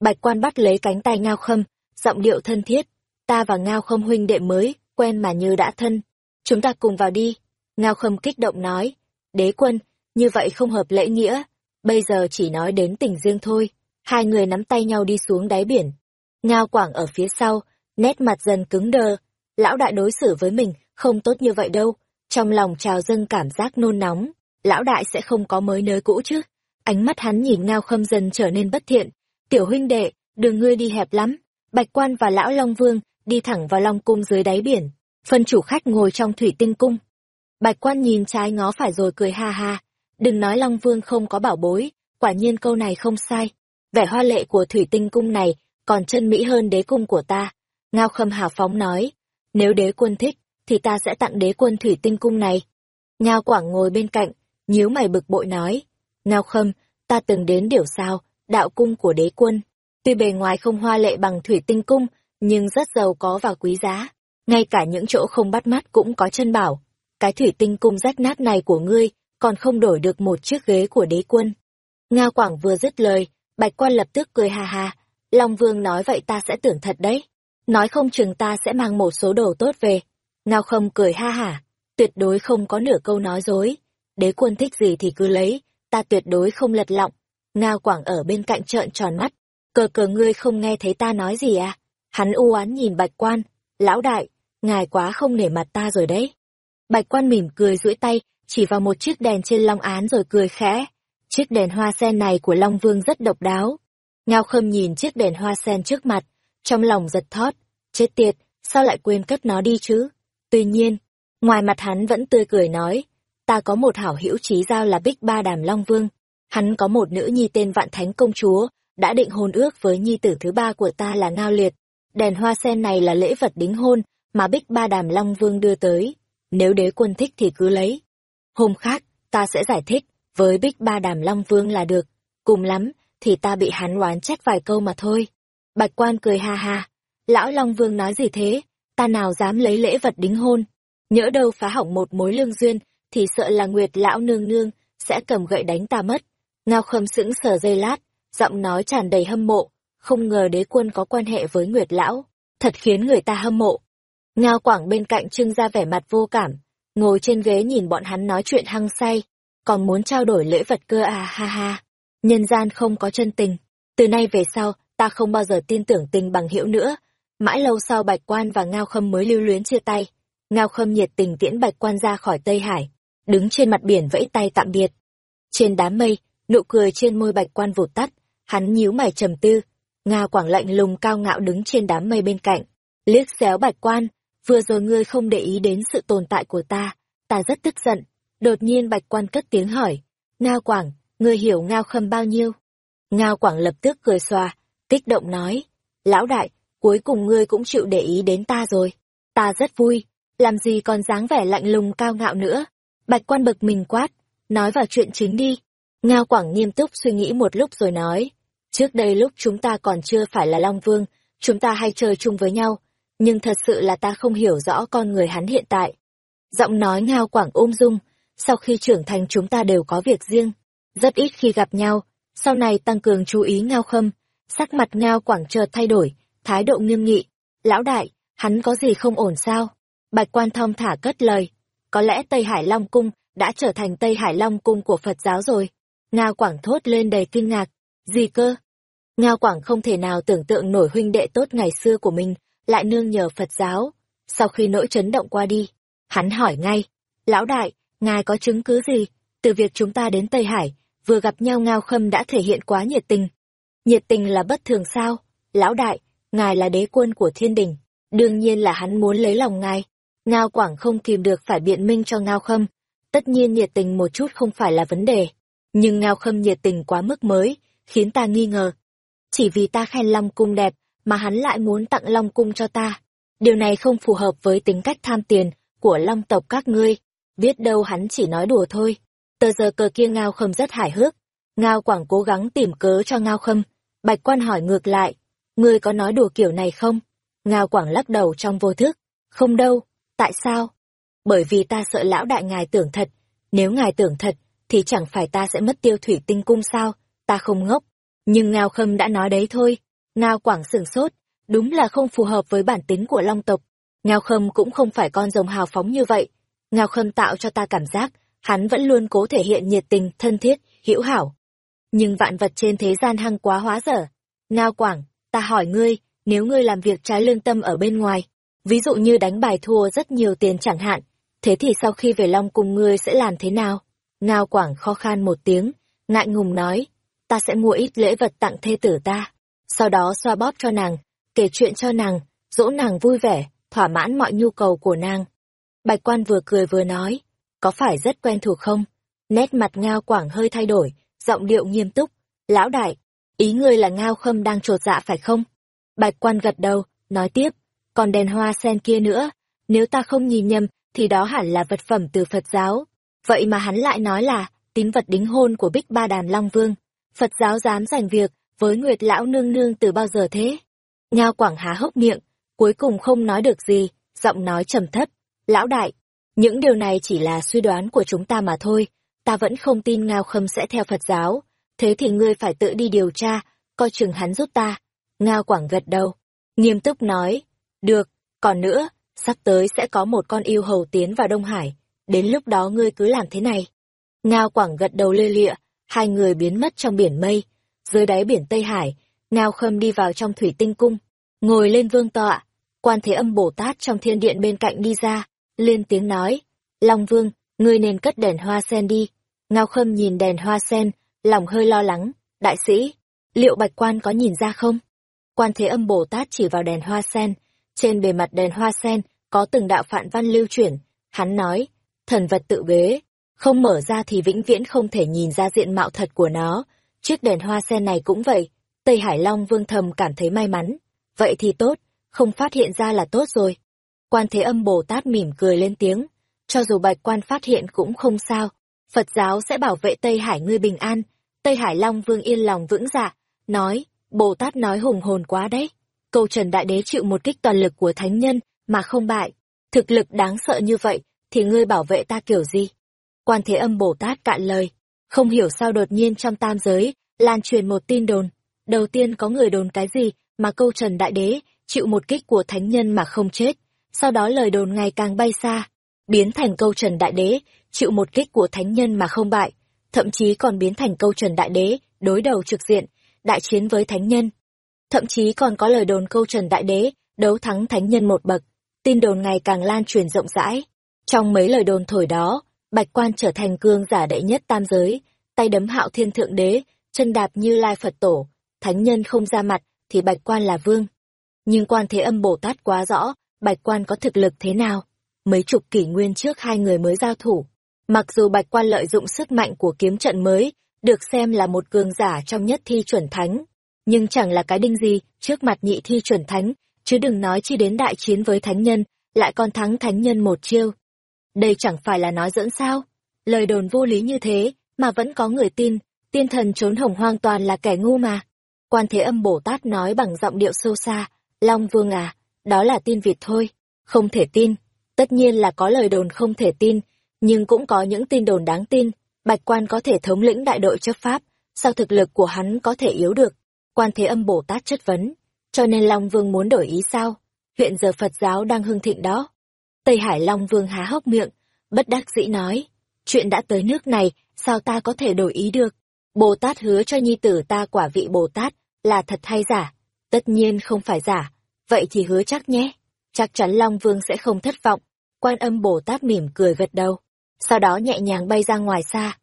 Bạch quan bắt lấy cánh tay ngao khâm, giọng điệu thân thiết. Ta và ngao khâm huynh đệ mới, quen mà như đã thân. Chúng ta cùng vào đi. Ngao khâm kích động nói. Đế quân, như vậy không hợp lễ nghĩa. Bây giờ chỉ nói đến tình riêng thôi. Hai người nắm tay nhau đi xuống đáy biển. Ngao quảng ở phía sau, nét mặt dần cứng đờ. Lão đại đối xử với mình, không tốt như vậy đâu. Trong lòng trào dâng cảm giác nôn nóng. Lão đại sẽ không có mới nới cũ chứ. Ánh mắt hắn nhìn ngao khâm dần trở nên bất thiện. Tiểu huynh đệ, đường ngươi đi hẹp lắm. Bạch quan và lão Long Vương đi thẳng vào Long Cung dưới đáy biển. Phân chủ khách ngồi trong thủy tinh cung. Bạch quan nhìn trái ngó phải rồi cười ha ha. Đừng nói Long Vương không có bảo bối, quả nhiên câu này không sai. Vẻ hoa lệ của thủy tinh cung này còn chân mỹ hơn đế cung của ta. Ngao khâm hào phóng nói, nếu đế quân thích, thì ta sẽ tặng đế quân thủy tinh cung này. Ngao quảng ngồi bên cạnh, nhíu mày bực bội nói, Ngao khâm, ta từng đến điểu sao, đạo cung của đế quân. Tuy bề ngoài không hoa lệ bằng thủy tinh cung, nhưng rất giàu có và quý giá. Ngay cả những chỗ không bắt mắt cũng có chân bảo. Cái thủy tinh cung rách nát này của ngươi, còn không đổi được một chiếc ghế của đế quân. Ngao Quảng vừa dứt lời, Bạch Quan lập tức cười ha ha. Long Vương nói vậy ta sẽ tưởng thật đấy. Nói không chừng ta sẽ mang một số đồ tốt về. Ngao Không cười ha hả, tuyệt đối không có nửa câu nói dối. Đế quân thích gì thì cứ lấy, ta tuyệt đối không lật lọng. Ngao Quảng ở bên cạnh trợn tròn mắt. Cờ cờ ngươi không nghe thấy ta nói gì à? Hắn u oán nhìn Bạch Quan. Lão đại, ngài quá không nể mặt ta rồi đấy. Bạch Quan mỉm cười duỗi tay, chỉ vào một chiếc đèn trên long án rồi cười khẽ. Chiếc đèn hoa sen này của Long Vương rất độc đáo. Ngao Khâm nhìn chiếc đèn hoa sen trước mặt, trong lòng giật thót. Chết tiệt, sao lại quên cất nó đi chứ? Tuy nhiên, ngoài mặt hắn vẫn tươi cười nói, ta có một hảo hữu trí giao là Bích Ba Đàm Long Vương. Hắn có một nữ nhi tên Vạn Thánh Công Chúa, đã định hôn ước với nhi tử thứ ba của ta là Ngao Liệt. Đèn hoa sen này là lễ vật đính hôn mà Bích Ba Đàm Long Vương đưa tới. Nếu đế quân thích thì cứ lấy. Hôm khác, ta sẽ giải thích, với Bích Ba Đàm Long Vương là được. Cùng lắm, thì ta bị hắn oán trách vài câu mà thôi. Bạch quan cười ha ha. Lão Long Vương nói gì thế? Ta nào dám lấy lễ vật đính hôn? Nhỡ đâu phá hỏng một mối lương duyên, thì sợ là Nguyệt Lão Nương Nương sẽ cầm gậy đánh ta mất. Ngao khâm sững sờ dây lát, giọng nói tràn đầy hâm mộ. Không ngờ đế quân có quan hệ với Nguyệt Lão, thật khiến người ta hâm mộ. Ngao Quảng bên cạnh trưng ra vẻ mặt vô cảm, ngồi trên ghế nhìn bọn hắn nói chuyện hăng say, còn muốn trao đổi lễ vật cơ à ha ha. Nhân gian không có chân tình, từ nay về sau, ta không bao giờ tin tưởng tình bằng hữu nữa. Mãi lâu sau Bạch Quan và Ngao Khâm mới lưu luyến chia tay. Ngao Khâm nhiệt tình tiễn Bạch Quan ra khỏi Tây Hải, đứng trên mặt biển vẫy tay tạm biệt. Trên đám mây, nụ cười trên môi Bạch Quan vụt tắt, hắn nhíu mày trầm tư. Ngao Quảng lạnh lùng cao ngạo đứng trên đám mây bên cạnh, liếc xéo Bạch Quan, vừa rồi ngươi không để ý đến sự tồn tại của ta, ta rất tức giận. Đột nhiên Bạch Quan cất tiếng hỏi, Ngao Quảng, ngươi hiểu Ngao Khâm bao nhiêu? Ngao Quảng lập tức cười xòa, kích động nói, lão đại, cuối cùng ngươi cũng chịu để ý đến ta rồi. Ta rất vui, làm gì còn dáng vẻ lạnh lùng cao ngạo nữa. Bạch Quan bực mình quát, nói vào chuyện chính đi. Ngao Quảng nghiêm túc suy nghĩ một lúc rồi nói, trước đây lúc chúng ta còn chưa phải là Long Vương, chúng ta hay chơi chung với nhau, nhưng thật sự là ta không hiểu rõ con người hắn hiện tại. Giọng nói ngao quảng ung dung, sau khi trưởng thành chúng ta đều có việc riêng, rất ít khi gặp nhau, sau này tăng cường chú ý ngao khâm, sắc mặt ngao quảng chợt thay đổi, thái độ nghiêm nghị. Lão đại, hắn có gì không ổn sao? Bạch quan thong thả cất lời, có lẽ Tây Hải Long Cung đã trở thành Tây Hải Long Cung của Phật giáo rồi. Ngao Quảng thốt lên đầy kinh ngạc. Gì cơ? Ngao Quảng không thể nào tưởng tượng nổi huynh đệ tốt ngày xưa của mình lại nương nhờ Phật giáo. Sau khi nỗi chấn động qua đi, hắn hỏi ngay, Lão đại, ngài có chứng cứ gì? Từ việc chúng ta đến Tây Hải, vừa gặp nhau Ngao Khâm đã thể hiện quá nhiệt tình. Nhiệt tình là bất thường sao? Lão đại, ngài là đế quân của thiên đình, đương nhiên là hắn muốn lấy lòng ngài. Ngao Quảng không kìm được phải biện minh cho Ngao Khâm. Tất nhiên nhiệt tình một chút không phải là vấn đề. Nhưng Ngao Khâm nhiệt tình quá mức mới, khiến ta nghi ngờ. Chỉ vì ta khen Long Cung đẹp, mà hắn lại muốn tặng Long Cung cho ta. Điều này không phù hợp với tính cách tham tiền của Long tộc các ngươi. Biết đâu hắn chỉ nói đùa thôi. Tờ giờ cờ kia Ngao Khâm rất hài hước. Ngao Quảng cố gắng tìm cớ cho Ngao Khâm. Bạch quan hỏi ngược lại, ngươi có nói đùa kiểu này không? Ngao Quảng lắc đầu trong vô thức. Không đâu, tại sao? Bởi vì ta sợ lão đại ngài tưởng thật. Nếu ngài tưởng thật, thì chẳng phải ta sẽ mất tiêu thủy tinh cung sao? Ta không ngốc. Nhưng Ngao Khâm đã nói đấy thôi. Ngao Quảng sửng sốt, đúng là không phù hợp với bản tính của long tộc. Ngao Khâm cũng không phải con rồng hào phóng như vậy. Ngao Khâm tạo cho ta cảm giác, hắn vẫn luôn cố thể hiện nhiệt tình, thân thiết, hữu hảo. Nhưng vạn vật trên thế gian hăng quá hóa dở. Ngao Quảng, ta hỏi ngươi, nếu ngươi làm việc trái lương tâm ở bên ngoài, ví dụ như đánh bài thua rất nhiều tiền chẳng hạn, thế thì sau khi về Long cùng ngươi sẽ làm thế nào? Ngao Quảng kho khan một tiếng, ngại ngùng nói, ta sẽ mua ít lễ vật tặng thê tử ta, sau đó xoa bóp cho nàng, kể chuyện cho nàng, dỗ nàng vui vẻ, thỏa mãn mọi nhu cầu của nàng. Bạch quan vừa cười vừa nói, có phải rất quen thuộc không? Nét mặt Ngao Quảng hơi thay đổi, giọng điệu nghiêm túc, lão đại, ý ngươi là Ngao Khâm đang trột dạ phải không? Bạch quan gật đầu, nói tiếp, còn đèn hoa sen kia nữa, nếu ta không nhìn nhầm, thì đó hẳn là vật phẩm từ Phật giáo. Vậy mà hắn lại nói là, tín vật đính hôn của Bích Ba Đàn Long Vương. Phật giáo dám giành việc với Nguyệt Lão Nương Nương từ bao giờ thế? Ngao Quảng há hốc miệng, cuối cùng không nói được gì, giọng nói trầm thấp. Lão đại, những điều này chỉ là suy đoán của chúng ta mà thôi, ta vẫn không tin Ngao Khâm sẽ theo Phật giáo, thế thì ngươi phải tự đi điều tra, coi chừng hắn giúp ta. Ngao Quảng gật đầu, nghiêm túc nói, được, còn nữa, sắp tới sẽ có một con yêu hầu tiến vào Đông Hải, đến lúc đó ngươi cứ làm thế này. Ngao Quảng gật đầu lê lịa, hai người biến mất trong biển mây, dưới đáy biển Tây Hải, Ngao Khâm đi vào trong thủy tinh cung, ngồi lên vương tọa, quan thế âm Bồ Tát trong thiên điện bên cạnh đi ra, lên tiếng nói, Long Vương, ngươi nên cất đèn hoa sen đi. Ngao Khâm nhìn đèn hoa sen, lòng hơi lo lắng, đại sĩ, liệu bạch quan có nhìn ra không? Quan thế âm Bồ Tát chỉ vào đèn hoa sen, trên bề mặt đèn hoa sen có từng đạo phạn văn lưu chuyển, hắn nói, thần vật tự bế, không mở ra thì vĩnh viễn không thể nhìn ra diện mạo thật của nó. Chiếc đèn hoa sen này cũng vậy, Tây Hải Long Vương thầm cảm thấy may mắn. Vậy thì tốt, không phát hiện ra là tốt rồi. Quan Thế Âm Bồ Tát mỉm cười lên tiếng, cho dù bạch quan phát hiện cũng không sao, Phật giáo sẽ bảo vệ Tây Hải ngươi bình an. Tây Hải Long Vương yên lòng vững dạ, nói, Bồ Tát nói hùng hồn quá đấy. Câu Trần Đại Đế chịu một kích toàn lực của thánh nhân mà không bại. Thực lực đáng sợ như vậy, thì ngươi bảo vệ ta kiểu gì? Quan Thế Âm Bồ Tát cạn lời, không hiểu sao đột nhiên trong tam giới, lan truyền một tin đồn. Đầu tiên có người đồn cái gì mà câu Trần Đại Đế chịu một kích của thánh nhân mà không chết. Sau đó lời đồn ngày càng bay xa, biến thành câu Trần Đại Đế chịu một kích của thánh nhân mà không bại, thậm chí còn biến thành câu Trần Đại Đế đối đầu trực diện, đại chiến với thánh nhân. Thậm chí còn có lời đồn câu Trần Đại Đế đấu thắng thánh nhân một bậc, tin đồn ngày càng lan truyền rộng rãi. Trong mấy lời đồn thổi đó, Bạch Quan trở thành cương giả đệ nhất tam giới, tay đấm hạo thiên thượng đế, chân đạp như lai Phật tổ, thánh nhân không ra mặt, thì Bạch Quan là vương. Nhưng quan thế âm Bồ Tát quá rõ, Bạch Quan có thực lực thế nào. Mấy chục kỷ nguyên trước hai người mới giao thủ. Mặc dù Bạch Quan lợi dụng sức mạnh của kiếm trận mới, được xem là một cường giả trong nhất thi chuẩn thánh, nhưng chẳng là cái đinh gì trước mặt nhị thi chuẩn thánh, chứ đừng nói chi đến đại chiến với thánh nhân, lại còn thắng thánh nhân một chiêu. Đây chẳng phải là nói dẫn sao? Lời đồn vô lý như thế, mà vẫn có người tin, tiên thần trốn hồng hoang toàn là kẻ ngu mà. Quan Thế Âm Bồ Tát nói bằng giọng điệu sâu xa, Long Vương à, đó là tin vịt thôi, không thể tin. Tất nhiên là có lời đồn không thể tin, nhưng cũng có những tin đồn đáng tin. Bạch Quan có thể thống lĩnh đại đội chấp pháp, sao thực lực của hắn có thể yếu được? Quan Thế Âm Bồ Tát chất vấn, cho nên Long Vương muốn đổi ý sao? Hiện giờ Phật giáo đang hưng thịnh đó. Tây Hải Long Vương há hốc miệng, bất đắc dĩ nói, chuyện đã tới nước này, sao ta có thể đổi ý được? Bồ Tát hứa cho nhi tử ta quả vị Bồ Tát, là thật hay giả? Tất nhiên không phải giả, vậy thì hứa chắc nhé. Chắc chắn Long Vương sẽ không thất vọng. Quan âm Bồ Tát mỉm cười gật đầu, sau đó nhẹ nhàng bay ra ngoài xa.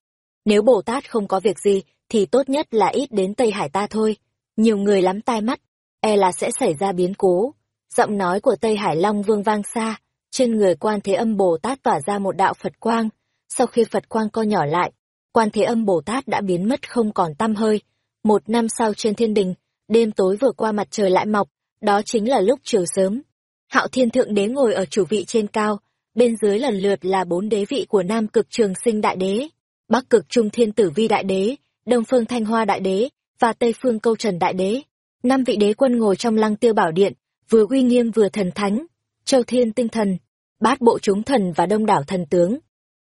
Nếu Bồ Tát không có việc gì, thì tốt nhất là ít đến Tây Hải ta thôi. Nhiều người lắm tai mắt, e là sẽ xảy ra biến cố. Giọng nói của Tây Hải Long Vương vang xa, trên người quan thế âm Bồ Tát tỏa ra một đạo Phật quang. Sau khi Phật quang co nhỏ lại, quan thế âm Bồ Tát đã biến mất không còn tăm hơi. Một năm sau trên thiên đình, đêm tối vừa qua mặt trời lại mọc, đó chính là lúc chiều sớm. Hạo Thiên Thượng Đế ngồi ở chủ vị trên cao, bên dưới lần lượt là bốn đế vị của Nam Cực Trường Sinh Đại Đế, Bắc Cực Trung Thiên Tử Vi Đại Đế, Đông Phương Thanh Hoa Đại Đế và Tây Phương Câu Trần Đại Đế. Năm vị đế quân ngồi trong lăng tiêu bảo điện, vừa uy nghiêm vừa thần thánh, châu thiên tinh thần, bát bộ chúng thần và đông đảo thần tướng.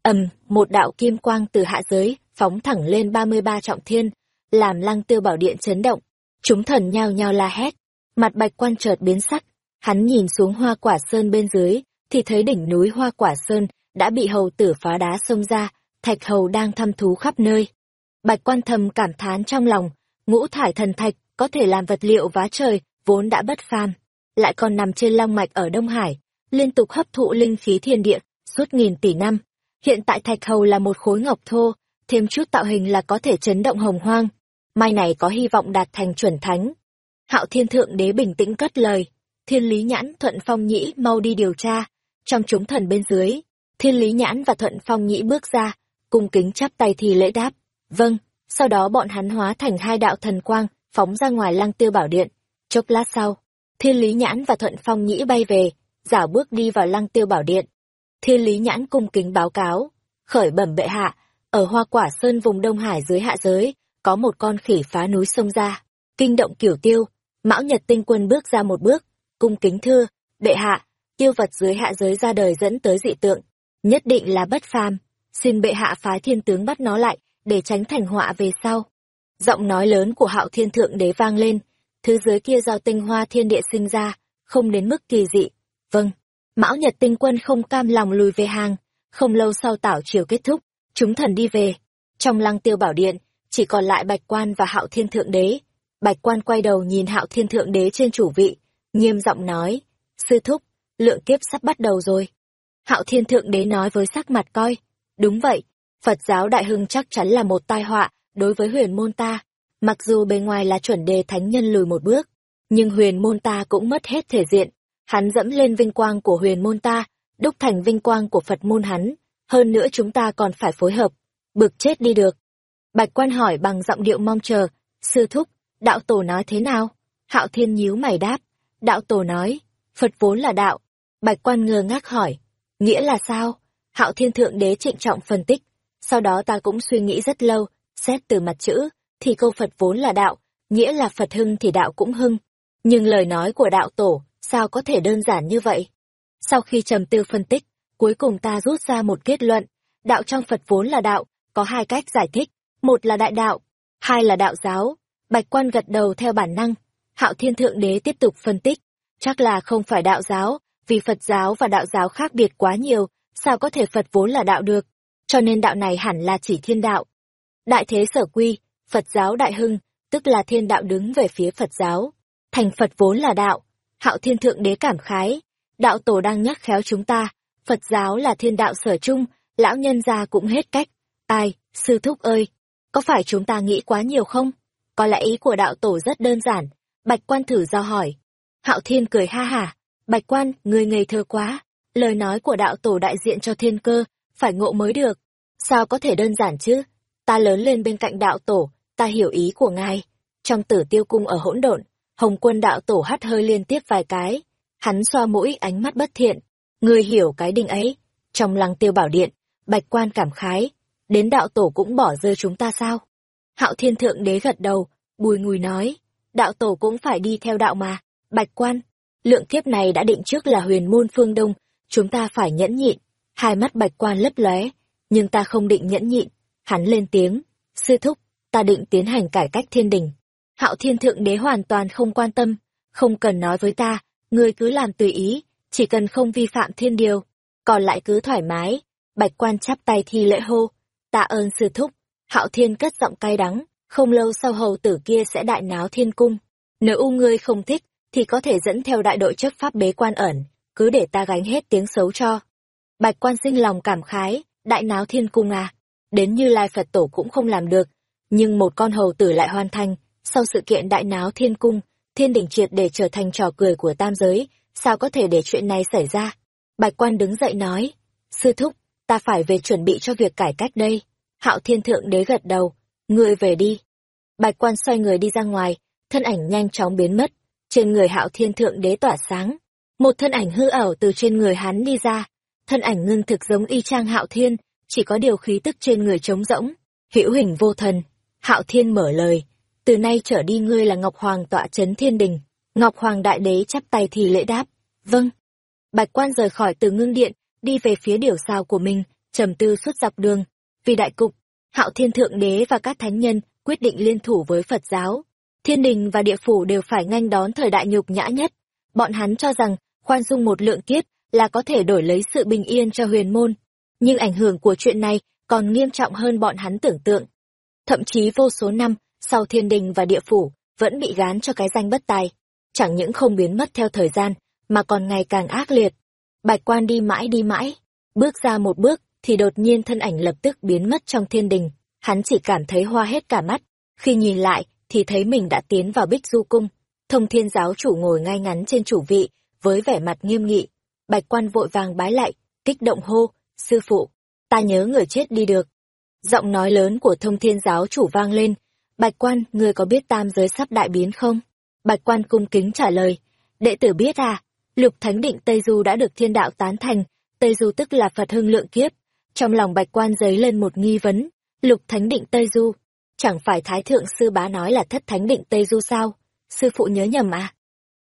ầm, một đạo kim quang từ hạ giới, phóng thẳng lên ba mươi ba trọng thiên, làm lăng tiêu bảo điện chấn động. Chúng thần nhao nhao la hét, mặt bạch quan chợt biến sắc, hắn nhìn xuống hoa quả sơn bên dưới, thì thấy đỉnh núi hoa quả sơn đã bị hầu tử phá đá xông ra, thạch hầu đang thăm thú khắp nơi. Bạch quan thầm cảm thán trong lòng, ngũ thải thần thạch có thể làm vật liệu vá trời, vốn đã bất phàm, lại còn nằm trên long mạch ở Đông Hải, liên tục hấp thụ linh khí thiên địa, suốt nghìn tỷ năm. Hiện tại thạch hầu là một khối ngọc thô, thêm chút tạo hình là có thể chấn động hồng hoang. Mai này có hy vọng đạt thành chuẩn thánh. Hạo thiên thượng đế bình tĩnh cất lời, thiên lý nhãn thuận phong nhĩ mau đi điều tra. Trong chúng thần bên dưới, thiên lý nhãn và thuận phong nhĩ bước ra, cung kính chắp tay thì lễ đáp. Vâng, sau đó bọn hắn hóa thành hai đạo thần quang, phóng ra ngoài lăng tiêu bảo điện. Chốc lát sau, thiên lý nhãn và thuận phong nhĩ bay về, giả bước đi vào lăng tiêu bảo điện. Thiên lý nhãn cung kính báo cáo, khởi bẩm bệ hạ, ở hoa quả sơn vùng Đông Hải dưới hạ giới, có một con khỉ phá núi sông ra, kinh động kiểu tiêu, mão nhật tinh quân bước ra một bước, cung kính thưa, bệ hạ, tiêu vật dưới hạ giới ra đời dẫn tới dị tượng, nhất định là bất phàm, xin bệ hạ phái thiên tướng bắt nó lại, để tránh thành họa về sau. Giọng nói lớn của hạo thiên thượng đế vang lên, thứ dưới kia do tinh hoa thiên địa sinh ra, không đến mức kỳ dị. Vâng, Mão Nhật tinh quân không cam lòng lùi về hàng, không lâu sau tảo chiều kết thúc, chúng thần đi về. Trong lăng tiêu bảo điện, chỉ còn lại bạch quan và hạo thiên thượng đế. Bạch quan quay đầu nhìn hạo thiên thượng đế trên chủ vị, nghiêm giọng nói, sư thúc, lượng kiếp sắp bắt đầu rồi. Hạo thiên thượng đế nói với sắc mặt coi, đúng vậy, Phật giáo đại hưng chắc chắn là một tai họa đối với huyền môn ta. Mặc dù bề ngoài là chuẩn đề thánh nhân lùi một bước, nhưng huyền môn ta cũng mất hết thể diện. Hắn dẫm lên vinh quang của huyền môn ta, đúc thành vinh quang của Phật môn hắn. Hơn nữa chúng ta còn phải phối hợp. Bực chết đi được. Bạch quan hỏi bằng giọng điệu mong chờ. Sư thúc, đạo tổ nói thế nào? Hạo thiên nhíu mày đáp. Đạo tổ nói, Phật vốn là đạo. Bạch quan ngơ ngác hỏi, nghĩa là sao? Hạo thiên thượng đế trịnh trọng phân tích. Sau đó ta cũng suy nghĩ rất lâu, xét từ mặt chữ, thì câu Phật vốn là đạo, nghĩa là Phật hưng thì đạo cũng hưng. Nhưng lời nói của đạo tổ, sao có thể đơn giản như vậy? Sau khi trầm tư phân tích, cuối cùng ta rút ra một kết luận, đạo trong Phật vốn là đạo, có hai cách giải thích, một là đại đạo, hai là đạo giáo. Bạch quan gật đầu theo bản năng, hạo thiên thượng đế tiếp tục phân tích, chắc là không phải đạo giáo, vì Phật giáo và đạo giáo khác biệt quá nhiều, sao có thể Phật vốn là đạo được, cho nên đạo này hẳn là chỉ thiên đạo. Đại thế sở quy, Phật giáo đại hưng, tức là thiên đạo đứng về phía Phật giáo. Thành Phật vốn là đạo, hạo thiên thượng đế cảm khái, đạo tổ đang nhắc khéo chúng ta, Phật giáo là thiên đạo sở chung, lão nhân gia cũng hết cách. Ai, sư thúc ơi, có phải chúng ta nghĩ quá nhiều không? Có lẽ ý của đạo tổ rất đơn giản, bạch quan thử do hỏi. Hạo thiên cười ha hả, bạch quan, người ngây thơ quá, lời nói của đạo tổ đại diện cho thiên cơ, phải ngộ mới được. Sao có thể đơn giản chứ? Ta lớn lên bên cạnh đạo tổ, ta hiểu ý của ngài. Trong tử tiêu cung ở hỗn độn, Hồng quân đạo tổ hắt hơi liên tiếp vài cái. Hắn xoa mũi ánh mắt bất thiện. Người hiểu cái đinh ấy. Trong lăng tiêu bảo điện, bạch quan cảm khái. Đến đạo tổ cũng bỏ rơi chúng ta sao? Hạo thiên thượng đế gật đầu, bùi ngùi nói. Đạo tổ cũng phải đi theo đạo mà. Bạch quan, lượng kiếp này đã định trước là huyền môn phương đông, chúng ta phải nhẫn nhịn. Hai mắt bạch quan lấp lóe, nhưng ta không định nhẫn nhịn. Hắn lên tiếng, sư thúc, ta định tiến hành cải cách thiên đình. Hạo thiên thượng đế hoàn toàn không quan tâm, không cần nói với ta, ngươi cứ làm tùy ý, chỉ cần không vi phạm thiên điều, còn lại cứ thoải mái. Bạch quan chắp tay thi lễ hô, tạ ơn sư thúc. Hạo thiên cất giọng cay đắng, không lâu sau hầu tử kia sẽ đại náo thiên cung. Nếu u ngươi không thích, thì có thể dẫn theo đại đội chấp pháp bế quan ẩn, cứ để ta gánh hết tiếng xấu cho. Bạch quan sinh lòng cảm khái, đại náo thiên cung à, đến như lai Phật tổ cũng không làm được, nhưng một con hầu tử lại hoàn thành, sau sự kiện đại náo thiên cung, thiên đỉnh triệt để trở thành trò cười của tam giới, sao có thể để chuyện này xảy ra? Bạch quan đứng dậy nói, sư thúc, ta phải về chuẩn bị cho việc cải cách đây. Hạo thiên thượng đế gật đầu, ngươi về đi. Bạch quan xoay người đi ra ngoài, thân ảnh nhanh chóng biến mất, trên người hạo thiên thượng đế tỏa sáng. Một thân ảnh hư ảo từ trên người hắn đi ra, thân ảnh ngưng thực giống y chang hạo thiên, chỉ có điều khí tức trên người trống rỗng, hữu hình vô thần. Hạo thiên mở lời, từ nay trở đi ngươi là Ngọc Hoàng tọa chấn thiên đình. Ngọc Hoàng đại đế chắp tay thì lễ đáp, vâng. Bạch quan rời khỏi từ ngưng điện, đi về phía điểu sao của mình, trầm tư suốt dọc đường. Vì đại cục, hạo thiên thượng đế và các thánh nhân quyết định liên thủ với Phật giáo. thiên đình và địa phủ đều phải nghênh đón thời đại nhục nhã nhất. Bọn hắn cho rằng, khoan dung một lượng kiếp là có thể đổi lấy sự bình yên cho huyền môn. Nhưng ảnh hưởng của chuyện này còn nghiêm trọng hơn bọn hắn tưởng tượng. Thậm chí vô số năm, sau thiên đình và địa phủ, vẫn bị gán cho cái danh bất tài. Chẳng những không biến mất theo thời gian, mà còn ngày càng ác liệt. Bạch quan đi mãi đi mãi, bước ra một bước, thì đột nhiên thân ảnh lập tức biến mất trong thiên đình. Hắn chỉ cảm thấy hoa hết cả mắt, khi nhìn lại, thì thấy mình đã tiến vào bích du cung. Thông thiên giáo chủ ngồi ngay ngắn trên chủ vị, với vẻ mặt nghiêm nghị. Bạch quan vội vàng bái lại, kích động hô, sư phụ, ta nhớ người chết đi được. Giọng nói lớn của thông thiên giáo chủ vang lên, Bạch quan, ngươi có biết tam giới sắp đại biến không? Bạch quan cung kính trả lời, đệ tử biết à, lục thánh định Tây Du đã được thiên đạo tán thành, Tây Du tức là Phật hưng lượng kiếp. Trong lòng bạch quan dấy lên một nghi vấn, lục thánh định Tây Du, chẳng phải Thái Thượng Sư Bá nói là thất thánh định Tây Du sao? Sư phụ nhớ nhầm à?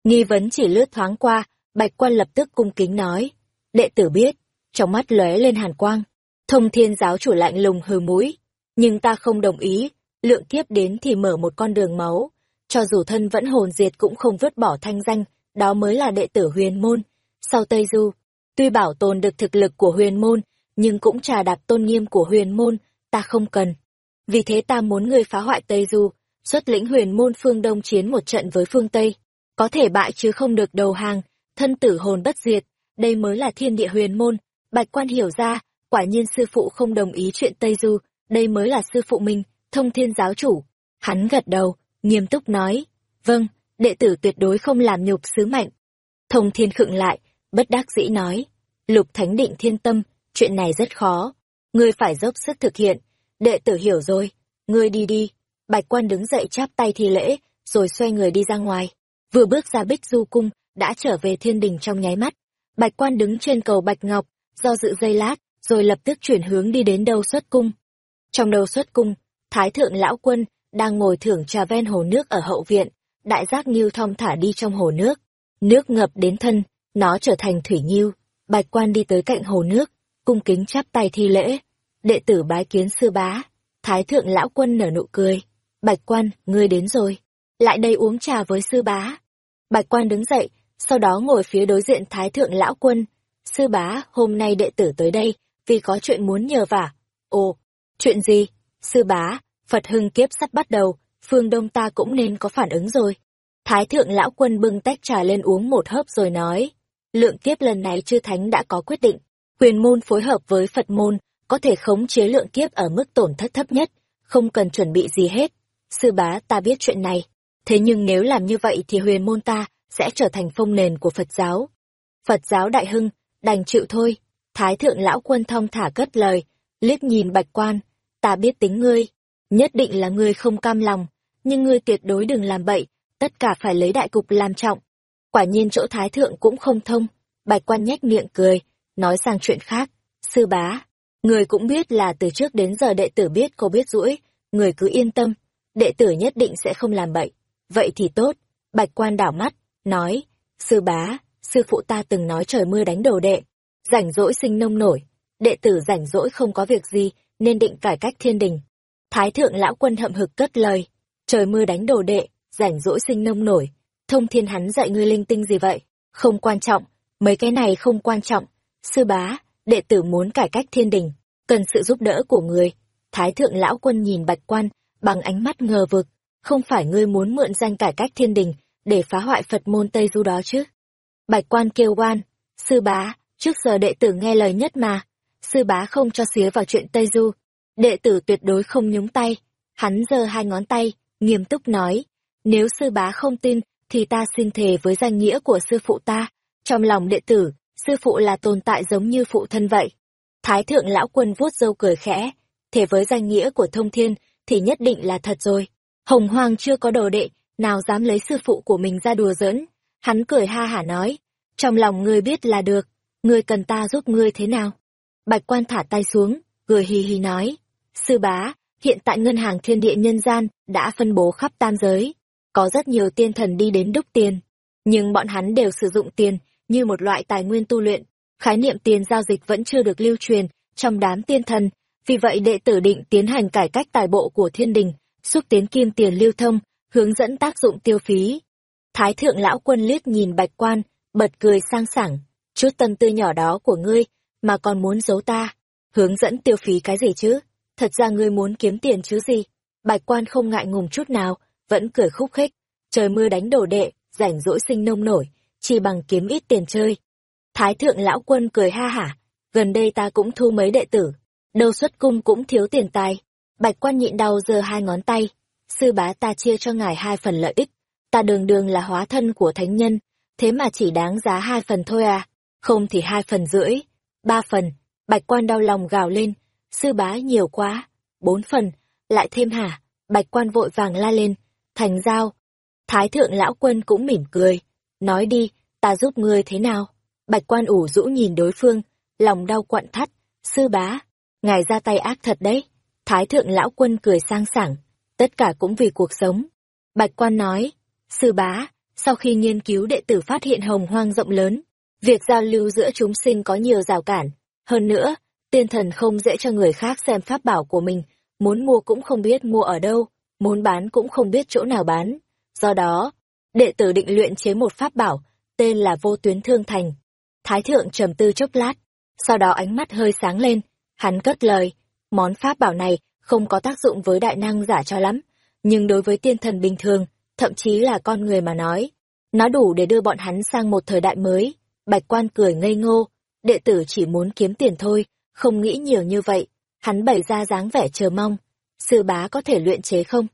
Nghi vấn chỉ lướt thoáng qua, bạch quan lập tức cung kính nói, đệ tử biết, trong mắt lóe lên hàn quang. Thông thiên giáo chủ lạnh lùng hừ mũi, nhưng ta không đồng ý, lượng kiếp đến thì mở một con đường máu, cho dù thân vẫn hồn diệt cũng không vứt bỏ thanh danh, đó mới là đệ tử huyền môn. Sau Tây Du, tuy bảo tồn được thực lực của huyền môn, nhưng cũng trà đạp tôn nghiêm của huyền môn, ta không cần. Vì thế ta muốn người phá hoại Tây Du, xuất lĩnh huyền môn phương Đông chiến một trận với phương Tây. Có thể bại chứ không được đầu hàng, thân tử hồn bất diệt, đây mới là thiên địa huyền môn. Bạch quan hiểu ra, quả nhiên sư phụ không đồng ý chuyện Tây Du, đây mới là sư phụ mình, thông thiên giáo chủ. Hắn gật đầu, nghiêm túc nói, vâng, đệ tử tuyệt đối không làm nhục sứ mệnh. Thông thiên khựng lại, bất đắc dĩ nói, lục thánh định thiên tâm, chuyện này rất khó, ngươi phải dốc sức thực hiện, đệ tử hiểu rồi, ngươi đi đi. Bạch quan đứng dậy chắp tay thi lễ, rồi xoay người đi ra ngoài. Vừa bước ra bích du cung, đã trở về thiên đình trong nháy mắt. Bạch quan đứng trên cầu Bạch Ngọc, do dự giây lát, rồi lập tức chuyển hướng đi đến đầu xuất cung. Trong đầu xuất cung, Thái thượng lão quân đang ngồi thưởng trà ven hồ nước ở hậu viện, đại giác nghiêu thong thả đi trong hồ nước. Nước ngập đến thân, nó trở thành thủy nghiêu. Bạch quan đi tới cạnh hồ nước, cung kính chắp tay thi lễ. Đệ tử bái kiến sư bá. Thái thượng lão quân nở nụ cười. Bạch quan, ngươi đến rồi. Lại đây uống trà với sư bá. Bạch quan đứng dậy, sau đó ngồi phía đối diện thái thượng lão quân. Sư bá, hôm nay đệ tử tới đây, vì có chuyện muốn nhờ vả. Ồ, chuyện gì? Sư bá, Phật hưng kiếp sắp bắt đầu, phương Đông ta cũng nên có phản ứng rồi. Thái thượng lão quân bưng tách trà lên uống một hớp rồi nói, lượng kiếp lần này chư thánh đã có quyết định, huyền môn phối hợp với Phật môn, có thể khống chế lượng kiếp ở mức tổn thất thấp nhất, không cần chuẩn bị gì hết. Sư bá ta biết chuyện này, thế nhưng nếu làm như vậy thì huyền môn ta sẽ trở thành phong nền của Phật giáo. Phật giáo đại hưng, đành chịu thôi. Thái thượng lão quân thong thả cất lời, liếc nhìn bạch quan, ta biết tính ngươi, nhất định là ngươi không cam lòng, nhưng ngươi tuyệt đối đừng làm bậy, tất cả phải lấy đại cục làm trọng. Quả nhiên chỗ thái thượng cũng không thông, bạch quan nhếch miệng cười, nói sang chuyện khác, sư bá, người cũng biết là từ trước đến giờ đệ tử biết cô biết rũi, người cứ yên tâm, đệ tử nhất định sẽ không làm bậy. Vậy thì tốt, bạch quan đảo mắt, nói, sư bá, sư phụ ta từng nói trời mưa đánh đầu đệ, rảnh rỗi sinh nông nổi, đệ tử rảnh rỗi không có việc gì, nên định cải cách thiên đình. Thái thượng lão quân hậm hực cất lời, trời mưa đánh đồ đệ, rảnh rỗi sinh nông nổi, thông thiên hắn dạy ngươi linh tinh gì vậy? Không quan trọng, mấy cái này không quan trọng. Sư bá, đệ tử muốn cải cách thiên đình, cần sự giúp đỡ của người. Thái thượng lão quân nhìn bạch quan, bằng ánh mắt ngờ vực, không phải ngươi muốn mượn danh cải cách thiên đình, để phá hoại Phật môn Tây Du đó chứ. Bạch quan kêu oan, sư bá, trước giờ đệ tử nghe lời nhất mà, sư bá không cho xía vào chuyện Tây Du. Đệ tử tuyệt đối không nhúng tay. Hắn giơ hai ngón tay, nghiêm túc nói, nếu sư bá không tin, thì ta xin thề với danh nghĩa của sư phụ ta. Trong lòng đệ tử, sư phụ là tồn tại giống như phụ thân vậy. Thái thượng lão quân vuốt râu cười khẽ, thề với danh nghĩa của thông thiên, thì nhất định là thật rồi. Hồng Hoàng chưa có đồ đệ, nào dám lấy sư phụ của mình ra đùa giỡn. Hắn cười ha hả nói, trong lòng ngươi biết là được, ngươi cần ta giúp ngươi thế nào? Bạch quan thả tay xuống, cười hì hì nói. Sư bá, hiện tại ngân hàng thiên địa nhân gian đã phân bố khắp tam giới. Có rất nhiều tiên thần đi đến đúc tiền. Nhưng bọn hắn đều sử dụng tiền như một loại tài nguyên tu luyện. Khái niệm tiền giao dịch vẫn chưa được lưu truyền trong đám tiên thần. Vì vậy đệ tử định tiến hành cải cách tài bộ của thiên đình, xúc tiến kim tiền lưu thông, hướng dẫn tác dụng tiêu phí. Thái thượng lão quân liếc nhìn bạch quan, bật cười sang sảng, chút tâm tư nhỏ đó của ngươi, mà còn muốn giấu ta. Hướng dẫn tiêu phí cái gì chứ? Thật ra ngươi muốn kiếm tiền chứ gì? Bạch quan không ngại ngùng chút nào, vẫn cười khúc khích. Trời mưa đánh đổ đệ, rảnh rỗi sinh nông nổi, chỉ bằng kiếm ít tiền chơi. Thái thượng lão quân cười ha hả, gần đây ta cũng thu mấy đệ tử, đâu xuất cung cũng thiếu tiền tài. Bạch quan nhịn đau giơ hai ngón tay, sư bá ta chia cho ngài hai phần lợi ích, ta đường đường là hóa thân của thánh nhân, thế mà chỉ đáng giá hai phần thôi à, không thì hai phần rưỡi, ba phần, bạch quan đau lòng gào lên, sư bá nhiều quá, bốn phần, lại thêm hả, bạch quan vội vàng la lên, thành giao. Thái thượng lão quân cũng mỉm cười, nói đi, ta giúp ngươi thế nào? Bạch quan ủ rũ nhìn đối phương, lòng đau quặn thắt, sư bá, ngài ra tay ác thật đấy. Thái thượng lão quân cười sang sảng, tất cả cũng vì cuộc sống. Bạch quan nói, sư bá, sau khi nghiên cứu đệ tử phát hiện hồng hoang rộng lớn, việc giao lưu giữa chúng sinh có nhiều rào cản. Hơn nữa, tiên thần không dễ cho người khác xem pháp bảo của mình, muốn mua cũng không biết mua ở đâu, muốn bán cũng không biết chỗ nào bán. Do đó, đệ tử định luyện chế một pháp bảo, tên là vô tuyến thương thành. Thái thượng trầm tư chốc lát, sau đó ánh mắt hơi sáng lên, hắn cất lời, món pháp bảo này không có tác dụng với đại năng giả cho lắm, nhưng đối với tiên thần bình thường, thậm chí là con người mà nói, nó đủ để đưa bọn hắn sang một thời đại mới. Bạch quan cười ngây ngô, đệ tử chỉ muốn kiếm tiền thôi, không nghĩ nhiều như vậy, hắn bày ra dáng vẻ chờ mong. Sư bá có thể luyện chế không?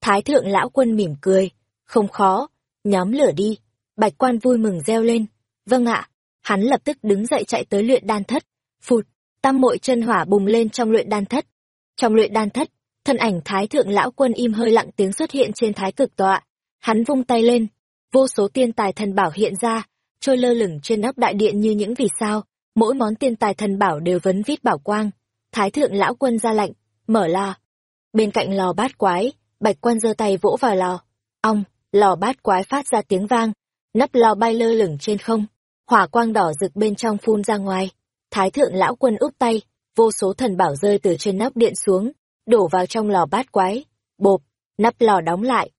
Thái thượng lão quân mỉm cười, không khó, nhóm lửa đi. Bạch quan vui mừng reo lên, vâng ạ, hắn lập tức đứng dậy chạy tới luyện đan thất. Phụt, tam mội chân hỏa bùng lên trong luyện đan thất. Trong luyện đan thất, thân ảnh thái thượng lão quân im hơi lặng tiếng xuất hiện trên thái cực tọa. Hắn vung tay lên, vô số tiên tài thần bảo hiện ra, trôi lơ lửng trên nóc đại điện như những vì sao, mỗi món tiên tài thần bảo đều vấn vít bảo quang. Thái thượng lão quân ra lệnh, mở lò. Bên cạnh lò bát quái, bạch quan giơ tay vỗ vào lò. Ong, lò bát quái phát ra tiếng vang, nắp lò bay lơ lửng trên không, hỏa quang đỏ rực bên trong phun ra ngoài. Thái thượng lão quân úp tay, vô số thần bảo rơi từ trên nắp điện xuống, đổ vào trong lò bát quái. Bộp, nắp lò đóng lại.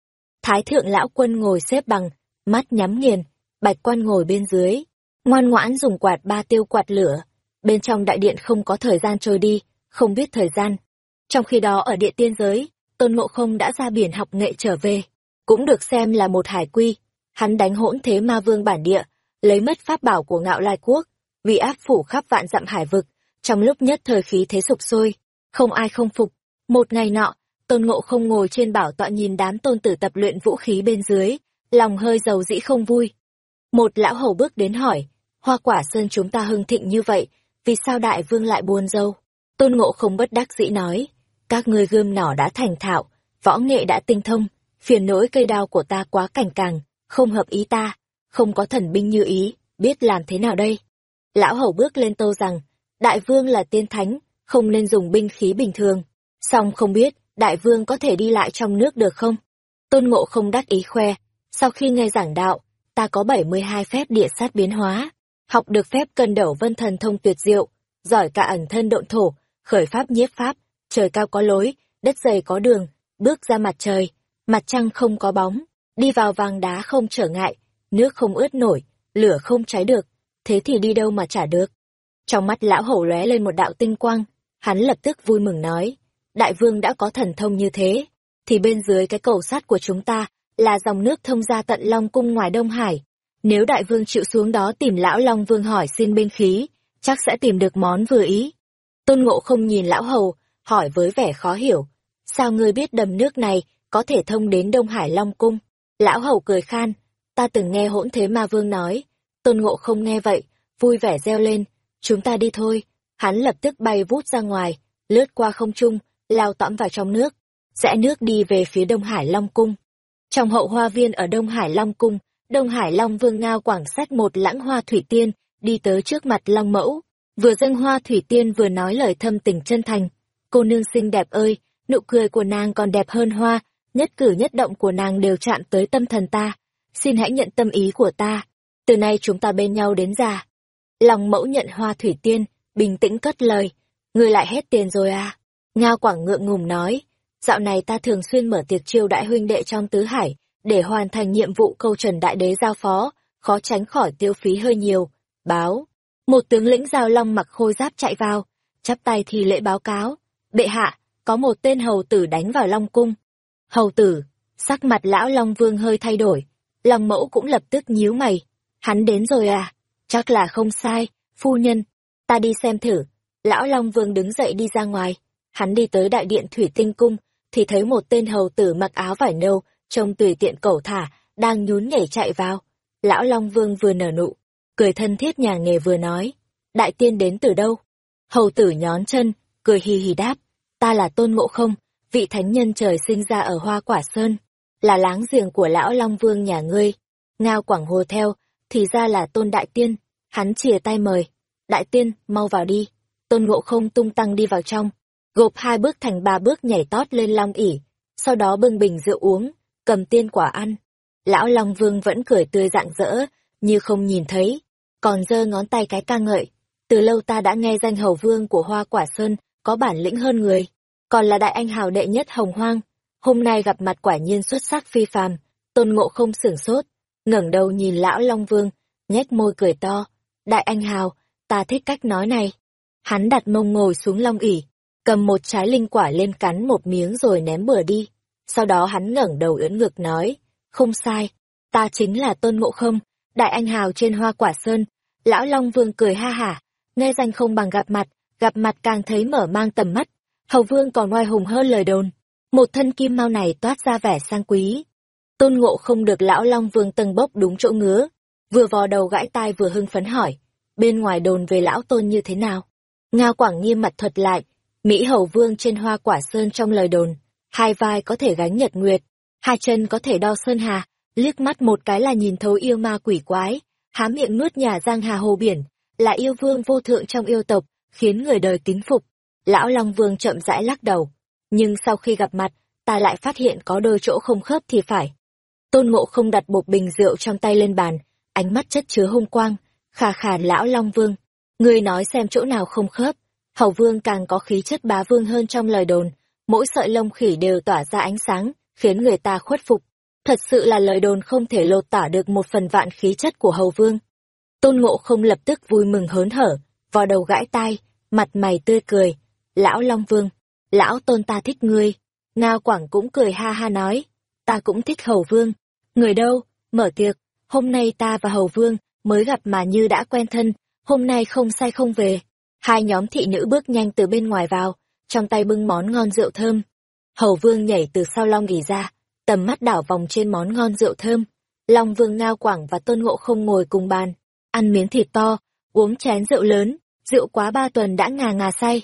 Thái thượng lão quân ngồi xếp bằng, mắt nhắm nghiền, bạch quan ngồi bên dưới, ngoan ngoãn dùng quạt ba tiêu quạt lửa. Bên trong đại điện không có thời gian trôi đi, không biết thời gian. Trong khi đó ở địa tiên giới, Tôn Ngộ Không đã ra biển học nghệ trở về, cũng được xem là một hải quy. Hắn đánh hỗn thế ma vương bản địa, lấy mất pháp bảo của ngạo lai quốc, vì áp phủ khắp vạn dặm hải vực, trong lúc nhất thời khí thế sụp sôi, không ai không phục. Một ngày nọ, Tôn Ngộ không ngồi trên bảo tọa nhìn đám tôn tử tập luyện vũ khí bên dưới, lòng hơi giàu dĩ không vui. Một lão hầu bước đến hỏi, hoa quả sơn chúng ta hưng thịnh như vậy, vì sao đại vương lại buồn dâu? Tôn Ngộ không bất đắc dĩ nói, các ngươi gươm nỏ đã thành thạo, võ nghệ đã tinh thông, phiền nỗi cây đao của ta quá cảnh càng, không hợp ý ta, không có thần binh như ý, biết làm thế nào đây? Lão hầu bước lên tô rằng, đại vương là tiên thánh, không nên dùng binh khí bình thường, song không biết, đại vương có thể đi lại trong nước được không? Tôn ngộ không đắc ý khoe, sau khi nghe giảng đạo, ta có 72 phép địa sát biến hóa, học được phép cân đẩu vân thần thông tuyệt diệu, giỏi cả ẩn thân độn thổ, khởi pháp nhiếp pháp, trời cao có lối, đất dày có đường, bước ra mặt trời, mặt trăng không có bóng, đi vào vàng đá không trở ngại, nước không ướt nổi, lửa không cháy được, thế thì đi đâu mà trả được. Trong mắt lão hổ lóe lên một đạo tinh quang, hắn lập tức vui mừng nói, đại vương đã có thần thông như thế, thì bên dưới cái cầu sát của chúng ta là dòng nước thông ra tận Long Cung ngoài Đông Hải. Nếu đại vương chịu xuống đó tìm lão Long Vương hỏi xin binh khí, chắc sẽ tìm được món vừa ý. Tôn Ngộ không nhìn lão hầu, hỏi với vẻ khó hiểu, sao ngươi biết đầm nước này có thể thông đến Đông Hải Long Cung? Lão hầu cười khan, ta từng nghe hỗn thế ma vương nói, Tôn Ngộ không nghe vậy, vui vẻ reo lên, chúng ta đi thôi. Hắn lập tức bay vút ra ngoài, lướt qua không trung, lao tõm vào trong nước, rẽ nước đi về phía Đông Hải Long Cung. Trong hậu hoa viên ở Đông Hải Long Cung, Đông Hải Long Vương Ngao Quảng sách một lãng hoa thủy tiên, đi tới trước mặt Long Mẫu, vừa dâng hoa thủy tiên vừa nói lời thâm tình chân thành. Cô nương xinh đẹp ơi, nụ cười của nàng còn đẹp hơn hoa, nhất cử nhất động của nàng đều chạm tới tâm thần ta. Xin hãy nhận tâm ý của ta, từ nay chúng ta bên nhau đến già. Long Mẫu nhận hoa thủy tiên, bình tĩnh cất lời, ngươi lại hết tiền rồi à? Ngao Quảng ngượng ngùng nói, dạo này ta thường xuyên mở tiệc chiêu đại huynh đệ trong tứ hải, để hoàn thành nhiệm vụ câu trần đại đế giao phó, khó tránh khỏi tiêu phí hơi nhiều. Báo, một tướng lĩnh giao long mặc khôi giáp chạy vào, chắp tay thì lễ báo cáo. Bệ hạ, có một tên hầu tử đánh vào long cung. Hầu tử, sắc mặt lão long vương hơi thay đổi, long mẫu cũng lập tức nhíu mày. Hắn đến rồi à? Chắc là không sai, phu nhân. Ta đi xem thử. Lão long vương đứng dậy đi ra ngoài. Hắn đi tới đại điện thủy tinh cung, thì thấy một tên hầu tử mặc áo vải nâu, trông tùy tiện cẩu thả, đang nhún nhảy chạy vào. Lão Long Vương vừa nở nụ, cười thân thiết nhà nghề vừa nói, đại tiên đến từ đâu? Hầu tử nhón chân, cười hì hì đáp, ta là Tôn Ngộ Không, vị thánh nhân trời sinh ra ở Hoa Quả Sơn, là láng giềng của lão Long Vương nhà ngươi. Ngao Quảng Hồ theo, thì ra là Tôn Đại Tiên, hắn chìa tay mời, Đại Tiên, mau vào đi. Tôn Ngộ Không tung tăng đi vào trong, gộp hai bước thành ba bước nhảy tót lên long ỉ, sau đó bưng bình rượu uống, cầm tiên quả ăn. Lão Long Vương vẫn cười tươi rạng rỡ, như không nhìn thấy, còn giơ ngón tay cái ca ngợi. Từ lâu ta đã nghe danh hầu vương của Hoa Quả Sơn, có bản lĩnh hơn người, còn là đại anh hào đệ nhất hồng hoang. Hôm nay gặp mặt quả nhiên xuất sắc phi phàm, tôn ngộ không sửng sốt, ngẩng đầu nhìn lão Long Vương, nhếch môi cười to. Đại anh hào, ta thích cách nói này. Hắn đặt mông ngồi xuống long ỉ, cầm một trái linh quả lên cắn một miếng rồi ném bừa đi. Sau đó hắn ngẩng đầu ưỡn ngực nói, không sai, ta chính là Tôn Ngộ Không, đại anh hào trên hoa quả sơn. Lão Long Vương cười ha hả, nghe danh không bằng gặp mặt, gặp mặt càng thấy mở mang tầm mắt. Hầu Vương còn oai hùng hơn lời đồn. Một thân kim mau này toát ra vẻ sang quý. Tôn Ngộ không được Lão Long Vương tầng bốc đúng chỗ ngứa, vừa vò đầu gãi tai vừa hưng phấn hỏi, bên ngoài đồn về Lão Tôn như thế nào? Ngao Quảng nghiêm mặt thuật lại, Mỹ Hầu Vương trên hoa quả sơn trong lời đồn, hai vai có thể gánh nhật nguyệt, hai chân có thể đo sơn hà, liếc mắt một cái là nhìn thấu yêu ma quỷ quái, há miệng nuốt nhà giang hà hồ biển, là yêu vương vô thượng trong yêu tộc, khiến người đời tín phục. Lão Long Vương chậm rãi lắc đầu, nhưng sau khi gặp mặt, ta lại phát hiện có đôi chỗ không khớp thì phải. Tôn Ngộ không đặt bột bình rượu trong tay lên bàn, ánh mắt chất chứa hung quang, khà khà lão Long Vương. Ngươi nói xem chỗ nào không khớp, Hầu Vương càng có khí chất bá vương hơn trong lời đồn, mỗi sợi lông khỉ đều tỏa ra ánh sáng, khiến người ta khuất phục. Thật sự là lời đồn không thể lột tả được một phần vạn khí chất của Hầu Vương. Tôn Ngộ không lập tức vui mừng hớn hở, vò đầu gãi tai, mặt mày tươi cười. Lão Long Vương, lão tôn ta thích ngươi. Ngao Quảng cũng cười ha ha nói, ta cũng thích Hầu Vương. Người đâu, mở tiệc, hôm nay ta và Hầu Vương mới gặp mà như đã quen thân, hôm nay không sai không về. Hai nhóm thị nữ bước nhanh từ bên ngoài vào, trong tay bưng món ngon rượu thơm. Hầu Vương nhảy từ sau Long ghì ra, tầm mắt đảo vòng trên món ngon rượu thơm. Long Vương Ngao Quảng và Tôn Ngộ không ngồi cùng bàn, ăn miếng thịt to, uống chén rượu lớn, rượu quá ba tuần đã ngà ngà say.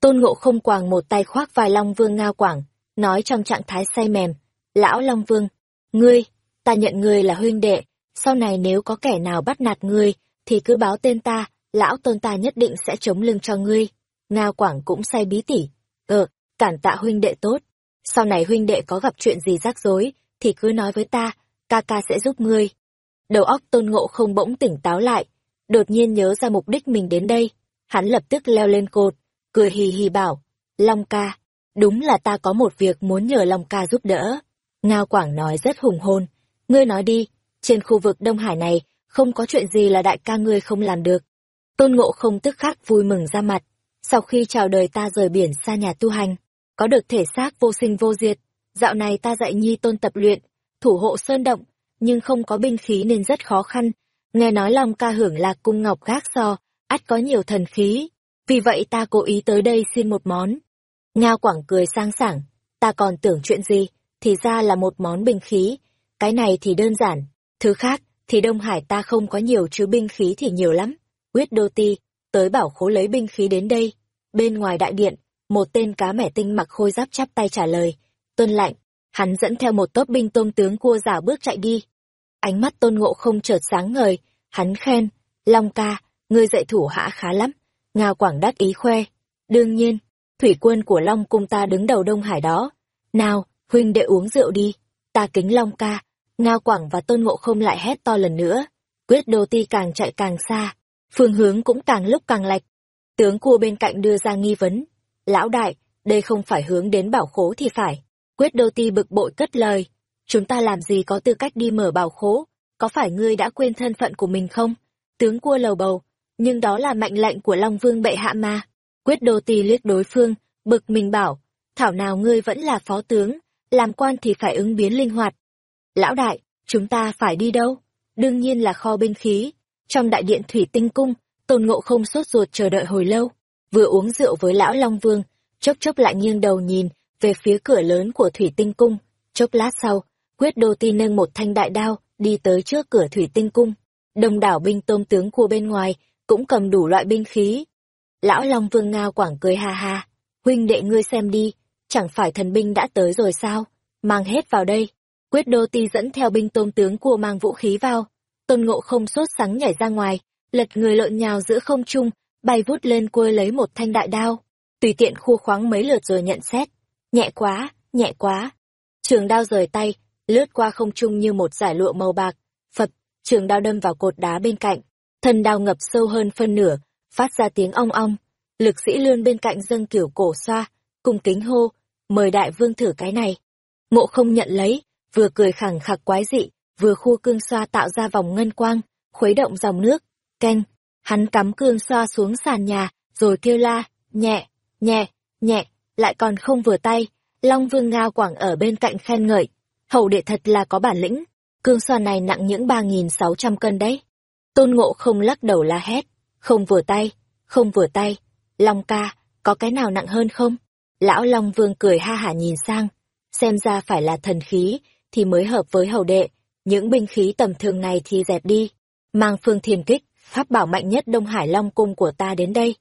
Tôn Ngộ không quàng một tay khoác vai Long Vương Ngao Quảng, nói trong trạng thái say mềm, Lão Long Vương, ngươi, ta nhận ngươi là huynh đệ, sau này nếu có kẻ nào bắt nạt ngươi, thì cứ báo tên ta, lão tôn ta nhất định sẽ chống lưng cho ngươi. Ngao Quảng cũng say bí tỉ. Ờ, cản tạ huynh đệ tốt. Sau này huynh đệ có gặp chuyện gì rắc rối, thì cứ nói với ta, ca ca sẽ giúp ngươi. Đầu óc tôn ngộ không bỗng tỉnh táo lại, đột nhiên nhớ ra mục đích mình đến đây. Hắn lập tức leo lên cột, cười hì hì bảo, Long ca, đúng là ta có một việc muốn nhờ Long ca giúp đỡ. Ngao Quảng nói rất hùng hồn, ngươi nói đi, trên khu vực Đông Hải này, không có chuyện gì là đại ca ngươi không làm được. Tôn Ngộ không tức khắc vui mừng ra mặt, sau khi chào đời ta rời biển xa nhà tu hành, có được thể xác vô sinh vô diệt, dạo này ta dạy nhi tôn tập luyện, thủ hộ sơn động, nhưng không có binh khí nên rất khó khăn, nghe nói lòng ca hưởng lạc cung ngọc gác so, ắt có nhiều thần khí, vì vậy ta cố ý tới đây xin một món. Ngao Quảng cười sang sảng, ta còn tưởng chuyện gì, thì ra là một món binh khí, cái này thì đơn giản, thứ khác, thì Đông Hải ta không có nhiều chứ binh khí thì nhiều lắm. Quyết Đô Ti, tới bảo khố lấy binh khí đến đây. Bên ngoài đại điện, một tên cá mẻ tinh mặc khôi giáp chắp tay trả lời. Tuân lạnh, hắn dẫn theo một tốp binh tôn tướng cua giả bước chạy đi. Ánh mắt tôn ngộ không chợt sáng ngời, hắn khen, Long ca, ngươi dạy thủ hạ khá lắm. Ngao Quảng đắc ý khoe. Đương nhiên, thủy quân của Long cung ta đứng đầu Đông Hải đó. Nào, huynh đệ uống rượu đi, ta kính Long ca. Ngao Quảng và tôn ngộ không lại hét to lần nữa. Quyết đô ti càng chạy càng xa, phương hướng cũng càng lúc càng lệch. Tướng cua bên cạnh đưa ra nghi vấn. Lão đại, đây không phải hướng đến bảo khố thì phải. Quyết đô ti bực bội cất lời, chúng ta làm gì có tư cách đi mở bảo khố, có phải ngươi đã quên thân phận của mình không? Tướng cua lầu bầu, nhưng đó là mệnh lệnh của Long Vương bệ hạ mà. Quyết đô ti liếc đối phương, bực mình bảo, thảo nào ngươi vẫn là phó tướng, làm quan thì phải ứng biến linh hoạt. Lão đại, chúng ta phải đi đâu? Đương nhiên là kho binh khí. Trong đại điện thủy tinh cung, tôn ngộ không sốt ruột chờ đợi hồi lâu, vừa uống rượu với lão Long Vương, chốc chốc lại nghiêng đầu nhìn về phía cửa lớn của thủy tinh cung. Chốc lát sau, quyết đô ti nâng một thanh đại đao, đi tới trước cửa thủy tinh cung. Đông đảo binh tôm tướng của bên ngoài, cũng cầm đủ loại binh khí. Lão Long Vương ngao quảng cười ha ha, huynh đệ ngươi xem đi, chẳng phải thần binh đã tới rồi sao, mang hết vào đây. Quyết đô ti dẫn theo binh tôm tướng cua mang vũ khí vào, tôn ngộ không sốt sắng nhảy ra ngoài, lật người lợn nhào giữa không trung, bay vút lên cua lấy một thanh đại đao, tùy tiện khu khoáng mấy lượt rồi nhận xét. Nhẹ quá, nhẹ quá. Trường đao rời tay, lướt qua không trung như một giải lụa màu bạc, phật, trường đao đâm vào cột đá bên cạnh, thân đao ngập sâu hơn phân nửa, phát ra tiếng ong ong. Lực sĩ lươn bên cạnh dâng kiểu cổ xoa, cùng kính hô, mời đại vương thử cái này. Ngộ không nhận lấy, vừa cười khẳng khặc quái dị, vừa khu cương xoa tạo ra vòng ngân quang, khuấy động dòng nước, canh. Hắn cắm cương xoa xuống sàn nhà, rồi kêu la, nhẹ, nhẹ, nhẹ, lại còn không vừa tay. Long vương ngao quảng ở bên cạnh khen ngợi, hậu đệ thật là có bản lĩnh, cương xoa này nặng những ba nghìn sáu trăm cân đấy. Tôn ngộ không lắc đầu la hét, không vừa tay, không vừa tay, Long ca, có cái nào nặng hơn không? Lão Long Vương cười ha hả nhìn sang, xem ra phải là thần khí, thì mới hợp với hầu đệ, những binh khí tầm thường này thì dẹp đi. Mang phương thiền kích, pháp bảo mạnh nhất Đông Hải Long Cung của ta đến đây.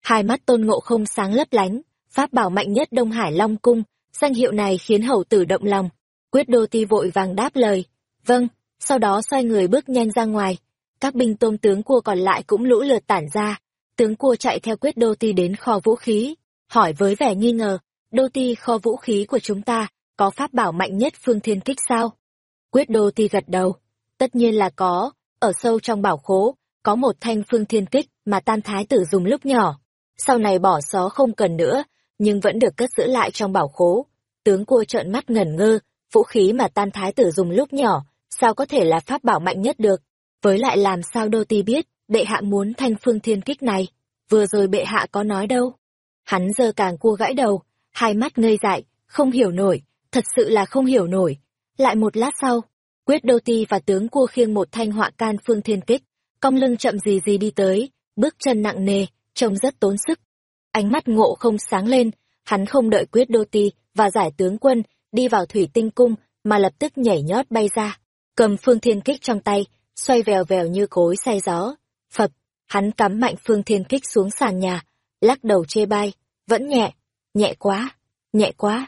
Hai mắt tôn ngộ không sáng lấp lánh, pháp bảo mạnh nhất Đông Hải Long Cung, danh hiệu này khiến hầu tử động lòng. Quyết đô ti vội vàng đáp lời, vâng, sau đó xoay người bước nhanh ra ngoài. Các binh tôm tướng cua còn lại cũng lũ lượt tản ra, tướng cua chạy theo quyết đô ti đến kho vũ khí, hỏi với vẻ nghi ngờ, đô ti kho vũ khí của chúng ta, có pháp bảo mạnh nhất phương thiên kích sao? Quyết đô ti gật đầu, tất nhiên là có, ở sâu trong bảo khố, có một thanh phương thiên kích mà tan thái tử dùng lúc nhỏ. Sau này bỏ xó không cần nữa, nhưng vẫn được cất giữ lại trong bảo khố. Tướng cua trợn mắt ngẩn ngơ, vũ khí mà tan thái tử dùng lúc nhỏ, sao có thể là pháp bảo mạnh nhất được? Với lại làm sao đô ti biết, bệ hạ muốn thanh phương thiên kích này, vừa rồi bệ hạ có nói đâu. Hắn giờ càng cua gãi đầu, hai mắt ngây dại, không hiểu nổi, thật sự là không hiểu nổi. Lại một lát sau, quyết đô ti và tướng cua khiêng một thanh họa can phương thiên kích, cong lưng chậm gì gì đi tới, bước chân nặng nề, trông rất tốn sức. Ánh mắt ngộ không sáng lên, hắn không đợi quyết đô ti và giải tướng quân đi vào thủy tinh cung mà lập tức nhảy nhót bay ra, cầm phương thiên kích trong tay, xoay vèo vèo như cối say gió. Phập, hắn cắm mạnh phương thiên kích xuống sàn nhà, lắc đầu chê bai, vẫn nhẹ, nhẹ quá, nhẹ quá.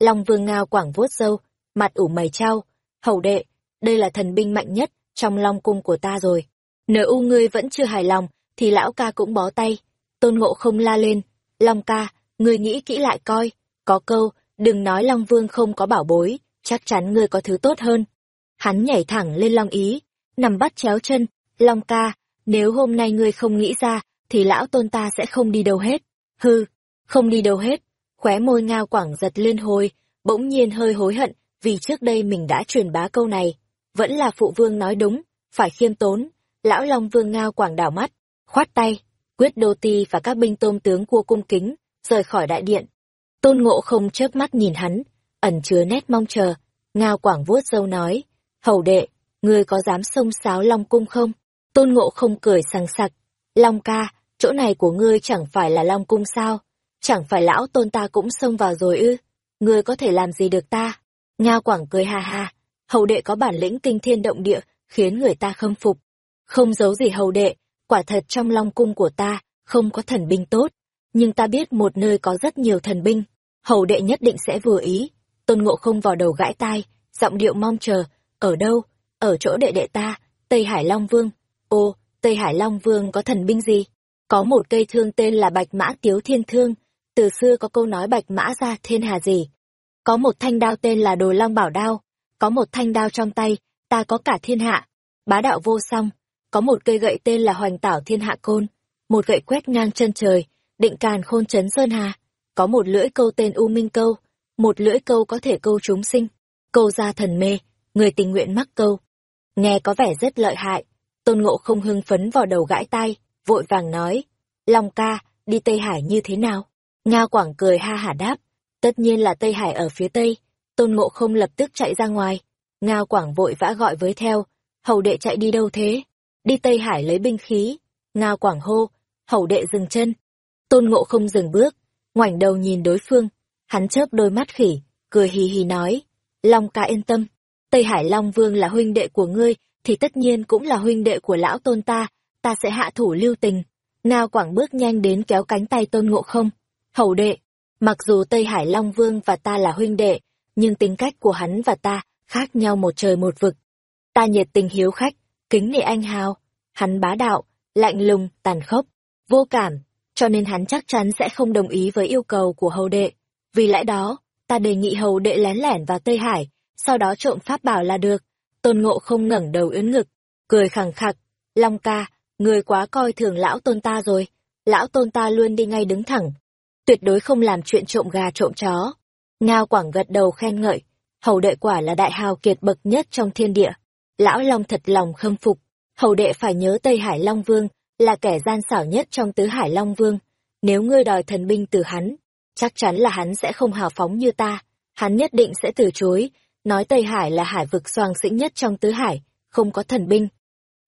Long vương ngao quảng vuốt râu, mặt ủ mày trao, hầu đệ, đây là thần binh mạnh nhất trong long cung của ta rồi. Nếu u ngươi vẫn chưa hài lòng, thì lão ca cũng bó tay. Tôn ngộ không la lên, Long ca, ngươi nghĩ kỹ lại coi, có câu, đừng nói Long Vương không có bảo bối, chắc chắn ngươi có thứ tốt hơn. Hắn nhảy thẳng lên Long Ý, nằm bắt chéo chân, Long ca, nếu hôm nay ngươi không nghĩ ra, thì lão tôn ta sẽ không đi đâu hết. Hư, không đi đâu hết. Khóe môi ngao quảng giật lên hồi, bỗng nhiên hơi hối hận, vì trước đây mình đã truyền bá câu này. Vẫn là phụ vương nói đúng, phải khiêm tốn. Lão Long Vương ngao quảng đảo mắt, khoát tay, quyết đô ti và các binh tôm tướng cua cung kính, rời khỏi đại điện. Tôn ngộ không chớp mắt nhìn hắn, ẩn chứa nét mong chờ. Ngao quảng vuốt dâu nói, hầu đệ, ngươi có dám xông xáo Long cung không? Tôn ngộ không cười sằng sặc. Long ca, chỗ này của ngươi chẳng phải là Long cung sao? Chẳng phải lão tôn ta cũng xông vào rồi ư? Ngươi có thể làm gì được ta? Ngao quảng cười ha ha. Hầu đệ có bản lĩnh kinh thiên động địa, khiến người ta khâm phục. Không giấu gì hầu đệ, quả thật trong Long cung của ta, không có thần binh tốt. Nhưng ta biết một nơi có rất nhiều thần binh, hầu đệ nhất định sẽ vừa ý. Tôn ngộ không vào đầu gãi tai, giọng điệu mong chờ, ở đâu? Ở chỗ đệ đệ ta, Tây Hải Long Vương. Ô, Tây Hải Long Vương có thần binh gì? Có một cây thương tên là Bạch Mã Tiếu Thiên Thương, từ xưa có câu nói Bạch Mã ra thiên hà gì. Có một thanh đao tên là Đồ Long Bảo Đao, có một thanh đao trong tay, ta có cả thiên hạ. Bá đạo vô song, có một cây gậy tên là Hoành Tảo Thiên Hạ Côn, một gậy quét ngang chân trời, định càn khôn chấn sơn hà. có một lưỡi câu tên U Minh Câu, một lưỡi câu có thể câu chúng sinh, câu ra thần mê, người tình nguyện mắc câu. Nghe có vẻ rất lợi hại, tôn ngộ không hưng phấn vào đầu gãi tai, vội vàng nói, Long ca, đi Tây Hải như thế nào? Ngao Quảng cười ha hả đáp, tất nhiên là Tây Hải ở phía Tây, tôn ngộ không lập tức chạy ra ngoài. Ngao Quảng vội vã gọi với theo, hầu đệ chạy đi đâu thế? Đi Tây Hải lấy binh khí. Ngao Quảng hô, hầu đệ dừng chân. Tôn ngộ không dừng bước, ngoảnh đầu nhìn đối phương, hắn chớp đôi mắt khỉ, cười hì hì nói, Long ca yên tâm, Tây Hải Long Vương là huynh đệ của ngươi, thì tất nhiên cũng là huynh đệ của lão tôn ta, ta sẽ hạ thủ lưu tình. Ngao Quảng bước nhanh đến kéo cánh tay tôn ngộ không. Hầu đệ, mặc dù Tây Hải Long Vương và ta là huynh đệ, nhưng tính cách của hắn và ta khác nhau một trời một vực. Ta nhiệt tình hiếu khách, kính nể anh hào, hắn bá đạo, lạnh lùng, tàn khốc, vô cảm, cho nên hắn chắc chắn sẽ không đồng ý với yêu cầu của hầu đệ. Vì lẽ đó, ta đề nghị hầu đệ lén lẻn vào Tây Hải, sau đó trộm pháp bảo là được. Tôn ngộ không ngẩng đầu ưỡn ngực, cười khẳng khặc, Long ca, người quá coi thường lão tôn ta rồi, lão tôn ta luôn đi ngay đứng thẳng, tuyệt đối không làm chuyện trộm gà trộm chó. Ngao Quảng gật đầu khen ngợi, hầu đệ quả là đại hào kiệt bậc nhất trong thiên địa. Lão Long thật lòng khâm phục, hầu đệ phải nhớ Tây Hải Long Vương là kẻ gian xảo nhất trong tứ Hải Long Vương. Nếu ngươi đòi thần binh từ hắn, chắc chắn là hắn sẽ không hào phóng như ta, hắn nhất định sẽ từ chối, nói Tây Hải là hải vực soàng xĩnh nhất trong tứ hải, không có thần binh.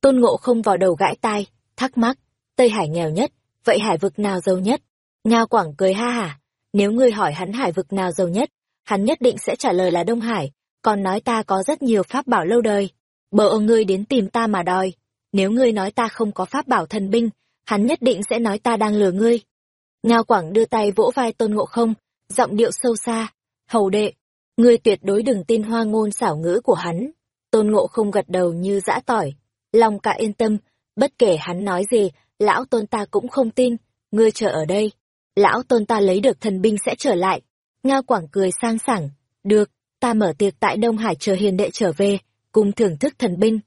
Tôn Ngộ không vào đầu gãi tai, thắc mắc, Tây Hải nghèo nhất, vậy hải vực nào giàu nhất? Ngao Quảng cười ha hả, nếu ngươi hỏi hắn hải vực nào giàu nhất, hắn nhất định sẽ trả lời là Đông Hải, còn nói ta có rất nhiều pháp bảo lâu đời. Bờ ông ngươi đến tìm ta mà đòi, nếu ngươi nói ta không có pháp bảo thần binh, hắn nhất định sẽ nói ta đang lừa ngươi. Ngao Quảng đưa tay vỗ vai Tôn Ngộ Không, giọng điệu sâu xa, hầu đệ, ngươi tuyệt đối đừng tin hoa ngôn xảo ngữ của hắn. Tôn Ngộ Không gật đầu như dã tỏi, lòng cả yên tâm, bất kể hắn nói gì, lão tôn ta cũng không tin, ngươi chờ ở đây. Lão tôn ta lấy được thần binh sẽ trở lại. Ngao Quảng cười sang sảng, được, ta mở tiệc tại Đông Hải chờ hiền đệ trở về, cùng thưởng thức thần binh.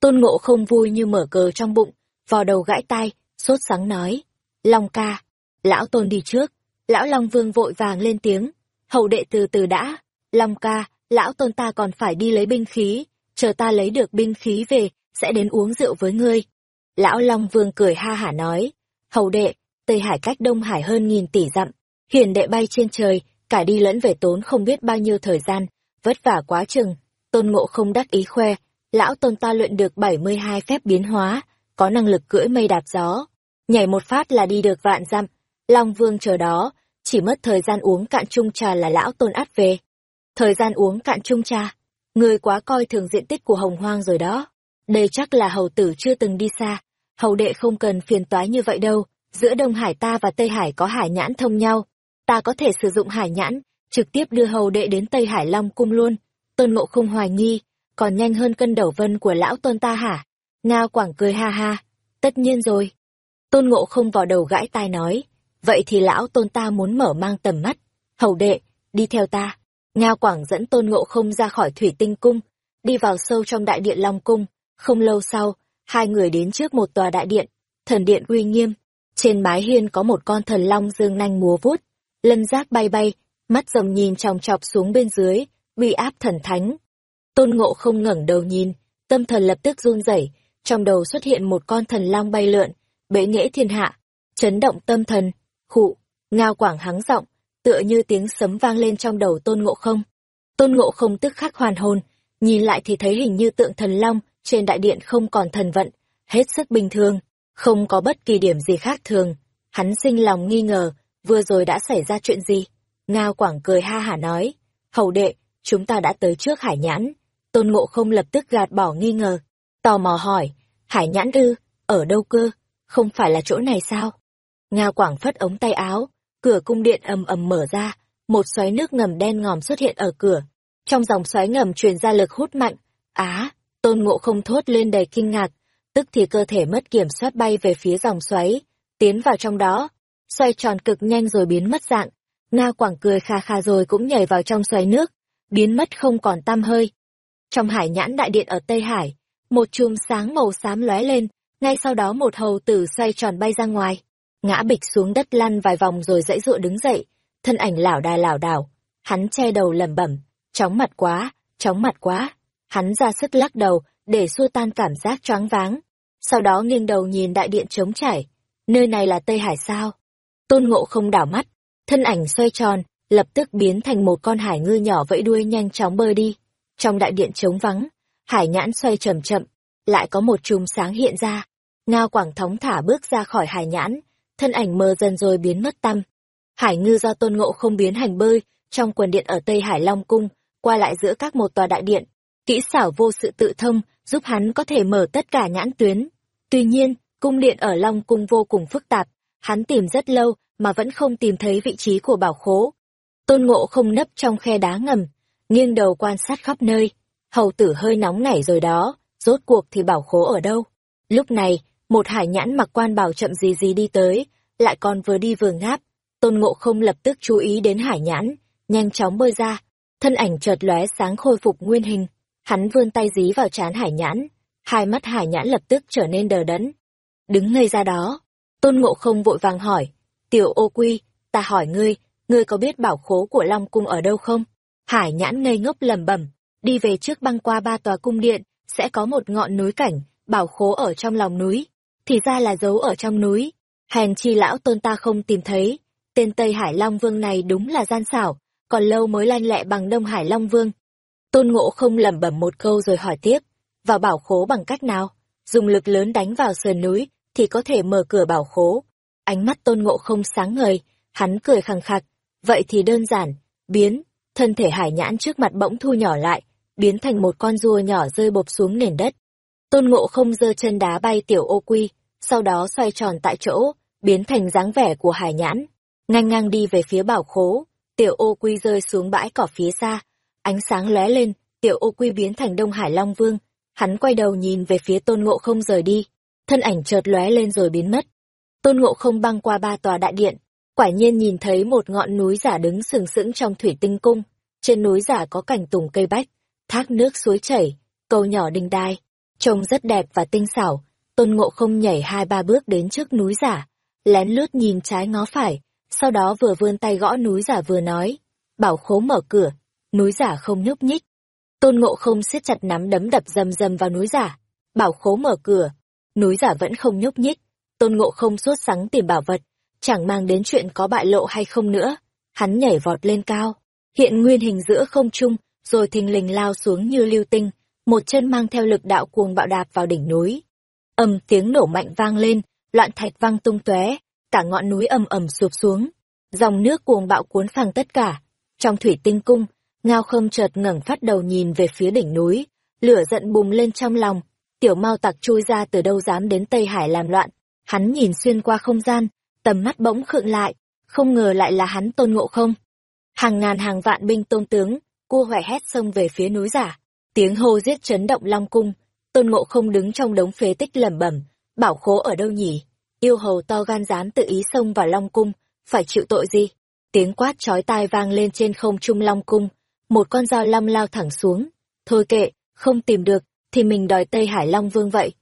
Tôn Ngộ không vui như mở cờ trong bụng, vò đầu gãi tai, sốt sắng nói. Long ca, lão tôn đi trước, lão Long Vương vội vàng lên tiếng, hậu đệ từ từ đã, Long ca, lão tôn ta còn phải đi lấy binh khí, chờ ta lấy được binh khí về, sẽ đến uống rượu với ngươi. Lão Long Vương cười ha hả nói, hầu đệ, Tây Hải cách Đông Hải hơn nghìn tỷ dặm, hiền đệ bay trên trời, cả đi lẫn về tốn không biết bao nhiêu thời gian, vất vả quá chừng. Tôn Ngộ không đắc ý khoe, lão tôn ta luyện được 72 phép biến hóa, có năng lực cưỡi mây đạp gió, nhảy một phát là đi được vạn dặm. Long Vương chờ đó, chỉ mất thời gian uống cạn chung trà là lão tôn át về. Thời gian uống cạn chung trà, người quá coi thường diện tích của hồng hoang rồi đó. Đây chắc là hầu tử chưa từng đi xa, hầu đệ không cần phiền toái như vậy đâu, giữa Đông Hải ta và Tây Hải có hải nhãn thông nhau, ta có thể sử dụng hải nhãn, trực tiếp đưa hầu đệ đến Tây Hải Long cung luôn. Tôn Ngộ không hoài nghi, còn nhanh hơn cân đầu vân của lão tôn ta hả? Ngao Quảng cười ha ha, tất nhiên rồi. Tôn Ngộ không vào đầu gãi tai nói, vậy thì lão tôn ta muốn mở mang tầm mắt, hầu đệ, đi theo ta. Ngao Quảng dẫn Tôn Ngộ không ra khỏi thủy tinh cung, đi vào sâu trong đại điện Long cung, không lâu sau, hai người đến trước một tòa đại điện, thần điện uy nghiêm, trên mái hiên có một con thần long dương nanh múa vuốt, lân giác bay bay, mắt rồng nhìn chòng chọc xuống bên dưới, uy áp thần thánh. Tôn Ngộ không ngẩng đầu nhìn, tâm thần lập tức run rẩy, trong đầu xuất hiện một con thần long bay lượn, bệ nghệ thiên hạ, chấn động tâm thần, khụ, ngao quảng hắng giọng, tựa như tiếng sấm vang lên trong đầu Tôn Ngộ không. Tôn Ngộ không tức khắc hoàn hồn, nhìn lại thì thấy hình như tượng thần long trên đại điện không còn thần vận, hết sức bình thường, không có bất kỳ điểm gì khác thường. Hắn sinh lòng nghi ngờ, vừa rồi đã xảy ra chuyện gì? Ngao Quảng cười ha hả nói, hầu đệ, chúng ta đã tới trước hải nhãn. Tôn Ngộ không lập tức gạt bỏ nghi ngờ, tò mò hỏi, hải nhãn ư, ở đâu cơ, không phải là chỗ này sao? Ngao Quảng phất ống tay áo, cửa cung điện ầm ầm mở ra, một xoáy nước ngầm đen ngòm xuất hiện ở cửa. Trong dòng xoáy ngầm truyền ra lực hút mạnh, á, Tôn Ngộ không thốt lên đầy kinh ngạc, tức thì cơ thể mất kiểm soát bay về phía dòng xoáy, tiến vào trong đó, xoay tròn cực nhanh rồi biến mất dạng. Nga Quảng cười kha kha rồi cũng nhảy vào trong xoáy nước, biến mất không còn tăm hơi. Trong hải nhãn đại điện ở Tây Hải, một chùm sáng màu xám lóe lên, ngay sau đó một hầu tử xoay tròn bay ra ngoài, ngã bịch xuống đất lăn vài vòng rồi dãy dụa đứng dậy, thân ảnh lảo đà lảo đảo, hắn che đầu lẩm bẩm, chóng mặt quá, chóng mặt quá. Hắn ra sức lắc đầu để xua tan cảm giác choáng váng. Sau đó nghiêng đầu nhìn đại điện trống trải. Nơi này là Tây Hải sao? Tôn Ngộ không đảo mắt, thân ảnh xoay tròn, lập tức biến thành một con hải ngư nhỏ vẫy đuôi nhanh chóng bơi đi. Trong đại điện trống vắng, hải nhãn xoay chậm chậm, lại có một chùm sáng hiện ra. Ngao Quảng Thống thả bước ra khỏi hải nhãn, thân ảnh mờ dần rồi biến mất tăm. Hải ngư do tôn ngộ không biến hành bơi, trong quần điện ở Tây Hải Long Cung, qua lại giữa các một tòa đại điện. Kỹ xảo vô sự tự thông, giúp hắn có thể mở tất cả nhãn tuyến. Tuy nhiên, cung điện ở Long Cung vô cùng phức tạp, hắn tìm rất lâu mà vẫn không tìm thấy vị trí của bảo khố. Tôn ngộ không nấp trong khe đá ngầm, nghiêng đầu quan sát khắp nơi. Hầu tử hơi nóng nảy rồi đó, rốt cuộc thì bảo khố ở đâu? Lúc này, một hải nhãn mặc quan bảo chậm gì gì đi tới, lại còn vừa đi vừa ngáp. Tôn ngộ không lập tức chú ý đến hải nhãn, nhanh chóng bơi ra, thân ảnh chợt lóe sáng khôi phục nguyên hình. Hắn vươn tay dí vào trán hải nhãn, hai mắt hải nhãn lập tức trở nên đờ đẫn. Đứng ngây ra đó, tôn ngộ không vội vàng hỏi, tiểu ô quy, ta hỏi ngươi, ngươi có biết bảo khố của Long Cung ở đâu không? Hải nhãn ngây ngốc lầm bẩm, đi về trước băng qua ba tòa cung điện, sẽ có một ngọn núi cảnh, bảo khố ở trong lòng núi, thì ra là giấu ở trong núi. Hèn chi lão tôn ta không tìm thấy, tên Tây Hải Long Vương này đúng là gian xảo, còn lâu mới lanh lẹ bằng Đông Hải Long Vương. Tôn Ngộ không lẩm bẩm một câu rồi hỏi tiếp, vào bảo khố bằng cách nào? Dùng lực lớn đánh vào sườn núi thì có thể mở cửa bảo khố. Ánh mắt Tôn Ngộ không sáng ngời, hắn cười khằng khặc, vậy thì đơn giản, biến, thân thể hải nhãn trước mặt bỗng thu nhỏ lại, biến thành một con rùa nhỏ rơi bộp xuống nền đất. Tôn Ngộ không giơ chân đá bay tiểu ô quy, sau đó xoay tròn tại chỗ, biến thành dáng vẻ của hải nhãn, ngang ngang đi về phía bảo khố. Tiểu ô quy rơi xuống bãi cỏ phía xa, ánh sáng lóe lên, tiểu ô quy biến thành Đông Hải Long Vương. Hắn quay đầu nhìn về phía tôn ngộ không rời đi, thân ảnh chợt lóe lên rồi biến mất. Tôn ngộ không băng qua ba tòa đại điện, quả nhiên nhìn thấy một ngọn núi giả đứng sừng sững trong thủy tinh cung. Trên núi giả có cảnh tùng cây bách, thác nước suối chảy, cầu nhỏ đình đai, trông rất đẹp và tinh xảo. Tôn ngộ không nhảy hai ba bước đến trước núi giả, lén lướt nhìn trái ngó phải, sau đó vừa vươn tay gõ núi giả vừa nói, bảo khố mở cửa, núi giả không nhúc nhích. Tôn ngộ không siết chặt nắm đấm đập dầm dầm vào núi giả, bảo khố mở cửa, núi giả vẫn không nhúc nhích. Tôn ngộ không sốt sắng tìm bảo vật, chẳng mang đến chuyện có bại lộ hay không nữa. Hắn nhảy vọt lên cao, hiện nguyên hình giữa không trung, rồi thình lình lao xuống như lưu tinh, một chân mang theo lực đạo cuồng bạo đạp vào đỉnh núi. Âm tiếng nổ mạnh vang lên, loạn thạch vang tung tóe, cả ngọn núi ầm ầm sụp xuống, dòng nước cuồng bạo cuốn phăng tất cả. Trong thủy tinh cung, Ngao không chợt ngẩng phát đầu nhìn về phía đỉnh núi, lửa giận bùng lên trong lòng, tiểu mau Tặc chui ra từ đâu dám đến Tây Hải làm loạn. Hắn nhìn xuyên qua không gian, tầm mắt bỗng khựng lại, không ngờ lại là hắn Tôn Ngộ Không. Hàng ngàn hàng vạn binh tôn tướng, cua hoẻ hét xông về phía núi giả, tiếng hô giết chấn động long cung, Tôn Ngộ Không đứng trong đống phế tích lẩm bẩm, bảo khố ở đâu nhỉ? yêu hầu to gan dám tự ý xông vào Long Cung, phải chịu tội gì? Tiếng quát chói tai vang lên trên không trung Long Cung, một con dao long lao thẳng xuống. Thôi kệ, không tìm được, thì mình đòi Tây Hải Long Vương vậy.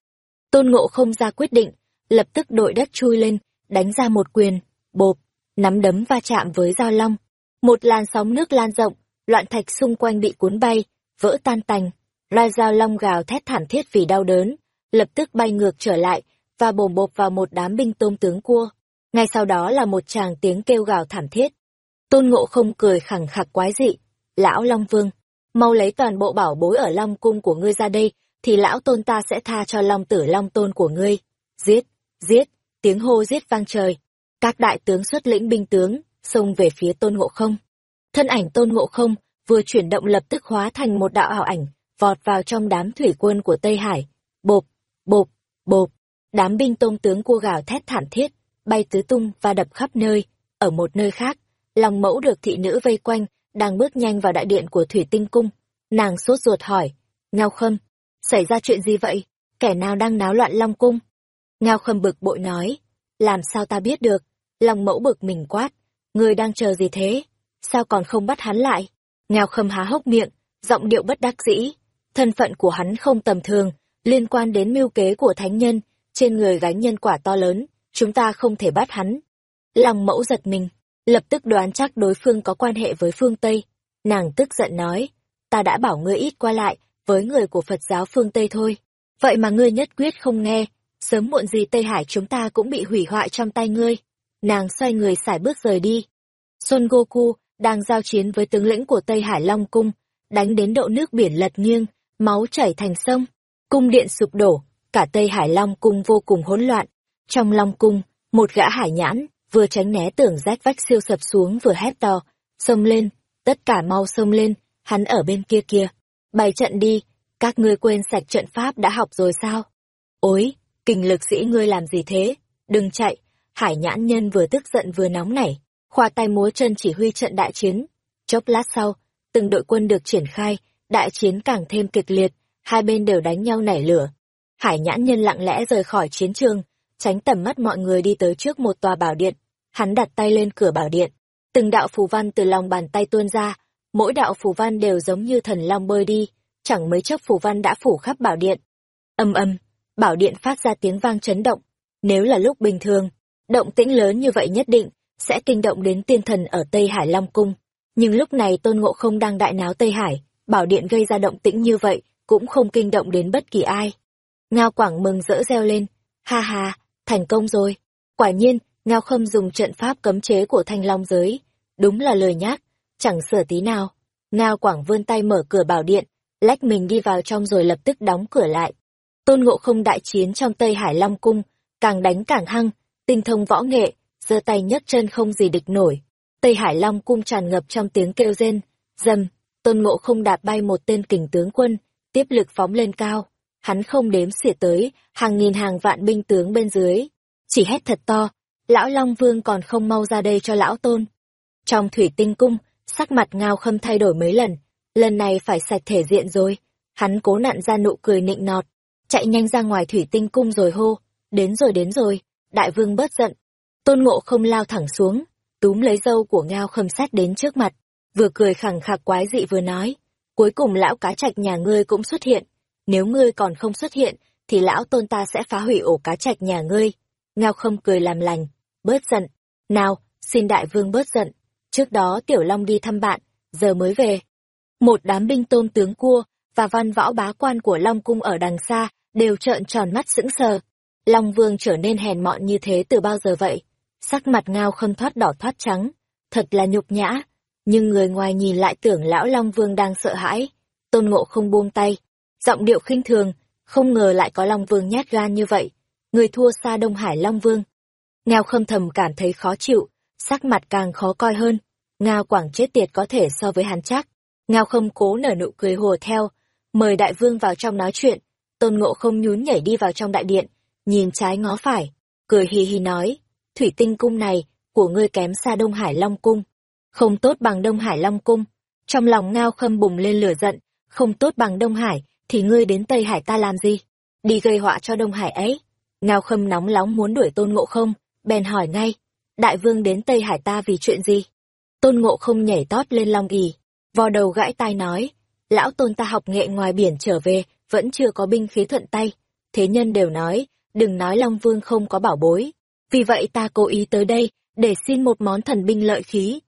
Tôn Ngộ không ra quyết định, lập tức đội đất chui lên, đánh ra một quyền, bộp, nắm đấm va chạm với dao long. Một làn sóng nước lan rộng, loạn thạch xung quanh bị cuốn bay, vỡ tan tành. Loài dao long gào thét thảm thiết vì đau đớn, lập tức bay ngược trở lại, và bồm bộp vào một đám binh tôm tướng cua. Ngay sau đó là một tràng tiếng kêu gào thảm thiết. Tôn Ngộ không cười khẳng khặc quái dị. Lão Long Vương, mau lấy toàn bộ bảo bối ở Long Cung của ngươi ra đây, thì lão tôn ta sẽ tha cho Long tử Long Tôn của ngươi. Giết, giết, tiếng hô giết vang trời. Các đại tướng xuất lĩnh binh tướng, xông về phía Tôn Ngộ không. Thân ảnh Tôn Ngộ không, vừa chuyển động lập tức hóa thành một đạo ảo ảnh, vọt vào trong đám thủy quân của Tây Hải. Bộp, bộp, bộp, Đám binh tôn tướng cua gào thét thảm thiết, bay tứ tung và đập khắp nơi. Ở một nơi khác, lòng mẫu được thị nữ vây quanh, đang bước nhanh vào đại điện của thủy tinh cung. Nàng sốt ruột hỏi, Ngao Khâm, xảy ra chuyện gì vậy? Kẻ nào đang náo loạn Long Cung? Ngao Khâm bực bội nói, làm sao ta biết được? long mẫu bực mình quát, người đang chờ gì thế? Sao còn không bắt hắn lại? Ngao Khâm há hốc miệng, giọng điệu bất đắc dĩ. Thân phận của hắn không tầm thường, liên quan đến mưu kế của thánh nhân, trên người gánh nhân quả to lớn, chúng ta không thể bắt hắn. Lòng mẫu giật mình, lập tức đoán chắc đối phương có quan hệ với phương Tây. Nàng tức giận nói, ta đã bảo ngươi ít qua lại với người của Phật giáo phương Tây thôi. Vậy mà ngươi nhất quyết không nghe, sớm muộn gì Tây Hải chúng ta cũng bị hủy hoại trong tay ngươi. Nàng xoay người xài bước rời đi. Son Goku đang giao chiến với tướng lĩnh của Tây Hải Long Cung, đánh đến độ nước biển lật nghiêng, máu chảy thành sông, cung điện sụp đổ, cả Tây Hải Long Cung vô cùng hỗn loạn. Trong Long Cung, một gã hải nhãn, vừa tránh né tưởng rách vách siêu sập xuống vừa hét to, xông lên, tất cả mau xông lên, hắn ở bên kia kia. Bày trận đi, các ngươi quên sạch trận pháp đã học rồi sao? Ôi, kình lực sĩ ngươi làm gì thế? Đừng chạy, hải nhãn nhân vừa tức giận vừa nóng nảy, khoa tay múa chân chỉ huy trận đại chiến. Chốc lát sau, từng đội quân được triển khai, đại chiến càng thêm kịch liệt, hai bên đều đánh nhau nảy lửa. Hải nhãn nhân lặng lẽ rời khỏi chiến trường, tránh tầm mắt mọi người đi tới trước một tòa bảo điện. Hắn đặt tay lên cửa bảo điện. Từng đạo phù văn từ lòng bàn tay tuôn ra, mỗi đạo phù văn đều giống như thần long bơi đi, chẳng mấy chốc phù văn đã phủ khắp bảo điện. Âm âm, bảo điện phát ra tiếng vang chấn động. Nếu là lúc bình thường, động tĩnh lớn như vậy nhất định sẽ kinh động đến tiên thần ở Tây Hải Long Cung. Nhưng lúc này Tôn Ngộ không đang đại náo Tây Hải, bảo điện gây ra động tĩnh như vậy, cũng không kinh động đến bất kỳ ai. Ngao Quảng mừng rỡ reo lên, ha ha, thành công rồi. Quả nhiên, Ngao Khâm dùng trận pháp cấm chế của thanh long giới. Đúng là lời nhác, chẳng sửa tí nào. Ngao Quảng vươn tay mở cửa bảo điện, lách mình đi vào trong rồi lập tức đóng cửa lại. Tôn Ngộ không đại chiến trong Tây Hải Long Cung, càng đánh càng hăng, tinh thông võ nghệ, giơ tay nhấc chân không gì địch nổi. Tây Hải Long Cung tràn ngập trong tiếng kêu rên, dầm, Tôn Ngộ không đạp bay một tên kình tướng quân, tiếp lực phóng lên cao. Hắn không đếm xỉa tới, hàng nghìn hàng vạn binh tướng bên dưới. Chỉ hét thật to, lão Long Vương còn không mau ra đây cho lão Tôn. Trong thủy tinh cung, sắc mặt ngao khâm thay đổi mấy lần, lần này phải sạch thể diện rồi. Hắn cố nặn ra nụ cười nịnh nọt, chạy nhanh ra ngoài thủy tinh cung rồi hô, đến rồi đến rồi, đại vương bớt giận. Tôn ngộ không lao thẳng xuống, túm lấy dâu của ngao khâm sát đến trước mặt, vừa cười khẳng khạc quái dị vừa nói, cuối cùng lão cá trạch nhà ngươi cũng xuất hiện, nếu ngươi còn không xuất hiện, thì lão tôn ta sẽ phá hủy ổ cá trạch nhà ngươi. Ngao không cười làm lành, bớt giận, nào, xin đại vương bớt giận, trước đó tiểu long đi thăm bạn, giờ mới về. Một đám binh tôn tướng cua, và văn võ bá quan của Long Cung ở đằng xa, đều trợn tròn mắt sững sờ. Long Vương trở nên hèn mọn như thế từ bao giờ vậy? Sắc mặt ngao không thoát đỏ thoát trắng, thật là nhục nhã. Nhưng người ngoài nhìn lại tưởng lão Long Vương đang sợ hãi. Tôn Ngộ không buông tay, giọng điệu khinh thường, không ngờ lại có Long Vương nhát gan như vậy. Người thua xa Đông Hải Long Vương. Ngao khâm thầm cảm thấy khó chịu, sắc mặt càng khó coi hơn. Ngao quảng chết tiệt có thể so với hắn chắc. Ngao không cố nở nụ cười hùa theo, mời đại vương vào trong nói chuyện. Tôn ngộ không nhún nhảy đi vào trong đại điện, nhìn trái ngó phải, cười hì hì nói, thủy tinh cung này, của ngươi kém xa Đông Hải Long Cung. Không tốt bằng Đông Hải Long Cung. Trong lòng ngao khâm bùng lên lửa giận, không tốt bằng Đông Hải, thì ngươi đến Tây Hải ta làm gì? Đi gây họa cho Đông Hải ấy. Ngao khâm nóng nóng muốn đuổi tôn ngộ không, bèn hỏi ngay, đại vương đến Tây Hải ta vì chuyện gì? Tôn ngộ không nhảy tót lên long ỉ, vò đầu gãi tai nói, lão tôn ta học nghệ ngoài biển trở về, vẫn chưa có binh khí thuận tay. Thế nhân đều nói, đừng nói Long Vương không có bảo bối. Vì vậy ta cố ý tới đây, để xin một món thần binh lợi khí.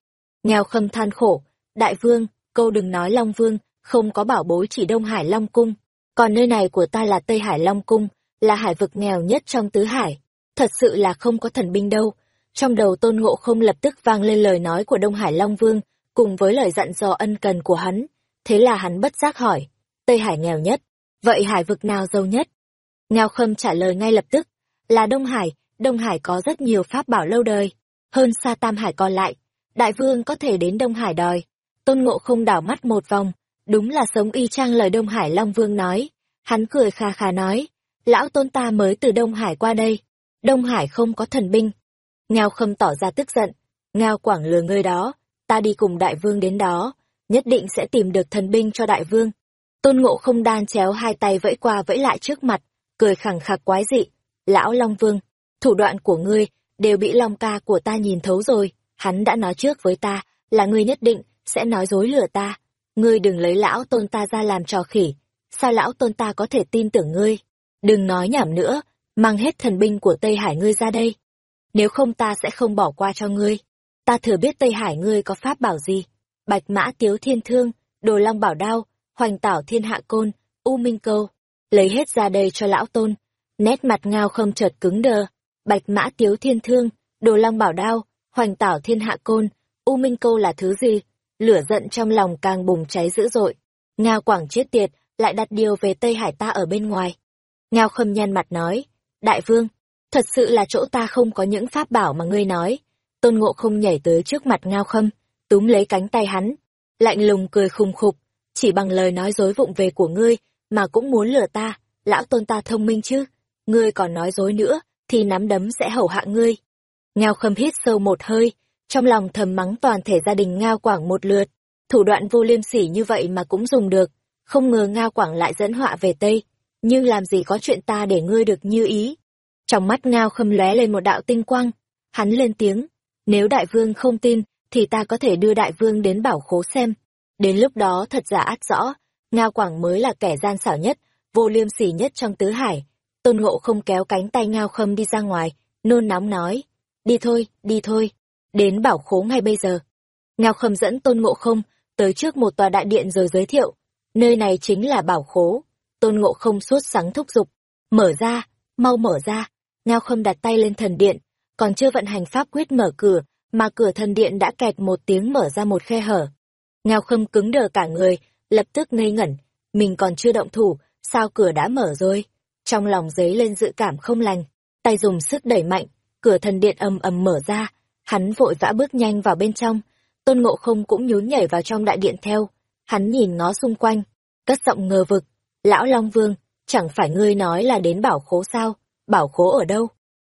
Nghèo khâm than khổ, đại vương, câu đừng nói Long Vương, không có bảo bối chỉ Đông Hải Long Cung. Còn nơi này của ta là Tây Hải Long Cung, là hải vực nghèo nhất trong tứ hải. Thật sự là không có thần binh đâu. Trong đầu tôn ngộ không lập tức vang lên lời nói của Đông Hải Long Vương, cùng với lời dặn dò ân cần của hắn. Thế là hắn bất giác hỏi, Tây Hải nghèo nhất, vậy hải vực nào giàu nhất? Ngao Khâm trả lời ngay lập tức, là Đông Hải, Đông Hải có rất nhiều pháp bảo lâu đời, hơn xa Tam Hải còn lại. Đại vương có thể đến Đông Hải đòi. Tôn Ngộ không đảo mắt một vòng, đúng là sống y chang lời Đông Hải Long Vương nói. Hắn cười khà khà nói, lão tôn ta mới từ Đông Hải qua đây. Đông Hải không có thần binh. Ngao Khâm tỏ ra tức giận. Ngao Quảng lừa ngươi đó, ta đi cùng đại vương đến đó, nhất định sẽ tìm được thần binh cho đại vương. Tôn Ngộ không đan chéo hai tay vẫy qua vẫy lại trước mặt, cười khẳng khạc quái dị. Lão Long Vương, thủ đoạn của ngươi đều bị Long ca của ta nhìn thấu rồi, hắn đã nói trước với ta là ngươi nhất định sẽ nói dối lừa ta. Ngươi đừng lấy lão tôn ta ra làm trò khỉ, sao lão tôn ta có thể tin tưởng ngươi? Đừng nói nhảm nữa, mang hết thần binh của Tây Hải ngươi ra đây. Nếu không ta sẽ không bỏ qua cho ngươi. ta thừa biết Tây Hải ngươi có pháp bảo gì. Bạch mã tiếu thiên thương, đồ long bảo đao, hoành tảo thiên hạ côn, u minh câu. Lấy hết ra đây cho lão tôn. Nét mặt ngao không chợt cứng đờ. Bạch mã tiếu thiên thương, đồ long bảo đao, hoành tảo thiên hạ côn, u minh câu là thứ gì? Lửa giận trong lòng càng bùng cháy dữ dội. Ngao quảng chết tiệt, lại đặt điều về Tây Hải ta ở bên ngoài. Ngao khâm nhăn mặt nói, đại vương, thật sự là chỗ ta không có những pháp bảo mà ngươi nói. Tôn ngộ không nhảy tới trước mặt ngao khâm, túm lấy cánh tay hắn, lạnh lùng cười khùng khục, chỉ bằng lời nói dối vụng về của ngươi, mà cũng muốn lừa ta, lão tôn ta thông minh chứ, ngươi còn nói dối nữa, thì nắm đấm sẽ hầu hạ ngươi. Ngao khâm hít sâu một hơi, trong lòng thầm mắng toàn thể gia đình Ngao Quảng một lượt, thủ đoạn vô liêm sỉ như vậy mà cũng dùng được, không ngờ Ngao Quảng lại dẫn họa về Tây, nhưng làm gì có chuyện ta để ngươi được như ý. Trong mắt Ngao khâm lóe lên một đạo tinh quang, hắn lên tiếng, nếu đại vương không tin, thì ta có thể đưa đại vương đến bảo khố xem. Đến lúc đó thật giả át rõ, Ngao Quảng mới là kẻ gian xảo nhất, vô liêm sỉ nhất trong tứ hải. Tôn Ngộ không kéo cánh tay Ngao Khâm đi ra ngoài, nôn nóng nói, đi thôi, đi thôi, đến bảo khố ngay bây giờ. Ngao Khâm dẫn Tôn Ngộ không tới trước một tòa đại điện rồi giới thiệu, nơi này chính là bảo khố. Tôn Ngộ không sốt sáng thúc giục, mở ra, mau mở ra. Ngao Khâm đặt tay lên thần điện, còn chưa vận hành pháp quyết mở cửa, mà cửa thần điện đã kẹt một tiếng mở ra một khe hở. Ngao Khâm cứng đờ cả người, lập tức ngây ngẩn, mình còn chưa động thủ, sao cửa đã mở rồi? Trong lòng dấy lên dự cảm không lành, tay dùng sức đẩy mạnh, cửa thần điện ầm ầm mở ra, hắn vội vã bước nhanh vào bên trong, tôn ngộ không cũng nhún nhảy vào trong đại điện theo, hắn nhìn ngó xung quanh, cất giọng ngờ vực, lão Long Vương, chẳng phải ngươi nói là đến bảo khố sao, bảo khố ở đâu?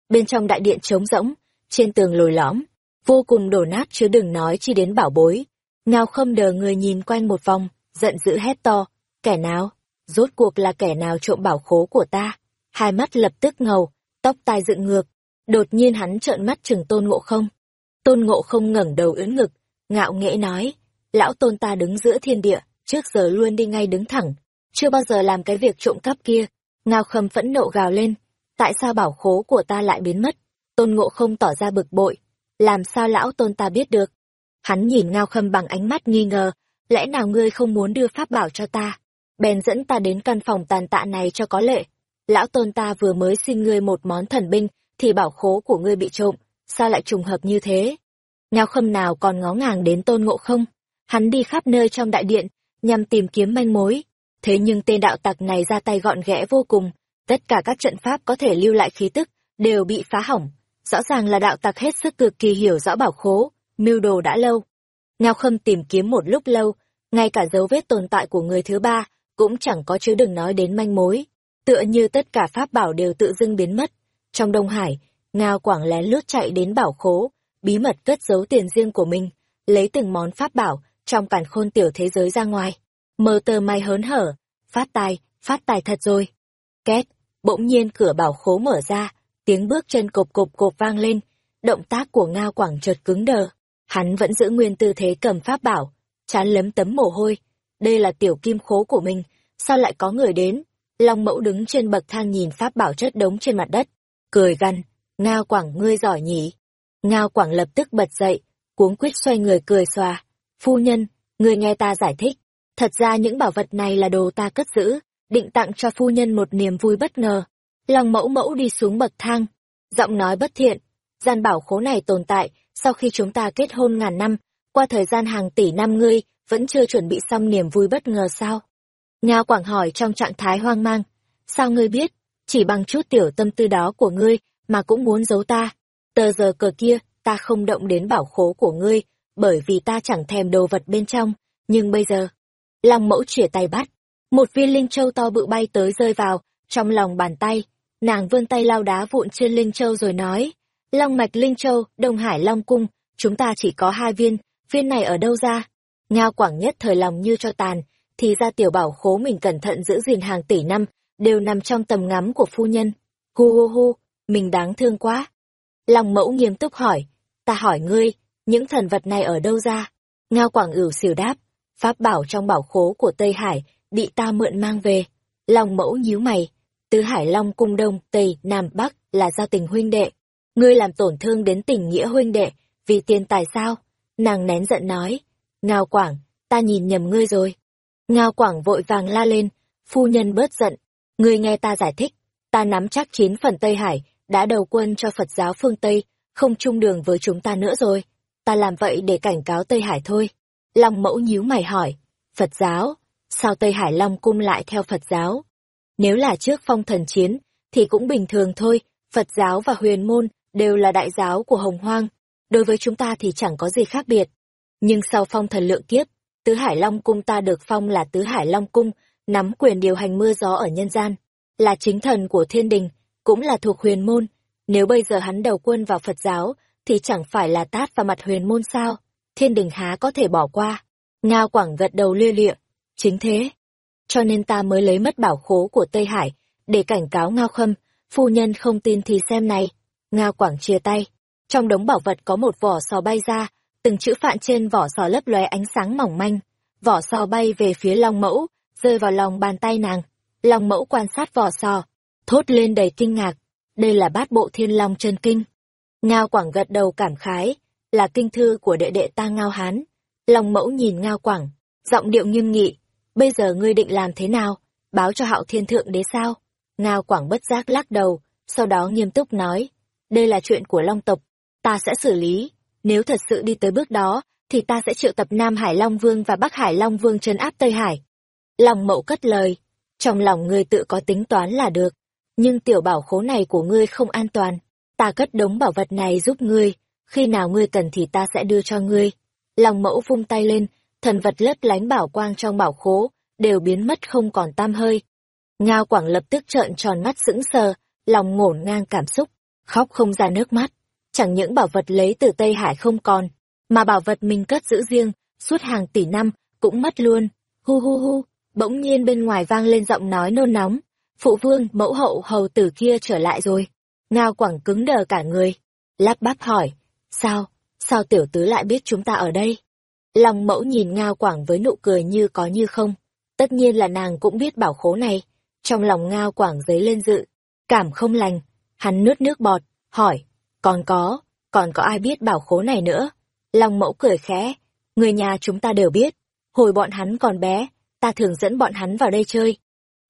Bên trong đại điện trống rỗng, trên tường lồi lõm, vô cùng đổ nát chứ đừng nói chi đến bảo bối. Ngao không đờ người nhìn quanh một vòng, giận dữ hét to, kẻ nào, rốt cuộc là kẻ nào trộm bảo khố của ta. Hai mắt lập tức ngầu, tóc tai dựng ngược, đột nhiên hắn trợn mắt chừng tôn ngộ không. Tôn ngộ không ngẩng đầu ưỡn ngực, ngạo nghễ nói, lão tôn ta đứng giữa thiên địa, trước giờ luôn đi ngay đứng thẳng, chưa bao giờ làm cái việc trộm cắp kia. Ngao khâm phẫn nộ gào lên, tại sao bảo khố của ta lại biến mất? Tôn ngộ không tỏ ra bực bội, làm sao lão tôn ta biết được? Hắn nhìn ngao khâm bằng ánh mắt nghi ngờ, lẽ nào ngươi không muốn đưa pháp bảo cho ta? Bèn dẫn ta đến căn phòng tàn tạ này cho có lệ. Lão tôn ta vừa mới xin ngươi một món thần binh, thì bảo khố của ngươi bị trộm, sao lại trùng hợp như thế? Ngao khâm nào còn ngó ngàng đến tôn ngộ không? Hắn đi khắp nơi trong đại điện, nhằm tìm kiếm manh mối. Thế nhưng tên đạo tặc này ra tay gọn ghẽ vô cùng, tất cả các trận pháp có thể lưu lại khí tức, đều bị phá hỏng. Rõ ràng là đạo tặc hết sức cực kỳ hiểu rõ bảo khố, mưu đồ đã lâu. Ngao khâm tìm kiếm một lúc lâu, ngay cả dấu vết tồn tại của người thứ ba, cũng chẳng có chứ đừng nói đến manh mối. Tựa như tất cả pháp bảo đều tự dưng biến mất. Trong Đông Hải, Ngao Quảng lén lút chạy đến bảo khố, bí mật cất giấu tiền riêng của mình, lấy từng món pháp bảo trong càn khôn tiểu thế giới ra ngoài. Mơ tờ mai hớn hở, phát tài, phát tài thật rồi. Két, bỗng nhiên cửa bảo khố mở ra, tiếng bước chân cộp cộp cộp vang lên, động tác của Ngao Quảng chợt cứng đờ. Hắn vẫn giữ nguyên tư thế cầm pháp bảo, chán lấm tấm mồ hôi. Đây là tiểu kim khố của mình, sao lại có người đến? Long mẫu đứng trên bậc thang nhìn pháp bảo chất đống trên mặt đất, cười gằn, Ngao Quảng ngươi giỏi nhỉ? Ngao Quảng lập tức bật dậy, cuống quýt xoay người cười xòa. Phu nhân, người nghe ta giải thích. Thật ra những bảo vật này là đồ ta cất giữ, định tặng cho phu nhân một niềm vui bất ngờ. Lòng mẫu mẫu đi xuống bậc thang, giọng nói bất thiện. Gian bảo khố này tồn tại, sau khi chúng ta kết hôn ngàn năm, qua thời gian hàng tỷ năm ngươi, vẫn chưa chuẩn bị xong niềm vui bất ngờ sao? Nha Quảng hỏi trong trạng thái hoang mang. Sao ngươi biết? Chỉ bằng chút tiểu tâm tư đó của ngươi, mà cũng muốn giấu ta. Tờ giờ cờ kia, ta không động đến bảo khố của ngươi, bởi vì ta chẳng thèm đồ vật bên trong. Nhưng bây giờ, Long mẫu chìa tay bắt. Một viên linh châu to bự bay tới rơi vào, trong lòng bàn tay. Nàng vươn tay lao đá vụn trên linh châu rồi nói. Long mạch linh châu, Đông Hải Long Cung, chúng ta chỉ có hai viên, viên này ở đâu ra? Ngao quảng nhất thời lòng như cho tàn, thì ra tiểu bảo khố mình cẩn thận giữ gìn hàng tỷ năm, đều nằm trong tầm ngắm của phu nhân. Hu hu hu, mình đáng thương quá. Long mẫu nghiêm túc hỏi, ta hỏi ngươi, những thần vật này ở đâu ra? Ngao quảng ửu xỉu đáp, pháp bảo trong bảo khố của Tây Hải, bị ta mượn mang về. Long mẫu nhíu mày, tứ Hải Long cung đông, Tây, Nam, Bắc là gia tình huynh đệ. Ngươi làm tổn thương đến tình nghĩa huynh đệ, vì tiền tài sao? Nàng nén giận nói, Ngao Quảng, ta nhìn nhầm ngươi rồi. Ngao Quảng vội vàng la lên, phu nhân bớt giận, ngươi nghe ta giải thích, ta nắm chắc chín phần Tây Hải, đã đầu quân cho Phật giáo phương Tây, không chung đường với chúng ta nữa rồi. Ta làm vậy để cảnh cáo Tây Hải thôi. Long mẫu nhíu mày hỏi, Phật giáo, sao Tây Hải Long cung lại theo Phật giáo? Nếu là trước phong thần chiến, thì cũng bình thường thôi, Phật giáo và huyền môn đều là đại giáo của Hồng Hoang. Đối với chúng ta thì chẳng có gì khác biệt. Nhưng sau phong thần lượng kiếp, Tứ Hải Long cung ta được phong là Tứ Hải Long cung, nắm quyền điều hành mưa gió ở nhân gian, là chính thần của thiên đình, cũng là thuộc huyền môn. Nếu bây giờ hắn đầu quân vào Phật giáo, thì chẳng phải là tát vào mặt huyền môn sao? Thiên đình há có thể bỏ qua. Ngao Quảng gật đầu lia lịa. Chính thế. Cho nên ta mới lấy mất bảo khố của Tây Hải, để cảnh cáo Ngao Khâm, phu nhân không tin thì xem này. Ngao Quảng chia tay. Trong đống bảo vật có một vỏ sò bay ra, từng chữ phạn trên vỏ sò lấp lóe ánh sáng mỏng manh. Vỏ sò bay về phía Long Mẫu, rơi vào lòng bàn tay nàng. Long Mẫu quan sát vỏ sò, thốt lên đầy kinh ngạc. Đây là bát bộ thiên long chân kinh. Ngao Quảng gật đầu cảm khái, là kinh thư của đệ đệ ta Ngao Hán. lòng Mẫu nhìn Ngao Quảng, giọng điệu nghiêm nghị. Bây giờ ngươi định làm thế nào? Báo cho hạo thiên thượng đế sao? Ngao Quảng bất giác lắc đầu, sau đó nghiêm túc nói. Đây là chuyện của Long tộc, ta sẽ xử lý. Nếu thật sự đi tới bước đó, thì ta sẽ triệu tập Nam Hải Long Vương và Bắc Hải Long Vương trấn áp Tây Hải. lòng mẫu cất lời, trong lòng ngươi tự có tính toán là được, nhưng tiểu bảo khố này của ngươi không an toàn. Ta cất đống bảo vật này giúp ngươi, khi nào ngươi cần thì ta sẽ đưa cho ngươi. lòng mẫu vung tay lên, thần vật lấp lánh bảo quang trong bảo khố, đều biến mất không còn tam hơi. Ngao Quảng lập tức trợn tròn mắt sững sờ, lòng ngổn ngang cảm xúc, khóc không ra nước mắt. Chẳng những bảo vật lấy từ Tây Hải không còn, mà bảo vật mình cất giữ riêng, suốt hàng tỷ năm, cũng mất luôn. Hu hu hu, bỗng nhiên bên ngoài vang lên giọng nói nôn nóng. Phụ vương, mẫu hậu hầu tử kia trở lại rồi. Ngao Quảng cứng đờ cả người. Lắp bắp hỏi, sao, sao tiểu tứ lại biết chúng ta ở đây? Long mẫu nhìn Ngao Quảng với nụ cười như có như không. Tất nhiên là nàng cũng biết bảo khố này. Trong lòng Ngao Quảng dấy lên dự. Cảm không lành. Hắn nuốt nước bọt, hỏi, còn có, còn có ai biết bảo khố này nữa? Long mẫu cười khẽ, người nhà chúng ta đều biết. Hồi bọn hắn còn bé, ta thường dẫn bọn hắn vào đây chơi.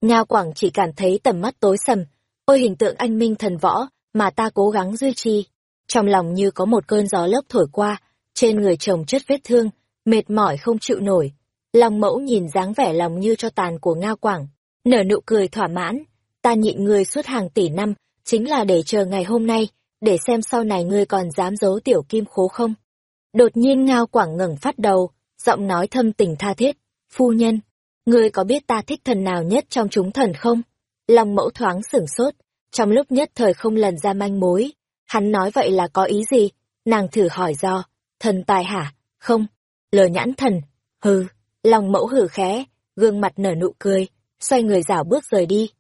Ngao Quảng chỉ cảm thấy tầm mắt tối sầm, ôi hình tượng anh minh thần võ mà ta cố gắng duy trì. Trong lòng như có một cơn gió lốc thổi qua, trên người chồng chất vết thương, mệt mỏi không chịu nổi. Long mẫu nhìn dáng vẻ lòng như cho tàn của Ngao Quảng, nở nụ cười thỏa mãn. Ta nhịn người suốt hàng tỷ năm, chính là để chờ ngày hôm nay, để xem sau này ngươi còn dám giấu tiểu kim khố không. Đột nhiên Ngao Quảng ngẩng phát đầu, giọng nói thâm tình tha thiết. Phu nhân, ngươi có biết ta thích thần nào nhất trong chúng thần không? Long mẫu thoáng sửng sốt, trong lúc nhất thời không lần ra manh mối. Hắn nói vậy là có ý gì? Nàng thử hỏi do, thần tài hả? Không. Lờ nhãn thần. Hừ. lòng mẫu hử khẽ, gương mặt nở nụ cười, xoay người rảo bước rời đi.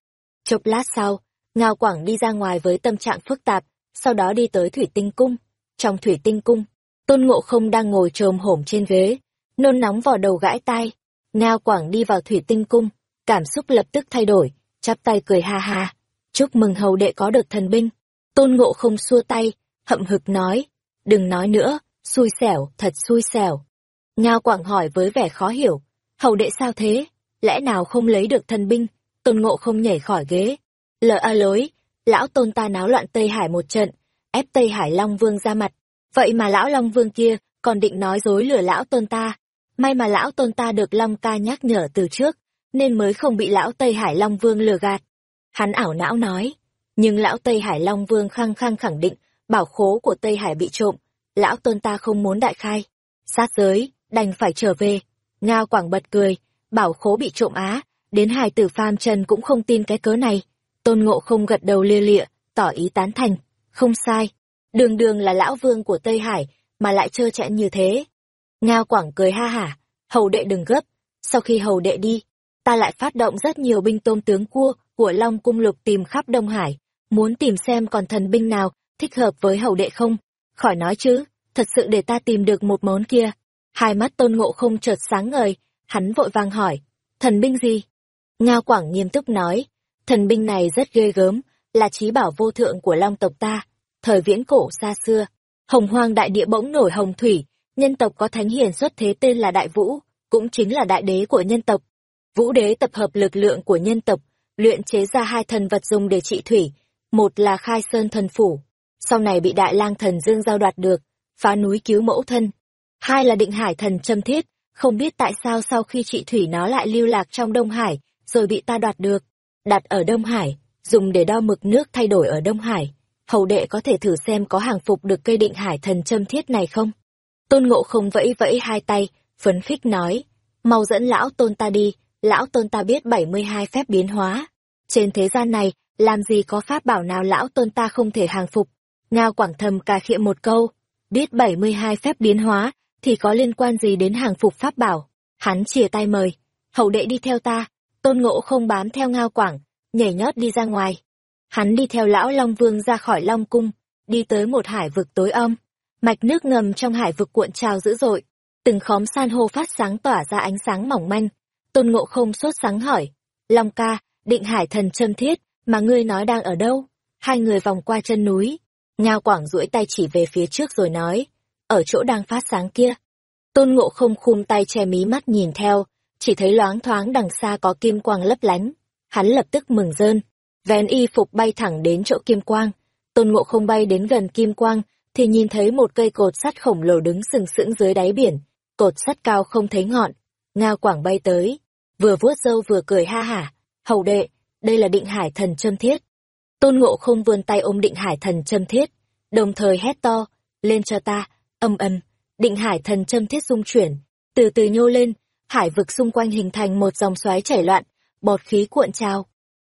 Chốc lát sau, Ngao Quảng đi ra ngoài với tâm trạng phức tạp, sau đó đi tới thủy tinh cung. Trong thủy tinh cung, Tôn Ngộ không đang ngồi trồm hổm trên ghế, nôn nóng vào đầu gãi tai. Ngao Quảng đi vào thủy tinh cung, cảm xúc lập tức thay đổi, chắp tay cười ha ha. Chúc mừng hầu đệ có được thần binh. Tôn Ngộ không xua tay, hậm hực nói. Đừng nói nữa, xui xẻo, thật xui xẻo. Ngao Quảng hỏi với vẻ khó hiểu. Hầu đệ sao thế? Lẽ nào không lấy được thần binh? Tôn Ngộ không nhảy khỏi ghế. Lờ a lối, lão tôn ta náo loạn Tây Hải một trận, ép Tây Hải Long Vương ra mặt. Vậy mà lão Long Vương kia còn định nói dối lừa lão tôn ta. May mà lão tôn ta được Long ca nhắc nhở từ trước, nên mới không bị lão Tây Hải Long Vương lừa gạt. Hắn ảo não nói, nhưng lão Tây Hải Long Vương khăng khăng khẳng định bảo khố của Tây Hải bị trộm, lão tôn ta không muốn đại khai. Sát giới, đành phải trở về. Ngao Quảng bật cười, bảo khố bị trộm á, đến hài tử pham trần cũng không tin cái cớ này. Tôn Ngộ không gật đầu lia lịa, tỏ ý tán thành. Không sai. Đường đường là lão vương của Tây Hải, mà lại trơ trẽn như thế. Ngao Quảng cười ha hả, hầu đệ đừng gấp. Sau khi hầu đệ đi, ta lại phát động rất nhiều binh tôm tướng cua của Long Cung Lục tìm khắp Đông Hải, muốn tìm xem còn thần binh nào thích hợp với hầu đệ không. Khỏi nói chứ, thật sự để ta tìm được một món kia. Hai mắt tôn ngộ không chợt sáng ngời, hắn vội vàng hỏi, thần binh gì? Ngao Quảng nghiêm túc nói, Thần binh này rất ghê gớm, là trí bảo vô thượng của long tộc ta, thời viễn cổ xa xưa. hồng hoang đại địa bỗng nổi hồng thủy, nhân tộc có thánh hiền xuất thế tên là Đại Vũ, cũng chính là đại đế của nhân tộc. Vũ đế tập hợp lực lượng của nhân tộc, luyện chế ra hai thần vật dùng để trị thủy, một là khai sơn thần phủ, sau này bị đại lang thần dương giao đoạt được, phá núi cứu mẫu thân. Hai là định hải thần châm thiết, không biết tại sao sau khi trị thủy nó lại lưu lạc trong Đông Hải, rồi bị ta đoạt được. Đặt ở Đông Hải, dùng để đo mực nước thay đổi ở Đông Hải. Hầu đệ có thể thử xem có hàng phục được cây định hải thần châm thiết này không? Tôn ngộ không vẫy vẫy hai tay, phấn khích nói, mau dẫn lão tôn ta đi, lão tôn ta biết 72 phép biến hóa. Trên thế gian này, làm gì có pháp bảo nào lão tôn ta không thể hàng phục. Ngao quảng thầm cà khịa một câu, biết 72 phép biến hóa, thì có liên quan gì đến hàng phục pháp bảo. Hắn chìa tay mời, hậu đệ đi theo ta, tôn ngộ không bám theo ngao quảng, nhảy nhót đi ra ngoài. Hắn đi theo lão Long Vương ra khỏi Long Cung, đi tới một hải vực tối âm. Mạch nước ngầm trong hải vực cuộn trào dữ dội, từng khóm san hô phát sáng tỏa ra ánh sáng mỏng manh. Tôn Ngộ không sốt sáng hỏi, Long ca, định hải thần châm thiết, mà ngươi nói đang ở đâu? Hai người vòng qua chân núi, Ngao Quảng duỗi tay chỉ về phía trước rồi nói, ở chỗ đang phát sáng kia. Tôn Ngộ không khum tay che mí mắt nhìn theo, chỉ thấy loáng thoáng đằng xa có kim quang lấp lánh. Hắn lập tức mừng rơn, vén y phục bay thẳng đến chỗ kim quang. Tôn Ngộ không bay đến gần kim quang, thì nhìn thấy một cây cột sắt khổng lồ đứng sừng sững dưới đáy biển, cột sắt cao không thấy ngọn. Ngao Quảng bay tới, vừa vuốt râu vừa cười ha hả, hầu đệ, đây là định hải thần châm thiết. Tôn Ngộ không vươn tay ôm định hải thần châm thiết, đồng thời hét to, lên cho ta, âm âm, định hải thần châm thiết dung chuyển, từ từ nhô lên, hải vực xung quanh hình thành một dòng xoáy chảy loạn, bọt khí cuộn trào.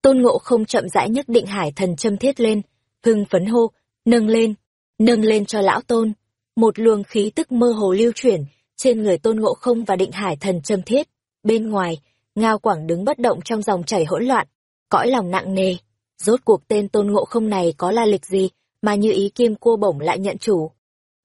Tôn Ngộ không chậm rãi nhấc định hải thần châm thiết lên, hưng phấn hô, nâng lên, nâng lên cho lão tôn. Một luồng khí tức mơ hồ lưu chuyển, trên người tôn ngộ không và định hải thần châm thiết. Bên ngoài, Ngao Quảng đứng bất động trong dòng chảy hỗn loạn, cõi lòng nặng nề. Rốt cuộc tên tôn ngộ không này có la lịch gì mà như ý kim cua bổng lại nhận chủ.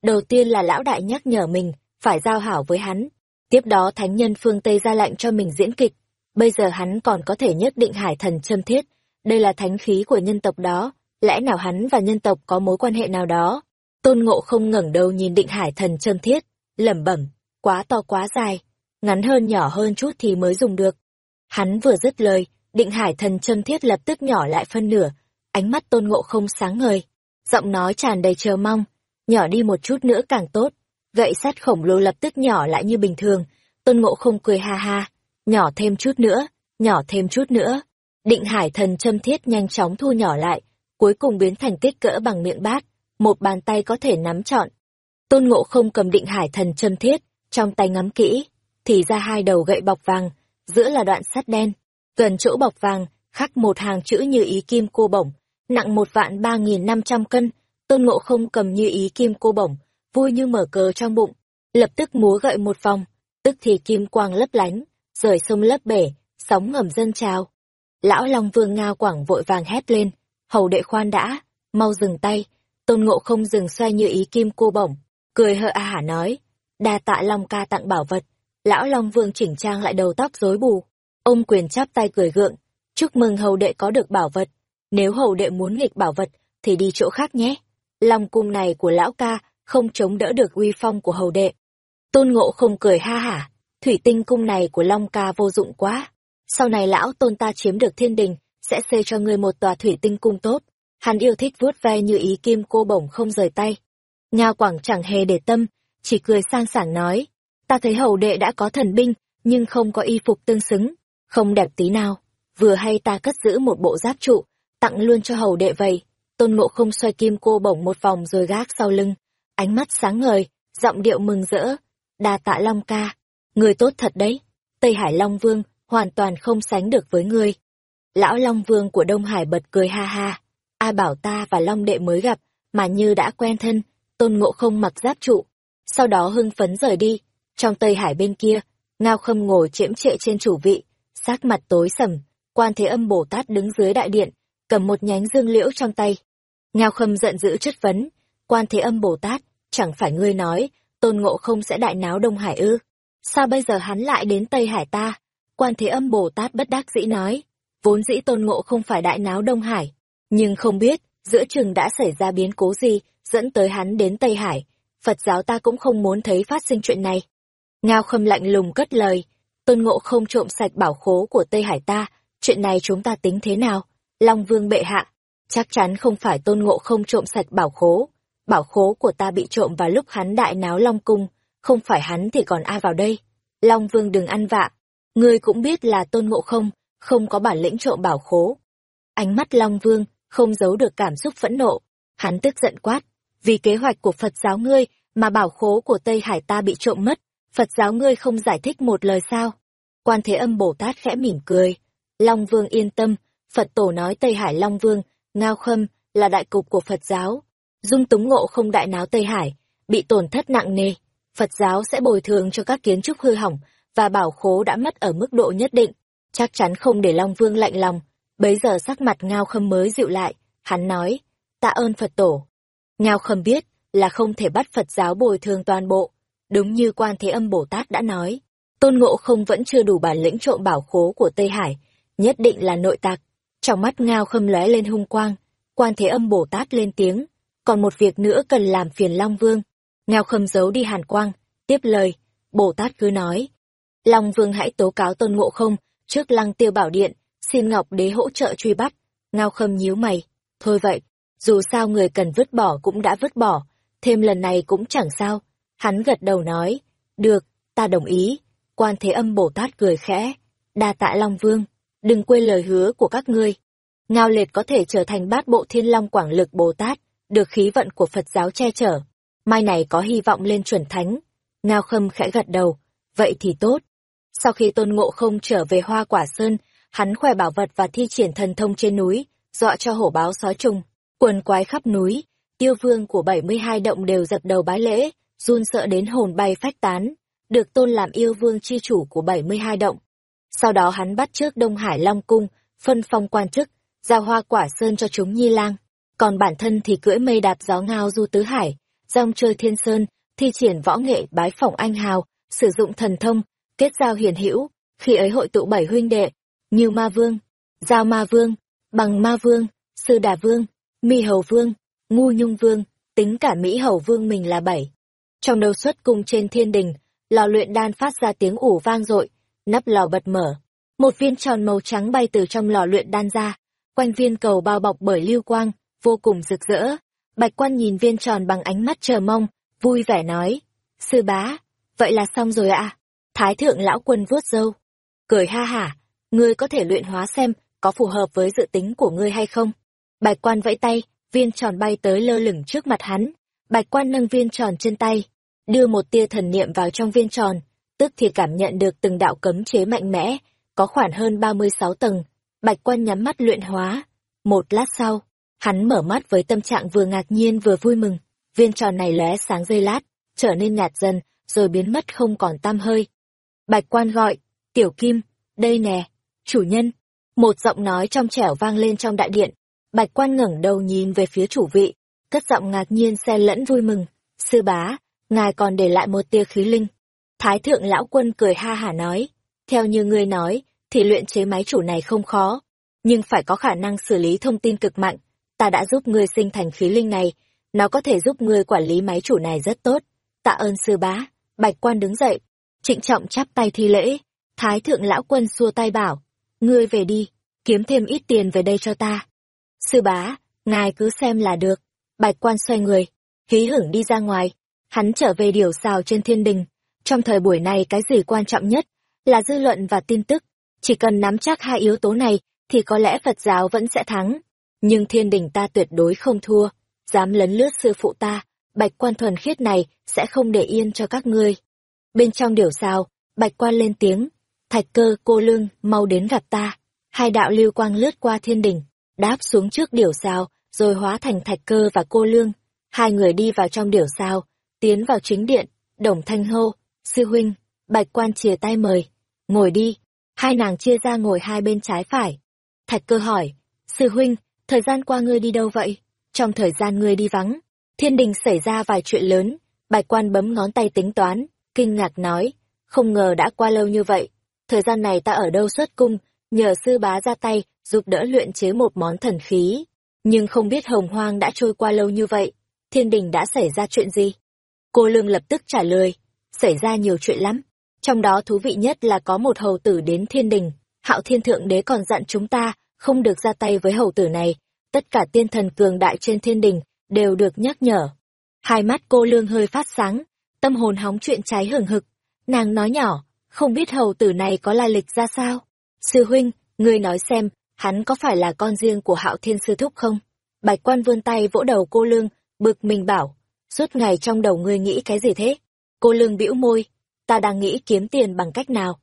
Đầu tiên là lão đại nhắc nhở mình, phải giao hảo với hắn. Tiếp đó thánh nhân phương Tây ra lệnh cho mình diễn kịch. Bây giờ hắn còn có thể nhất định hải thần châm thiết. Đây là thánh khí của nhân tộc đó. Lẽ nào hắn và nhân tộc có mối quan hệ nào đó? Tôn ngộ không ngẩng đầu nhìn định hải thần châm thiết, lẩm bẩm, quá to quá dài, ngắn hơn nhỏ hơn chút thì mới dùng được. Hắn vừa dứt lời, định hải thần châm thiết lập tức nhỏ lại phân nửa, ánh mắt tôn ngộ không sáng ngời, giọng nói tràn đầy chờ mong, nhỏ đi một chút nữa càng tốt. Gậy sắt khổng lồ lập tức nhỏ lại như bình thường, tôn ngộ không cười ha ha, nhỏ thêm chút nữa, nhỏ thêm chút nữa. Định hải thần châm thiết nhanh chóng thu nhỏ lại, cuối cùng biến thành kích cỡ bằng miệng bát, một bàn tay có thể nắm trọn. Tôn ngộ không cầm định hải thần châm thiết, trong tay ngắm kỹ, thì ra hai đầu gậy bọc vàng, giữa là đoạn sắt đen. Gần chỗ bọc vàng, khắc một hàng chữ như ý kim cô bổng, nặng một vạn ba nghìn năm trăm cân, tôn ngộ không cầm như ý kim cô bổng, vui như mở cờ trong bụng, lập tức múa gậy một vòng, tức thì kim quang lấp lánh, rời sông lấp bể, sóng ngầm dân trào. Lão Long Vương Ngao Quảng vội vàng hét lên, hầu đệ khoan đã, mau dừng tay, tôn ngộ không dừng xoay như ý kim cô bổng, cười hợ a à hả nói, đa tạ Long ca tặng bảo vật, lão Long Vương chỉnh trang lại đầu tóc rối bù, ông quyền chắp tay cười gượng, chúc mừng hầu đệ có được bảo vật, nếu hầu đệ muốn nghịch bảo vật, thì đi chỗ khác nhé. Long cung này của lão ca không chống đỡ được uy phong của hầu đệ. Tôn ngộ không cười ha hả, thủy tinh cung này của Long ca vô dụng quá. Sau này lão tôn ta chiếm được thiên đình, sẽ xây cho ngươi một tòa thủy tinh cung tốt. Hắn yêu thích vuốt ve như ý kim cô bổng không rời tay. Nha Quảng chẳng hề để tâm, chỉ cười sang sảng nói, ta thấy hầu đệ đã có thần binh, nhưng không có y phục tương xứng, không đẹp tí nào. Vừa hay ta cất giữ một bộ giáp trụ, tặng luôn cho hầu đệ vậy. Tôn Ngộ không xoay kim cô bổng một vòng rồi gác sau lưng, ánh mắt sáng ngời, giọng điệu mừng rỡ. Đà tạ Long ca, người tốt thật đấy. Tây Hải Long Vương hoàn toàn không sánh được với ngươi. Lão Long Vương của Đông Hải bật cười ha ha. Ai bảo ta và Long đệ mới gặp, mà như đã quen thân, Tôn Ngộ không mặc giáp trụ. Sau đó hưng phấn rời đi. Trong Tây Hải bên kia, Ngao Khâm ngồi chiếm trệ trên chủ vị, sắc mặt tối sầm, quan thế âm Bồ Tát đứng dưới đại điện, cầm một nhánh dương liễu trong tay. Ngao Khâm giận dữ chất vấn, quan thế âm Bồ Tát, chẳng phải ngươi nói, tôn ngộ không sẽ đại náo Đông Hải ư? Sao bây giờ hắn lại đến Tây Hải ta? Quan thế âm Bồ Tát bất đắc dĩ nói, vốn dĩ tôn ngộ không phải đại náo Đông Hải, nhưng không biết, giữa chừng đã xảy ra biến cố gì, dẫn tới hắn đến Tây Hải. Phật giáo ta cũng không muốn thấy phát sinh chuyện này. Ngao khâm lạnh lùng cất lời, tôn ngộ không trộm sạch bảo khố của Tây Hải ta, chuyện này chúng ta tính thế nào? Long Vương bệ hạ, chắc chắn không phải tôn ngộ không trộm sạch bảo khố. Bảo khố của ta bị trộm vào lúc hắn đại náo Long Cung, không phải hắn thì còn ai vào đây? Long Vương đừng ăn vạ, ngươi cũng biết là tôn ngộ không, không có bản lĩnh trộm bảo khố. Ánh mắt Long Vương không giấu được cảm xúc phẫn nộ, hắn tức giận quát, vì kế hoạch của Phật giáo ngươi mà bảo khố của Tây Hải ta bị trộm mất, Phật giáo ngươi không giải thích một lời sao? Quan Thế Âm Bồ Tát khẽ mỉm cười, Long Vương yên tâm, Phật tổ nói Tây Hải Long Vương, Ngao Khâm là đại cục của Phật giáo, dung túng ngộ không đại náo Tây Hải, bị tổn thất nặng nề, Phật giáo sẽ bồi thường cho các kiến trúc hư hỏng và bảo khố đã mất ở mức độ nhất định, chắc chắn không để Long Vương lạnh lòng. Bấy giờ sắc mặt Ngao Khâm mới dịu lại, hắn nói, tạ ơn Phật tổ. Ngao Khâm biết là không thể bắt Phật giáo bồi thường toàn bộ, đúng như Quan Thế Âm Bồ Tát đã nói. Tôn Ngộ không vẫn chưa đủ bản lĩnh trộm bảo khố của Tây Hải, nhất định là nội tạc. Trong mắt Ngao Khâm lóe lên hung quang, Quan Thế Âm Bồ Tát lên tiếng, còn một việc nữa cần làm phiền Long Vương. Ngao Khâm giấu đi hàn quang, tiếp lời, Bồ Tát cứ nói. Long Vương hãy tố cáo Tôn Ngộ không, trước lăng tiêu bảo điện, xin Ngọc Đế hỗ trợ truy bắt. Ngao Khâm nhíu mày, thôi vậy, dù sao người cần vứt bỏ cũng đã vứt bỏ, thêm lần này cũng chẳng sao. Hắn gật đầu nói, được, ta đồng ý. Quan Thế Âm Bồ Tát cười khẽ, đa tạ Long Vương, đừng quên lời hứa của các ngươi. Ngao Liệt có thể trở thành bát bộ thiên long quảng lực Bồ Tát, được khí vận của Phật giáo che chở. Mai này có hy vọng lên chuẩn thánh. Ngao Khâm khẽ gật đầu, vậy thì tốt. Sau khi Tôn Ngộ không trở về Hoa Quả Sơn, hắn khỏe bảo vật và thi triển thần thông trên núi, dọa cho hổ báo sói trùng, quần quái khắp núi. Tiêu vương của 72 động đều dập đầu bái lễ, run sợ đến hồn bay phách tán, được tôn làm yêu vương chi chủ của 72 động. Sau đó hắn bắt trước Đông Hải Long Cung, phân phong quan chức, giao hoa quả sơn cho chúng nhi lang. Còn bản thân thì cưỡi mây đạp gió ngao du tứ hải, rong chơi thiên sơn, thi triển võ nghệ bái phỏng anh hào, sử dụng thần thông, kết giao hiền hữu, khi ấy hội tụ bảy huynh đệ, như ma vương, giao ma vương, bằng ma vương, sư đà vương, mi hầu vương, ngu nhung vương, tính cả Mỹ hầu vương mình là bảy. Trong đầu xuất cung trên thiên đình, lò luyện đan phát ra tiếng ủ vang dội, nắp lò bật mở. Một viên tròn màu trắng bay từ trong lò luyện đan ra, quanh viên cầu bao bọc bởi lưu quang, vô cùng rực rỡ. Bạch quan nhìn viên tròn bằng ánh mắt chờ mong, vui vẻ nói, sư bá, vậy là xong rồi ạ. Thái thượng lão quân vuốt râu, cười ha hả, ngươi có thể luyện hóa xem có phù hợp với dự tính của ngươi hay không. Bạch quan vẫy tay, viên tròn bay tới lơ lửng trước mặt hắn. Bạch quan nâng viên tròn trên tay, đưa một tia thần niệm vào trong viên tròn, tức thì cảm nhận được từng đạo cấm chế mạnh mẽ, có khoảng hơn 36 tầng. Bạch quan nhắm mắt luyện hóa. Một lát sau, hắn mở mắt với tâm trạng vừa ngạc nhiên vừa vui mừng. Viên tròn này lóe sáng giây lát, trở nên nhạt dần, rồi biến mất không còn tăm hơi. Bạch quan gọi, tiểu kim, đây nè, chủ nhân. Một giọng nói trong trẻo vang lên trong đại điện. Bạch quan ngẩng đầu nhìn về phía chủ vị, cất giọng ngạc nhiên xen lẫn vui mừng. Sư bá, ngài còn để lại một tia khí linh. Thái thượng lão quân cười ha hả nói, theo như ngươi nói, thì luyện chế máy chủ này không khó, nhưng phải có khả năng xử lý thông tin cực mạnh. Ta đã giúp ngươi sinh thành khí linh này, nó có thể giúp ngươi quản lý máy chủ này rất tốt. Tạ ơn sư bá, bạch quan đứng dậy, trịnh trọng chắp tay thi lễ. Thái thượng lão quân xua tay bảo, ngươi về đi, kiếm thêm ít tiền về đây cho ta. Sư bá, ngài cứ xem là được. Bạch quan xoay người, hí hửng đi ra ngoài. Hắn trở về điều xào trên thiên đình. Trong thời buổi này cái gì quan trọng nhất là dư luận và tin tức. Chỉ cần nắm chắc hai yếu tố này thì có lẽ Phật giáo vẫn sẽ thắng. Nhưng thiên đình ta tuyệt đối không thua. Dám lấn lướt sư phụ ta, bạch quan thuần khiết này sẽ không để yên cho các ngươi. Bên trong điều xào, bạch quan lên tiếng. Thạch cơ, cô lương, mau đến gặp ta. Hai đạo lưu quang lướt qua thiên đình, đáp xuống trước điểu sao, rồi hóa thành thạch cơ và cô lương. Hai người đi vào trong điểu sao, tiến vào chính điện, đồng thanh hô, sư huynh, bạch quan chìa tay mời, ngồi đi. Hai nàng chia ra ngồi hai bên trái phải. Thạch cơ hỏi, sư huynh, thời gian qua ngươi đi đâu vậy? Trong thời gian ngươi đi vắng, thiên đình xảy ra vài chuyện lớn, bạch quan bấm ngón tay tính toán, kinh ngạc nói, không ngờ đã qua lâu như vậy. Thời gian này ta ở đâu xuất cung, nhờ sư bá ra tay, giúp đỡ luyện chế một món thần khí. Nhưng không biết hồng hoang đã trôi qua lâu như vậy, thiên đình đã xảy ra chuyện gì? Cô Lương lập tức trả lời, xảy ra nhiều chuyện lắm. Trong đó thú vị nhất là có một hầu tử đến thiên đình, hạo thiên thượng đế còn dặn chúng ta không được ra tay với hầu tử này. Tất cả tiên thần cường đại trên thiên đình đều được nhắc nhở. Hai mắt cô Lương hơi phát sáng, tâm hồn hóng chuyện cháy hừng hực. Nàng nói nhỏ, không biết hầu tử này có lai lịch ra sao. Sư huynh, ngươi nói xem, hắn có phải là con riêng của hạo thiên sư thúc không? Bạch quan vươn tay vỗ đầu cô Lương, bực mình bảo, suốt ngày trong đầu ngươi nghĩ cái gì thế? Cô Lương bĩu môi, ta đang nghĩ kiếm tiền bằng cách nào?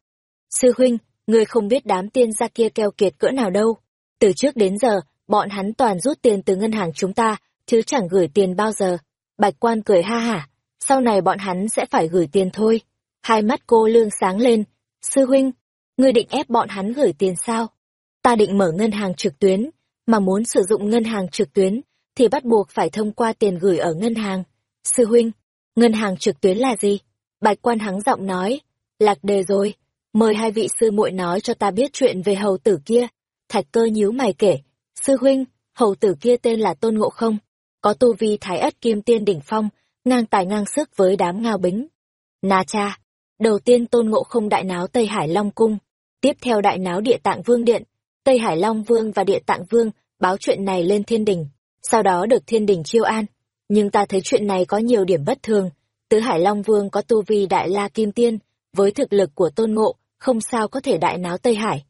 Sư huynh, ngươi không biết đám tiên gia kia keo kiệt cỡ nào đâu. Từ trước đến giờ, bọn hắn toàn rút tiền từ ngân hàng chúng ta, chứ chẳng gửi tiền bao giờ. Bạch quan cười ha hả, sau này bọn hắn sẽ phải gửi tiền thôi. Hai mắt cô lương sáng lên, sư huynh, ngươi định ép bọn hắn gửi tiền sao? Ta định mở ngân hàng trực tuyến, mà muốn sử dụng ngân hàng trực tuyến, thì bắt buộc phải thông qua tiền gửi ở ngân hàng. Sư huynh, ngân hàng trực tuyến là gì? Bạch quan hắng giọng nói, lạc đề rồi, mời hai vị sư muội nói cho ta biết chuyện về hầu tử kia. Thạch cơ nhíu mày kể, sư huynh, hầu tử kia tên là Tôn Ngộ Không, có tu vi thái ất kim tiên đỉnh phong, ngang tài ngang sức với đám ngao bính. Na cha, đầu tiên Tôn Ngộ Không đại náo Tây Hải Long Cung, tiếp theo đại náo Địa Tạng Vương Điện, Tây Hải Long Vương và Địa Tạng Vương báo chuyện này lên thiên đình, sau đó được thiên đình chiêu an. Nhưng ta thấy chuyện này có nhiều điểm bất thường, tứ Hải Long Vương có tu vi đại la kim tiên, với thực lực của Tôn Ngộ, không sao có thể đại náo Tây Hải.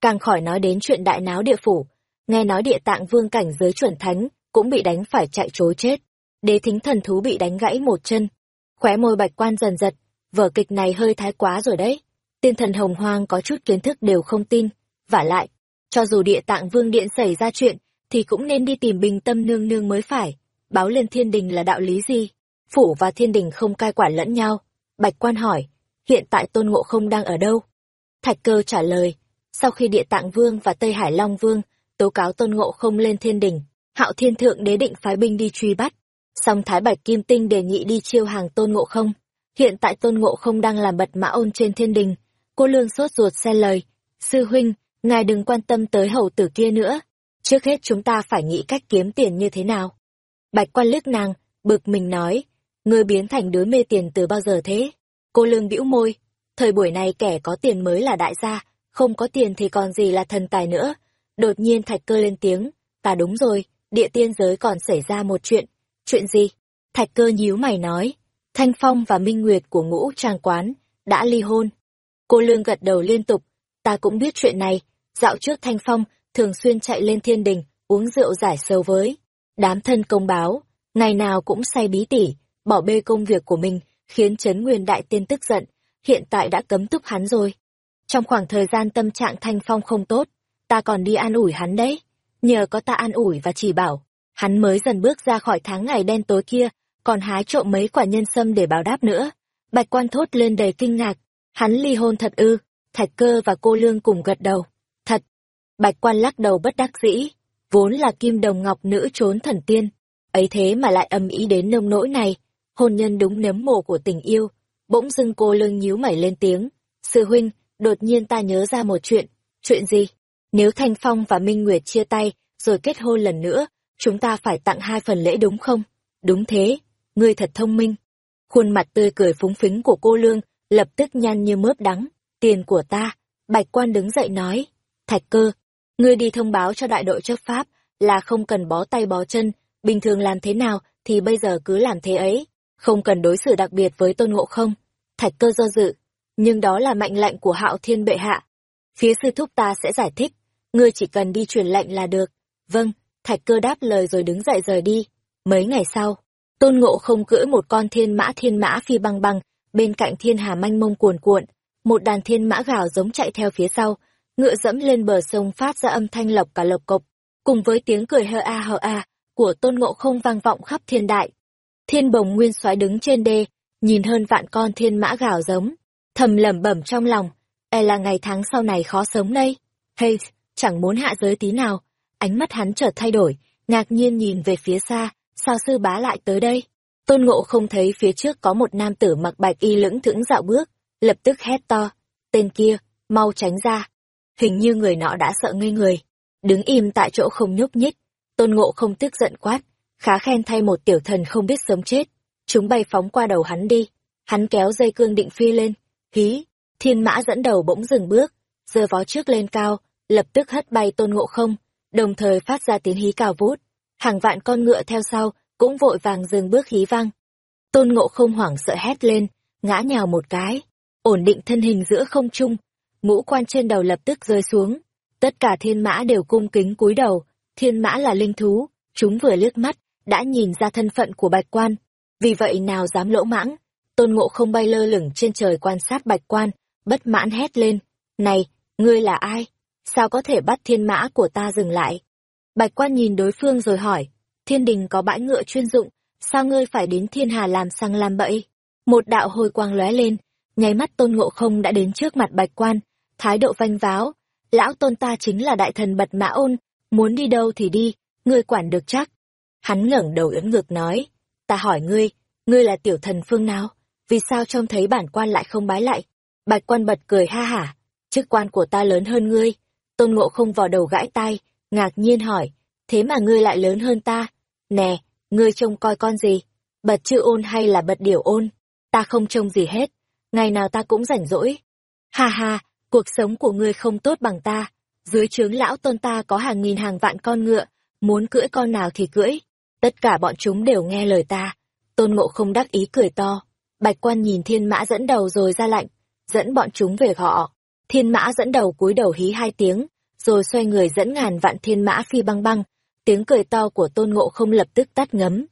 Càng khỏi nói đến chuyện đại náo địa phủ, nghe nói địa tạng vương cảnh giới chuẩn thánh, cũng bị đánh phải chạy trối chết. Đế thính thần thú bị đánh gãy một chân. Khóe môi bạch quan dần giật, vở kịch này hơi thái quá rồi đấy. Tiên thần hồng hoang có chút kiến thức đều không tin. vả lại, cho dù địa tạng vương điện xảy ra chuyện, thì cũng nên đi tìm bình tâm nương nương mới phải. Báo lên thiên đình là đạo lý gì? Phủ và thiên đình không cai quản lẫn nhau. Bạch quan hỏi, hiện tại tôn ngộ không đang ở đâu? Thạch cơ trả lời, sau khi địa tạng vương và Tây Hải Long vương tố cáo tôn ngộ không lên thiên đình, hạo thiên thượng đế định phái binh đi truy bắt. Song Thái Bạch Kim Tinh đề nghị đi chiêu hàng tôn ngộ không. Hiện tại tôn ngộ không đang làm bật mã ôn trên thiên đình. Cô lương sốt ruột xe lời. Sư huynh, ngài đừng quan tâm tới hầu tử kia nữa. Trước hết chúng ta phải nghĩ cách kiếm tiền như thế nào. Bạch quan liếc nàng, bực mình nói. Ngươi biến thành đứa mê tiền từ bao giờ thế? Cô lương bĩu môi. Thời buổi này kẻ có tiền mới là đại gia, không có tiền thì còn gì là thần tài nữa. Đột nhiên thạch cơ lên tiếng. Ta đúng rồi, địa tiên giới còn xảy ra một chuyện. Chuyện gì? Thạch cơ nhíu mày nói. Thanh Phong và Minh Nguyệt của ngũ trang quán đã ly hôn. Cô Lương gật đầu liên tục. Ta cũng biết chuyện này. Dạo trước Thanh Phong thường xuyên chạy lên thiên đình, uống rượu giải sầu với. Đám thân công báo, ngày nào cũng say bí tỉ, bỏ bê công việc của mình, khiến Trấn Nguyên Đại Tiên tức giận. Hiện tại đã cấm túc hắn rồi. Trong khoảng thời gian tâm trạng Thanh Phong không tốt, ta còn đi an ủi hắn đấy. Nhờ có ta an ủi và chỉ bảo, hắn mới dần bước ra khỏi tháng ngày đen tối kia, còn hái trộm mấy quả nhân sâm để báo đáp nữa. Bạch quan thốt lên đầy kinh ngạc, hắn ly hôn thật ư, thạch cơ và cô lương cùng gật đầu. Thật, bạch quan lắc đầu bất đắc dĩ, vốn là kim đồng ngọc nữ trốn thần tiên, ấy thế mà lại âm ý đến nông nỗi này, hôn nhân đúng nếm mồ của tình yêu. Bỗng dưng cô lương nhíu mày lên tiếng, sư huynh, đột nhiên ta nhớ ra một chuyện, chuyện gì? Nếu Thanh Phong và Minh Nguyệt chia tay, rồi kết hôn lần nữa, chúng ta phải tặng hai phần lễ đúng không? Đúng thế, ngươi thật thông minh. Khuôn mặt tươi cười phúng phính của cô Lương, lập tức nhăn như mướp đắng. Tiền của ta, Bạch Quan đứng dậy nói. Thạch cơ, ngươi đi thông báo cho đại đội chấp pháp, là không cần bó tay bó chân, bình thường làm thế nào thì bây giờ cứ làm thế ấy, không cần đối xử đặc biệt với tôn ngộ không. Thạch cơ do dự, nhưng đó là mệnh lệnh của hạo thiên bệ hạ. Phía sư thúc ta sẽ giải thích, ngươi chỉ cần đi truyền lệnh là được. Vâng, thạch cơ đáp lời rồi đứng dậy rời đi. Mấy ngày sau, tôn ngộ không cưỡi một con thiên mã thiên mã phi băng băng, bên cạnh thiên hà manh mông cuồn cuộn, một đàn thiên mã gào giống chạy theo phía sau, ngựa dẫm lên bờ sông phát ra âm thanh lộc cả lộc cộc, cùng với tiếng cười hơ a hơ a của tôn ngộ không vang vọng khắp thiên đại. Thiên bồng nguyên soái đứng trên đê, nhìn hơn vạn con thiên mã gào giống, thầm lẩm bẩm trong lòng, e là ngày tháng sau này khó sống đây. hay chẳng muốn hạ giới tí nào. Ánh mắt hắn chợt thay đổi, ngạc nhiên nhìn về phía xa, sao sư bá lại tới đây? Tôn ngộ không thấy phía trước có một nam tử mặc bạch y lững thững dạo bước, lập tức hét to, tên kia, mau tránh ra. Hình như người nọ đã sợ ngây người, đứng im tại chỗ không nhúc nhích. Tôn ngộ không tức giận quát, khá khen thay một tiểu thần không biết sống chết. Chúng bay phóng qua đầu hắn đi. Hắn kéo dây cương định phi lên. Hí, thiên mã dẫn đầu bỗng dừng bước, giơ vó trước lên cao, lập tức hất bay tôn ngộ không, đồng thời phát ra tiếng hí cao vút. Hàng vạn con ngựa theo sau, cũng vội vàng dừng bước hí vang. Tôn ngộ không hoảng sợ hét lên, ngã nhào một cái, ổn định thân hình giữa không trung, ngũ quan trên đầu lập tức rơi xuống. Tất cả thiên mã đều cung kính cúi đầu, thiên mã là linh thú, chúng vừa liếc mắt, đã nhìn ra thân phận của bạch quan. Vì vậy nào dám lỗ mãng, tôn ngộ không bay lơ lửng trên trời quan sát bạch quan, bất mãn hét lên, này, ngươi là ai? Sao có thể bắt thiên mã của ta dừng lại? Bạch quan nhìn đối phương rồi hỏi, thiên đình có bãi ngựa chuyên dụng, sao ngươi phải đến thiên hà làm sang làm bậy? Một đạo hồi quang lóe lên, nháy mắt tôn ngộ không đã đến trước mặt bạch quan, thái độ vanh váo. Lão tôn ta chính là đại thần bật mã ôn, muốn đi đâu thì đi, ngươi quản được chắc. Hắn ngẩng đầu ưỡn ngực nói, ta hỏi ngươi, ngươi là tiểu thần phương nào? Vì sao trông thấy bản quan lại không bái lại? Bạch quan bật cười ha hả, chức quan của ta lớn hơn ngươi. Tôn ngộ không vào đầu gãi tai, ngạc nhiên hỏi, thế mà ngươi lại lớn hơn ta? Nè, ngươi trông coi con gì? Bật chữ ôn hay là bật điểu ôn? Ta không trông gì hết, ngày nào ta cũng rảnh rỗi. Ha ha, cuộc sống của ngươi không tốt bằng ta. Dưới trướng lão tôn ta có hàng nghìn hàng vạn con ngựa, muốn cưỡi con nào thì cưỡi. Tất cả bọn chúng đều nghe lời ta. Tôn ngộ không đắc ý cười to. Bạch quan nhìn thiên mã dẫn đầu rồi ra lạnh, dẫn bọn chúng về họ. Thiên mã dẫn đầu cúi đầu hí hai tiếng, rồi xoay người dẫn ngàn vạn thiên mã phi băng băng. Tiếng cười to của tôn ngộ không lập tức tắt ngấm.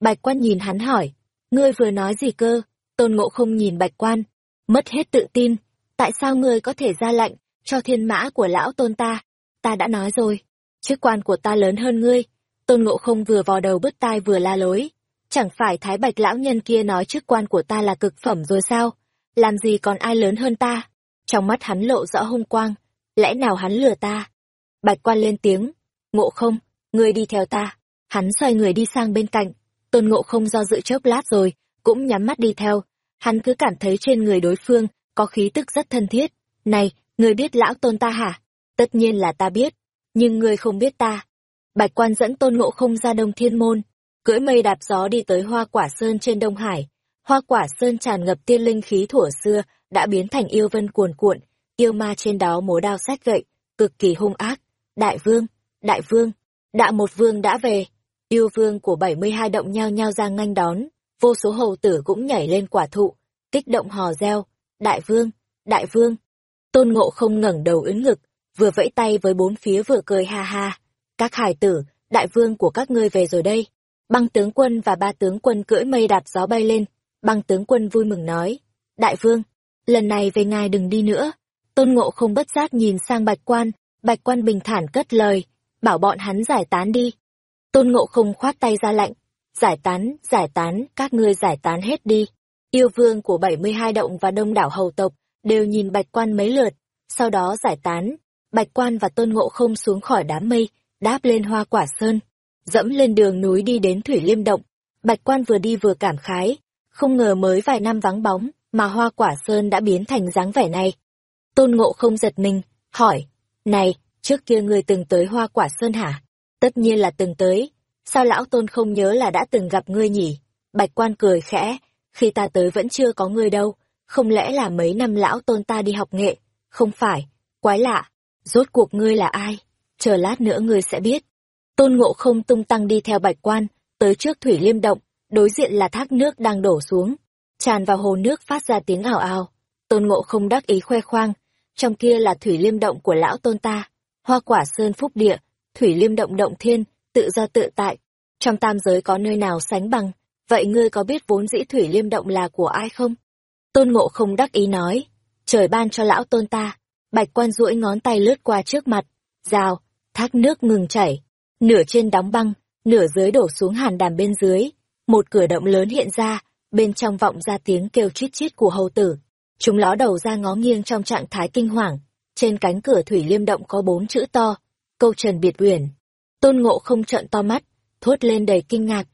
Bạch quan nhìn hắn hỏi, ngươi vừa nói gì cơ? Tôn ngộ không nhìn bạch quan, mất hết tự tin. Tại sao ngươi có thể ra lệnh cho thiên mã của lão tôn ta? Ta đã nói rồi, chức quan của ta lớn hơn ngươi. Tôn ngộ không vừa vò đầu bứt tai vừa la lối. Chẳng phải thái bạch lão nhân kia nói chức quan của ta là cực phẩm rồi sao? Làm gì còn ai lớn hơn ta? Trong mắt hắn lộ rõ hung quang. Lẽ nào hắn lừa ta? Bạch quan lên tiếng. Ngộ không, ngươi đi theo ta. Hắn xoay người đi sang bên cạnh. Tôn ngộ không do dự chớp lát rồi, cũng nhắm mắt đi theo. Hắn cứ cảm thấy trên người đối phương có khí tức rất thân thiết. Này, ngươi biết lão tôn ta hả? Tất nhiên là ta biết, nhưng ngươi không biết ta. Bạch quan dẫn tôn ngộ không ra đông thiên môn, cưỡi mây đạp gió đi tới hoa quả sơn trên Đông Hải. Hoa quả sơn tràn ngập tiên linh khí thủa xưa, đã biến thành yêu vân cuồn cuộn, yêu ma trên đó múa đao sát gậy, cực kỳ hung ác. Đại vương, đại vương, đạ một vương đã về. Yêu vương của 72 động nhao nhao ra nganh đón, vô số hầu tử cũng nhảy lên quả thụ, kích động hò reo, đại vương, đại vương. Tôn ngộ không ngẩng đầu ưỡn ngực, vừa vẫy tay với bốn phía vừa cười ha ha. Các hải tử, đại vương của các ngươi về rồi đây. Băng tướng quân và ba tướng quân cưỡi mây đạp gió bay lên, băng tướng quân vui mừng nói, đại vương, lần này về ngài đừng đi nữa. Tôn ngộ không bất giác nhìn sang bạch quan, bạch quan bình thản cất lời, bảo bọn hắn giải tán đi. Tôn ngộ không khoát tay ra lạnh, giải tán, giải tán, các ngươi giải tán hết đi. Yêu vương của 72 động và đông đảo hầu tộc đều nhìn bạch quan mấy lượt, sau đó giải tán. Bạch quan và tôn ngộ không xuống khỏi đám mây, đáp lên hoa quả sơn, dẫm lên đường núi đi đến thủy liêm động. Bạch quan vừa đi vừa cảm khái, không ngờ mới vài năm vắng bóng, mà hoa quả sơn đã biến thành dáng vẻ này. Tôn ngộ không giật mình, hỏi, này, trước kia ngươi từng tới hoa quả sơn hả? Tất nhiên là từng tới, sao lão tôn không nhớ là đã từng gặp ngươi nhỉ? Bạch quan cười khẽ, khi ta tới vẫn chưa có ngươi đâu, không lẽ là mấy năm lão tôn ta đi học nghệ? Không phải, quái lạ, rốt cuộc ngươi là ai? Chờ lát nữa ngươi sẽ biết. Tôn ngộ không tung tăng đi theo bạch quan, tới trước thủy liêm động, đối diện là thác nước đang đổ xuống, tràn vào hồ nước phát ra tiếng ảo ảo. Tôn ngộ không đắc ý khoe khoang, trong kia là thủy liêm động của lão tôn ta, hoa quả sơn phúc địa, thủy liêm động động thiên, tự do tự tại. Trong tam giới có nơi nào sánh bằng, vậy ngươi có biết vốn dĩ thủy liêm động là của ai không? Tôn ngộ không đắc ý nói, trời ban cho lão tôn ta, bạch quan duỗi ngón tay lướt qua trước mặt, rào, thác nước ngừng chảy, nửa trên đóng băng, nửa dưới đổ xuống hàn đàm bên dưới, một cửa động lớn hiện ra, bên trong vọng ra tiếng kêu chít chít của hầu tử. Chúng ló đầu ra ngó nghiêng trong trạng thái kinh hoàng, trên cánh cửa thủy liêm động có bốn chữ to, câu trần biệt uyển. Tôn ngộ không trợn to mắt, thốt lên đầy kinh ngạc,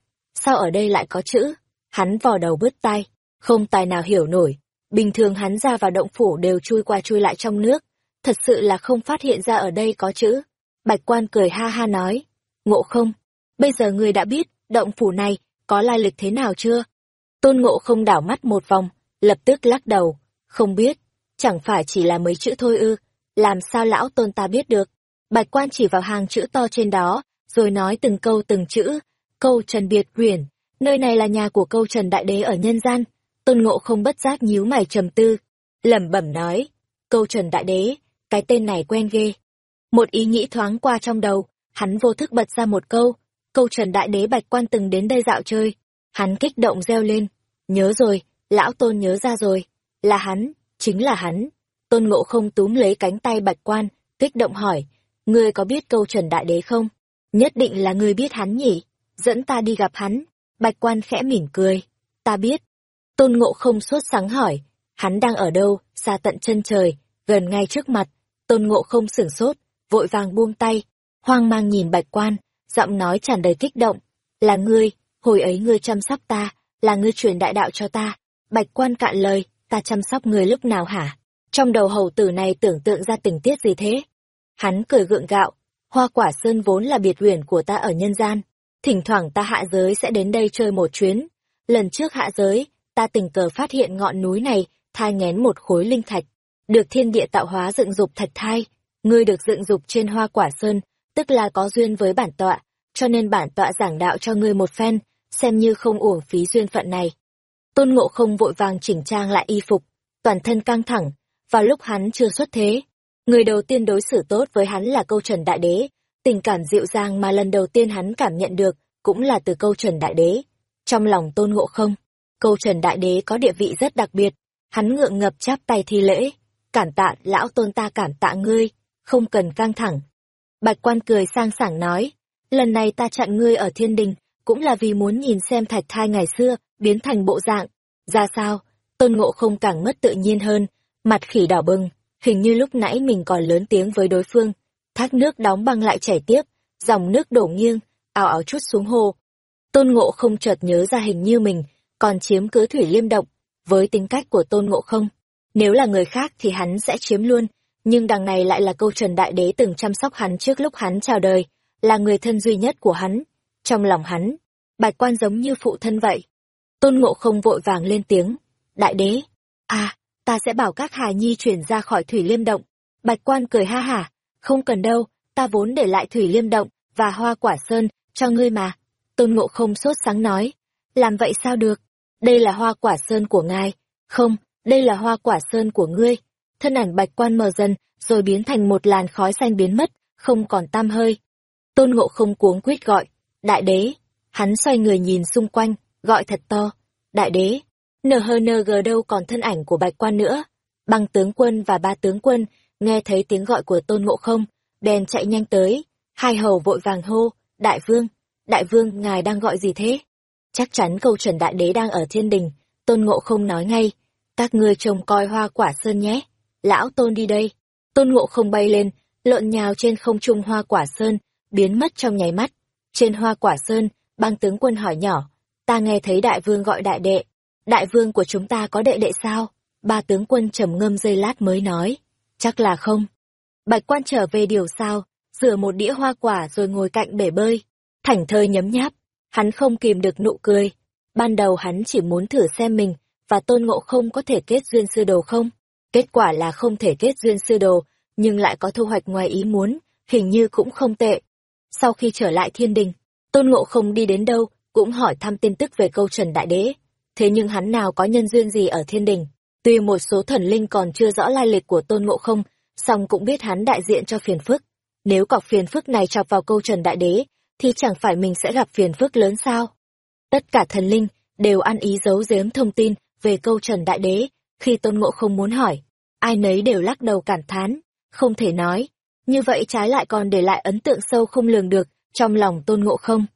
sao ở đây lại có chữ? Hắn vò đầu bứt tai, không tài nào hiểu nổi. Bình thường hắn ra vào động phủ đều chui qua chui lại trong nước, thật sự là không phát hiện ra ở đây có chữ. Bạch quan cười ha ha nói, ngộ không, bây giờ ngươi đã biết, động phủ này, có lai lịch thế nào chưa? Tôn ngộ không đảo mắt một vòng, lập tức lắc đầu, không biết, chẳng phải chỉ là mấy chữ thôi ư, làm sao lão tôn ta biết được. Bạch quan chỉ vào hàng chữ to trên đó, rồi nói từng câu từng chữ, câu Trần Biệt Huyền, nơi này là nhà của câu Trần Đại Đế ở nhân gian. Tôn Ngộ không bất giác nhíu mày trầm tư, lẩm bẩm nói, câu Trần Đại Đế, cái tên này quen ghê. Một ý nghĩ thoáng qua trong đầu, hắn vô thức bật ra một câu, câu Trần Đại Đế Bạch Quan từng đến đây dạo chơi. Hắn kích động reo lên, nhớ rồi, lão Tôn nhớ ra rồi, là hắn, chính là hắn. Tôn Ngộ không túm lấy cánh tay Bạch Quan, kích động hỏi, ngươi có biết câu Trần Đại Đế không? Nhất định là ngươi biết hắn nhỉ? Dẫn ta đi gặp hắn. Bạch Quan khẽ mỉm cười, ta biết. Tôn Ngộ không sốt sáng hỏi, hắn đang ở đâu, xa tận chân trời, gần ngay trước mặt. Tôn Ngộ không sửng sốt, vội vàng buông tay, hoang mang nhìn Bạch Quan, giọng nói tràn đầy kích động. Là ngươi, hồi ấy ngươi chăm sóc ta, là ngươi truyền đại đạo cho ta. Bạch Quan cạn lời, ta chăm sóc ngươi lúc nào hả? Trong đầu hầu tử này tưởng tượng ra tình tiết gì thế? Hắn cười gượng gạo, hoa quả sơn vốn là biệt huyền của ta ở nhân gian. Thỉnh thoảng ta hạ giới sẽ đến đây chơi một chuyến. Lần trước hạ giới, ta tình cờ phát hiện ngọn núi này thai ngén một khối linh thạch. Được thiên địa tạo hóa dựng dục thạch thai. Ngươi được dựng dục trên hoa quả sơn, tức là có duyên với bản tọa, cho nên bản tọa giảng đạo cho ngươi một phen, xem như không uổng phí duyên phận này. Tôn Ngộ không vội vàng chỉnh trang lại y phục, toàn thân căng thẳng, vào lúc hắn chưa xuất thế. Người đầu tiên đối xử tốt với hắn là câu trần đại đế, tình cảm dịu dàng mà lần đầu tiên hắn cảm nhận được, cũng là từ câu trần đại đế. Trong lòng Tôn Ngộ không, câu trần đại đế có địa vị rất đặc biệt, hắn ngượng ngập chắp tay thi lễ, cảm tạ lão tôn ta cảm tạ ngươi, không cần căng thẳng. Bạch quan cười sang sảng nói, lần này ta chặn ngươi ở thiên đình, cũng là vì muốn nhìn xem thạch thai ngày xưa, biến thành bộ dạng. Ra sao, tôn ngộ không càng mất tự nhiên hơn, mặt khỉ đỏ bừng, hình như lúc nãy mình còn lớn tiếng với đối phương. Thác nước đóng băng lại chảy tiếp, dòng nước đổ nghiêng, ào ào chút xuống hồ. Tôn ngộ không chợt nhớ ra hình như mình, còn chiếm cứ thủy liêm động, với tính cách của tôn ngộ không. Nếu là người khác thì hắn sẽ chiếm luôn, nhưng đằng này lại là câu trần đại đế từng chăm sóc hắn trước lúc hắn chào đời, là người thân duy nhất của hắn. Trong lòng hắn, bạch quan giống như phụ thân vậy. Tôn ngộ không vội vàng lên tiếng, đại đế, à, ta sẽ bảo các hài nhi chuyển ra khỏi thủy liêm động. Bạch quan cười ha hả, không cần đâu, ta vốn để lại thủy liêm động và hoa quả sơn cho ngươi mà. Tôn ngộ không sốt sáng nói, làm vậy sao được? Đây là hoa quả sơn của ngài. Không, đây là hoa quả sơn của ngươi. Thân ảnh bạch quan mờ dần, rồi biến thành một làn khói xanh biến mất, không còn tam hơi. Tôn ngộ không cuống quýt gọi, đại đế. Hắn xoay người nhìn xung quanh, gọi thật to, đại đế. Nờ hờ nờ gờ đâu còn thân ảnh của bạch quan nữa. bằng tướng quân và ba tướng quân, nghe thấy tiếng gọi của tôn ngộ không, bèn chạy nhanh tới. Hai hầu vội vàng hô, đại vương, đại vương, ngài đang gọi gì thế? Chắc chắn câu trần đại đế đang ở thiên đình, tôn ngộ không nói ngay, các ngươi trông coi hoa quả sơn nhé, lão tôn đi đây. Tôn ngộ không bay lên, lộn nhào trên không trung hoa quả sơn, biến mất trong nháy mắt. Trên hoa quả sơn, băng tướng quân hỏi nhỏ, ta nghe thấy đại vương gọi đại đệ, đại vương của chúng ta có đệ đệ sao? Ba tướng quân trầm ngâm giây lát mới nói, chắc là không. Bạch quan trở về điều sao, rửa một đĩa hoa quả rồi ngồi cạnh bể bơi, thảnh thơi nhấm nháp, hắn không kìm được nụ cười. Ban đầu hắn chỉ muốn thử xem mình và tôn ngộ không có thể kết duyên sư đồ không. Kết quả là không thể kết duyên sư đồ, nhưng lại có thu hoạch ngoài ý muốn, hình như cũng không tệ. Sau khi trở lại thiên đình, tôn ngộ không đi đến đâu, cũng hỏi thăm tin tức về câu trần đại đế. Thế nhưng hắn nào có nhân duyên gì ở thiên đình, tuy một số thần linh còn chưa rõ lai lịch của tôn ngộ không, song cũng biết hắn đại diện cho phiền phức. Nếu cọc phiền phức này chọc vào câu trần đại đế, thì chẳng phải mình sẽ gặp phiền phức lớn sao? Tất cả thần linh đều ăn ý giấu giếm thông tin về câu trần đại đế, khi tôn ngộ không muốn hỏi, ai nấy đều lắc đầu cảm thán, không thể nói. Như vậy trái lại còn để lại ấn tượng sâu không lường được trong lòng tôn ngộ không.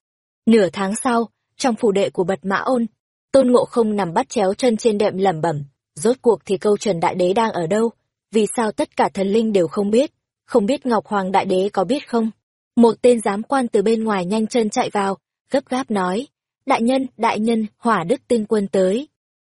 Nửa tháng sau, trong phủ đệ của bật mã ôn, tôn ngộ không nằm bắt chéo chân trên đệm lẩm bẩm, rốt cuộc thì câu trần đại đế đang ở đâu, vì sao tất cả thần linh đều không biết, không biết Ngọc Hoàng đại đế có biết không? Một tên giám quan từ bên ngoài nhanh chân chạy vào, gấp gáp nói, đại nhân, đại nhân, hỏa đức tinh quân tới.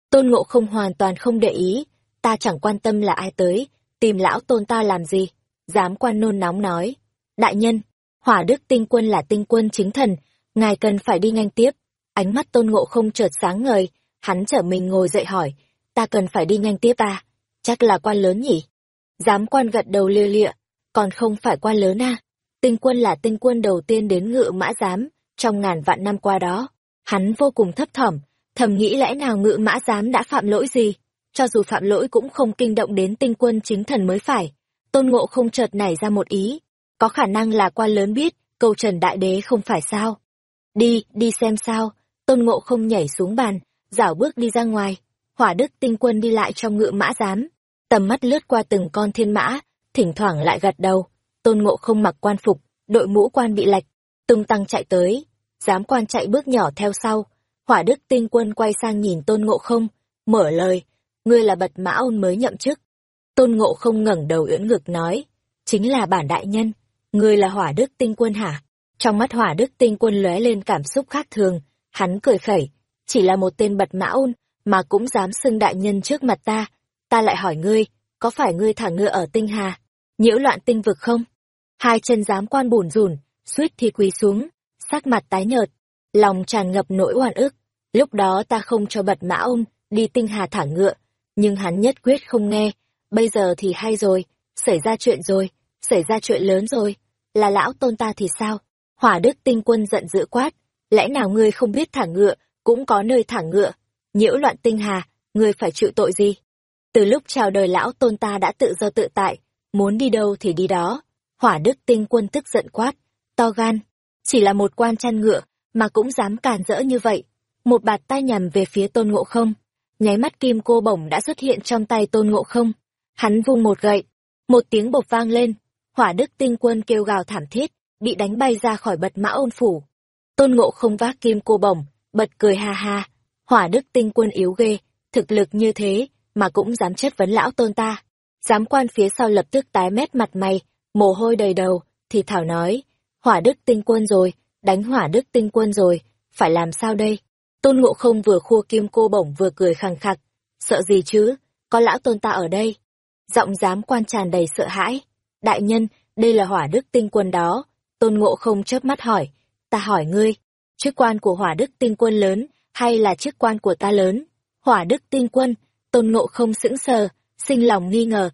Tôn ngộ không hoàn toàn không để ý, ta chẳng quan tâm là ai tới, tìm lão tôn ta làm gì. Giám quan nôn nóng nói, đại nhân, Hỏa đức tinh quân là tinh quân chính thần, ngài cần phải đi nhanh tiếp. Ánh mắt tôn ngộ không chợt sáng ngời, hắn trở mình ngồi dậy hỏi, ta cần phải đi nhanh tiếp à? Chắc là quan lớn nhỉ? Giám quan gật đầu lia lịa, còn không phải quan lớn à? Tinh quân là tinh quân đầu tiên đến ngự mã giám, trong ngàn vạn năm qua đó. Hắn vô cùng thấp thỏm, thầm nghĩ lẽ nào ngự mã giám đã phạm lỗi gì? Cho dù phạm lỗi cũng không kinh động đến tinh quân chính thần mới phải. Tôn ngộ không chợt nảy ra một ý, có khả năng là quan lớn biết, câu trần đại đế không phải sao. Đi, đi xem sao, tôn ngộ không nhảy xuống bàn, dảo bước đi ra ngoài, hỏa đức tinh quân đi lại trong ngựa mã giám, tầm mắt lướt qua từng con thiên mã, thỉnh thoảng lại gật đầu, tôn ngộ không mặc quan phục, đội mũ quan bị lệch, tung tăng chạy tới, giám quan chạy bước nhỏ theo sau, hỏa đức tinh quân quay sang nhìn tôn ngộ không, mở lời, ngươi là bật mã ôn mới nhậm chức. Tôn ngộ không ngẩng đầu ưỡn ngực nói, chính là bản đại nhân, ngươi là hỏa đức tinh quân hả? Trong mắt hỏa đức tinh quân lóe lên cảm xúc khác thường, hắn cười khẩy, chỉ là một tên bật mã ôn, mà cũng dám xưng đại nhân trước mặt ta. Ta lại hỏi ngươi, có phải ngươi thả ngựa ở tinh hà, nhiễu loạn tinh vực không? Hai chân dám quan bùn rùn, suýt thì quỳ xuống, sắc mặt tái nhợt, lòng tràn ngập nỗi oan ức. Lúc đó ta không cho bật mã ông đi tinh hà thả ngựa, nhưng hắn nhất quyết không nghe. Bây giờ thì hay rồi, xảy ra chuyện rồi, xảy ra chuyện lớn rồi. Là lão tôn ta thì sao? Hỏa đức tinh quân giận dữ quát, lẽ nào ngươi không biết thả ngựa, cũng có nơi thả ngựa, nhiễu loạn tinh hà, ngươi phải chịu tội gì? Từ lúc chào đời lão tôn ta đã tự do tự tại, muốn đi đâu thì đi đó. Hỏa đức tinh quân tức giận quát, to gan, chỉ là một quan chăn ngựa, mà cũng dám cản rỡ như vậy. Một bạt tay nhằm về phía tôn ngộ không, nháy mắt kim cô bổng đã xuất hiện trong tay tôn ngộ không. Hắn vung một gậy, một tiếng bộc vang lên, hỏa đức tinh quân kêu gào thảm thiết, bị đánh bay ra khỏi bật mã ôn phủ. Tôn ngộ không vác kim cô bổng, bật cười ha ha, hỏa đức tinh quân yếu ghê, thực lực như thế, mà cũng dám chất vấn lão tôn ta. Giám quan phía sau lập tức tái mét mặt mày, mồ hôi đầy đầu, thì thảo nói, hỏa đức tinh quân rồi, đánh hỏa đức tinh quân rồi, phải làm sao đây? Tôn ngộ không vừa khua kim cô bổng vừa cười khằng khặc, sợ gì chứ, có lão tôn ta ở đây. Giọng giám quan tràn đầy sợ hãi, đại nhân, đây là hỏa đức tinh quân đó, tôn ngộ không chớp mắt hỏi, ta hỏi ngươi, chức quan của hỏa đức tinh quân lớn, hay là chức quan của ta lớn? Hỏa đức tinh quân, tôn ngộ không sững sờ, sinh lòng nghi ngờ.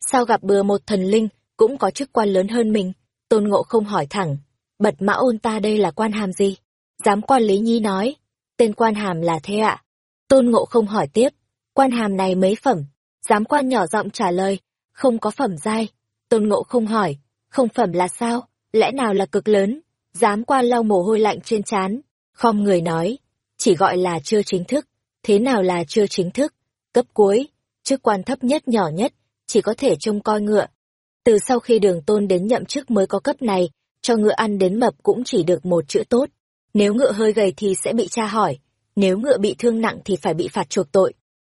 Sao gặp bừa một thần linh, cũng có chức quan lớn hơn mình? Tôn ngộ không hỏi thẳng, bật mã ôn ta đây là quan hàm gì? Giám quan Lý Nhi nói, tên quan hàm là thế ạ. Tôn ngộ không hỏi tiếp, quan hàm này mấy phẩm? Giám quan nhỏ giọng trả lời, không có phẩm giai. Tôn ngộ không hỏi, không phẩm là sao? Lẽ nào là cực lớn? Giám quan lau mồ hôi lạnh trên trán, không người nói, chỉ gọi là chưa chính thức. Thế nào là chưa chính thức? Cấp cuối, chức quan thấp nhất nhỏ nhất, chỉ có thể trông coi ngựa. Từ sau khi đường tôn đến nhậm chức mới có cấp này, cho ngựa ăn đến mập cũng chỉ được một chữ tốt. Nếu ngựa hơi gầy thì sẽ bị tra hỏi, nếu ngựa bị thương nặng thì phải bị phạt chuộc tội.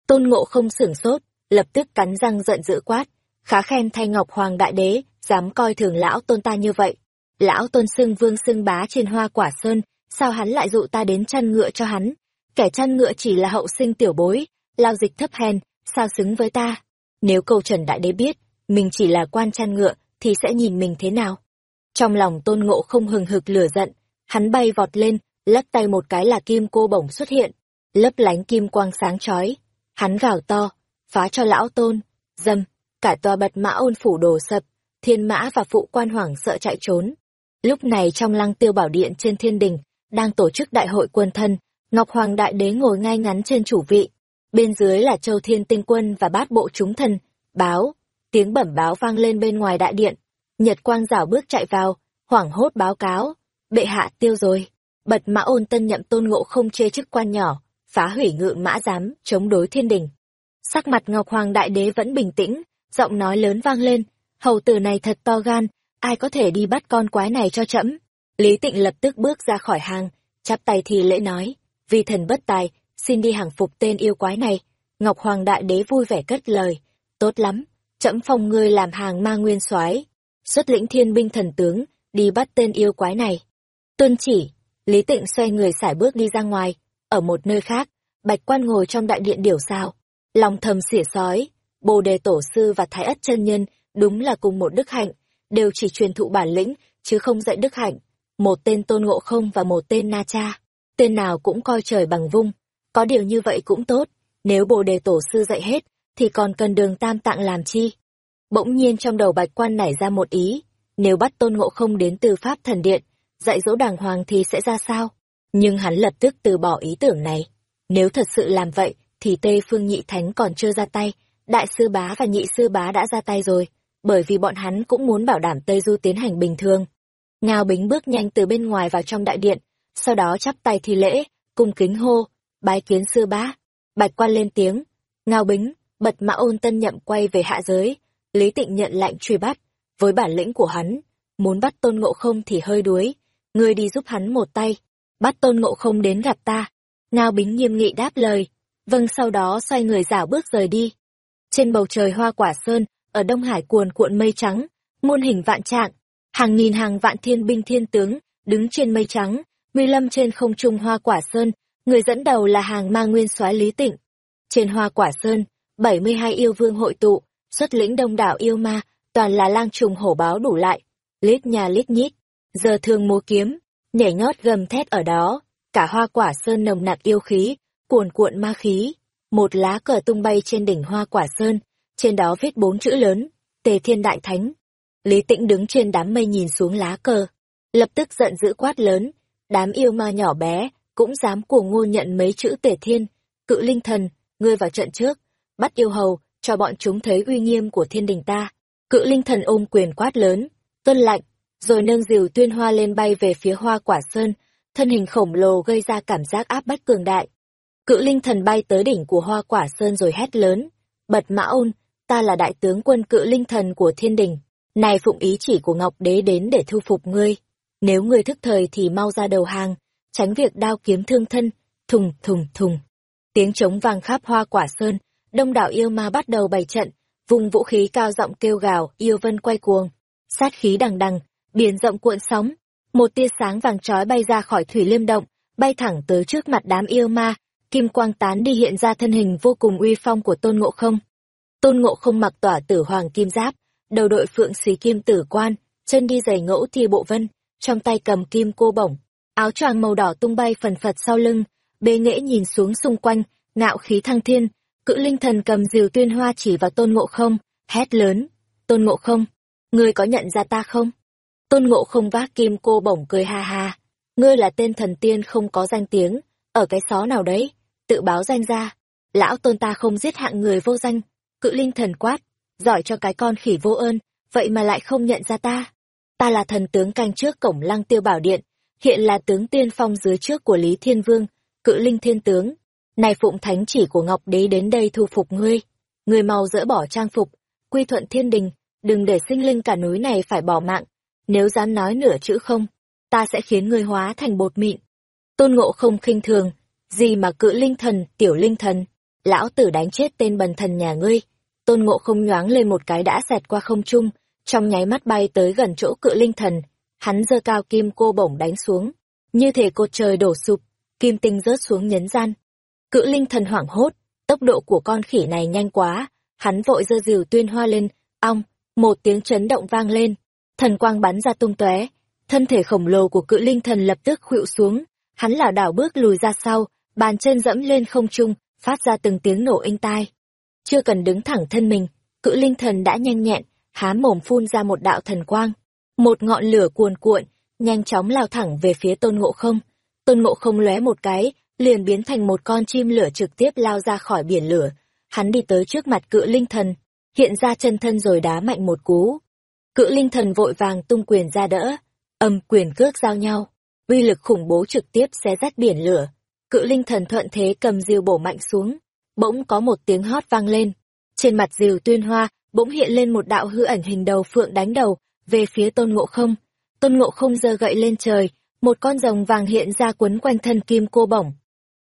Tôn ngộ không sửng sốt, lập tức cắn răng giận dữ quát, khá khen thay Ngọc Hoàng Đại Đế, dám coi thường lão tôn ta như vậy. Lão tôn xưng vương xưng bá trên hoa quả sơn, sao hắn lại dụ ta đến chăn ngựa cho hắn? Kẻ chăn ngựa chỉ là hậu sinh tiểu bối, lao dịch thấp hèn, sao xứng với ta? Nếu câu trần đại đế biết, mình chỉ là quan chăn ngựa, thì sẽ nhìn mình thế nào? Trong lòng tôn ngộ không hừng hực lửa giận, hắn bay vọt lên, lắc tay một cái là kim cô bổng xuất hiện, lấp lánh kim quang sáng chói. Hắn gào to, phá cho lão tôn, dâm, cả tòa bật mã ôn phủ đổ sập, thiên mã và phụ quan hoảng sợ chạy trốn. Lúc này trong lăng tiêu bảo điện trên thiên đình, đang tổ chức đại hội quân thân, Ngọc Hoàng Đại Đế ngồi ngay ngắn trên chủ vị. Bên dưới là Châu Thiên Tinh Quân và bát bộ chúng thần, báo, tiếng bẩm báo vang lên bên ngoài đại điện. Nhật Quang rảo bước chạy vào, hoảng hốt báo cáo, bệ hạ tiêu rồi. Bật mã ôn tân nhậm tôn ngộ không chê chức quan nhỏ, phá hủy ngự mã giám, chống đối thiên đình. Sắc mặt Ngọc Hoàng Đại Đế vẫn bình tĩnh, giọng nói lớn vang lên, hầu tử này thật to gan, ai có thể đi bắt con quái này cho chậm? Lý tịnh lập tức bước ra khỏi hang, chắp tay thì lễ nói vi thần bất tài xin đi hàng phục tên yêu quái này ngọc hoàng đại đế vui vẻ cất lời tốt lắm trẫm phong ngươi làm hàng ma nguyên soái xuất lĩnh thiên binh thần tướng đi bắt tên yêu quái này tuân chỉ lý tịnh xoay người sải bước đi ra ngoài ở một nơi khác bạch quan ngồi trong đại điện điểu sao lòng thầm xỉa sói bồ đề tổ sư và thái ất chân nhân đúng là cùng một đức hạnh đều chỉ truyền thụ bản lĩnh chứ không dạy đức hạnh. Một tên tôn ngộ không và một tên na cha. Tên nào cũng coi trời bằng vung. Có điều như vậy cũng tốt. Nếu bồ đề tổ sư dạy hết, thì còn cần đường tam tạng làm chi? Bỗng nhiên trong đầu bạch quan nảy ra một ý. Nếu bắt tôn ngộ không đến từ Pháp thần điện, dạy dỗ đàng hoàng thì sẽ ra sao? Nhưng hắn lập tức từ bỏ ý tưởng này. Nếu thật sự làm vậy, thì Tây Phương Nhị Thánh còn chưa ra tay, Đại sư bá và nhị sư bá đã ra tay rồi, bởi vì bọn hắn cũng muốn bảo đảm Tây Du tiến hành bình thường. Ngao Bính bước nhanh từ bên ngoài vào trong đại điện, sau đó chắp tay thi lễ, cung kính hô, bái kiến sư bá. Bạch quan lên tiếng, Ngao Bính, bật mã ôn tân nhậm quay về hạ giới, Lý Tịnh nhận lệnh truy bắt, với bản lĩnh của hắn, muốn bắt tôn ngộ không thì hơi đuối, ngươi đi giúp hắn một tay, bắt tôn ngộ không đến gặp ta. Ngao Bính nghiêm nghị đáp lời, vâng sau đó xoay người giả bước rời đi. Trên bầu trời hoa quả sơn, ở Đông Hải cuồn cuộn mây trắng, muôn hình vạn trạng, hàng nghìn hàng vạn thiên binh thiên tướng, đứng trên mây trắng, nguy lâm trên không trung hoa quả sơn, người dẫn đầu là hàng ma nguyên soái Lý Tịnh. Trên hoa quả sơn, 72 yêu vương hội tụ, xuất lĩnh đông đảo yêu ma, toàn là lang trùng hổ báo đủ lại, lít nhà lít nhít, giờ thường múa kiếm, nhảy nhót gầm thét ở đó, cả hoa quả sơn nồng nặc yêu khí, cuồn cuộn ma khí, một lá cờ tung bay trên đỉnh hoa quả sơn, trên đó viết bốn chữ lớn, Tề Thiên Đại Thánh. Lý Tĩnh đứng trên đám mây nhìn xuống lá cờ, lập tức giận dữ quát lớn, đám yêu ma nhỏ bé, cũng dám cuồng ngôn nhận mấy chữ Tề Thiên, cự linh thần, ngươi vào trận trước, bắt yêu hầu, cho bọn chúng thấy uy nghiêm của thiên đình ta. Cự linh thần ôm quyền quát lớn, tuân lạnh, rồi nâng diều tuyên hoa lên bay về phía hoa quả sơn, thân hình khổng lồ gây ra cảm giác áp bách cường đại. Cự linh thần bay tới đỉnh của hoa quả sơn rồi hét lớn. Bật mã ôn, ta là đại tướng quân cự linh thần của thiên đình. Này phụng ý chỉ của Ngọc Đế đến để thu phục ngươi. Nếu ngươi thức thời thì mau ra đầu hàng, tránh việc đao kiếm thương thân, thùng thùng thùng. Tiếng trống vang khắp hoa quả sơn, đông đảo yêu ma bắt đầu bày trận, vùng vũ khí cao giọng kêu gào, yêu vân quay cuồng. Sát khí đằng đằng, biển rộng cuộn sóng. Một tia sáng vàng trói bay ra khỏi thủy liêm động, bay thẳng tới trước mặt đám yêu ma, kim quang tán đi hiện ra thân hình vô cùng uy phong của tôn ngộ không tôn ngộ không mặc tỏa tử hoàng kim giáp đầu đội phượng xí kim tử quan chân đi giày ngẫu thi bộ vân trong tay cầm kim cô bổng áo choàng màu đỏ tung bay phần phật sau lưng bê nghễ nhìn xuống xung quanh ngạo khí thăng thiên cự linh thần cầm diều tuyên hoa chỉ vào tôn ngộ không hét lớn tôn ngộ không ngươi có nhận ra ta không tôn ngộ không vác kim cô bổng cười ha ha ngươi là tên thần tiên không có danh tiếng ở cái xó nào đấy tự báo danh ra. Lão tôn ta không giết hạng người vô danh, cự linh thần quát, giỏi cho cái con khỉ vô ơn, vậy mà lại không nhận ra ta. Ta là thần tướng canh trước cổng lăng tiêu bảo điện, hiện là tướng tiên phong dưới trước của Lý Thiên Vương, cự linh thiên tướng. Này phụng thánh chỉ của Ngọc Đế đến đây thu phục ngươi. Ngươi mau dỡ bỏ trang phục, quy thuận thiên đình, đừng để sinh linh cả núi này phải bỏ mạng. Nếu dám nói nửa chữ không, ta sẽ khiến ngươi hóa thành bột mịn. Tôn ngộ không khinh thường, gì mà cự linh thần, tiểu linh thần, lão tử đánh chết tên bần thần nhà ngươi. Tôn ngộ không nhoáng lên một cái đã xẹt qua không trung, trong nháy mắt bay tới gần chỗ cự linh thần. Hắn giơ cao kim cô bổng đánh xuống, như thể cột trời đổ sụp, kim tinh rớt xuống nhấn gian. Cự linh thần hoảng hốt, tốc độ của con khỉ này nhanh quá, hắn vội giơ rìu tuyên hoa lên, ong, một tiếng chấn động vang lên, thần quang bắn ra tung tóe, thân thể khổng lồ của cự linh thần lập tức khuỵu xuống, hắn lảo đảo bước lùi ra sau, bàn chân dẫm lên không trung, phát ra từng tiếng nổ inh tai. Chưa cần đứng thẳng thân mình, cự linh thần đã nhanh nhẹn, há mồm phun ra một đạo thần quang. Một ngọn lửa cuồn cuộn, nhanh chóng lao thẳng về phía tôn ngộ không. Tôn ngộ không lóe một cái, liền biến thành một con chim lửa trực tiếp lao ra khỏi biển lửa. Hắn đi tới trước mặt cự linh thần, hiện ra chân thân rồi đá mạnh một cú. Cự linh thần vội vàng tung quyền ra đỡ, âm quyền cước giao nhau, uy lực khủng bố trực tiếp xé rách biển lửa Cự linh thần thuận thế cầm diều bổ mạnh xuống, bỗng có một tiếng hót vang lên. Trên mặt diều tuyên hoa, bỗng hiện lên một đạo hư ảnh hình đầu phượng đánh đầu, về phía tôn ngộ không. Tôn ngộ không giơ gậy lên trời, một con rồng vàng hiện ra quấn quanh thân kim cô bổng.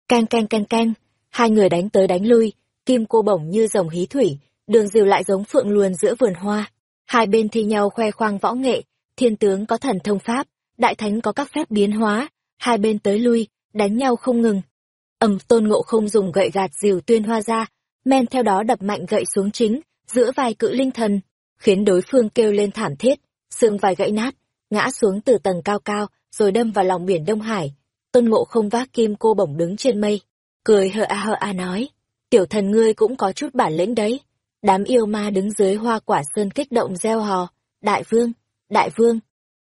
Canh canh canh canh, hai người đánh tới đánh lui, kim cô bổng như rồng hí thủy, đường diều lại giống phượng luồn giữa vườn hoa. Hai bên thi nhau khoe khoang võ nghệ, thiên tướng có thần thông pháp, đại thánh có các phép biến hóa, hai bên tới lui, đánh nhau không ngừng. Ầm tôn ngộ không dùng gậy gạt dìu tuyên hoa ra, men theo đó đập mạnh gậy xuống chính, giữa vai cự linh thần, khiến đối phương kêu lên thảm thiết, xương vai gãy nát. ngã xuống từ tầng cao cao, rồi đâm vào lòng biển Đông Hải. Tôn Ngộ không vác kim cô bổng đứng trên mây, cười hờ a hờ a nói, tiểu thần ngươi cũng có chút bản lĩnh đấy. Đám yêu ma đứng dưới hoa quả sơn kích động reo hò, đại vương, đại vương.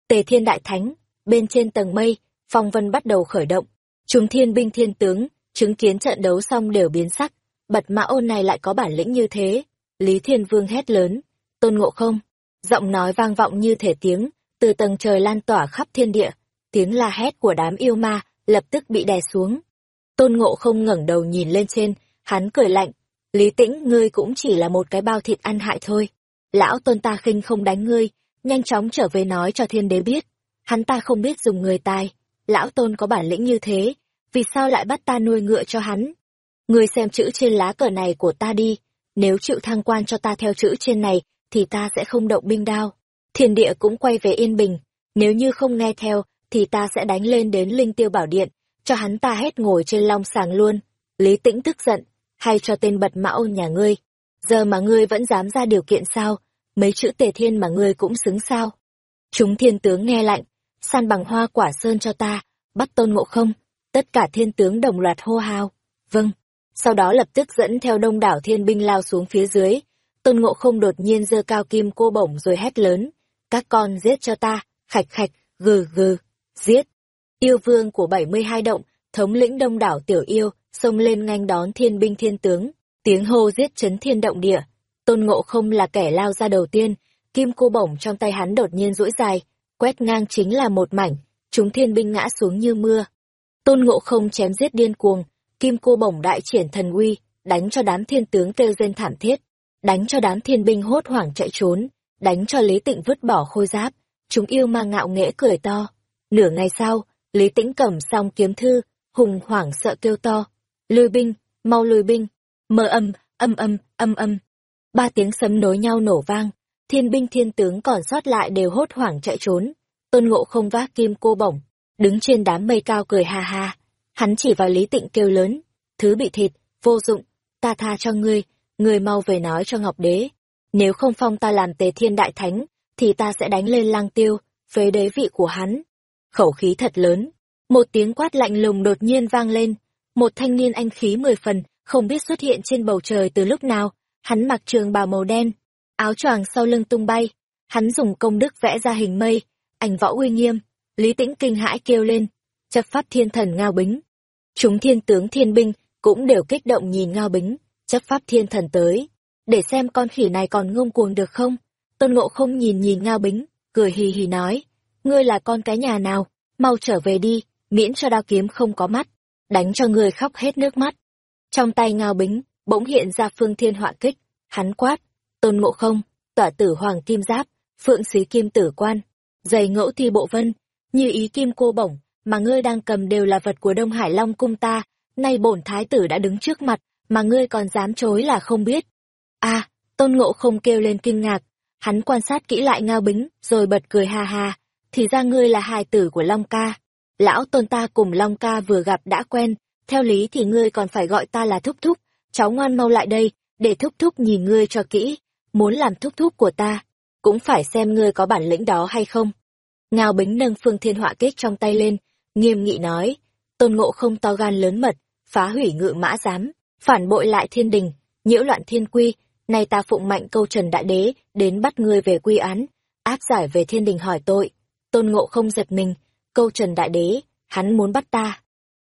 Tề thiên đại thánh, bên trên tầng mây, phong vân bắt đầu khởi động. Chúng thiên binh thiên tướng, chứng kiến trận đấu xong đều biến sắc. Bật mã ôn này lại có bản lĩnh như thế. Lý Thiên Vương hét lớn, tôn ngộ không. Giọng nói vang vọng như thể tiếng, từ tầng trời lan tỏa khắp thiên địa. Tiếng la hét của đám yêu ma, lập tức bị đè xuống. Tôn ngộ không ngẩng đầu nhìn lên trên, hắn cười lạnh. Lý tĩnh ngươi cũng chỉ là một cái bao thịt ăn hại thôi. Lão tôn ta khinh không đánh ngươi, nhanh chóng trở về nói cho thiên đế biết. Hắn ta không biết dùng người tài. Lão tôn có bản lĩnh như thế, vì sao lại bắt ta nuôi ngựa cho hắn? Ngươi xem chữ trên lá cờ này của ta đi, nếu chịu thăng quan cho ta theo chữ trên này, thì ta sẽ không động binh đao. Thiên địa cũng quay về yên bình, nếu như không nghe theo, thì ta sẽ đánh lên đến linh tiêu bảo điện, cho hắn ta hết ngồi trên long sàng luôn. Lý tĩnh tức giận, hay cho tên bật mão nhà ngươi. Giờ mà ngươi vẫn dám ra điều kiện sao, mấy chữ tề thiên mà ngươi cũng xứng sao. Chúng thiên tướng nghe lạnh, san bằng hoa quả sơn cho ta, bắt tôn ngộ không, tất cả thiên tướng đồng loạt hô hào. Vâng, sau đó lập tức dẫn theo đông đảo thiên binh lao xuống phía dưới. Tôn ngộ không đột nhiên giơ cao kim cô bổng rồi hét lớn. Các con giết cho ta, khạch khạch, gừ gừ, giết. Yêu vương của 72 động, thống lĩnh đông đảo tiểu yêu, xông lên nghênh đón thiên binh thiên tướng. Tiếng hô giết chấn thiên động địa. Tôn ngộ không là kẻ lao ra đầu tiên, kim cô bổng trong tay hắn đột nhiên duỗi dài, quét ngang chính là một mảnh, chúng thiên binh ngã xuống như mưa. Tôn ngộ không chém giết điên cuồng, kim cô bổng đại triển thần uy, đánh cho đám thiên tướng kêu rên thảm thiết, đánh cho đám thiên binh hốt hoảng chạy trốn, đánh cho Lý Tịnh vứt bỏ khôi giáp, chúng yêu ma ngạo nghễ cười to. Nửa ngày sau, Lý Tĩnh cầm xong kiếm thư, hùng hoảng sợ kêu to, lùi binh, mau lùi binh, mơ âm, âm âm, âm âm. Ba tiếng sấm nối nhau nổ vang, thiên binh thiên tướng còn sót lại đều hốt hoảng chạy trốn. Tôn ngộ không vác kim cô bổng, đứng trên đám mây cao cười ha ha. Hắn chỉ vào Lý Tịnh kêu lớn, thứ bị thịt, vô dụng, ta tha cho ngươi, ngươi mau về nói cho Ngọc Đế. Nếu không phong ta làm tề thiên đại thánh, thì ta sẽ đánh lên lang tiêu, phế đế vị của hắn. Khẩu khí thật lớn, một tiếng quát lạnh lùng đột nhiên vang lên, một thanh niên anh khí mười phần, không biết xuất hiện trên bầu trời từ lúc nào, hắn mặc trường bào màu đen, áo choàng sau lưng tung bay, hắn dùng công đức vẽ ra hình mây, ảnh võ uy nghiêm, Lý Tĩnh kinh hãi kêu lên, chấp pháp thiên thần Ngao Bính. Chúng thiên tướng thiên binh cũng đều kích động nhìn Ngao Bính, chấp pháp thiên thần tới, để xem con khỉ này còn ngông cuồng được không. Tôn Ngộ không nhìn nhìn Ngao Bính, cười hì hì nói, ngươi là con cái nhà nào, mau trở về đi, miễn cho đao kiếm không có mắt, đánh cho ngươi khóc hết nước mắt. Trong tay Ngao Bính, bỗng hiện ra phương thiên họa kích, hắn quát, Tôn Ngộ không, tỏa tử hoàng kim giáp, phượng xí kim tử quan, giày ngẫu thi bộ vân, như ý kim cô bổng, mà ngươi đang cầm đều là vật của Đông Hải Long cung ta, nay bổn thái tử đã đứng trước mặt, mà ngươi còn dám chối là không biết. a tôn ngộ không kêu lên kinh ngạc, hắn quan sát kỹ lại ngao bính, rồi bật cười ha ha, thì ra ngươi là hài tử của Long ca. Lão tôn ta cùng Long ca vừa gặp đã quen, theo lý thì ngươi còn phải gọi ta là thúc thúc, cháu ngoan mau lại đây, để thúc thúc nhìn ngươi cho kỹ, muốn làm thúc thúc của ta, cũng phải xem ngươi có bản lĩnh đó hay không. Ngao Bính nâng phương thiên họa kích trong tay lên, nghiêm nghị nói, tôn ngộ không to gan lớn mật, phá hủy ngự mã giám, phản bội lại thiên đình, nhiễu loạn thiên quy, nay ta phụng mạnh câu trần đại đế, đến bắt ngươi về quy án, áp giải về thiên đình hỏi tội. Tôn ngộ không giật mình, câu trần đại đế, hắn muốn bắt ta.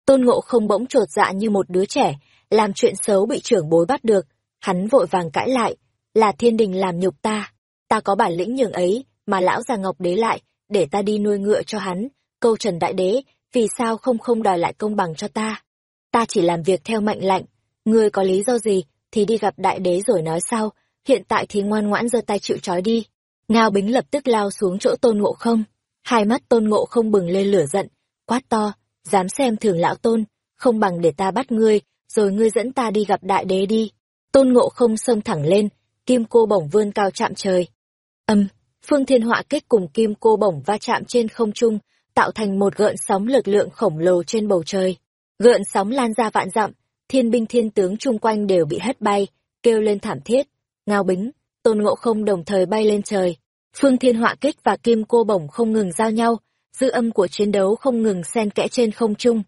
Tôn ngộ không bỗng trột dạ như một đứa trẻ, làm chuyện xấu bị trưởng bối bắt được, hắn vội vàng cãi lại, là thiên đình làm nhục ta, ta có bản lĩnh nhường ấy, mà lão già ngọc đế lại, để ta đi nuôi ngựa cho hắn, câu trần đại đế, vì sao không không đòi lại công bằng cho ta? Ta chỉ làm việc theo mệnh lệnh, ngươi có lý do gì, thì đi gặp đại đế rồi nói sau, hiện tại thì ngoan ngoãn giơ tay chịu trói đi. Ngao Bính lập tức lao xuống chỗ tôn ngộ không, hai mắt tôn ngộ không bừng lên lửa giận, quát to, dám xem thường lão tôn, không bằng để ta bắt ngươi, rồi ngươi dẫn ta đi gặp đại đế đi. Tôn ngộ không xông thẳng lên, kim cô bổng vươn cao chạm trời. Âm, phương thiên họa kích cùng kim cô bổng va chạm trên không trung, tạo thành một gợn sóng lực lượng khổng lồ trên bầu trời. Gợn sóng lan ra vạn dặm, thiên binh thiên tướng chung quanh đều bị hất bay, kêu lên thảm thiết. Ngao bính, tôn ngộ không đồng thời bay lên trời. Phương Thiên Họa Kích và Kim Cô Bổng không ngừng giao nhau, dư âm của chiến đấu không ngừng xen kẽ trên không trung.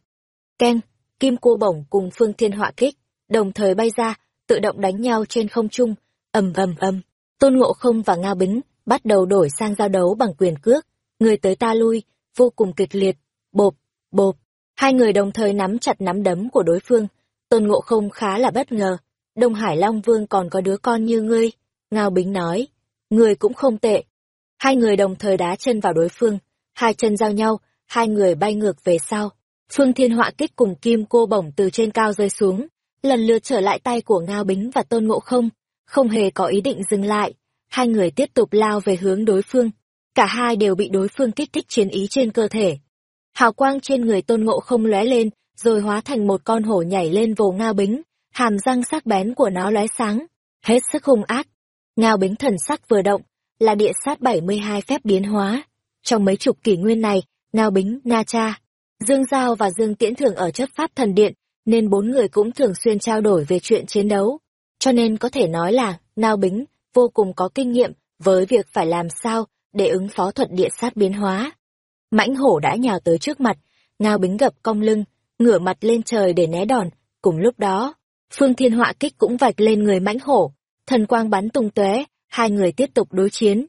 Keng, Kim Cô Bổng cùng Phương Thiên Họa Kích, đồng thời bay ra, tự động đánh nhau trên không trung, ầm ầm ầm. Tôn Ngộ Không và Ngao Bính bắt đầu đổi sang giao đấu bằng quyền cước, người tới ta lui, vô cùng kịch liệt, bộp, bộp. Hai người đồng thời nắm chặt nắm đấm của đối phương, Tôn Ngộ Không khá là bất ngờ, Đông Hải Long Vương còn có đứa con như ngươi, Ngao Bính nói, người cũng không tệ. Hai người đồng thời đá chân vào đối phương, hai chân giao nhau, hai người bay ngược về sau. Phương Thiên Họa kích cùng kim cô bổng từ trên cao rơi xuống, lần lượt trở lại tay của Ngao Bính và Tôn Ngộ Không, không hề có ý định dừng lại. Hai người tiếp tục lao về hướng đối phương. Cả hai đều bị đối phương kích thích chiến ý trên cơ thể. Hào quang trên người Tôn Ngộ Không lóe lên, rồi hóa thành một con hổ nhảy lên vồ Ngao Bính, hàm răng sắc bén của nó lóe sáng, hết sức hung ác. Ngao Bính thần sắc vừa động, là địa sát 72 phép biến hóa. Trong mấy chục kỷ nguyên này, Ngao Bính, Na Cha, Dương Giao và Dương Tiễn thường ở chấp pháp thần điện, nên bốn người cũng thường xuyên trao đổi về chuyện chiến đấu. Cho nên có thể nói là, Ngao Bính vô cùng có kinh nghiệm với việc phải làm sao để ứng phó thuật địa sát biến hóa. Mãnh hổ đã nhào tới trước mặt, Ngao Bính gập cong lưng, ngửa mặt lên trời để né đòn, cùng lúc đó, Phương Thiên Họa kích cũng vạch lên người mãnh hổ, thần quang bắn tung tóe, hai người tiếp tục đối chiến.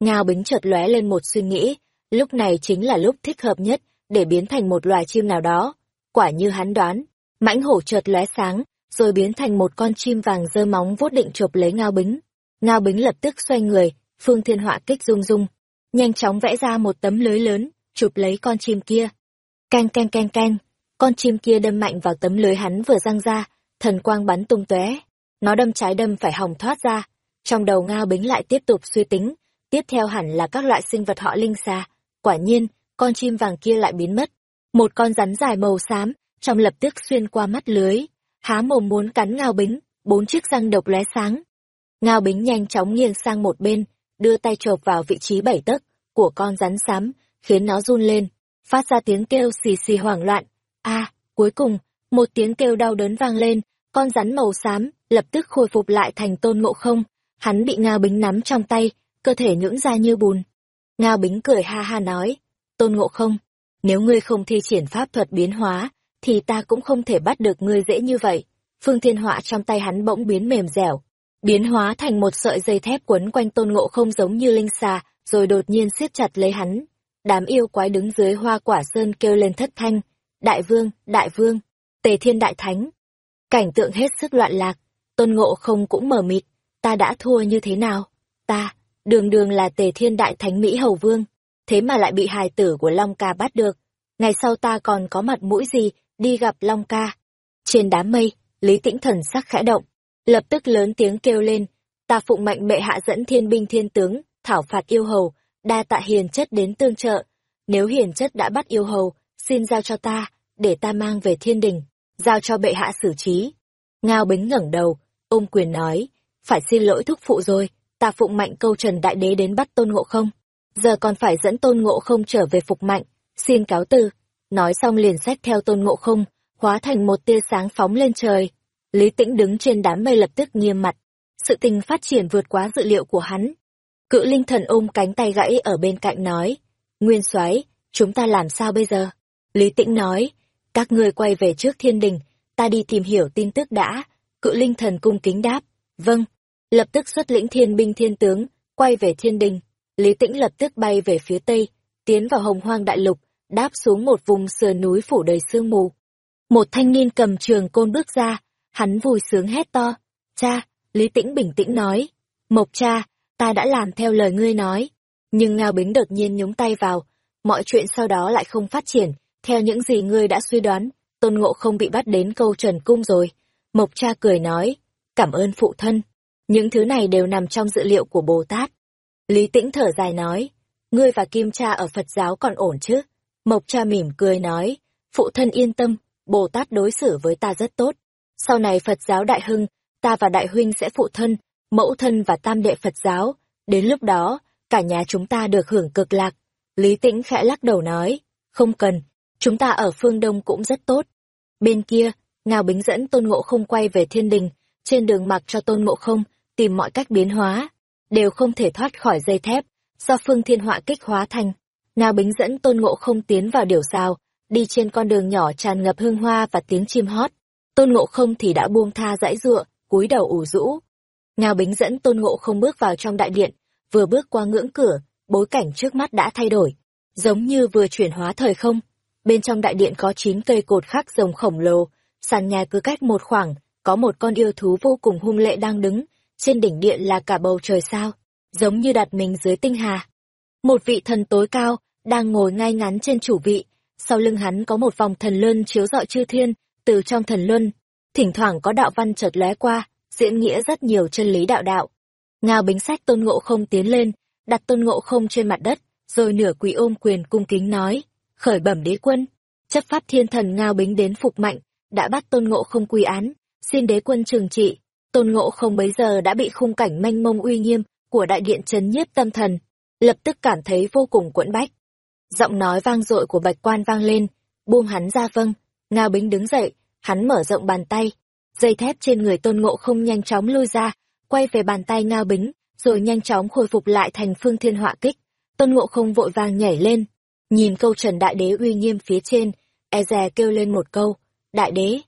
Ngao Bính chợt lóe lên một suy nghĩ, lúc này chính là lúc thích hợp nhất để biến thành một loài chim nào đó. Quả như hắn đoán, mãnh hổ chợt lóe sáng, rồi biến thành một con chim vàng dơ móng vuốt định chộp lấy Ngao Bính. Ngao Bính lập tức xoay người, Phương Thiên Họa kích rung rung, nhanh chóng vẽ ra một tấm lưới lớn, chụp lấy con chim kia. Canh canh canh canh, con chim kia đâm mạnh vào tấm lưới hắn vừa răng ra, thần quang bắn tung tóe, nó đâm trái đâm phải hỏng thoát ra. Trong đầu Ngao Bính lại tiếp tục suy tính, tiếp theo hẳn là các loại sinh vật họ linh xà. Quả nhiên, con chim vàng kia lại biến mất. Một con rắn dài màu xám, trong lập tức xuyên qua mắt lưới, há mồm muốn cắn Ngao Bính, bốn chiếc răng độc lóe sáng. Ngao Bính nhanh chóng nghiêng sang một bên, đưa tay chộp vào vị trí bảy tấc của con rắn xám, khiến nó run lên, phát ra tiếng kêu xì xì hoảng loạn. A, cuối cùng, một tiếng kêu đau đớn vang lên, con rắn màu xám lập tức khôi phục lại thành tôn ngộ không, hắn bị Ngao Bính nắm trong tay, cơ thể nhũn ra như bùn. Ngao Bính cười ha ha nói, tôn ngộ không, nếu ngươi không thi triển pháp thuật biến hóa, thì ta cũng không thể bắt được ngươi dễ như vậy. Phương Thiên Họa trong tay hắn bỗng biến mềm dẻo, biến hóa thành một sợi dây thép quấn quanh tôn ngộ không giống như linh xà, rồi đột nhiên siết chặt lấy hắn. Đám yêu quái đứng dưới hoa quả sơn kêu lên thất thanh, đại vương, đại vương, tề thiên đại thánh. Cảnh tượng hết sức loạn lạc, tôn ngộ không cũng mờ mịt, ta đã thua như thế nào? Ta, đường đường là tề thiên đại thánh Mỹ Hầu Vương, thế mà lại bị hài tử của Long Ca bắt được. Ngày sau ta còn có mặt mũi gì đi gặp Long Ca. Trên đám mây, Lý Tĩnh thần sắc khẽ động, lập tức lớn tiếng kêu lên, ta phụng mệnh bệ hạ dẫn thiên binh thiên tướng, thảo phạt yêu hầu, đa tạ hiền chất đến tương trợ. Nếu hiền chất đã bắt yêu hầu, xin giao cho ta, để ta mang về thiên đình, giao cho bệ hạ xử trí. Ngao Bính ngẩng đầu, ôm quyền nói, phải xin lỗi thúc phụ rồi, ta phụng mạnh câu trần đại đế đến bắt tôn ngộ không. Giờ còn phải dẫn tôn ngộ không trở về phục mạnh, xin cáo từ. Nói xong liền xách theo tôn ngộ không, hóa thành một tia sáng phóng lên trời. Lý tĩnh đứng trên đám mây lập tức nghiêm mặt. Sự tình phát triển vượt quá dự liệu của hắn. Cự linh thần ôm cánh tay gãy ở bên cạnh nói, Nguyên soái chúng ta làm sao bây giờ? Lý tĩnh nói, các ngươi quay về trước thiên đình, ta đi tìm hiểu tin tức đã. Cự linh thần cung kính đáp, vâng. Lập tức xuất lĩnh thiên binh thiên tướng, quay về thiên đình. Lý tĩnh lập tức bay về phía tây, tiến vào hồng hoang đại lục, đáp xuống một vùng sườn núi phủ đầy sương mù. Một thanh niên cầm trường côn bước ra, hắn vui sướng hét to. Cha, Lý tĩnh bình tĩnh nói. Mộc cha, ta đã làm theo lời ngươi nói. Nhưng Ngao Bính đột nhiên nhúng tay vào, mọi chuyện sau đó lại không phát triển, theo những gì ngươi đã suy đoán, tôn ngộ không bị bắt đến câu trần cung rồi. Mộc cha cười nói, cảm ơn phụ thân. Những thứ này đều nằm trong dự liệu của Bồ Tát. Lý tĩnh thở dài nói, ngươi và Kim cha ở Phật giáo còn ổn chứ? Mộc cha mỉm cười nói, phụ thân yên tâm, Bồ Tát đối xử với ta rất tốt. Sau này Phật giáo đại hưng, ta và đại huynh sẽ phụ thân, mẫu thân và tam đệ Phật giáo. Đến lúc đó, cả nhà chúng ta được hưởng cực lạc. Lý tĩnh khẽ lắc đầu nói, không cần, chúng ta ở phương Đông cũng rất tốt. Bên kia, Ngao Bính dẫn Tôn Ngộ không quay về thiên đình, trên đường mặc cho Tôn Ngộ không tìm mọi cách biến hóa, đều không thể thoát khỏi dây thép, do phương thiên họa kích hóa thành. Ngao Bính dẫn tôn ngộ không tiến vào điều sao, đi trên con đường nhỏ tràn ngập hương hoa và tiếng chim hót. Tôn ngộ không thì đã buông tha dãy dựa, cúi đầu ủ rũ. Ngao Bính dẫn tôn ngộ không bước vào trong đại điện, vừa bước qua ngưỡng cửa, bối cảnh trước mắt đã thay đổi, giống như vừa chuyển hóa thời không. Bên trong đại điện có chín cây cột khắc rồng khổng lồ, sàn nhà cứ cách một khoảng, có một con yêu thú vô cùng hung lệ đang đứng, trên đỉnh điện là cả bầu trời sao, giống như đặt mình dưới tinh hà. Một vị thần tối cao, đang ngồi ngay ngắn trên chủ vị, sau lưng hắn có một vòng thần luân chiếu rọi chư thiên, từ trong thần luân, thỉnh thoảng có đạo văn chợt lóe qua, diễn nghĩa rất nhiều chân lý đạo đạo. Ngao bính sách tôn ngộ không tiến lên, đặt tôn ngộ không trên mặt đất, rồi nửa quỳ ôm quyền cung kính nói, khởi bẩm đế quân, chấp pháp thiên thần Ngao bính đến phục mạnh, đã bắt tôn ngộ không quy án, xin đế quân trừng trị. Tôn ngộ không bấy giờ đã bị khung cảnh mênh mông uy nghiêm của đại điện chấn nhiếp tâm thần, lập tức cảm thấy vô cùng quẫn bách. Giọng nói vang dội của bạch quan vang lên, buông hắn ra vâng, Ngao Bính đứng dậy, hắn mở rộng bàn tay, dây thép trên người tôn ngộ không nhanh chóng lui ra, quay về bàn tay Ngao Bính, rồi nhanh chóng khôi phục lại thành phương thiên họa kích. Tôn ngộ không vội vàng nhảy lên, nhìn câu trần đại đế uy nghiêm phía trên, e dè kêu lên một câu, đại đế.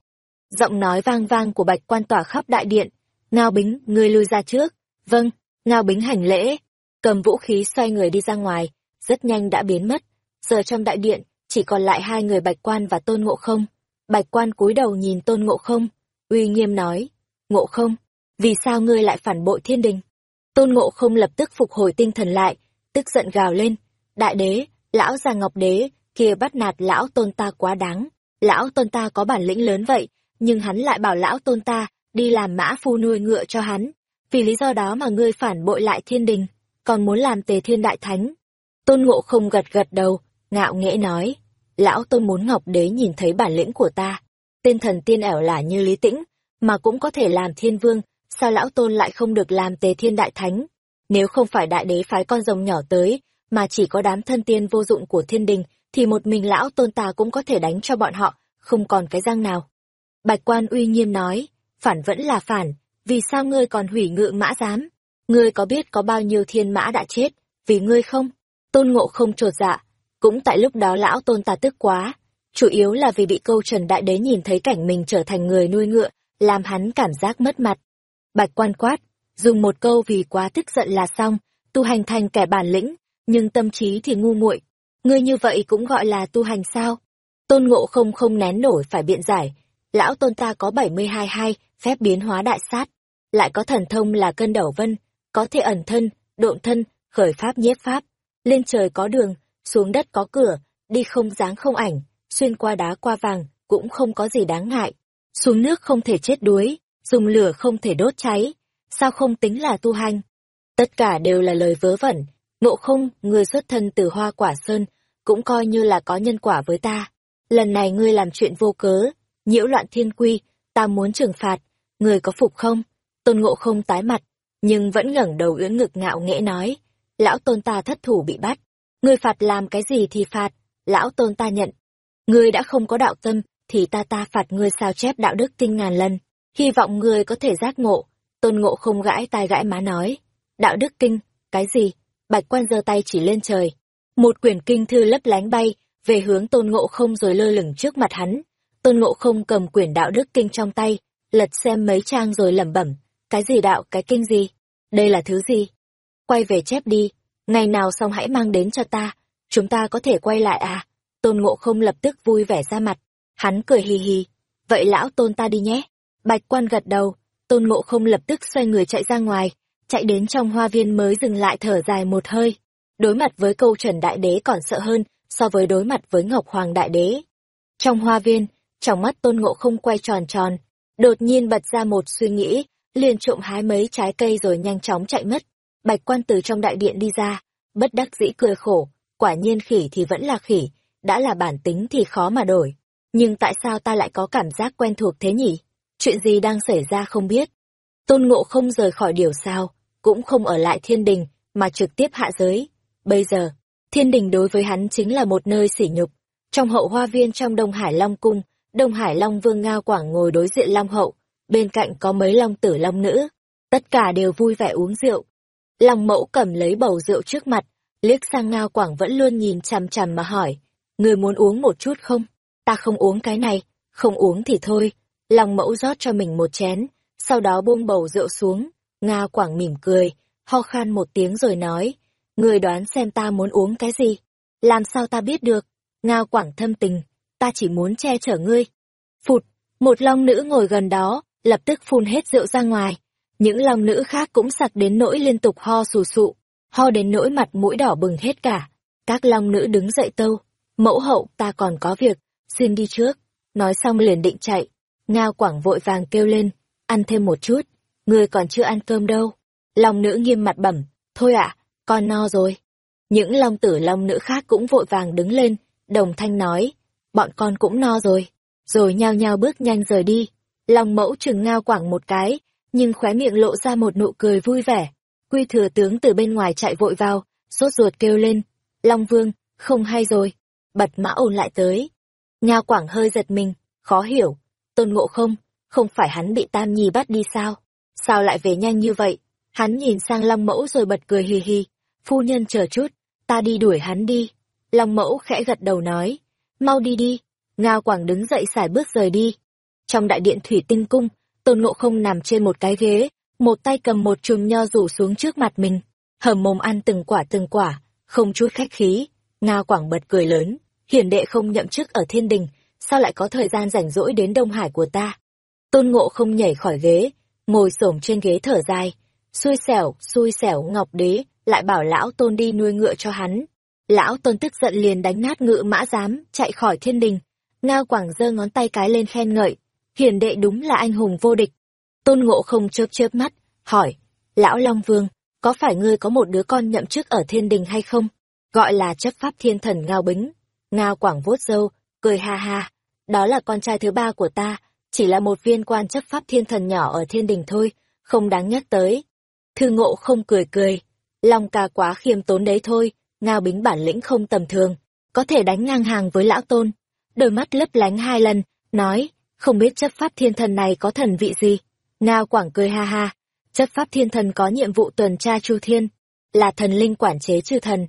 Giọng nói vang vang của bạch quan tỏa khắp đại điện, Ngao Bính, ngươi lui ra trước. Vâng, Ngao Bính hành lễ, cầm vũ khí xoay người đi ra ngoài, rất nhanh đã biến mất. Giờ trong đại điện, chỉ còn lại hai người bạch quan và tôn ngộ không. Bạch quan cúi đầu nhìn tôn ngộ không, uy nghiêm nói, ngộ không, vì sao ngươi lại phản bội thiên đình? Tôn ngộ không lập tức phục hồi tinh thần lại, tức giận gào lên, đại đế, lão già ngọc đế, kia bắt nạt lão tôn ta quá đáng, lão tôn ta có bản lĩnh lớn vậy, nhưng hắn lại bảo lão tôn ta đi làm mã phu nuôi ngựa cho hắn, vì lý do đó mà ngươi phản bội lại thiên đình, còn muốn làm tề thiên đại thánh. Tôn ngộ không gật gật đầu, ngạo nghễ nói, lão tôn muốn ngọc đế nhìn thấy bản lĩnh của ta. Tên thần tiên ẻo là như lý tĩnh, mà cũng có thể làm thiên vương, sao lão tôn lại không được làm tề thiên đại thánh? Nếu không phải đại đế phái con rồng nhỏ tới, mà chỉ có đám thân tiên vô dụng của thiên đình, thì một mình lão tôn ta cũng có thể đánh cho bọn họ, không còn cái răng nào. Bạch quan uy nghiêm nói, phản vẫn là phản, vì sao ngươi còn hủy ngự mã giám? Ngươi có biết có bao nhiêu thiên mã đã chết, vì ngươi không? Tôn ngộ không trột dạ, cũng tại lúc đó lão tôn ta tức quá, chủ yếu là vì bị câu trần đại đế nhìn thấy cảnh mình trở thành người nuôi ngựa, làm hắn cảm giác mất mặt. Bạch quan quát, dùng một câu vì quá tức giận là xong, tu hành thành kẻ bản lĩnh, nhưng tâm trí thì ngu muội. Ngươi như vậy cũng gọi là tu hành sao? Tôn ngộ không không nén nổi phải biện giải. Lão tôn ta có bảy mươi hai hai, phép biến hóa đại sát. Lại có thần thông là cân đầu vân, có thể ẩn thân, độn thân, khởi pháp nhiếp pháp. Lên trời có đường, xuống đất có cửa, đi không dáng không ảnh, xuyên qua đá qua vàng, cũng không có gì đáng ngại. Xuống nước không thể chết đuối, dùng lửa không thể đốt cháy, sao không tính là tu hành? Tất cả đều là lời vớ vẩn, ngộ không, người xuất thân từ hoa quả sơn, cũng coi như là có nhân quả với ta. Lần này ngươi làm chuyện vô cớ, nhiễu loạn thiên quy, ta muốn trừng phạt, người có phục không? Tôn ngộ không tái mặt, nhưng vẫn ngẩng đầu ưỡn ngực ngạo nghễ nói, lão tôn ta thất thủ bị bắt, Ngươi phạt làm cái gì thì phạt, lão tôn ta nhận. Ngươi đã không có đạo tâm, thì ta ta phạt ngươi sao chép đạo đức kinh ngàn lần. Hy vọng ngươi có thể giác ngộ. Tôn ngộ không gãi tai gãi má nói. Đạo đức kinh, cái gì? Bạch quan giơ tay chỉ lên trời. Một quyển kinh thư lấp lánh bay, về hướng tôn ngộ không rồi lơ lửng trước mặt hắn. Tôn ngộ không cầm quyển đạo đức kinh trong tay, lật xem mấy trang rồi lẩm bẩm. Cái gì đạo, cái kinh gì? Đây là thứ gì? Quay về chép đi, Ngày nào xong hãy mang đến cho ta, chúng ta có thể quay lại à? Tôn ngộ không lập tức vui vẻ ra mặt. Hắn cười hì hì. Vậy lão tôn ta đi nhé. Bạch quan gật đầu, tôn ngộ không lập tức xoay người chạy ra ngoài, chạy đến trong hoa viên mới dừng lại thở dài một hơi. Đối mặt với câu trần đại đế còn sợ hơn so với đối mặt với ngọc hoàng đại đế. Trong hoa viên, trong mắt tôn ngộ không quay tròn tròn, đột nhiên bật ra một suy nghĩ, liền trộm hái mấy trái cây rồi nhanh chóng chạy mất. Bạch quan từ trong đại điện đi ra, bất đắc dĩ cười khổ, quả nhiên khỉ thì vẫn là khỉ, đã là bản tính thì khó mà đổi. Nhưng tại sao ta lại có cảm giác quen thuộc thế nhỉ? Chuyện gì đang xảy ra không biết. Tôn ngộ không rời khỏi điều sao, cũng không ở lại thiên đình, mà trực tiếp hạ giới. Bây giờ, thiên đình đối với hắn chính là một nơi sỉ nhục. Trong hậu hoa viên trong Đông Hải Long Cung, Đông Hải Long Vương Ngao Quảng ngồi đối diện Long Hậu, bên cạnh có mấy Long Tử Long Nữ. Tất cả đều vui vẻ uống rượu, Long mẫu cầm lấy bầu rượu trước mặt, liếc sang Ngao Quảng vẫn luôn nhìn chằm chằm mà hỏi, người muốn uống một chút không? Ta không uống cái này, không uống thì thôi. Long mẫu rót cho mình một chén, sau đó buông bầu rượu xuống. Ngao Quảng mỉm cười, ho khan một tiếng rồi nói, người đoán xem ta muốn uống cái gì? Làm sao ta biết được? Ngao Quảng thâm tình, ta chỉ muốn che chở ngươi. Phụt, một long nữ ngồi gần đó, lập tức phun hết rượu ra ngoài. Những long nữ khác cũng sặc đến nỗi liên tục ho sù sụ, ho đến nỗi mặt mũi đỏ bừng hết cả. Các long nữ đứng dậy tâu, mẫu hậu ta còn có việc, xin đi trước. Nói xong liền định chạy, Ngao Quảng vội vàng kêu lên, ăn thêm một chút, người còn chưa ăn cơm đâu. Long nữ nghiêm mặt bẩm, thôi ạ, con no rồi. Những long tử long nữ khác cũng vội vàng đứng lên, đồng thanh nói, bọn con cũng no rồi, rồi nhao nhao bước nhanh rời đi. Long mẫu chừng ngao quảng một cái, nhưng khóe miệng lộ ra một nụ cười vui vẻ. Quy thừa tướng từ bên ngoài chạy vội vào, sốt ruột kêu lên, Long vương, không hay rồi. Bật mã ồn lại tới. Ngao quảng hơi giật mình, khó hiểu, tôn ngộ không, không phải hắn bị tam nhi bắt đi sao? Sao lại về nhanh như vậy? Hắn nhìn sang Long mẫu rồi bật cười hì hì, phu nhân chờ chút, ta đi đuổi hắn đi. Long mẫu khẽ gật đầu nói, mau đi đi. Ngao Quảng đứng dậy xài bước rời đi. Trong đại điện thủy tinh cung, tôn ngộ không nằm trên một cái ghế, một tay cầm một chùm nho rủ xuống trước mặt mình, hầm mồm ăn từng quả từng quả, không chút khách khí. Ngao Quảng bật cười lớn, hiển đệ không nhậm chức ở thiên đình, sao lại có thời gian rảnh rỗi đến Đông Hải của ta? Tôn ngộ không nhảy khỏi ghế, ngồi xổm trên ghế thở dài, xui xẻo, xui xẻo ngọc đế, lại bảo lão tôn đi nuôi ngựa cho hắn. Lão tôn tức giận liền đánh nát ngựa mã giám, chạy khỏi thiên đình. Ngao quảng giơ ngón tay cái lên khen ngợi, hiền đệ đúng là anh hùng vô địch. Tôn ngộ không chớp chớp mắt, hỏi, lão Long Vương, có phải ngươi có một đứa con nhậm chức ở thiên đình hay không? Gọi là chấp pháp thiên thần Ngao Bính. Ngao quảng vuốt râu, cười ha ha, đó là con trai thứ ba của ta, chỉ là một viên quan chấp pháp thiên thần nhỏ ở thiên đình thôi, không đáng nhắc tới. Thư ngộ không cười cười, Long ca quá khiêm tốn đấy thôi, ngao bính bản lĩnh không tầm thường, có thể đánh ngang hàng với lão tôn. Đôi mắt lấp lánh hai lần, nói, không biết chấp pháp thiên thần này có thần vị gì. Ngao quảng cười ha ha, chấp pháp thiên thần có nhiệm vụ tuần tra chu thiên, là thần linh quản chế chư thần.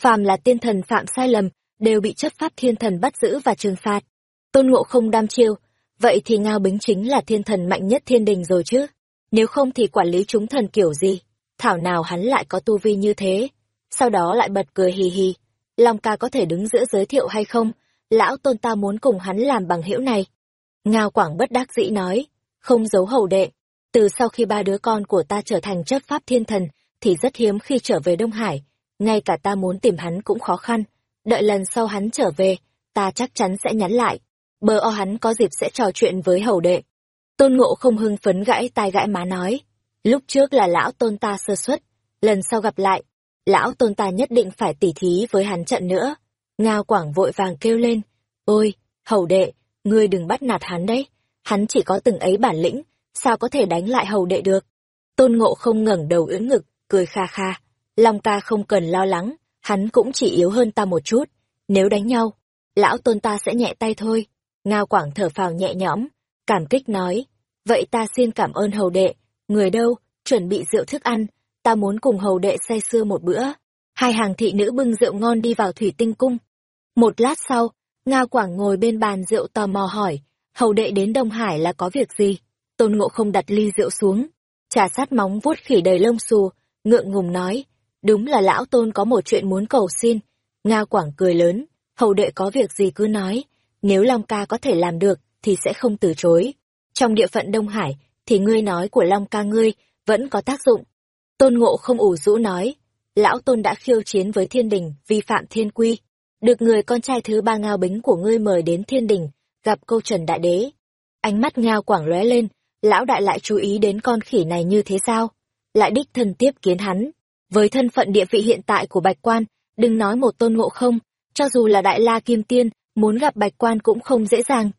Phàm là tiên thần phạm sai lầm, đều bị chấp pháp thiên thần bắt giữ và trừng phạt. Tôn ngộ không đam chiêu, vậy thì Ngao Bính chính là thiên thần mạnh nhất thiên đình rồi chứ. Nếu không thì quản lý chúng thần kiểu gì? thảo nào hắn lại có tu vi như thế. Sau đó lại bật cười hì hì. Long ca có thể đứng giữa giới thiệu hay không? Lão tôn ta muốn cùng hắn làm bằng hữu này. Ngao Quảng bất đắc dĩ nói, không giấu hầu đệ. Từ sau khi ba đứa con của ta trở thành chấp pháp thiên thần, thì rất hiếm khi trở về Đông Hải. Ngay cả ta muốn tìm hắn cũng khó khăn. Đợi lần sau hắn trở về, ta chắc chắn sẽ nhắn lại. Bờ o hắn có dịp sẽ trò chuyện với hầu đệ. Tôn ngộ không hưng phấn gãi tai gãi má nói. Lúc trước là lão tôn ta sơ suất, lần sau gặp lại, lão tôn ta nhất định phải tỉ thí với hắn trận nữa. Ngao Quảng vội vàng kêu lên, ôi, hầu đệ, ngươi đừng bắt nạt hắn đấy, hắn chỉ có từng ấy bản lĩnh, sao có thể đánh lại hầu đệ được. Tôn ngộ không ngẩng đầu ưỡn ngực, cười kha kha, Long ta không cần lo lắng, hắn cũng chỉ yếu hơn ta một chút, nếu đánh nhau, lão tôn ta sẽ nhẹ tay thôi. Ngao Quảng thở phào nhẹ nhõm, cảm kích nói, vậy ta xin cảm ơn hầu đệ, Người đâu, chuẩn bị rượu thức ăn, ta muốn cùng hầu đệ say sưa một bữa. Hai hàng thị nữ bưng rượu ngon đi vào thủy tinh cung. Một lát sau, Ngao Quảng ngồi bên bàn rượu tò mò hỏi, hầu đệ đến Đông Hải là có việc gì? Tôn Ngộ không đặt ly rượu xuống, trà sát móng vuốt khỉ đầy lông xù, ngượng ngùng nói, đúng là lão Tôn có một chuyện muốn cầu xin. Ngao Quảng cười lớn, hầu đệ có việc gì cứ nói, nếu Long ca có thể làm được thì sẽ không từ chối. Trong địa phận Đông Hải, thì ngươi nói của Long ca ngươi vẫn có tác dụng. Tôn Ngộ không ủ rũ nói, lão Tôn đã khiêu chiến với thiên đình, vi phạm thiên quy. Được người con trai thứ ba ngao bính của ngươi mời đến thiên đình, gặp câu trần đại đế. Ánh mắt ngao quảng lóe lên, lão đại lại chú ý đến con khỉ này như thế sao? Lại đích thân tiếp kiến hắn. Với thân phận địa vị hiện tại của bạch quan, đừng nói một tôn ngộ không, cho dù là đại la kim tiên, muốn gặp bạch quan cũng không dễ dàng.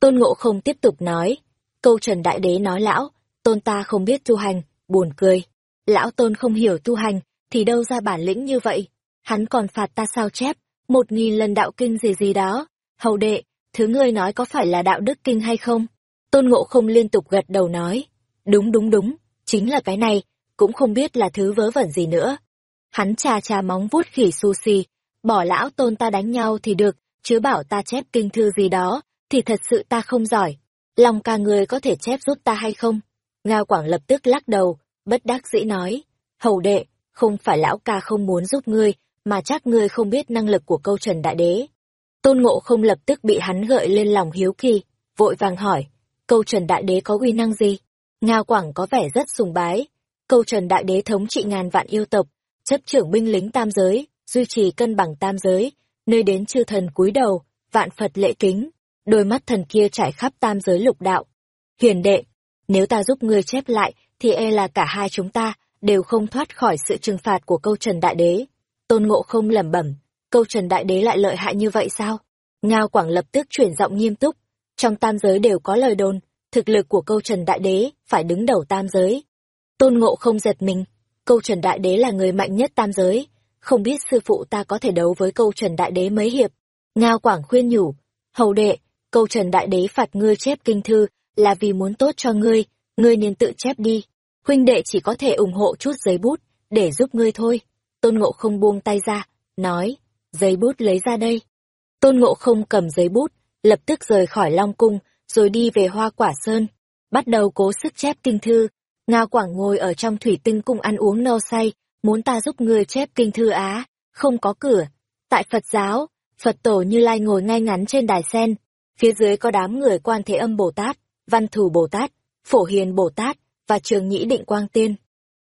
Tôn ngộ không tiếp tục nói, Câu Trần Đại Đế nói lão, tôn ta không biết tu hành, buồn cười. Lão tôn không hiểu tu hành, thì đâu ra bản lĩnh như vậy. Hắn còn phạt ta sao chép, một nghìn lần đạo kinh gì gì đó. Hầu đệ, thứ ngươi nói có phải là đạo đức kinh hay không? Tôn ngộ không liên tục gật đầu nói. Đúng đúng đúng, chính là cái này, cũng không biết là thứ vớ vẩn gì nữa. Hắn trà trà móng vuốt khỉ sushi, xì, bỏ lão tôn ta đánh nhau thì được, chứ bảo ta chép kinh thư gì đó, thì thật sự ta không giỏi. Lòng ca ngươi có thể chép giúp ta hay không? Ngao Quảng lập tức lắc đầu, bất đắc dĩ nói, hầu đệ, không phải lão ca không muốn giúp ngươi, mà chắc ngươi không biết năng lực của câu trần đại đế. Tôn ngộ không lập tức bị hắn gợi lên lòng hiếu kỳ, vội vàng hỏi, câu trần đại đế có uy năng gì? Ngao Quảng có vẻ rất sùng bái, câu trần đại đế thống trị ngàn vạn yêu tộc, chấp trưởng binh lính tam giới, duy trì cân bằng tam giới, nơi đến chư thần cúi đầu, vạn Phật lễ kính, đôi mắt thần kia trải khắp tam giới lục đạo. Hiền đệ, nếu ta giúp ngươi chép lại, thì e là cả hai chúng ta đều không thoát khỏi sự trừng phạt của câu trần đại đế. Tôn ngộ không lẩm bẩm, câu trần đại đế lại lợi hại như vậy sao? Ngao Quảng lập tức chuyển giọng nghiêm túc, trong tam giới đều có lời đồn, thực lực của câu trần đại đế phải đứng đầu tam giới. Tôn ngộ không giật mình, câu trần đại đế là người mạnh nhất tam giới, không biết sư phụ ta có thể đấu với câu trần đại đế mấy hiệp. Ngao Quảng khuyên nhủ, hầu đệ, câu trần đại đế phạt ngươi chép kinh thư là vì muốn tốt cho ngươi, ngươi nên tự chép đi. Huynh đệ chỉ có thể ủng hộ chút giấy bút, để giúp ngươi thôi. Tôn Ngộ không buông tay ra, nói, giấy bút lấy ra đây. Tôn Ngộ không cầm giấy bút, lập tức rời khỏi Long Cung, rồi đi về Hoa Quả Sơn. Bắt đầu cố sức chép kinh thư. Ngao Quảng ngồi ở trong thủy tinh cung ăn uống no say, muốn ta giúp ngươi chép kinh thư á, không có cửa. Tại Phật giáo, Phật tổ Như Lai ngồi ngay ngắn trên đài sen, phía dưới có đám người quan thế âm Bồ Tát, văn thù Bồ Tát, phổ hiền Bồ Tát, và trường nhĩ định quang tiên.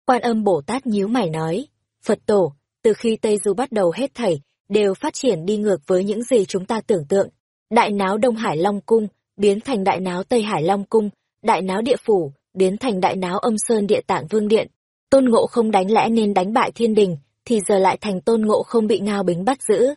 Quan âm Bồ Tát nhíu mày nói, Phật tổ, từ khi Tây Du bắt đầu hết thảy, đều phát triển đi ngược với những gì chúng ta tưởng tượng. Đại náo Đông Hải Long Cung, biến thành đại náo Tây Hải Long Cung, đại náo địa phủ, biến thành đại náo âm sơn địa tạng vương điện. Tôn ngộ không đánh lẽ nên đánh bại thiên đình, thì giờ lại thành tôn ngộ không bị ngao bính bắt giữ.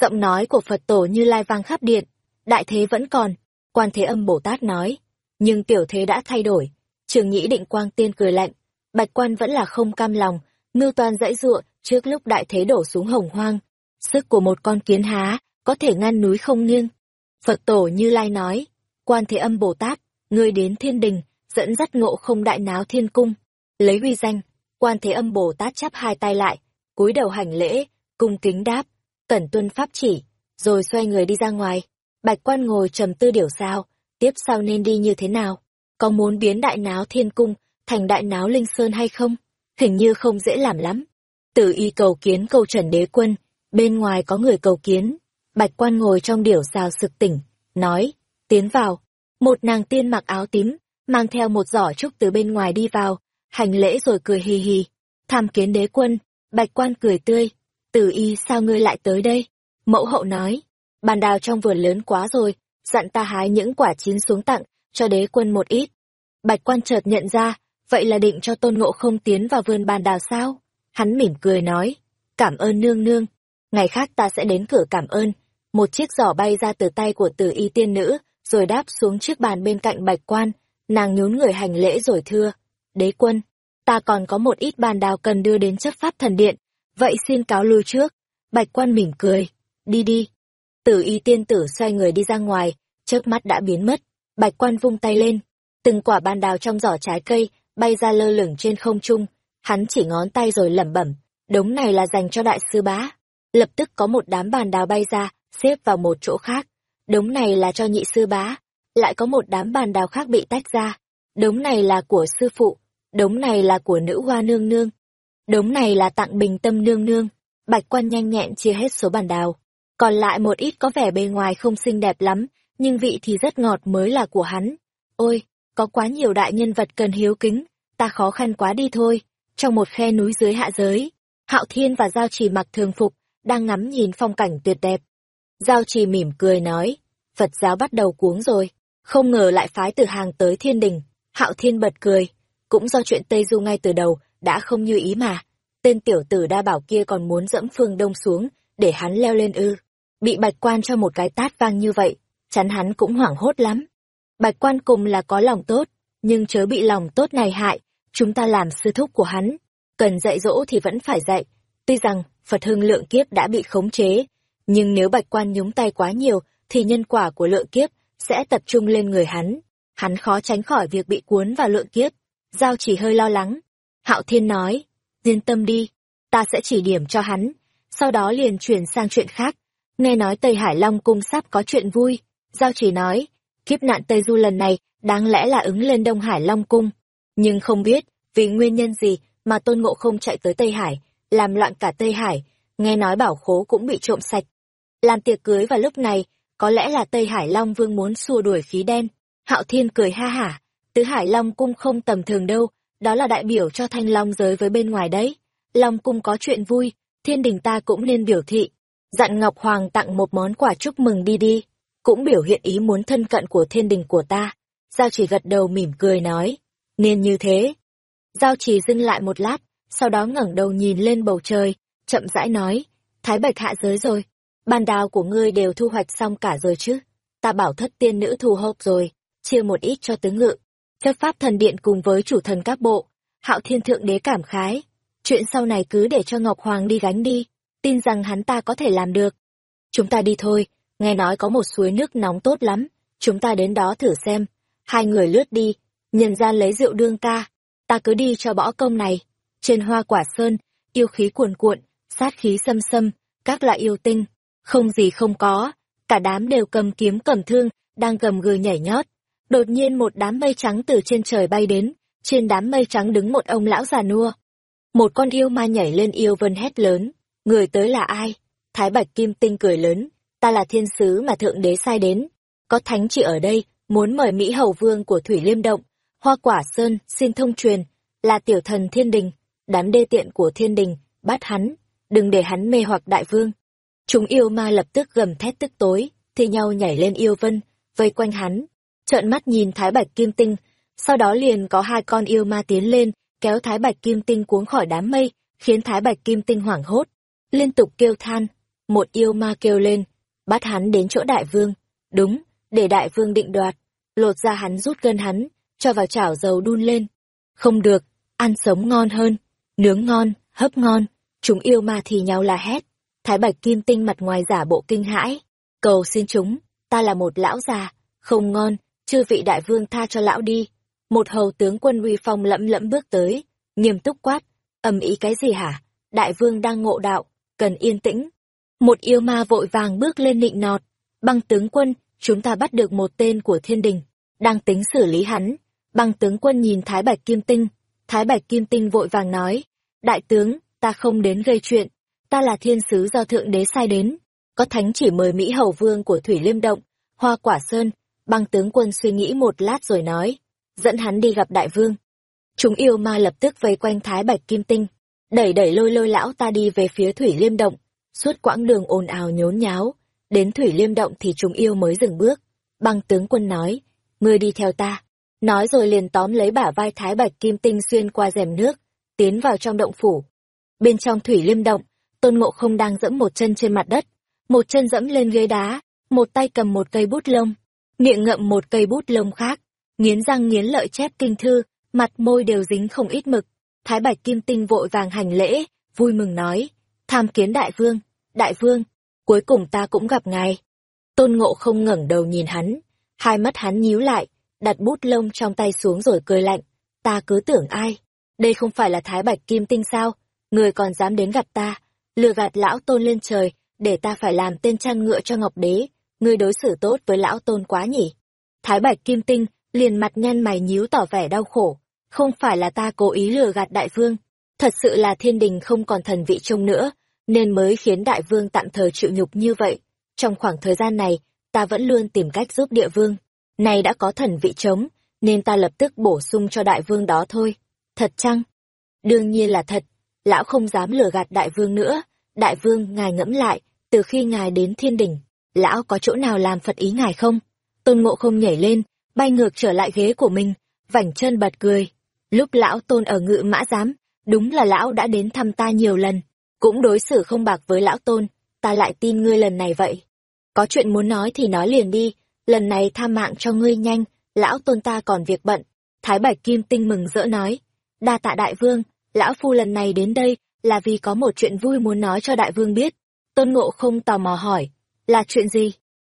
Giọng nói của Phật tổ như lai vang khắp điện, đại thế vẫn còn, quan thế âm Bồ Tát nói, nhưng tiểu thế đã thay đổi. Trường nhĩ định quang tiên cười lạnh, bạch quan vẫn là không cam lòng, mưu toan dãy dụa trước lúc đại thế đổ xuống hồng hoang. Sức của một con kiến há, có thể ngăn núi không nghiêng. Phật tổ như lai nói, quan thế âm Bồ Tát, ngươi đến thiên đình, dẫn dắt ngộ không đại náo thiên cung. Lấy uy danh, quan thế âm Bồ Tát chắp hai tay lại, cúi đầu hành lễ, cung kính đáp, cẩn tuân pháp chỉ, rồi xoay người đi ra ngoài. Bạch quan ngồi trầm tư điều sao, tiếp sau nên đi như thế nào? Có muốn biến đại náo thiên cung thành đại náo linh sơn hay không? Hình như không dễ làm lắm. Tử y cầu kiến cầu trần đế quân, bên ngoài có người cầu kiến. Bạch quan ngồi trong điểu xào sực tỉnh, nói, tiến vào. Một nàng tiên mặc áo tím, mang theo một giỏ trúc từ bên ngoài đi vào, hành lễ rồi cười hì hì. Tham kiến đế quân, bạch quan cười tươi. Tử y sao ngươi lại tới đây? Mẫu hậu nói, bàn đào trong vườn lớn quá rồi, dặn ta hái những quả chín xuống tặng, cho đế quân một ít. Bạch quan chợt nhận ra, vậy là định cho tôn ngộ không tiến vào vườn bàn đào sao? Hắn mỉm cười nói, cảm ơn nương nương, ngày khác ta sẽ đến cửa cảm ơn. Một chiếc giỏ bay ra từ tay của tử y tiên nữ, rồi đáp xuống chiếc bàn bên cạnh bạch quan, nàng nhún người hành lễ rồi thưa, đế quân, ta còn có một ít bàn đào cần đưa đến chấp pháp thần điện, vậy xin cáo lui trước. Bạch quan mỉm cười, đi đi. Tử y tiên tử xoay người đi ra ngoài, chớp mắt đã biến mất, bạch quan vung tay lên, từng quả bàn đào trong giỏ trái cây bay ra lơ lửng trên không trung, hắn chỉ ngón tay rồi lẩm bẩm, đống này là dành cho đại sư bá. Lập tức có một đám bàn đào bay ra, xếp vào một chỗ khác, đống này là cho nhị sư bá, lại có một đám bàn đào khác bị tách ra, đống này là của sư phụ, đống này là của nữ hoa nương nương, đống này là tặng bình tâm nương nương. Bạch quan nhanh nhẹn chia hết số bàn đào, còn lại một ít có vẻ bề ngoài không xinh đẹp lắm, nhưng vị thì rất ngọt mới là của hắn. Ôi, có quá nhiều đại nhân vật cần hiếu kính, ta khó khăn quá đi thôi. Trong một khe núi dưới hạ giới, Hạo Thiên và Giao Trì mặc thường phục, đang ngắm nhìn phong cảnh tuyệt đẹp. Giao Trì mỉm cười nói, Phật giáo bắt đầu cuống rồi, không ngờ lại phái từ hàng tới thiên đình. Hạo Thiên bật cười, cũng do chuyện Tây Du ngay từ đầu, đã không như ý mà. Tên tiểu tử đa bảo kia còn muốn dẫm phương đông xuống, để hắn leo lên ư. Bị bạch quan cho một cái tát vang như vậy, chắn hắn cũng hoảng hốt lắm. Bạch quan cùng là có lòng tốt, nhưng chớ bị lòng tốt này hại, chúng ta làm sư thúc của hắn. Cần dạy dỗ thì vẫn phải dạy. Tuy rằng, Phật hưng lượng kiếp đã bị khống chế, nhưng nếu bạch quan nhúng tay quá nhiều, thì nhân quả của lượng kiếp sẽ tập trung lên người hắn. Hắn khó tránh khỏi việc bị cuốn vào lượng kiếp. Giao chỉ hơi lo lắng. Hạo Thiên nói, yên tâm đi, ta sẽ chỉ điểm cho hắn, sau đó liền chuyển sang chuyện khác. Nghe nói Tây Hải Long cung sắp có chuyện vui, Giao chỉ nói, kiếp nạn Tây Du lần này đáng lẽ là ứng lên Đông Hải Long cung, nhưng không biết vì nguyên nhân gì mà Tôn Ngộ không chạy tới Tây Hải, làm loạn cả Tây Hải, nghe nói bảo khố cũng bị trộm sạch. Làm tiệc cưới vào lúc này, có lẽ là Tây Hải Long Vương muốn xua đuổi khí đen. Hạo Thiên cười ha hả, tứ Hải Long cung không tầm thường đâu, đó là đại biểu cho thanh long giới với bên ngoài đấy. Long cung có chuyện vui, thiên đình ta cũng nên biểu thị. Dặn Ngọc Hoàng tặng một món quà chúc mừng đi đi, cũng biểu hiện ý muốn thân cận của thiên đình của ta. Giao chỉ gật đầu mỉm cười nói, nên như thế. Giao chỉ dưng lại một lát, sau đó ngẩng đầu nhìn lên bầu trời, chậm rãi nói, Thái Bạch hạ giới rồi, bàn đào của ngươi đều thu hoạch xong cả rồi chứ. Ta bảo thất tiên nữ thu hộp rồi, chia một ít cho tứ ngự. Chấp pháp thần điện cùng với chủ thần các bộ, hạo thiên thượng đế cảm khái. Chuyện sau này cứ để cho Ngọc Hoàng đi gánh đi, tin rằng hắn ta có thể làm được. Chúng ta đi thôi, nghe nói có một suối nước nóng tốt lắm, chúng ta đến đó thử xem. Hai người lướt đi, nhân gian lấy rượu đương ca, ta cứ đi cho bỏ công này. Trên hoa quả sơn, yêu khí cuồn cuộn, sát khí xâm xâm, các loại yêu tinh, không gì không có, cả đám đều cầm kiếm cầm thương, đang gầm gừ nhảy nhót. Đột nhiên một đám mây trắng từ trên trời bay đến, trên đám mây trắng đứng một ông lão già nua. Một con yêu ma nhảy lên yêu vân hét lớn, người tới là ai? Thái Bạch Kim Tinh cười lớn, ta là thiên sứ mà thượng đế sai đến. Có thánh chỉ ở đây, muốn mời Mỹ Hầu Vương của Thủy Liêm Động, Hoa Quả Sơn, xin thông truyền, là tiểu thần thiên đình, đám đê tiện của thiên đình, bắt hắn, đừng để hắn mê hoặc đại vương. Chúng yêu ma lập tức gầm thét tức tối, thi nhau nhảy lên yêu vân, vây quanh hắn, trợn mắt nhìn Thái Bạch Kim Tinh, sau đó liền có hai con yêu ma tiến lên, kéo Thái Bạch Kim Tinh cuống khỏi đám mây, khiến Thái Bạch Kim Tinh hoảng hốt, liên tục kêu than, một yêu ma kêu lên, bắt hắn đến chỗ đại vương, đúng, để đại vương định đoạt, lột ra hắn rút gân hắn, cho vào chảo dầu đun lên. Không được, ăn sống ngon hơn, nướng ngon, hấp ngon, chúng yêu ma thì nhau là hét. Thái Bạch Kim Tinh mặt ngoài giả bộ kinh hãi, cầu xin chúng, ta là một lão già, không ngon, chư vị đại vương tha cho lão đi. Một hầu tướng quân uy phong lẫm lẫm bước tới, nghiêm túc quát, ầm ý cái gì hả? Đại vương đang ngộ đạo, cần yên tĩnh. Một yêu ma vội vàng bước lên nịnh nọt, băng tướng quân, chúng ta bắt được một tên của thiên đình, đang tính xử lý hắn. Băng tướng quân nhìn Thái Bạch Kim Tinh, Thái Bạch Kim Tinh vội vàng nói, đại tướng, ta không đến gây chuyện, ta là thiên sứ do thượng đế sai đến, có thánh chỉ mời Mỹ Hầu Vương của Thủy Liêm Động, Hoa Quả Sơn, băng tướng quân suy nghĩ một lát rồi nói, dẫn hắn đi gặp đại vương. Chúng yêu ma lập tức vây quanh Thái Bạch Kim Tinh, đẩy đẩy lôi lôi lão ta đi về phía Thủy Liêm Động, suốt quãng đường ồn ào nhốn nháo, đến Thủy Liêm Động thì chúng yêu mới dừng bước. Băng tướng quân nói, ngươi đi theo ta. Nói rồi liền tóm lấy bả vai Thái Bạch Kim Tinh xuyên qua rèm nước, tiến vào trong động phủ. Bên trong Thủy Liêm Động, Tôn Ngộ không đang dẫm một chân trên mặt đất, một chân dẫm lên ghế đá, một tay cầm một cây bút lông, miệng ngậm một cây bút lông khác, nghiến răng nghiến lợi chép kinh thư, mặt môi đều dính không ít mực. Thái Bạch Kim Tinh vội vàng hành lễ, vui mừng nói, tham kiến đại vương, đại vương, cuối cùng ta cũng gặp ngài. Tôn Ngộ không ngẩng đầu nhìn hắn, hai mắt hắn nhíu lại, đặt bút lông trong tay xuống rồi cười lạnh, ta cứ tưởng ai, đây không phải là Thái Bạch Kim Tinh sao, người còn dám đến gặp ta, lừa gạt lão tôn lên trời, để ta phải làm tên chăn ngựa cho Ngọc Đế, ngươi đối xử tốt với lão tôn quá nhỉ. Thái Bạch Kim Tinh liền mặt nhăn mày nhíu tỏ vẻ đau khổ, không phải là ta cố ý lừa gạt đại vương, thật sự là thiên đình không còn thần vị trông nữa, nên mới khiến đại vương tạm thời chịu nhục như vậy. Trong khoảng thời gian này, ta vẫn luôn tìm cách giúp địa vương. Này đã có thần vị trống, nên ta lập tức bổ sung cho đại vương đó thôi. Thật chăng? Đương nhiên là thật, lão không dám lừa gạt đại vương nữa. Đại vương, ngài ngẫm lại, từ khi ngài đến thiên đỉnh, lão có chỗ nào làm phật ý ngài không? Tôn ngộ không nhảy lên, bay ngược trở lại ghế của mình, vảnh chân bật cười. Lúc lão tôn ở ngự mã giám, đúng là lão đã đến thăm ta nhiều lần, cũng đối xử không bạc với lão tôn, ta lại tin ngươi lần này vậy. Có chuyện muốn nói thì nói liền đi, lần này tha mạng cho ngươi nhanh, lão tôn ta còn việc bận. Thái Bạch Kim Tinh mừng rỡ nói, đa tạ đại vương, lão phu lần này đến đây là vì có một chuyện vui muốn nói cho đại vương biết. Tôn Ngộ không tò mò hỏi, là chuyện gì?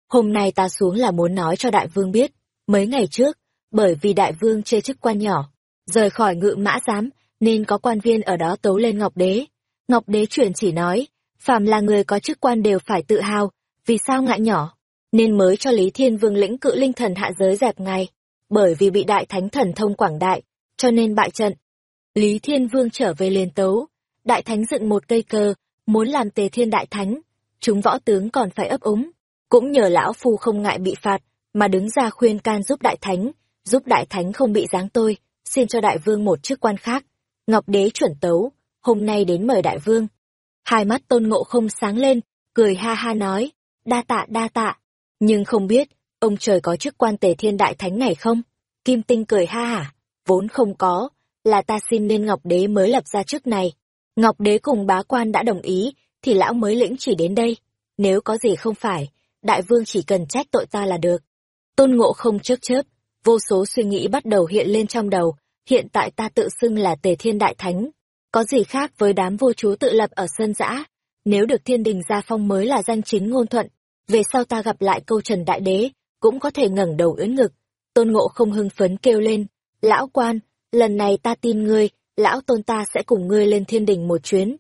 Hôm nay ta xuống là muốn nói cho đại vương biết, mấy ngày trước, bởi vì đại vương chê chức quan nhỏ, rời khỏi ngự mã giám, nên có quan viên ở đó tấu lên ngọc đế. Ngọc Đế chuyển chỉ nói, phàm là người có chức quan đều phải tự hào, vì sao ngại nhỏ, nên mới cho Lý Thiên Vương lĩnh cự linh thần hạ giới dẹp ngay, bởi vì bị đại thánh thần thông quảng đại, cho nên bại trận. Lý Thiên Vương trở về liền tấu, đại thánh dựng một cây cờ, muốn làm tề thiên đại thánh, chúng võ tướng còn phải ấp úng, cũng nhờ lão phu không ngại bị phạt, mà đứng ra khuyên can giúp đại thánh, giúp đại thánh không bị giáng tôi, xin cho đại vương một chức quan khác. Ngọc đế chuẩn tấu, hôm nay đến mời đại vương. Hai mắt tôn ngộ không sáng lên, cười ha ha nói, đa tạ đa tạ. Nhưng không biết, ông trời có chức quan tề thiên đại thánh này không? Kim tinh cười ha hả, vốn không có, là ta xin nên Ngọc đế mới lập ra chức này. Ngọc đế cùng bá quan đã đồng ý, thì lão mới lĩnh chỉ đến đây. Nếu có gì không phải, đại vương chỉ cần trách tội ta là được. Tôn ngộ không chớp chớp, vô số suy nghĩ bắt đầu hiện lên trong đầu, hiện tại ta tự xưng là tề thiên đại thánh. Có gì khác với đám vô chú tự lập ở Sơn Giã? Nếu được thiên đình gia phong mới là danh chính ngôn thuận, về sau ta gặp lại câu trần đại đế, cũng có thể ngẩng đầu ưỡn ngực. Tôn ngộ không hưng phấn kêu lên, lão quan, lần này ta tin ngươi, lão tôn ta sẽ cùng ngươi lên thiên đình một chuyến.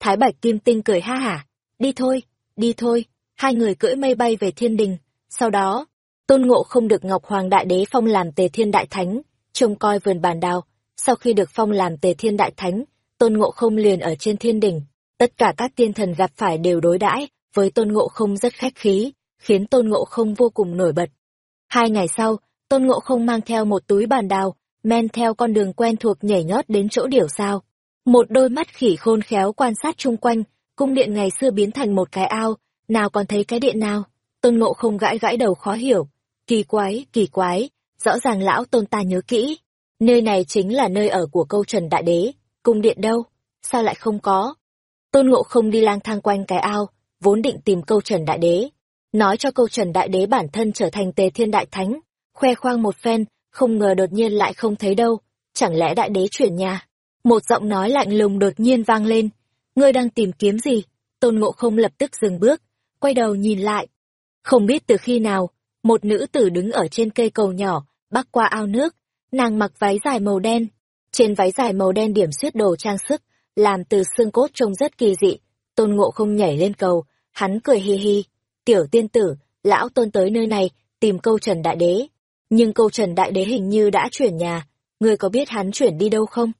Thái Bạch Kim Tinh cười ha hả, đi thôi, đi thôi, hai người cưỡi mây bay về thiên đình. Sau đó, tôn ngộ không được Ngọc Hoàng Đại Đế phong làm tề thiên đại thánh, trông coi vườn bàn đào. Sau khi được phong làm tề thiên đại thánh, tôn ngộ không liền ở trên thiên đình. Tất cả các tiên thần gặp phải đều đối đãi với tôn ngộ không rất khách khí, khiến tôn ngộ không vô cùng nổi bật. Hai ngày sau, tôn ngộ không mang theo một túi bàn đào, men theo con đường quen thuộc nhảy nhót đến chỗ điểu sao. Một đôi mắt khỉ khôn khéo quan sát chung quanh, cung điện ngày xưa biến thành một cái ao, nào còn thấy cái điện nào. Tôn ngộ không gãi gãi đầu khó hiểu. Kỳ quái, kỳ quái, rõ ràng lão tôn ta nhớ kỹ. Nơi này chính là nơi ở của câu trần đại đế, cung điện đâu, sao lại không có. Tôn ngộ không đi lang thang quanh cái ao, vốn định tìm câu trần đại đế. Nói cho câu trần đại đế bản thân trở thành tề thiên đại thánh, khoe khoang một phen, không ngờ đột nhiên lại không thấy đâu, chẳng lẽ đại đế chuyển nhà. Một giọng nói lạnh lùng đột nhiên vang lên, ngươi đang tìm kiếm gì? Tôn ngộ không lập tức dừng bước, quay đầu nhìn lại. Không biết từ khi nào, một nữ tử đứng ở trên cây cầu nhỏ, bắc qua ao nước, nàng mặc váy dài màu đen. Trên váy dài màu đen điểm xuyết đồ trang sức, làm từ xương cốt trông rất kỳ dị. Tôn ngộ không nhảy lên cầu, hắn cười hi hi. Tiểu tiên tử, lão tôn tới nơi này, tìm câu trần đại đế. Nhưng câu trần đại đế hình như đã chuyển nhà, ngươi có biết hắn chuyển đi đâu không?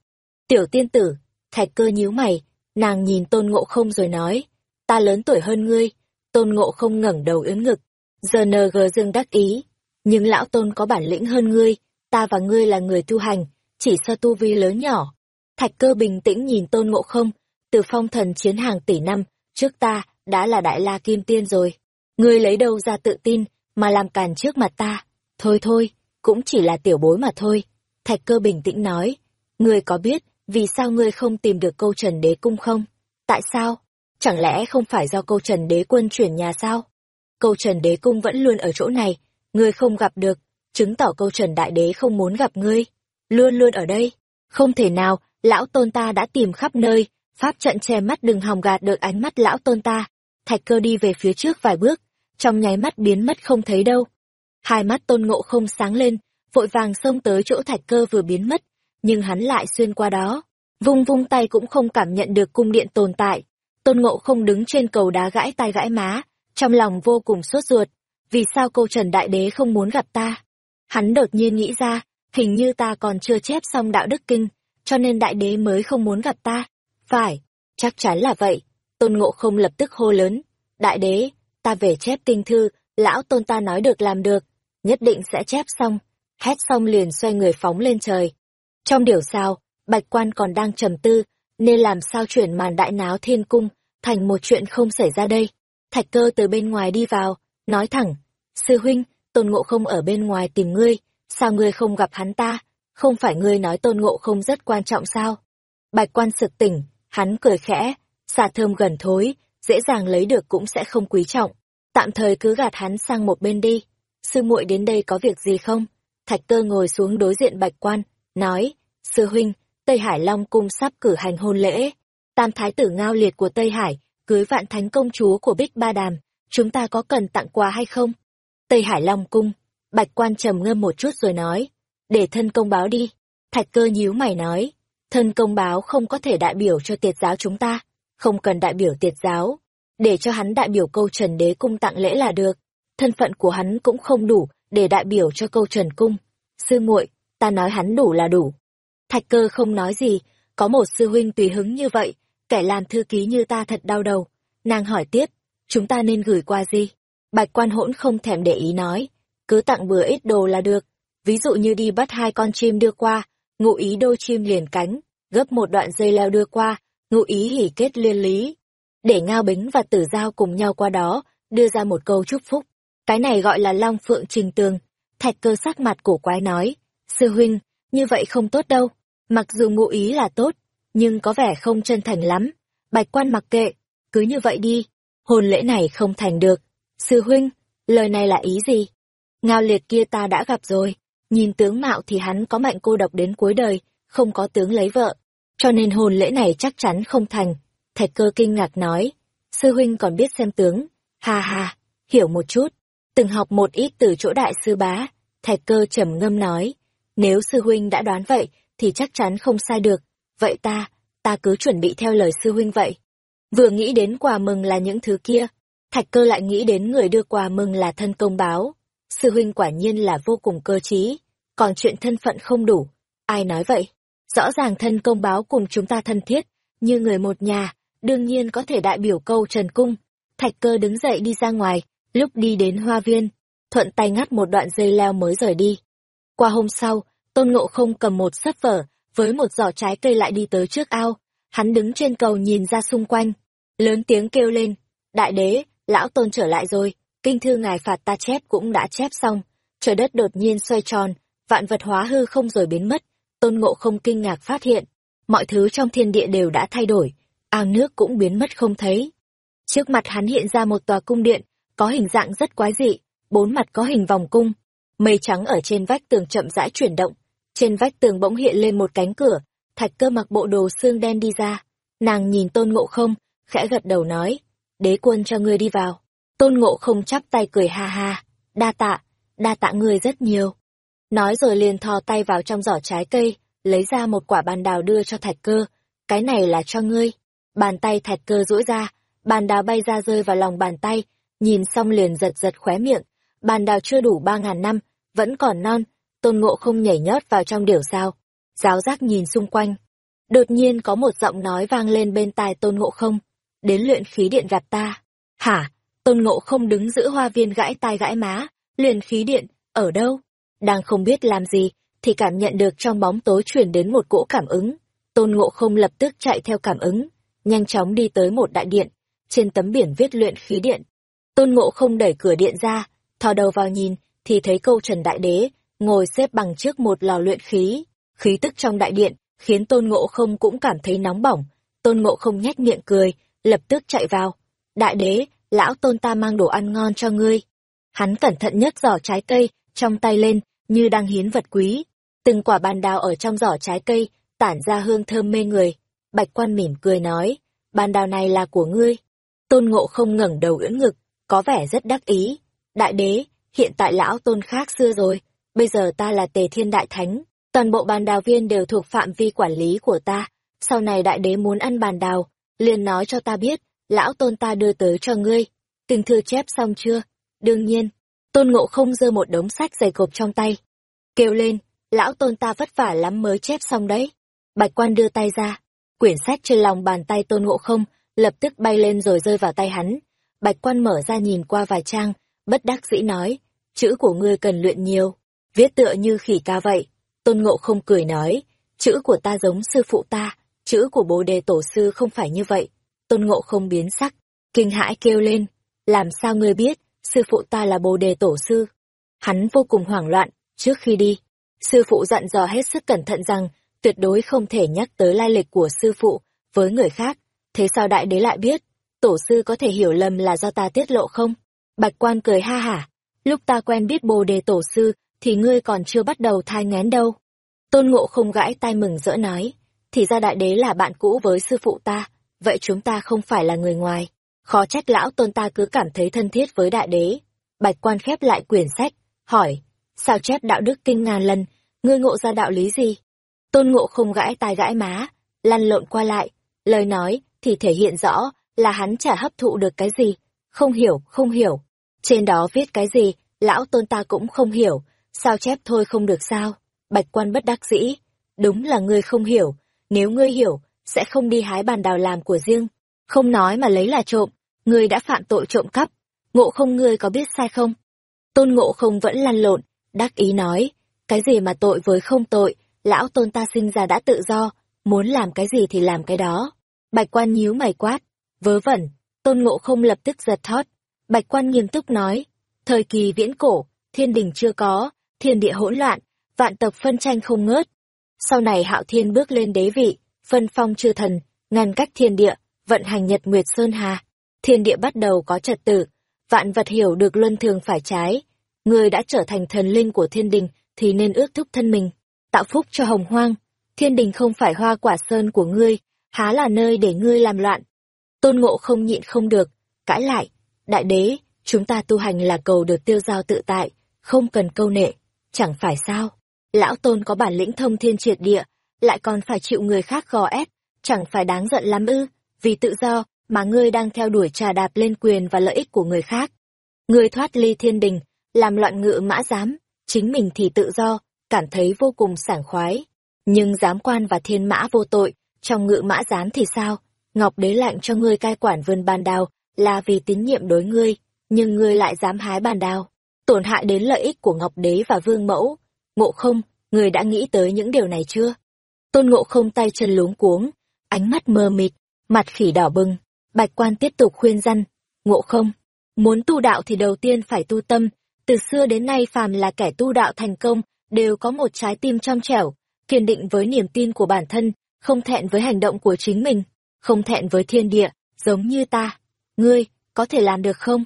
Tiểu tiên tử, thạch cơ nhíu mày, nàng nhìn tôn ngộ không rồi nói, ta lớn tuổi hơn ngươi, tôn ngộ không ngẩng đầu ướn ngực, giờ nờ gờ dương đắc ý, nhưng lão tôn có bản lĩnh hơn ngươi, ta và ngươi là người tu hành, chỉ so tu vi lớn nhỏ. Thạch cơ bình tĩnh nhìn tôn ngộ không, từ phong thần chiến hàng tỷ năm, trước ta, đã là đại la kim tiên rồi. Ngươi lấy đâu ra tự tin, mà làm càn trước mặt ta. Thôi thôi, cũng chỉ là tiểu bối mà thôi. Thạch cơ bình tĩnh nói, ngươi có biết, vì sao ngươi không tìm được câu trần đế cung không? Tại sao? Chẳng lẽ không phải do câu trần đế quân chuyển nhà sao? Câu trần đế cung vẫn luôn ở chỗ này, ngươi không gặp được, chứng tỏ câu trần đại đế không muốn gặp ngươi. Luôn luôn ở đây, không thể nào, lão tôn ta đã tìm khắp nơi, pháp trận che mắt đừng hòng gạt được ánh mắt lão tôn ta. Thạch cơ đi về phía trước vài bước, trong nháy mắt biến mất không thấy đâu. Hai mắt tôn ngộ không sáng lên, vội vàng xông tới chỗ thạch cơ vừa biến mất, nhưng hắn lại xuyên qua đó. Vung vung tay cũng không cảm nhận được cung điện tồn tại. Tôn ngộ không đứng trên cầu đá gãi tay gãi má, trong lòng vô cùng sốt ruột. Vì sao câu trần đại đế không muốn gặp ta? Hắn đột nhiên nghĩ ra, hình như ta còn chưa chép xong đạo đức kinh, cho nên đại đế mới không muốn gặp ta. Phải, chắc chắn là vậy. Tôn ngộ không lập tức hô lớn. Đại đế, ta về chép kinh thư, lão tôn ta nói được làm được, nhất định sẽ chép xong. Hét xong liền xoay người phóng lên trời. Trong điều sao, bạch quan còn đang trầm tư, nên làm sao chuyển màn đại náo thiên cung, thành một chuyện không xảy ra đây. Thạch cơ từ bên ngoài đi vào, nói thẳng, sư huynh, tôn ngộ không ở bên ngoài tìm ngươi, sao ngươi không gặp hắn ta, không phải ngươi nói tôn ngộ không rất quan trọng sao? Bạch quan sực tỉnh, hắn cười khẽ, xà thơm gần thối, dễ dàng lấy được cũng sẽ không quý trọng, tạm thời cứ gạt hắn sang một bên đi. Sư muội đến đây có việc gì không? Thạch cơ ngồi xuống đối diện bạch quan, nói, sư huynh, Tây Hải Long Cung sắp cử hành hôn lễ. Tam thái tử ngao liệt của Tây Hải, cưới vạn thánh công chúa của Bích Ba Đàm, chúng ta có cần tặng quà hay không? Tây Hải Long Cung, bạch quan trầm ngâm một chút rồi nói, để thân công báo đi. Thạch cơ nhíu mày nói, thân công báo không có thể đại biểu cho tiệt giáo chúng ta. không cần đại biểu tiệt giáo, để cho hắn đại biểu câu trần đế cung tặng lễ là được. Thân phận của hắn cũng không đủ để đại biểu cho câu trần cung. Sư muội, ta nói hắn đủ là đủ. Thạch cơ không nói gì, có một sư huynh tùy hứng như vậy, kẻ làm thư ký như ta thật đau đầu. Nàng hỏi tiếp, chúng ta nên gửi qua gì? Bạch quan hỗn không thèm để ý nói, cứ tặng bừa ít đồ là được. Ví dụ như đi bắt hai con chim đưa qua, ngụ ý đôi chim liền cánh, gấp một đoạn dây leo đưa qua, ngụ ý hỉ kết liên lý. Để Ngao Bính và Tử Giao cùng nhau qua đó, đưa ra một câu chúc phúc. Cái này gọi là Long Phượng Trình Tường. Thạch cơ sắc mặt cổ quái nói, sư huynh, như vậy không tốt đâu. Mặc dù ngụ ý là tốt, nhưng có vẻ không chân thành lắm. Bạch quan mặc kệ, cứ như vậy đi. Hồn lễ này không thành được. Sư huynh, lời này là ý gì? Ngao liệt kia ta đã gặp rồi. Nhìn tướng mạo thì hắn có mạnh cô độc đến cuối đời, không có tướng lấy vợ. Cho nên hồn lễ này chắc chắn không thành. Thạch cơ kinh ngạc nói. Sư huynh còn biết xem tướng. Ha ha, hiểu một chút. Từng học một ít từ chỗ đại sư bá. Thạch cơ trầm ngâm nói. Nếu sư huynh đã đoán vậy, thì chắc chắn không sai được. Vậy ta, ta cứ chuẩn bị theo lời sư huynh vậy. Vừa nghĩ đến quà mừng là những thứ kia, thạch cơ lại nghĩ đến người đưa quà mừng là thân công báo. Sư huynh quả nhiên là vô cùng cơ trí, còn chuyện thân phận không đủ. Ai nói vậy? Rõ ràng thân công báo cùng chúng ta thân thiết, như người một nhà, đương nhiên có thể đại biểu câu trần cung. Thạch cơ đứng dậy đi ra ngoài, lúc đi đến hoa viên, thuận tay ngắt một đoạn dây leo mới rời đi. Qua hôm sau, Tôn Ngộ không cầm một sấp vở, với một giỏ trái cây lại đi tới trước ao. Hắn đứng trên cầu nhìn ra xung quanh, lớn tiếng kêu lên, đại đế, lão tôn trở lại rồi, kinh thư ngài phạt ta chép cũng đã chép xong, trời đất đột nhiên xoay tròn, vạn vật hóa hư không rồi biến mất, tôn ngộ không kinh ngạc phát hiện, mọi thứ trong thiên địa đều đã thay đổi, ao nước cũng biến mất không thấy. Trước mặt hắn hiện ra một tòa cung điện, có hình dạng rất quái dị, bốn mặt có hình vòng cung, mây trắng ở trên vách tường chậm rãi chuyển động, trên vách tường bỗng hiện lên một cánh cửa, thạch cơ mặc bộ đồ xương đen đi ra, nàng nhìn tôn ngộ không, khẽ gật đầu nói, đế quân cho ngươi đi vào. Tôn ngộ không chắp tay cười ha ha, đa tạ, đa tạ ngươi rất nhiều. Nói rồi liền thò tay vào trong giỏ trái cây, lấy ra một quả bàn đào đưa cho thạch cơ, cái này là cho ngươi. Bàn tay thạch cơ duỗi ra, bàn đào bay ra rơi vào lòng bàn tay, nhìn xong liền giật giật khóe miệng, bàn đào chưa đủ ba ngàn năm, vẫn còn non, tôn ngộ không nhảy nhót vào trong điểu sao. Giáo giác nhìn xung quanh. Đột nhiên có một giọng nói vang lên bên tai tôn ngộ không, đến luyện khí điện gặp ta. Hả? Tôn ngộ không đứng giữa hoa viên gãi tai gãi má, luyện khí điện, ở đâu? Đang không biết làm gì, thì cảm nhận được trong bóng tối chuyển đến một cỗ cảm ứng. Tôn ngộ không lập tức chạy theo cảm ứng, nhanh chóng đi tới một đại điện, trên tấm biển viết luyện khí điện. Tôn ngộ không đẩy cửa điện ra, thò đầu vào nhìn, thì thấy câu trần đại đế, ngồi xếp bằng trước một lò luyện khí. Khí tức trong đại điện, khiến tôn ngộ không cũng cảm thấy nóng bỏng. Tôn ngộ không nhếch miệng cười, lập tức chạy vào. Đại đế, lão tôn ta mang đồ ăn ngon cho ngươi. Hắn cẩn thận nhấc giỏ trái cây, trong tay lên, như đang hiến vật quý. Từng quả bàn đào ở trong giỏ trái cây, tản ra hương thơm mê người. Bạch quan mỉm cười nói, bàn đào này là của ngươi. Tôn ngộ không ngẩng đầu ưỡn ngực, có vẻ rất đắc ý. Đại đế, hiện tại lão tôn khác xưa rồi, bây giờ ta là tề thiên đại thánh, toàn bộ bàn đào viên đều thuộc phạm vi quản lý của ta. Sau này đại đế muốn ăn bàn đào, liền nói cho ta biết, lão tôn ta đưa tới cho ngươi. Kinh thư chép xong chưa? Đương nhiên, tôn ngộ không giơ một đống sách dày cộp trong tay. Kêu lên, lão tôn ta vất vả lắm mới chép xong đấy. Bạch quan đưa tay ra, quyển sách trên lòng bàn tay tôn ngộ không, lập tức bay lên rồi rơi vào tay hắn. Bạch quan mở ra nhìn qua vài trang, bất đắc dĩ nói, chữ của ngươi cần luyện nhiều, viết tựa như khỉ ca vậy. Tôn ngộ không cười nói, chữ của ta giống sư phụ ta, chữ của bồ đề tổ sư không phải như vậy. Tôn ngộ không biến sắc, kinh hãi kêu lên, làm sao ngươi biết, sư phụ ta là bồ đề tổ sư. Hắn vô cùng hoảng loạn, trước khi đi, sư phụ dặn dò hết sức cẩn thận rằng, tuyệt đối không thể nhắc tới lai lịch của sư phụ với người khác. Thế sao đại đế lại biết, tổ sư có thể hiểu lầm là do ta tiết lộ không? Bạch quan cười ha hả, lúc ta quen biết bồ đề tổ sư, thì ngươi còn chưa bắt đầu thai ngén đâu. Tôn ngộ không gãi tai mừng rỡ nói, thì ra đại đế là bạn cũ với sư phụ ta, vậy chúng ta không phải là người ngoài. Khó trách lão tôn ta cứ cảm thấy thân thiết với đại đế. Bạch quan khép lại quyển sách, hỏi, sao chép đạo đức kinh ngàn lần, ngươi ngộ ra đạo lý gì? Tôn ngộ không gãi tai gãi má, lăn lộn qua lại, lời nói thì thể hiện rõ là hắn chả hấp thụ được cái gì. Không hiểu, không hiểu. Trên đó viết cái gì, lão tôn ta cũng không hiểu. Sao chép thôi không được sao? Bạch quan bất đắc dĩ. Đúng là ngươi không hiểu. Nếu ngươi hiểu, sẽ không đi hái bàn đào làm của riêng. Không nói mà lấy là trộm. Ngươi đã phạm tội trộm cắp. Ngộ không ngươi có biết sai không? Tôn ngộ không vẫn lăn lộn, đắc ý nói. Cái gì mà tội với không tội, lão tôn ta sinh ra đã tự do, muốn làm cái gì thì làm cái đó. Bạch quan nhíu mày quát, vớ vẩn, tôn ngộ không lập tức giật thót. Bạch quan nghiêm túc nói, thời kỳ viễn cổ, thiên đình chưa có, thiên địa hỗn loạn, vạn tộc phân tranh không ngớt. Sau này hạo thiên bước lên đế vị, phân phong chư thần, ngăn cách thiên địa, vận hành nhật nguyệt sơn hà. Thiên địa bắt đầu có trật tự, vạn vật hiểu được luân thường phải trái. Người đã trở thành thần linh của thiên đình thì nên ước thúc thân mình, tạo phúc cho hồng hoang. Thiên đình không phải hoa quả sơn của ngươi, há là nơi để ngươi làm loạn. Tôn ngộ không nhịn không được, cãi lại, đại đế, chúng ta tu hành là cầu được tiêu giao tự tại, không cần câu nệ, chẳng phải sao. Lão tôn có bản lĩnh thông thiên triệt địa, lại còn phải chịu người khác gò ép, chẳng phải đáng giận lắm ư, vì tự do mà ngươi đang theo đuổi trà đạp lên quyền và lợi ích của người khác. Ngươi thoát ly thiên đình, làm loạn ngự mã giám, chính mình thì tự do, cảm thấy vô cùng sảng khoái. Nhưng giám quan và thiên mã vô tội, trong ngự mã giám thì sao? Ngọc đế lạnh cho ngươi cai quản vườn bàn đào, là vì tín nhiệm đối ngươi, nhưng ngươi lại dám hái bàn đào, tổn hại đến lợi ích của Ngọc đế và vương mẫu. Ngộ không, ngươi đã nghĩ tới những điều này chưa? Tôn ngộ không tay chân luống cuống, ánh mắt mờ mịt, mặt khỉ đỏ bừng. Bạch quan tiếp tục khuyên răn, ngộ không, muốn tu đạo thì đầu tiên phải tu tâm, từ xưa đến nay phàm là kẻ tu đạo thành công, đều có một trái tim trong trẻo, kiên định với niềm tin của bản thân, không thẹn với hành động của chính mình, không thẹn với thiên địa, giống như ta. Ngươi, có thể làm được không?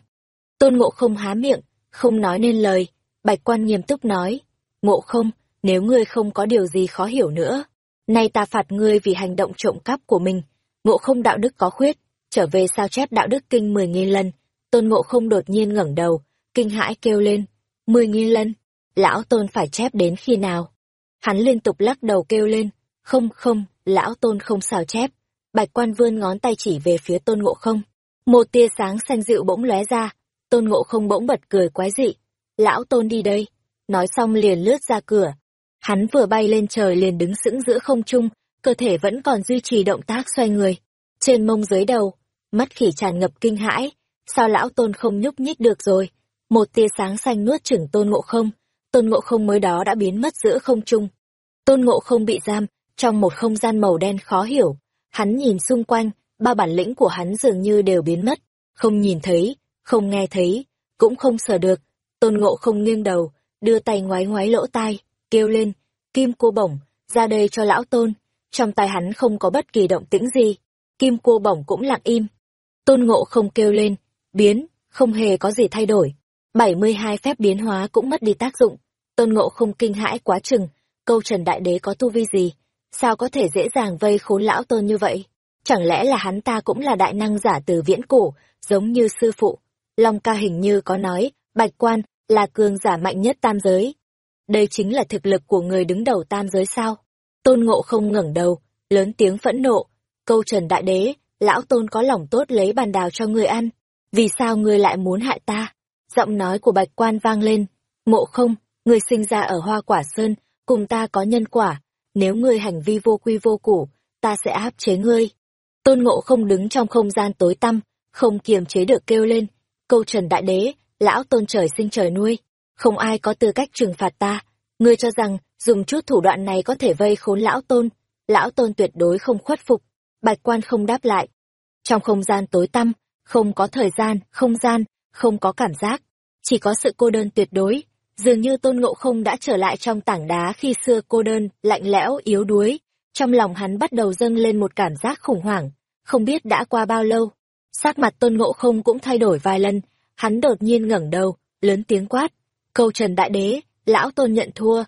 Tôn ngộ không há miệng, không nói nên lời, bạch quan nghiêm túc nói, ngộ không, nếu ngươi không có điều gì khó hiểu nữa, nay ta phạt ngươi vì hành động trộm cắp của mình, ngộ không đạo đức có khuyết, trở về sao chép đạo đức kinh mười nghìn lần, tôn ngộ không đột nhiên ngẩng đầu, kinh hãi kêu lên, mười nghìn lần, lão tôn phải chép đến khi nào? Hắn liên tục lắc đầu kêu lên, không không, lão tôn không sao chép. Bạch quan vươn ngón tay chỉ về phía tôn ngộ không. Một tia sáng xanh dịu bỗng lóe ra, tôn ngộ không bỗng bật cười quái dị. Lão tôn đi đây. Nói xong liền lướt ra cửa. Hắn vừa bay lên trời liền đứng sững giữa không trung, cơ thể vẫn còn duy trì động tác xoay người. Trên mông dưới đầu, mắt khỉ tràn ngập kinh hãi. Sao lão tôn không nhúc nhích được rồi? Một tia sáng xanh nuốt chửng tôn ngộ không. Tôn ngộ không mới đó đã biến mất giữa không trung. Tôn ngộ không bị giam, trong một không gian màu đen khó hiểu. Hắn nhìn xung quanh, ba bản lĩnh của hắn dường như đều biến mất. Không nhìn thấy, không nghe thấy, cũng không sờ được. Tôn ngộ không nghiêng đầu, đưa tay ngoái ngoái lỗ tai, kêu lên, kim cô bổng, ra đây cho lão tôn. Trong tay hắn không có bất kỳ động tĩnh gì. Kim cô bổng cũng lặng im. Tôn ngộ không kêu lên, biến, không hề có gì thay đổi. 72 phép biến hóa cũng mất đi tác dụng. Tôn ngộ không kinh hãi quá chừng, câu trần đại đế có tu vi gì, sao có thể dễ dàng vây khốn lão tôn như vậy? Chẳng lẽ là hắn ta cũng là đại năng giả từ viễn cổ, giống như sư phụ? Long ca hình như có nói, bạch quan, là cường giả mạnh nhất tam giới. Đây chính là thực lực của người đứng đầu tam giới sao? Tôn ngộ không ngẩng đầu, lớn tiếng phẫn nộ, câu trần đại đế, lão tôn có lòng tốt lấy bàn đào cho người ăn, vì sao ngươi lại muốn hại ta? Giọng nói của bạch quan vang lên, ngộ không, ngươi sinh ra ở hoa quả sơn, cùng ta có nhân quả, nếu ngươi hành vi vô quy vô củ, ta sẽ áp chế ngươi. Tôn ngộ không đứng trong không gian tối tăm, không kiềm chế được kêu lên, câu trần đại đế, lão tôn trời sinh trời nuôi, không ai có tư cách trừng phạt ta, ngươi cho rằng dùng chút thủ đoạn này có thể vây khốn lão tôn, lão tôn tuyệt đối không khuất phục, bạch quan không đáp lại. Trong không gian tối tăm, không có thời gian, không gian, không có cảm giác, chỉ có sự cô đơn tuyệt đối, Dường như Tôn Ngộ Không đã trở lại trong tảng đá khi xưa cô đơn, lạnh lẽo, yếu đuối. Trong lòng hắn bắt đầu dâng lên một cảm giác khủng hoảng, không biết đã qua bao lâu. Sắc mặt Tôn Ngộ Không cũng thay đổi vài lần, hắn đột nhiên ngẩng đầu, lớn tiếng quát. Câu trần đại đế, lão Tôn nhận thua.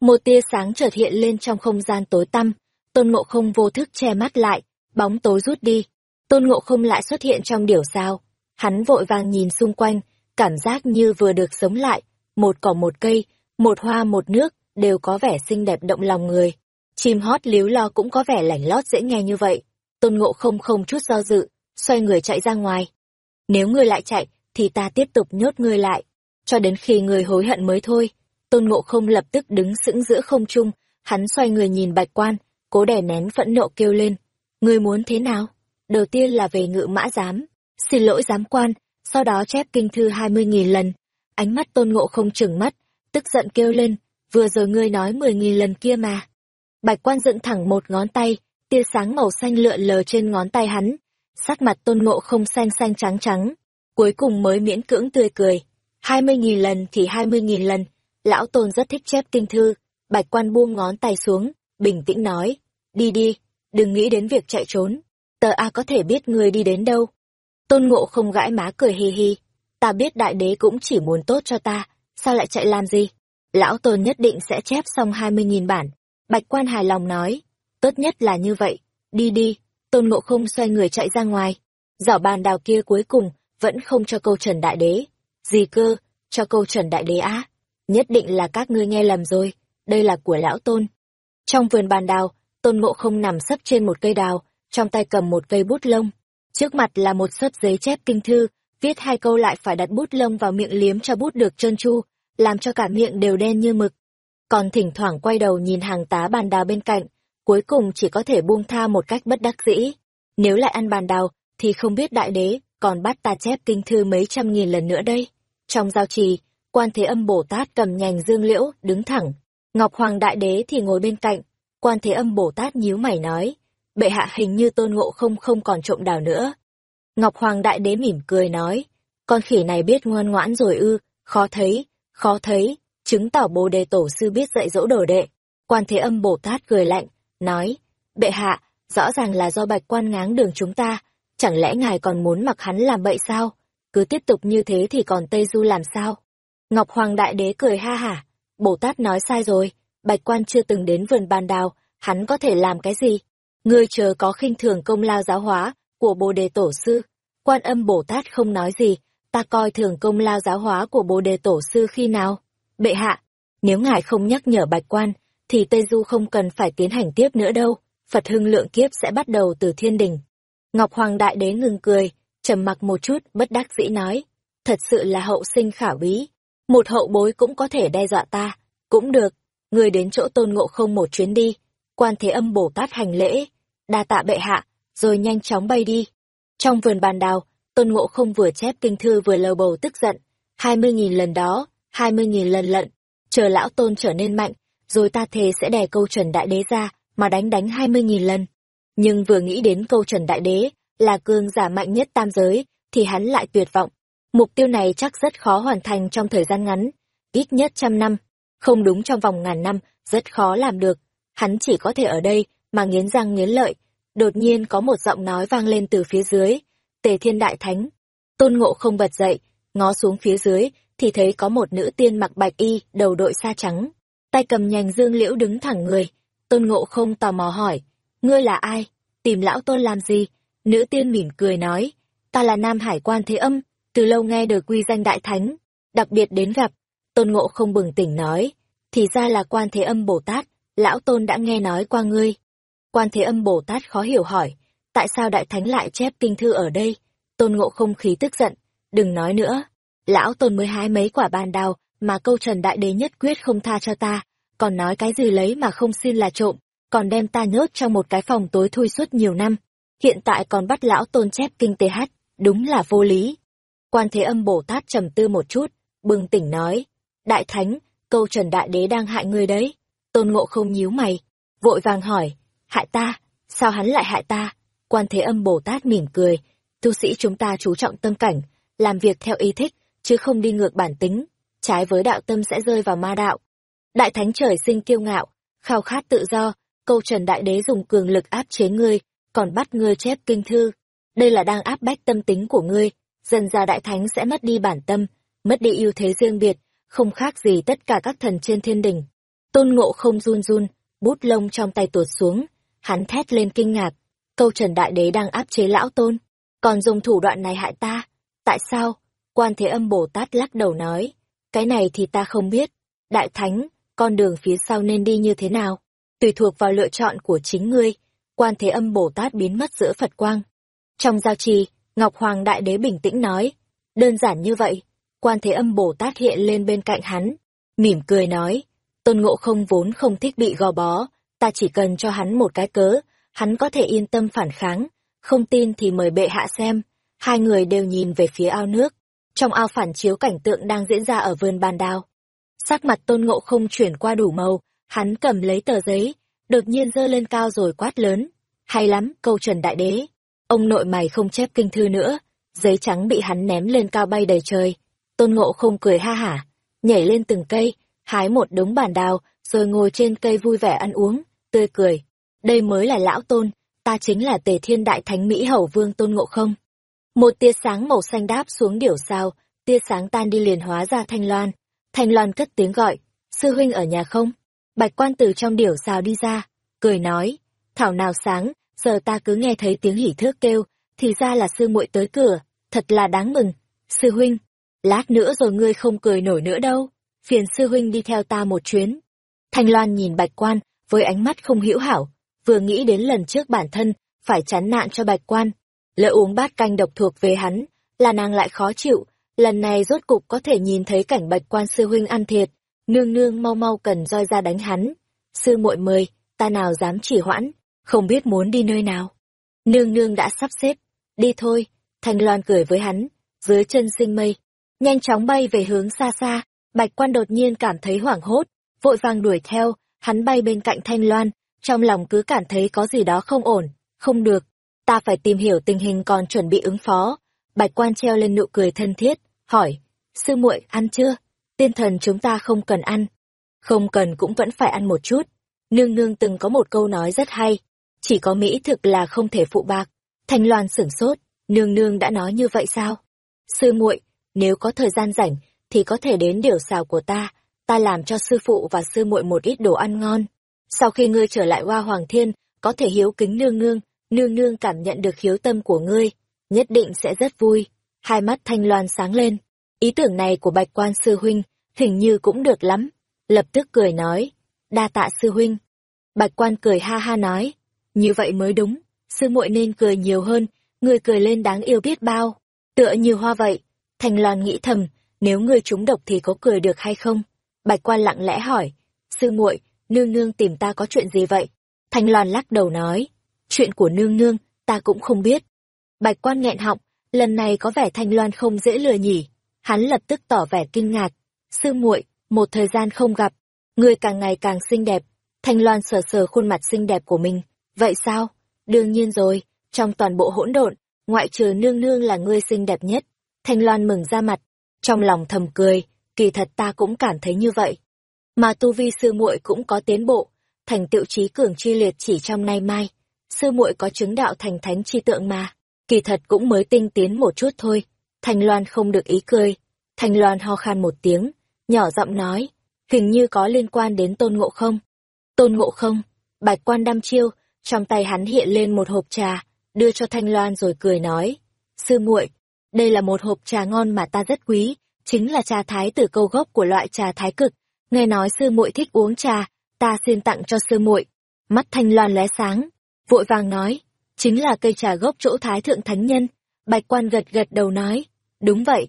Một tia sáng chợt hiện lên trong không gian tối tăm, Tôn Ngộ Không vô thức che mắt lại, bóng tối rút đi. Tôn Ngộ Không lại xuất hiện trong điểu sao. Hắn vội vàng nhìn xung quanh, cảm giác như vừa được sống lại một cỏ một cây, một hoa một nước, đều có vẻ xinh đẹp động lòng người. Chim hót líu lo cũng có vẻ lảnh lót dễ nghe như vậy. Tôn Ngộ không không chút do dự, xoay người chạy ra ngoài. Nếu ngươi lại chạy, thì ta tiếp tục nhốt ngươi lại, cho đến khi người hối hận mới thôi. Tôn Ngộ không lập tức đứng sững giữa không trung, hắn xoay người nhìn bạch quan, cố đè nén phẫn nộ kêu lên. Ngươi muốn thế nào? Đầu tiên là về ngự mã giám, xin lỗi giám quan, sau đó chép kinh thư hai mươi nghìn lần. Ánh mắt tôn ngộ không chừng mắt, tức giận kêu lên, vừa rồi ngươi nói mười nghìn lần kia mà. Bạch quan dựng thẳng một ngón tay, tia sáng màu xanh lượn lờ trên ngón tay hắn, sắc mặt tôn ngộ không xanh xanh trắng trắng, cuối cùng mới miễn cưỡng tươi cười. Hai mươi nghìn lần thì hai mươi nghìn lần, lão tôn rất thích chép kinh thư, bạch quan buông ngón tay xuống, bình tĩnh nói, đi đi, đừng nghĩ đến việc chạy trốn, tờ A có thể biết người đi đến đâu. Tôn ngộ không gãi má cười hi hi ta biết đại đế cũng chỉ muốn tốt cho ta, sao lại chạy làm gì? Lão tôn nhất định sẽ chép xong hai mươi nghìn bản. Bạch quan hài lòng nói, tốt nhất là như vậy, đi đi, tôn ngộ không xoay người chạy ra ngoài. Giỏ bàn đào kia cuối cùng, vẫn không cho câu trần đại đế. Gì cơ, cho câu chuẩn đại đế á? Nhất định là các ngươi nghe lầm rồi, đây là của lão tôn. Trong vườn bàn đào, tôn ngộ không nằm sấp trên một cây đào, trong tay cầm một cây bút lông. Trước mặt là một sấp giấy chép kinh thư, viết hai câu lại phải đặt bút lông vào miệng liếm cho bút được trơn tru, làm cho cả miệng đều đen như mực. Còn thỉnh thoảng quay đầu nhìn hàng tá bàn đào bên cạnh, cuối cùng chỉ có thể buông tha một cách bất đắc dĩ. Nếu lại ăn bàn đào, thì không biết đại đế còn bắt ta chép kinh thư mấy trăm nghìn lần nữa đây. Trong giao trì, quan thế âm Bồ Tát cầm nhành dương liễu, đứng thẳng. Ngọc Hoàng Đại Đế thì ngồi bên cạnh, quan thế âm Bồ Tát nhíu mày nói, bệ hạ hình như tôn ngộ không không còn trộm đào nữa. Ngọc Hoàng Đại Đế mỉm cười nói, con khỉ này biết ngoan ngoãn rồi ư, khó thấy, khó thấy, chứng tỏ bồ đề tổ sư biết dạy dỗ đồ đệ. Quan thế âm Bồ Tát cười lạnh, nói, bệ hạ, rõ ràng là do bạch quan ngáng đường chúng ta, chẳng lẽ ngài còn muốn mặc hắn làm bậy sao? Cứ tiếp tục như thế thì còn Tây Du làm sao? Ngọc Hoàng Đại Đế cười ha hả, Bồ Tát nói sai rồi, bạch quan chưa từng đến vườn bàn đào, hắn có thể làm cái gì? Ngươi chờ có khinh thường công lao giáo hóa của Bồ Đề Tổ Sư. Quan âm Bồ Tát không nói gì, ta coi thường công lao giáo hóa của Bồ Đề Tổ Sư khi nào? Bệ hạ, nếu ngài không nhắc nhở bạch quan, thì Tây Du không cần phải tiến hành tiếp nữa đâu, Phật hưng lượng kiếp sẽ bắt đầu từ thiên đình. Ngọc Hoàng Đại Đế ngừng cười, trầm mặc một chút, bất đắc dĩ nói, thật sự là hậu sinh khả bí, một hậu bối cũng có thể đe dọa ta, cũng được, Ngươi đến chỗ tôn ngộ không một chuyến đi, quan thế âm bổ tát hành lễ, đa tạ bệ hạ, rồi nhanh chóng bay đi. Trong vườn bàn đào, tôn ngộ không vừa chép kinh thư vừa lầu bầu tức giận, hai mươi nghìn lần đó, hai mươi nghìn lần lận, chờ lão tôn trở nên mạnh, rồi ta thề sẽ đè câu chuẩn đại đế ra, mà đánh đánh hai mươi nghìn lần. Nhưng vừa nghĩ đến câu trần đại đế, là cương giả mạnh nhất tam giới, thì hắn lại tuyệt vọng. Mục tiêu này chắc rất khó hoàn thành trong thời gian ngắn, ít nhất trăm năm, không đúng trong vòng ngàn năm, rất khó làm được. Hắn chỉ có thể ở đây, mà nghiến răng nghiến lợi. Đột nhiên có một giọng nói vang lên từ phía dưới, tề thiên đại thánh. Tôn ngộ không bật dậy, ngó xuống phía dưới, thì thấy có một nữ tiên mặc bạch y, đầu đội sa trắng, tay cầm nhành dương liễu đứng thẳng người. Tôn ngộ không tò mò hỏi, ngươi là ai? Tìm lão tôn làm gì? Nữ tiên mỉm cười nói, ta là Nam Hải quan Thế Âm, từ lâu nghe được quy danh đại thánh, đặc biệt đến gặp. Tôn ngộ không bừng tỉnh nói, thì ra là quan Thế Âm Bồ Tát, lão tôn đã nghe nói qua ngươi. Quan Thế Âm Bồ Tát khó hiểu hỏi, tại sao đại thánh lại chép kinh thư ở đây? Tôn ngộ không khí tức giận, đừng nói nữa. Lão tôn mới hái mấy quả bàn đào, mà câu trần đại đế nhất quyết không tha cho ta, còn nói cái gì lấy mà không xin là trộm, còn đem ta nhốt trong một cái phòng tối thui suốt nhiều năm. Hiện tại còn bắt lão tôn chép kinh tế hát, đúng là vô lý. Quan Thế Âm Bồ Tát trầm tư một chút, bừng tỉnh nói, Đại Thánh, câu Trần Đại Đế đang hại ngươi đấy. Tôn Ngộ không nhíu mày, vội vàng hỏi, hại ta, sao hắn lại hại ta? Quan Thế Âm Bồ Tát mỉm cười, tu sĩ chúng ta chú trọng tâm cảnh, làm việc theo ý thích, chứ không đi ngược bản tính, trái với đạo tâm sẽ rơi vào ma đạo. Đại Thánh trời sinh kiêu ngạo, khao khát tự do, câu Trần Đại Đế dùng cường lực áp chế ngươi, còn bắt ngươi chép kinh thư. Đây là đang áp bách tâm tính của ngươi, dần ra đại thánh sẽ mất đi bản tâm, mất đi ưu thế riêng biệt, không khác gì tất cả các thần trên thiên đình. Tôn ngộ không run run, bút lông trong tay tuột xuống, hắn thét lên kinh ngạc, câu trần đại đế đang áp chế lão tôn, còn dùng thủ đoạn này hại ta, tại sao? Quan Thế Âm Bồ Tát lắc đầu nói, cái này thì ta không biết, đại thánh, con đường phía sau nên đi như thế nào, tùy thuộc vào lựa chọn của chính ngươi, quan thế âm Bồ Tát biến mất giữa Phật quang. Trong giao trì, Ngọc Hoàng Đại Đế bình tĩnh nói, đơn giản như vậy, quan thế âm Bồ Tát hiện lên bên cạnh hắn, mỉm cười nói, tôn ngộ không vốn không thích bị gò bó, ta chỉ cần cho hắn một cái cớ, hắn có thể yên tâm phản kháng, không tin thì mời bệ hạ xem. Hai người đều nhìn về phía ao nước, trong ao phản chiếu cảnh tượng đang diễn ra ở vườn bàn đào. Sắc mặt tôn ngộ không chuyển qua đủ màu, hắn cầm lấy tờ giấy, đột nhiên giơ lên cao rồi quát lớn. Hay lắm, câu trần đại đế. Ông nội mày không chép kinh thư nữa, giấy trắng bị hắn ném lên cao bay đầy trời. Tôn ngộ không cười ha hả, nhảy lên từng cây, hái một đống bản đào, rồi ngồi trên cây vui vẻ ăn uống, tươi cười. Đây mới là lão tôn, ta chính là tề thiên đại thánh Mỹ hầu vương tôn ngộ không. Một tia sáng màu xanh đáp xuống điểu sao, tia sáng tan đi liền hóa ra thanh loan. Thanh loan cất tiếng gọi, sư huynh ở nhà không? Bạch quan từ trong điểu xào đi ra, cười nói, thảo nào sáng, giờ ta cứ nghe thấy tiếng hỉ thước kêu, thì ra là sư muội tới cửa, thật là đáng mừng. Sư huynh, lát nữa rồi ngươi không cười nổi nữa đâu, phiền sư huynh đi theo ta một chuyến. Thanh Loan nhìn bạch quan, với ánh mắt không hiểu hảo, vừa nghĩ đến lần trước bản thân, phải chán nạn cho bạch quan. Lỡ uống bát canh độc thuộc về hắn, là nàng lại khó chịu, lần này rốt cục có thể nhìn thấy cảnh bạch quan sư huynh ăn thiệt, nương nương mau mau cần roi ra đánh hắn. Sư muội mời, ta nào dám chỉ hoãn, không biết muốn đi nơi nào. Nương nương đã sắp xếp, đi thôi, Thanh Loan cười với hắn, dưới chân sinh mây, nhanh chóng bay về hướng xa xa, bạch quan đột nhiên cảm thấy hoảng hốt, vội vàng đuổi theo, hắn bay bên cạnh Thanh Loan, trong lòng cứ cảm thấy có gì đó không ổn, không được, ta phải tìm hiểu tình hình còn chuẩn bị ứng phó. Bạch quan treo lên nụ cười thân thiết, hỏi, sư muội ăn chưa? Tiên thần chúng ta không cần ăn. Không cần cũng vẫn phải ăn một chút. Nương nương từng có một câu nói rất hay, chỉ có mỹ thực là không thể phụ bạc. Thanh Loan sửng sốt, nương nương đã nói như vậy sao? Sư muội, nếu có thời gian rảnh, thì có thể đến điều xào của ta, ta làm cho sư phụ và sư muội một ít đồ ăn ngon. Sau khi ngươi trở lại Hoa Hoàng Thiên, có thể hiếu kính nương nương, nương nương cảm nhận được hiếu tâm của ngươi, nhất định sẽ rất vui. Hai mắt thanh loan sáng lên. Ý tưởng này của bạch quan sư huynh, hình như cũng được lắm. Lập tức cười nói, đa tạ sư huynh. Bạch quan cười ha ha nói, như vậy mới đúng, sư muội nên cười nhiều hơn, người cười lên đáng yêu biết bao. Tựa như hoa vậy, thành loan nghĩ thầm, nếu người trúng độc thì có cười được hay không? Bạch quan lặng lẽ hỏi, sư muội, nương nương tìm ta có chuyện gì vậy? Thanh Loan lắc đầu nói, chuyện của nương nương, ta cũng không biết. Bạch quan nghẹn họng, lần này có vẻ Thanh Loan không dễ lừa nhỉ. Hắn lập tức tỏ vẻ kinh ngạc. Sư muội, một thời gian không gặp, người càng ngày càng xinh đẹp. Thanh Loan sờ sờ khuôn mặt xinh đẹp của mình. Vậy sao? Đương nhiên rồi, trong toàn bộ hỗn độn, ngoại trừ nương nương là ngươi xinh đẹp nhất. Thanh Loan mừng ra mặt, trong lòng thầm cười, kỳ thật ta cũng cảm thấy như vậy. Mà tu vi sư muội cũng có tiến bộ, thành tựu trí cường chi liệt chỉ trong nay mai. Sư muội có chứng đạo thành thánh chi tượng mà, kỳ thật cũng mới tinh tiến một chút thôi. Thanh Loan không được ý cười. Thanh Loan ho khan một tiếng, nhỏ giọng nói, hình như có liên quan đến tôn ngộ không. Tôn ngộ không, bạch quan đăm chiêu, trong tay hắn hiện lên một hộp trà, đưa cho Thanh Loan rồi cười nói, sư muội, đây là một hộp trà ngon mà ta rất quý, chính là trà thái từ câu gốc của loại trà thái cực. Nghe nói sư muội thích uống trà, ta xin tặng cho sư muội. Mắt thanh loan lóe sáng, vội vàng nói, chính là cây trà gốc chỗ thái thượng thánh nhân. Bạch quan gật gật đầu nói, đúng vậy.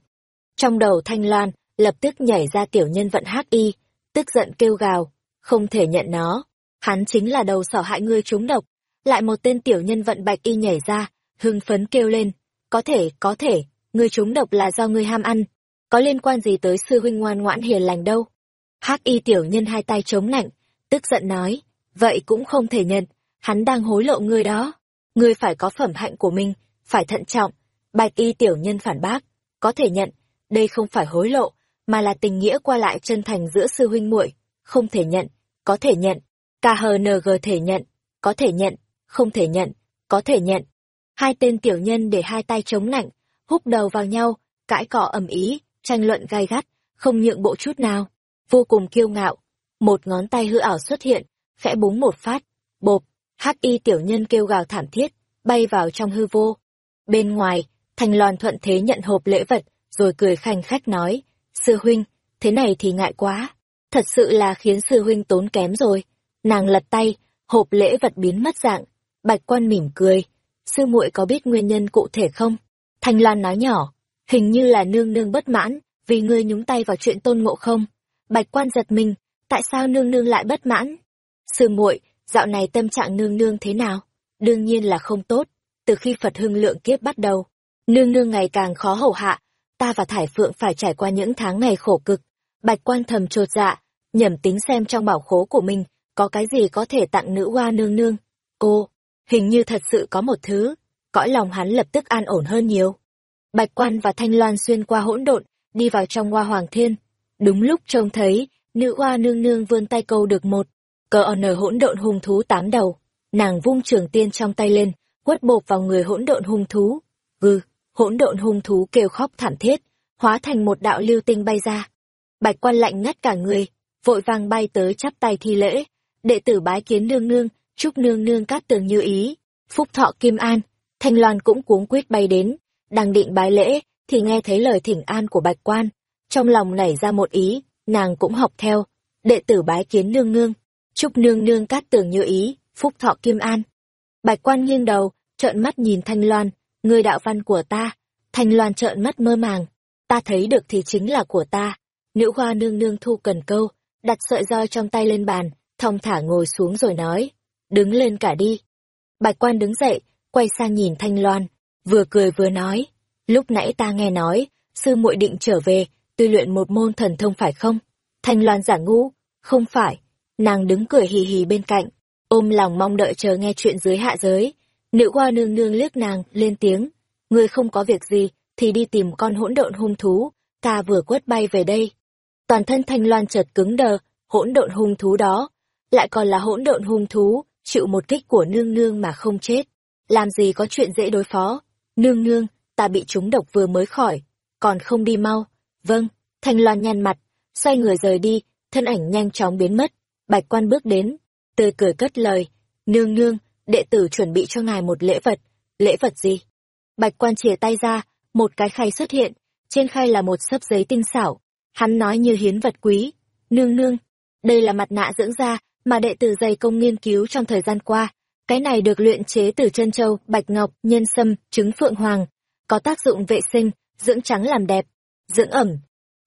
Trong đầu thanh loan, lập tức nhảy ra tiểu nhân vận hắc y, tức giận kêu gào, không thể nhận nó. Hắn chính là đầu sỏ hại ngươi trúng độc. Lại một tên tiểu nhân vận bạch y nhảy ra, hưng phấn kêu lên, có thể, có thể, ngươi trúng độc là do ngươi ham ăn, có liên quan gì tới sư huynh ngoan ngoãn hiền lành đâu. Hắc y tiểu nhân hai tay chống nạnh, tức giận nói, vậy cũng không thể nhận, hắn đang hối lộ ngươi đó. Ngươi phải có phẩm hạnh của mình, phải thận trọng. Bạch y tiểu nhân phản bác, có thể nhận, đây không phải hối lộ, mà là tình nghĩa qua lại chân thành giữa sư huynh muội, không thể nhận, có thể nhận. KHNG thể nhận, có thể nhận, không thể nhận, có thể nhận. Hai tên tiểu nhân để hai tay chống nạnh, húc đầu vào nhau, cãi cọ ầm ý, tranh luận gai gắt, không nhượng bộ chút nào, vô cùng kiêu ngạo. Một ngón tay hư ảo xuất hiện, khẽ búng một phát, bộp, hắc y tiểu nhân kêu gào thảm thiết, bay vào trong hư vô. Bên ngoài, Thành Loan thuận thế nhận hộp lễ vật, rồi cười khanh khách nói, sư huynh, thế này thì ngại quá, thật sự là khiến sư huynh tốn kém rồi. Nàng lật tay, hộp lễ vật biến mất dạng. Bạch quan mỉm cười. Sư muội có biết nguyên nhân cụ thể không? Thanh Loan nói nhỏ. Hình như là nương nương bất mãn, vì ngươi nhúng tay vào chuyện tôn ngộ không. Bạch quan giật mình, tại sao nương nương lại bất mãn? Sư muội, dạo này tâm trạng nương nương thế nào? Đương nhiên là không tốt. Từ khi Phật hưng lượng kiếp bắt đầu, nương nương ngày càng khó hầu hạ. Ta và Thải Phượng phải trải qua những tháng ngày khổ cực. Bạch quan thầm trột dạ, nhẩm tính xem trong bảo khố của mình có cái gì có thể tặng nữ hoa nương nương. Cô, hình như thật sự có một thứ, cõi lòng hắn lập tức an ổn hơn nhiều. Bạch quan và thanh loan xuyên qua hỗn độn, đi vào trong hoa hoàng thiên. Đúng lúc trông thấy, nữ hoa nương nương vươn tay câu được một, cờ ở nở hỗn độn hung thú tám đầu. Nàng vung trường tiên trong tay lên, quất bộp vào người hỗn độn hung thú. Gừ, hỗn độn hung thú kêu khóc thảm thiết, hóa thành một đạo lưu tinh bay ra. Bạch quan lạnh ngắt cả người, vội vàng bay tới chắp tay thi lễ, đệ tử bái kiến nương nương, chúc nương nương cát tường như ý, phúc thọ kim an. Thanh Loan cũng cuống quyết bay đến, đang định bái lễ, thì nghe thấy lời thỉnh an của bạch quan. Trong lòng nảy ra một ý, nàng cũng học theo, đệ tử bái kiến nương nương, chúc nương nương cát tường như ý, phúc thọ kim an. Bạch quan nghiêng đầu, trợn mắt nhìn Thanh Loan, người đạo văn của ta. Thanh Loan trợn mắt mơ màng, ta thấy được thì chính là của ta. Nữ hoa nương nương thu cần câu, đặt sợi roi trong tay lên bàn, thong thả ngồi xuống rồi nói, đứng lên cả đi. Bạch quan đứng dậy, quay sang nhìn Thanh Loan, vừa cười vừa nói, lúc nãy ta nghe nói, sư muội định trở về, tuy luyện một môn thần thông phải không? Thanh Loan giả ngu, không phải, nàng đứng cười hì hì bên cạnh, ôm lòng mong đợi chờ nghe chuyện dưới hạ giới. Nữ hoa nương nương liếc nàng, lên tiếng, ngươi không có việc gì, thì đi tìm con hỗn độn hung thú, ta vừa quất bay về đây. Toàn thân Thanh Loan chợt cứng đờ, hỗn độn hung thú đó, lại còn là hỗn độn hung thú, chịu một kích của nương nương mà không chết. Làm gì có chuyện dễ đối phó. Nương nương, ta bị trúng độc vừa mới khỏi, còn không đi mau. Vâng, Thanh Loan nhăn mặt, xoay người rời đi, thân ảnh nhanh chóng biến mất. Bạch quan bước đến, tươi cười cất lời. Nương nương, đệ tử chuẩn bị cho ngài một lễ vật. Lễ vật gì? Bạch quan chìa tay ra, một cái khay xuất hiện, trên khay là một sấp giấy tinh xảo. Hắn nói như hiến vật quý. Nương nương, đây là mặt nạ dưỡng da mà đệ tử dày công nghiên cứu trong thời gian qua. Cái này được luyện chế từ chân châu, bạch ngọc, nhân sâm, trứng phượng hoàng, có tác dụng vệ sinh, dưỡng trắng làm đẹp, dưỡng ẩm.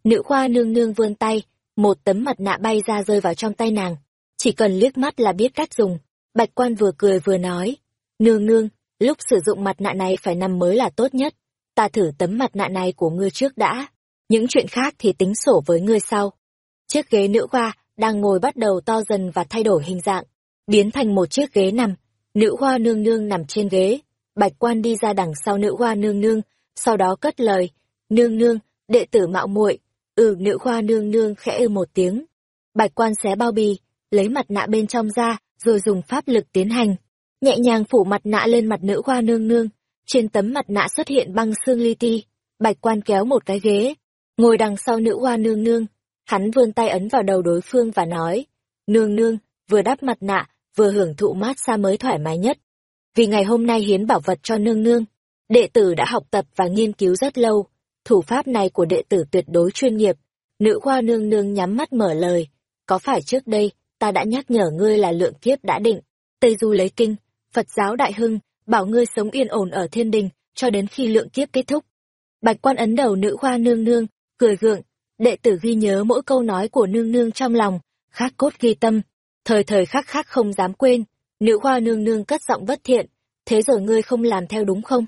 Nữ khoa nương nương vươn tay, một tấm mặt nạ bay ra rơi vào trong tay nàng. Chỉ cần liếc mắt là biết cách dùng. Bạch quan vừa cười vừa nói. Nương nương, lúc sử dụng mặt nạ này phải nằm mới là tốt nhất. Ta thử tấm mặt nạ này của ngươi trước đã. Những chuyện khác thì tính sổ với ngươi sau. Chiếc ghế nữ hoa đang ngồi bắt đầu to dần và thay đổi hình dạng, biến thành một chiếc ghế nằm. Nữ hoa nương nương nằm trên ghế, bạch quan đi ra đằng sau nữ hoa nương nương, sau đó cất lời, nương nương, đệ tử mạo muội ừ nữ hoa nương nương khẽ ư một tiếng. Bạch quan xé bao bì, lấy mặt nạ bên trong ra, rồi dùng pháp lực tiến hành. Nhẹ nhàng phủ mặt nạ lên mặt nữ hoa nương nương, trên tấm mặt nạ xuất hiện băng xương li ti. Bạch quan kéo một cái ghế, ngồi đằng sau nữ hoa nương nương, Hắn vươn tay ấn vào đầu đối phương và nói, nương nương, vừa đắp mặt nạ, vừa hưởng thụ mát xa mới thoải mái nhất. Vì ngày hôm nay hiến bảo vật cho nương nương, đệ tử đã học tập và nghiên cứu rất lâu, thủ pháp này của đệ tử tuyệt đối chuyên nghiệp. Nữ khoa nương nương nhắm mắt mở lời, có phải trước đây, ta đã nhắc nhở ngươi là lượng kiếp đã định, Tây Du lấy kinh, Phật giáo đại hưng, bảo ngươi sống yên ổn ở thiên đình, cho đến khi lượng kiếp kết thúc. Bạch quan ấn đầu nữ khoa nương nương, cười gượng, đệ tử ghi nhớ mỗi câu nói của nương nương trong lòng, khắc cốt ghi tâm, thời thời khắc khắc không dám quên. Nữ hoa nương nương cất giọng bất thiện, thế rồi ngươi không làm theo đúng không?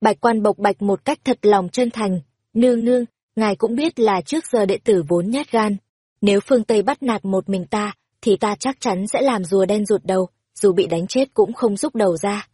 Bạch quan bộc bạch một cách thật lòng chân thành, nương nương, ngài cũng biết là trước giờ đệ tử vốn nhát gan. Nếu phương Tây bắt nạt một mình ta, thì ta chắc chắn sẽ làm rùa đen ruột đầu, dù bị đánh chết cũng không rút đầu ra.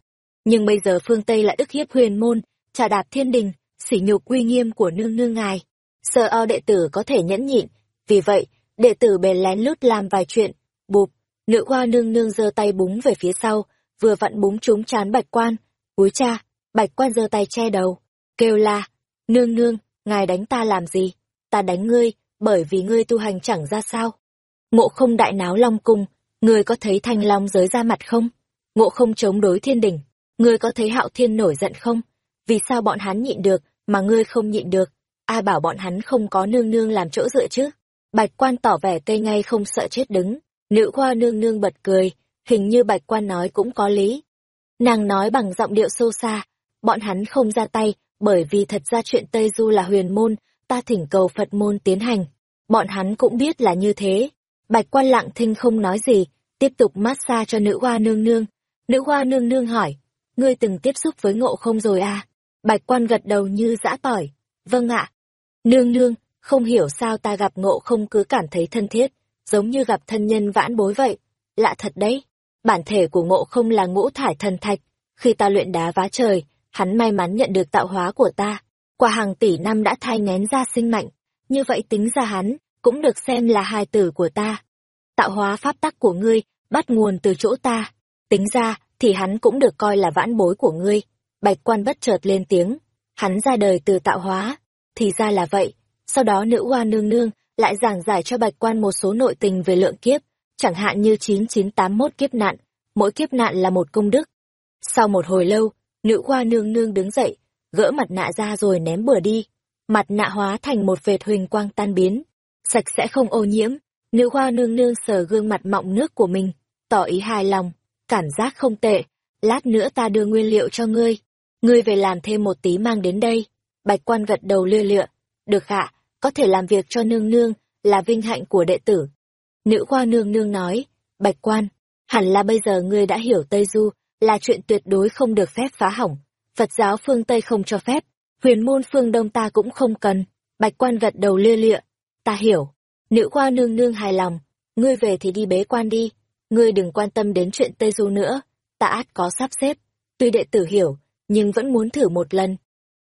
Nhưng bây giờ phương Tây lại ức hiếp huyền môn, trà đạp thiên đình, sỉ nhục uy nghiêm của nương nương ngài sợ ao đệ tử có thể nhẫn nhịn, vì vậy, đệ tử bèn lén lút làm vài chuyện, bụp, nữ hoa nương nương giơ tay búng về phía sau, vừa vặn búng trúng chán bạch quan, cúi cha, bạch quan giơ tay che đầu, kêu la, nương nương, ngài đánh ta làm gì, ta đánh ngươi, bởi vì ngươi tu hành chẳng ra sao. Ngộ không đại náo long cung, ngươi có thấy thanh long giới ra mặt không? Ngộ không chống đối thiên đỉnh, ngươi có thấy hạo thiên nổi giận không? Vì sao bọn hắn nhịn được, mà ngươi không nhịn được? ai bảo bọn hắn không có nương nương làm chỗ dựa chứ? Bạch quan tỏ vẻ cây ngay không sợ chết đứng, nữ hoa nương nương bật cười, hình như bạch quan nói cũng có lý. Nàng nói bằng giọng điệu sâu xa, bọn hắn không ra tay, bởi vì thật ra chuyện Tây Du là huyền môn, ta thỉnh cầu Phật môn tiến hành. Bọn hắn cũng biết là như thế. Bạch quan lặng thinh không nói gì, tiếp tục massage cho nữ hoa nương nương. Nữ hoa nương nương hỏi, ngươi từng tiếp xúc với ngộ không rồi à? Bạch quan gật đầu như dã tỏi. Vâng ạ. Nương nương, không hiểu sao ta gặp ngộ không cứ cảm thấy thân thiết, giống như gặp thân nhân vãn bối vậy. Lạ thật đấy. Bản thể của ngộ không là ngũ thải thần thạch. Khi ta luyện đá vá trời, hắn may mắn nhận được tạo hóa của ta. Qua hàng tỷ năm đã thai ngén ra sinh mạnh. Như vậy tính ra hắn, cũng được xem là hài tử của ta. Tạo hóa pháp tắc của ngươi, bắt nguồn từ chỗ ta. Tính ra, thì hắn cũng được coi là vãn bối của ngươi. Bạch quan bất chợt lên tiếng. Hắn ra đời từ tạo hóa. Thì ra là vậy. Sau đó nữ hoa nương nương lại giảng giải cho bạch quan một số nội tình về lượng kiếp, chẳng hạn như 9981 kiếp nạn, mỗi kiếp nạn là một công đức. Sau một hồi lâu, nữ hoa nương nương đứng dậy, gỡ mặt nạ ra rồi ném bừa đi. Mặt nạ hóa thành một vệt huỳnh quang tan biến, sạch sẽ không ô nhiễm. Nữ hoa nương nương sờ gương mặt mọng nước của mình, tỏ ý hài lòng, cảm giác không tệ. Lát nữa ta đưa nguyên liệu cho ngươi. Ngươi về làm thêm một tí mang đến đây. Bạch quan gật đầu lưa lựa. Được ạ, có thể làm việc cho nương nương, là vinh hạnh của đệ tử. Nữ khoa nương nương nói, bạch quan, hẳn là bây giờ ngươi đã hiểu Tây Du, là chuyện tuyệt đối không được phép phá hỏng. Phật giáo phương Tây không cho phép, huyền môn phương Đông ta cũng không cần. Bạch quan gật đầu lưa lịa, ta hiểu. Nữ khoa nương nương hài lòng, ngươi về thì đi bế quan đi, ngươi đừng quan tâm đến chuyện Tây Du nữa, ta át có sắp xếp. Tuy đệ tử hiểu, nhưng vẫn muốn thử một lần.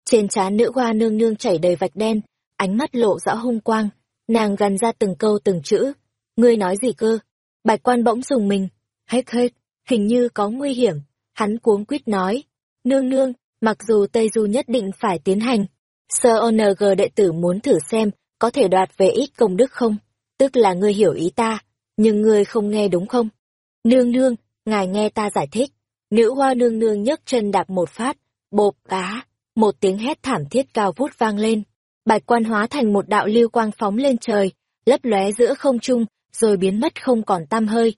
Trên trán nữ hoa nương nương chảy đầy vạch đen, ánh mắt lộ rõ hung quang, nàng gần ra từng câu từng chữ. Ngươi nói gì cơ? Bạch quan bỗng dùng mình. Hết hết, hình như có nguy hiểm. Hắn cuống quýt nói. Nương nương, mặc dù Tây Du nhất định phải tiến hành. Sơ ONG đệ tử muốn thử xem, có thể đoạt về ít công đức không? Tức là ngươi hiểu ý ta, nhưng ngươi không nghe đúng không? Nương nương, ngài nghe ta giải thích. Nữ hoa nương nương nhấc chân đạp một phát, bộp cá, một tiếng hét thảm thiết cao vút vang lên bạch quan hóa thành một đạo lưu quang phóng lên trời, lấp lóe giữa không trung, rồi biến mất không còn tăm hơi.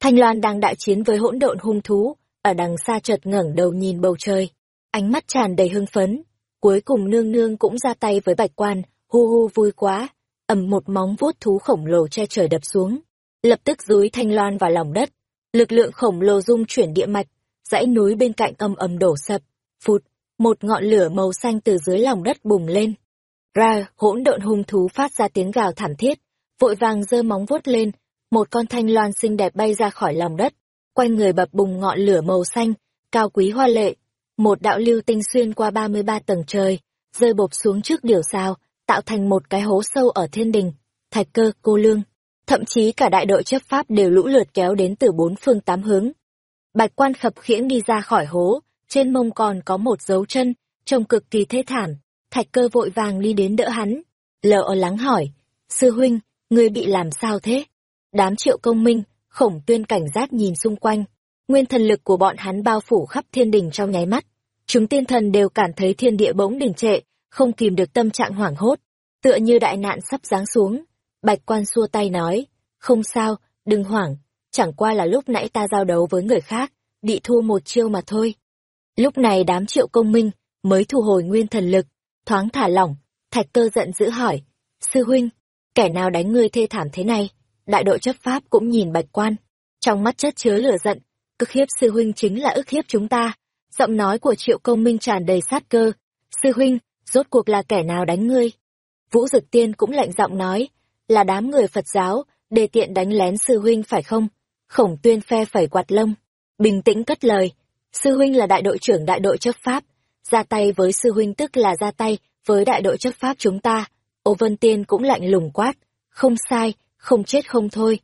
Thanh Loan đang đại chiến với hỗn độn hung thú, ở đằng xa chợt ngẩng đầu nhìn bầu trời, ánh mắt tràn đầy hưng phấn. Cuối cùng nương nương cũng ra tay với bạch quan, hu hu vui quá, ầm một móng vuốt thú khổng lồ che trời đập xuống, lập tức dúi Thanh Loan vào lòng đất. Lực lượng khổng lồ dung chuyển địa mạch, dãy núi bên cạnh âm ầm đổ sập, phụt, một ngọn lửa màu xanh từ dưới lòng đất bùng lên. Ra, hỗn độn hung thú phát ra tiếng gào thảm thiết, vội vàng giơ móng vuốt lên, một con thanh loan xinh đẹp bay ra khỏi lòng đất, quanh người bập bùng ngọn lửa màu xanh, cao quý hoa lệ, một đạo lưu tinh xuyên qua 33 tầng trời, rơi bộp xuống trước điểu sao, tạo thành một cái hố sâu ở thiên đình, thạch cơ, cô lương. Thậm chí cả đại đội chấp pháp đều lũ lượt kéo đến từ bốn phương tám hướng. Bạch quan khập khiễng đi ra khỏi hố, trên mông còn có một dấu chân, trông cực kỳ thê thảm, Thạch cơ vội vàng đi đến đỡ hắn. Lỡ lắng hỏi, sư huynh, ngươi bị làm sao thế? Đám triệu công minh, khổng tuyên cảnh giác nhìn xung quanh. Nguyên thần lực của bọn hắn bao phủ khắp thiên đình trong nháy mắt. Chúng tiên thần đều cảm thấy thiên địa bỗng đình trệ, không kìm được tâm trạng hoảng hốt. Tựa như đại nạn sắp giáng xuống. Bạch quan xua tay nói, không sao, đừng hoảng, chẳng qua là lúc nãy ta giao đấu với người khác, bị thua một chiêu mà thôi. Lúc này đám triệu công minh mới thu hồi nguyên thần lực, thoáng thả lỏng, thạch cơ giận dữ hỏi, sư huynh, kẻ nào đánh ngươi thê thảm thế này? Đại đội chấp pháp cũng nhìn bạch quan, trong mắt chất chứa lửa giận, cực hiếp sư huynh chính là ức hiếp chúng ta. Giọng nói của triệu công minh tràn đầy sát cơ, sư huynh, rốt cuộc là kẻ nào đánh ngươi? Vũ Dực Tiên cũng lạnh giọng nói, là đám người Phật giáo, đề tiện đánh lén sư huynh phải không? Khổng tuyên phe phẩy quạt lông, bình tĩnh cất lời, sư huynh là đại đội trưởng đại đội chấp pháp, ra tay với sư huynh tức là ra tay với đại đội chấp pháp chúng ta. Ô Vân Tiên cũng lạnh lùng quát, không sai, không chết không thôi.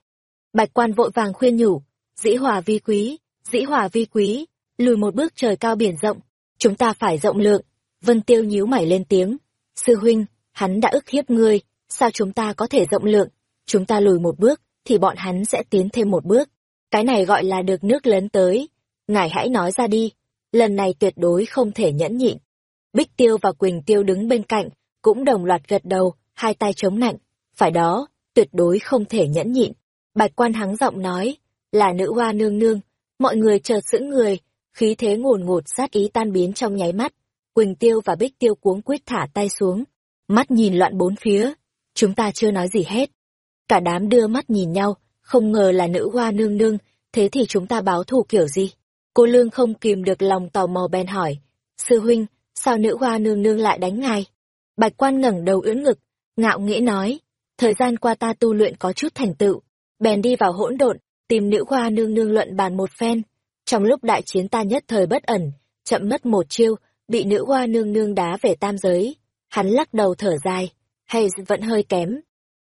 Bạch quan vội vàng khuyên nhủ, dĩ hòa vi quý, dĩ hòa vi quý, lùi một bước trời cao biển rộng, chúng ta phải rộng lượng. Vân Tiêu nhíu mày lên tiếng, sư huynh, hắn đã ức hiếp ngươi, sao chúng ta có thể rộng lượng, chúng ta lùi một bước, thì bọn hắn sẽ tiến thêm một bước. Cái này gọi là được nước lớn tới. Ngài hãy nói ra đi, lần này tuyệt đối không thể nhẫn nhịn. Bích Tiêu và Quỳnh Tiêu đứng bên cạnh, cũng đồng loạt gật đầu, hai tay chống nạnh. Phải đó, tuyệt đối không thể nhẫn nhịn. Bạch quan hắng giọng nói, là nữ hoa nương nương, mọi người chợt sững người, khí thế ngùn ngụt sát ý tan biến trong nháy mắt. Quỳnh Tiêu và Bích Tiêu cuống quyết thả tay xuống, mắt nhìn loạn bốn phía. Chúng ta chưa nói gì hết. Cả đám đưa mắt nhìn nhau, không ngờ là nữ hoa nương nương, thế thì chúng ta báo thù kiểu gì? Cô Lương không kìm được lòng tò mò bèn hỏi. Sư huynh, sao nữ hoa nương nương lại đánh ngài? Bạch quan ngẩng đầu ưỡn ngực, ngạo nghễ nói. Thời gian qua ta tu luyện có chút thành tựu, bèn đi vào hỗn độn, tìm nữ hoa nương nương luận bàn một phen. Trong lúc đại chiến ta nhất thời bất ẩn, chậm mất một chiêu, bị nữ hoa nương nương đá về tam giới. Hắn lắc đầu thở dài, hay vẫn hơi kém.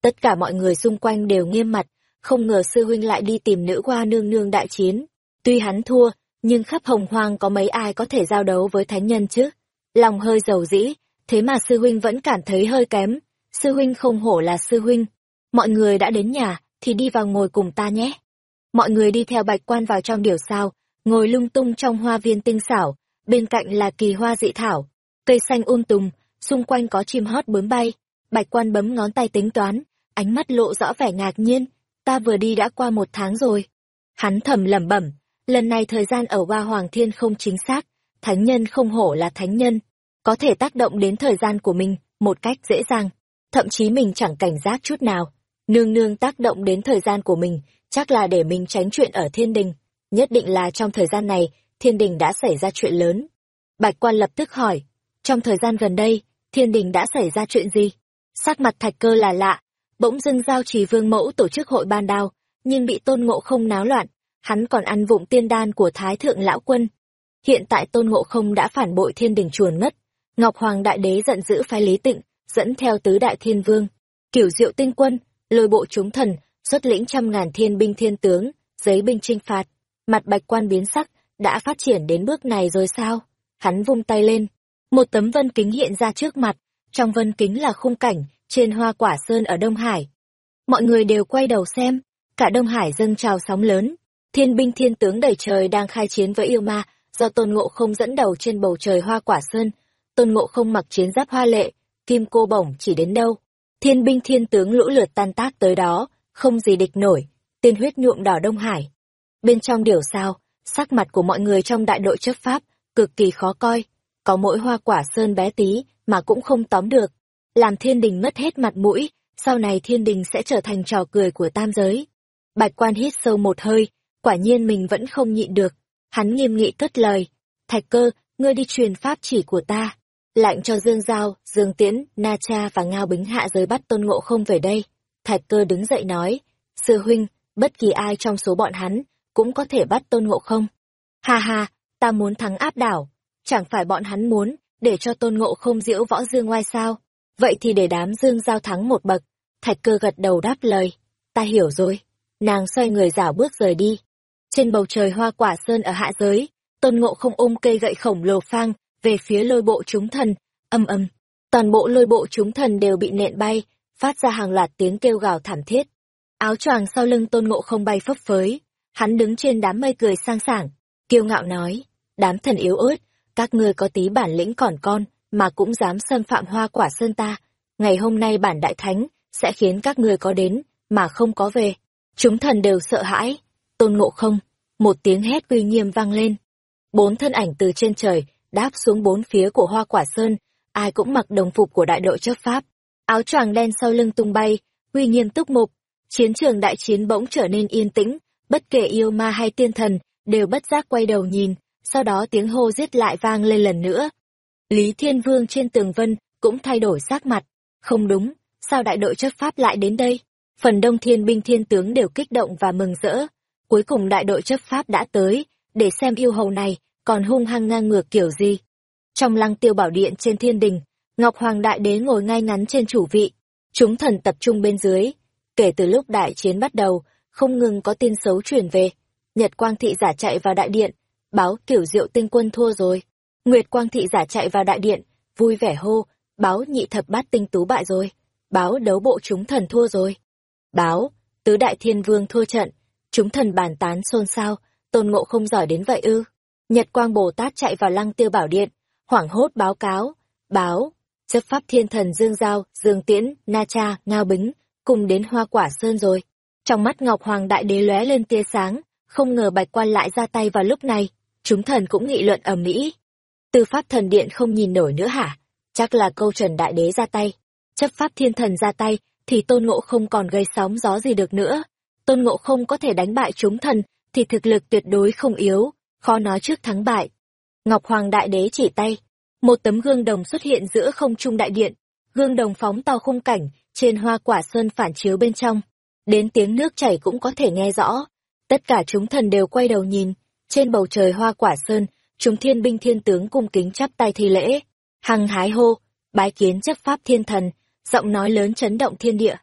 Tất cả mọi người xung quanh đều nghiêm mặt, không ngờ sư huynh lại đi tìm nữ hoa nương nương đại chiến. Tuy hắn thua, nhưng khắp hồng hoang có mấy ai có thể giao đấu với thánh nhân chứ? Lòng hơi dầu dĩ, thế mà sư huynh vẫn cảm thấy hơi kém. Sư huynh không hổ là sư huynh. Mọi người đã đến nhà, thì đi vào ngồi cùng ta nhé. Mọi người đi theo bạch quan vào trong điểu sao, ngồi lung tung trong hoa viên tinh xảo, bên cạnh là kỳ hoa dị thảo, cây xanh um tùm, xung quanh có chim hót bướm bay. Bạch quan bấm ngón tay tính toán, ánh mắt lộ rõ vẻ ngạc nhiên, ta vừa đi đã qua một tháng rồi. Hắn thầm lẩm bẩm, lần này thời gian ở Hoa Hoàng Thiên không chính xác, thánh nhân không hổ là thánh nhân, có thể tác động đến thời gian của mình một cách dễ dàng, thậm chí mình chẳng cảnh giác chút nào. Nương nương tác động đến thời gian của mình, chắc là để mình tránh chuyện ở thiên đình. Nhất định là trong thời gian này, thiên đình đã xảy ra chuyện lớn. Bạch quan lập tức hỏi, trong thời gian gần đây, thiên đình đã xảy ra chuyện gì? Sắc mặt thạch cơ là lạ, bỗng dưng giao trì vương mẫu tổ chức hội ban đao, nhưng bị tôn ngộ không náo loạn, hắn còn ăn vụng tiên đan của thái thượng lão quân. Hiện tại tôn ngộ không đã phản bội thiên đình chuồn mất, Ngọc Hoàng Đại Đế giận dữ phái Lý Tịnh, dẫn theo tứ đại thiên vương, kiểu diệu tinh quân, lôi bộ chúng thần, xuất lĩnh trăm ngàn thiên binh thiên tướng, giấy binh trinh phạt. Mặt bạch quan biến sắc, đã phát triển đến bước này rồi sao? Hắn vung tay lên, một tấm vân kính hiện ra trước mặt, trong vân kính là khung cảnh, trên hoa quả sơn ở Đông Hải. Mọi người đều quay đầu xem, cả Đông Hải dâng trào sóng lớn, thiên binh thiên tướng đầy trời đang khai chiến với yêu ma, do tôn ngộ không dẫn đầu trên bầu trời hoa quả sơn. Tôn ngộ không mặc chiến giáp hoa lệ, kim cô bổng chỉ đến đâu. Thiên binh thiên tướng lũ lượt tan tác tới đó, không gì địch nổi, tiên huyết nhuộm đỏ Đông Hải. Bên trong điều sao, sắc mặt của mọi người trong đại đội chấp pháp, cực kỳ khó coi, có mỗi hoa quả sơn bé tí mà cũng không tóm được, làm thiên đình mất hết mặt mũi, sau này thiên đình sẽ trở thành trò cười của tam giới. Bạch quan hít sâu một hơi, quả nhiên mình vẫn không nhịn được, hắn nghiêm nghị cất lời, thạch cơ, ngươi đi truyền pháp chỉ của ta, lạnh cho Dương Giao, Dương Tiễn, Na Cha và Ngao Bính Hạ giới bắt tôn ngộ không về đây. Thạch cơ đứng dậy nói, sư huynh, bất kỳ ai trong số bọn hắn, cũng có thể bắt tôn ngộ không. Ha ha, ta muốn thắng áp đảo, chẳng phải bọn hắn muốn, để cho tôn ngộ không diễu võ dương oai sao. Vậy thì để đám dương giao thắng một bậc. Thạch cơ gật đầu đáp lời, ta hiểu rồi. Nàng xoay người rảo bước rời đi. Trên bầu trời hoa quả sơn ở hạ giới, tôn ngộ không ôm cây gậy khổng lồ phang, về phía lôi bộ chúng thần, âm âm. Toàn bộ lôi bộ chúng thần đều bị nện bay, phát ra hàng loạt tiếng kêu gào thảm thiết. Áo choàng sau lưng tôn ngộ không bay phấp phới, hắn đứng trên đám mây cười sang sảng, kiêu ngạo nói, đám thần yếu ớt, các ngươi có tí bản lĩnh còn con, mà cũng dám xâm phạm hoa quả sơn ta. Ngày hôm nay bản đại thánh, sẽ khiến các ngươi có đến, mà không có về. Chúng thần đều sợ hãi, tôn ngộ không, một tiếng hét uy nghiêm vang lên. Bốn thân ảnh từ trên trời, đáp xuống bốn phía của hoa quả sơn, ai cũng mặc đồng phục của đại đội chấp pháp. Áo choàng đen sau lưng tung bay, uy nghiêm túc mục. Chiến trường đại chiến bỗng trở nên yên tĩnh, bất kể yêu ma hay tiên thần, đều bất giác quay đầu nhìn, sau đó tiếng hô giết lại vang lên lần nữa. Lý Thiên Vương trên tường vân cũng thay đổi sắc mặt. Không đúng, sao đại đội chấp pháp lại đến đây? Phần đông thiên binh thiên tướng đều kích động và mừng rỡ. Cuối cùng đại đội chấp pháp đã tới, để xem yêu hầu này còn hung hăng ngang ngược kiểu gì. Trong lăng tiêu bảo điện trên thiên đình, Ngọc Hoàng Đại Đế ngồi ngay ngắn trên chủ vị, chúng thần tập trung bên dưới. Kể từ lúc đại chiến bắt đầu, không ngừng có tin xấu truyền về. Nhật Quang Thị giả chạy vào đại điện, báo kiểu diệu tinh quân thua rồi. Nguyệt Quang Thị giả chạy vào đại điện, vui vẻ hô, báo nhị thập bát tinh tú bại rồi. Báo đấu bộ chúng thần thua rồi. Báo, tứ đại thiên vương thua trận, chúng thần bàn tán xôn xao, tôn ngộ không giỏi đến vậy ư. Nhật Quang Bồ Tát chạy vào lăng tiêu bảo điện, hoảng hốt báo cáo, báo, chấp pháp thiên thần Dương Giao, Dương Tiễn, Na Cha, Ngao Bính, cùng đến hoa quả sơn rồi. Trong mắt Ngọc Hoàng Đại Đế lóe lên tia sáng, không ngờ bạch quan lại ra tay vào lúc này. chúng thần cũng nghị luận ầm ĩ. Tư pháp thần điện không nhìn nổi nữa hả? Chắc là câu trần đại đế ra tay. Chấp pháp thiên thần ra tay, thì tôn ngộ không còn gây sóng gió gì được nữa. Tôn ngộ không có thể đánh bại chúng thần, thì thực lực tuyệt đối không yếu, khó nói trước thắng bại. Ngọc Hoàng Đại Đế chỉ tay, một tấm gương đồng xuất hiện giữa không trung đại điện, gương đồng phóng to khung cảnh, trên hoa quả sơn phản chiếu bên trong. Đến tiếng nước chảy cũng có thể nghe rõ. Tất cả chúng thần đều quay đầu nhìn, trên bầu trời hoa quả sơn, chúng thiên binh thiên tướng cung kính chắp tay thi lễ. Hằng hái hô, bái kiến chấp pháp thiên thần, giọng nói lớn chấn động thiên địa.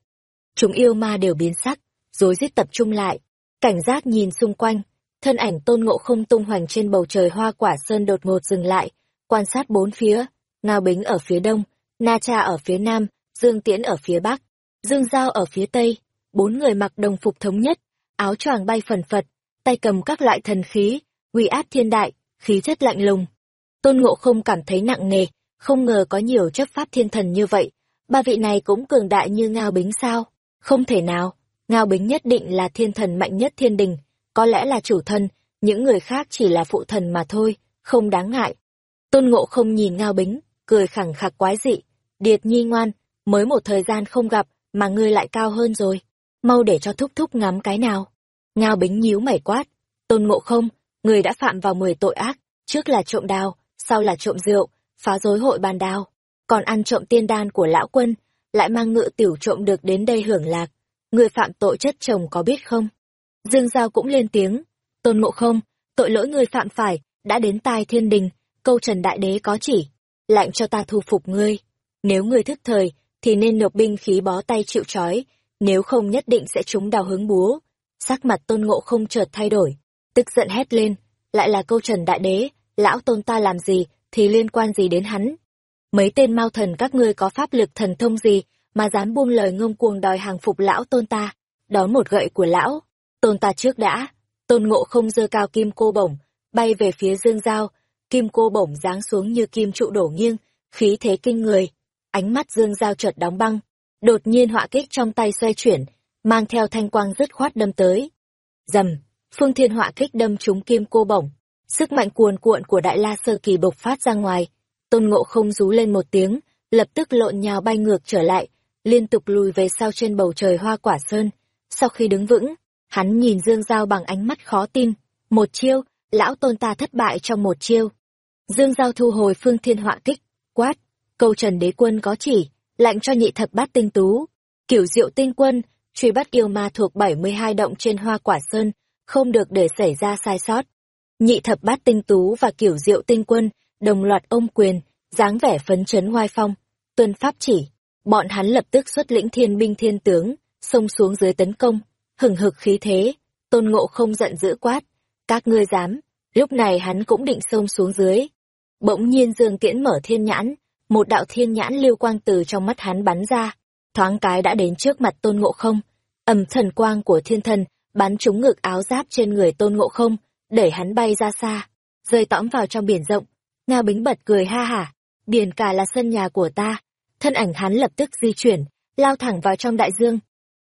Chúng yêu ma đều biến sắc, rối rít tập trung lại, cảnh giác nhìn xung quanh, thân ảnh tôn ngộ không tung hoành trên bầu trời hoa quả sơn đột ngột dừng lại, quan sát bốn phía, Ngao Bính ở phía đông, Na Cha ở phía nam, Dương Tiễn ở phía bắc, Dương Giao ở phía tây, bốn người mặc đồng phục thống nhất, áo choàng bay phần phật, tay cầm các loại thần khí, uy áp thiên đại, khí chất lạnh lùng. Tôn Ngộ không cảm thấy nặng nề, không ngờ có nhiều chấp pháp thiên thần như vậy, ba vị này cũng cường đại như Ngao Bính sao? Không thể nào, Ngao Bính nhất định là thiên thần mạnh nhất thiên đình, có lẽ là chủ thân, những người khác chỉ là phụ thần mà thôi, không đáng ngại. Tôn Ngộ không nhìn Ngao Bính, cười khẳng khạc quái dị, Điệt nhi ngoan, mới một thời gian không gặp, mà ngươi lại cao hơn rồi. Mau để cho thúc thúc ngắm cái nào. Ngao Bính nhíu mày quát. Tôn Ngộ không, người đã phạm vào mười tội ác, trước là trộm đào, sau là trộm rượu, phá rối hội bàn đào, còn ăn trộm tiên đan của lão quân, lại mang ngự tiểu trộm được đến đây hưởng lạc. Người phạm tội chất chồng có biết không? Dương Giao cũng lên tiếng. Tôn Ngộ không, tội lỗi người phạm phải, đã đến tai thiên đình, câu trần đại đế có chỉ. Lạnh cho ta thu phục ngươi. Nếu ngươi thức thời, thì nên nộp binh khí bó tay chịu trói, nếu không nhất định sẽ trúng đào hướng búa. Sắc mặt tôn ngộ không chợt thay đổi, tức giận hét lên, lại là câu trần đại đế, lão tôn ta làm gì, thì liên quan gì đến hắn. Mấy tên mau thần các ngươi có pháp lực thần thông gì, mà dám buông lời ngông cuồng đòi hàng phục lão tôn ta, đón một gậy của lão, tôn ta trước đã, tôn ngộ không dơ cao kim cô bổng, bay về phía dương giao, kim cô bổng giáng xuống như kim trụ đổ nghiêng, khí thế kinh người, ánh mắt dương giao chợt đóng băng, đột nhiên họa kích trong tay xoay chuyển, mang theo thanh quang dứt khoát đâm tới. Dầm, phương thiên họa kích đâm trúng kim cô bổng, sức mạnh cuồn cuộn của đại la sơ kỳ bộc phát ra ngoài, tôn ngộ không rú lên một tiếng, lập tức lộn nhào bay ngược trở lại, liên tục lùi về sau trên bầu trời hoa quả sơn. Sau khi đứng vững, hắn nhìn Dương Giao bằng ánh mắt khó tin, một chiêu, lão tôn ta thất bại trong một chiêu. Dương Giao thu hồi phương thiên họa kích, quát, câu trần đế quân có chỉ, lạnh cho nhị thập bát tinh tú, kiểu diệu tinh quân, truy bắt yêu ma thuộc 72 động trên hoa quả sơn, không được để xảy ra sai sót. Nhị thập bát tinh tú và kiểu diệu tinh quân, đồng loạt ôm quyền, dáng vẻ phấn chấn hoai phong, tuân pháp chỉ. Bọn hắn lập tức xuất lĩnh thiên binh thiên tướng, xông xuống dưới tấn công, hừng hực khí thế, tôn ngộ không giận dữ quát. Các ngươi dám, lúc này hắn cũng định xông xuống dưới. Bỗng nhiên Dương Tiễn mở thiên nhãn, một đạo thiên nhãn lưu quang từ trong mắt hắn bắn ra, thoáng cái đã đến trước mặt tôn ngộ không. ầm thần quang của thiên thần bắn trúng ngực áo giáp trên người tôn ngộ không, đẩy hắn bay ra xa, rơi tõm vào trong biển rộng. Ngao Bính bật cười ha hả, biển cả là sân nhà của ta. Thân ảnh hắn lập tức di chuyển, lao thẳng vào trong đại dương.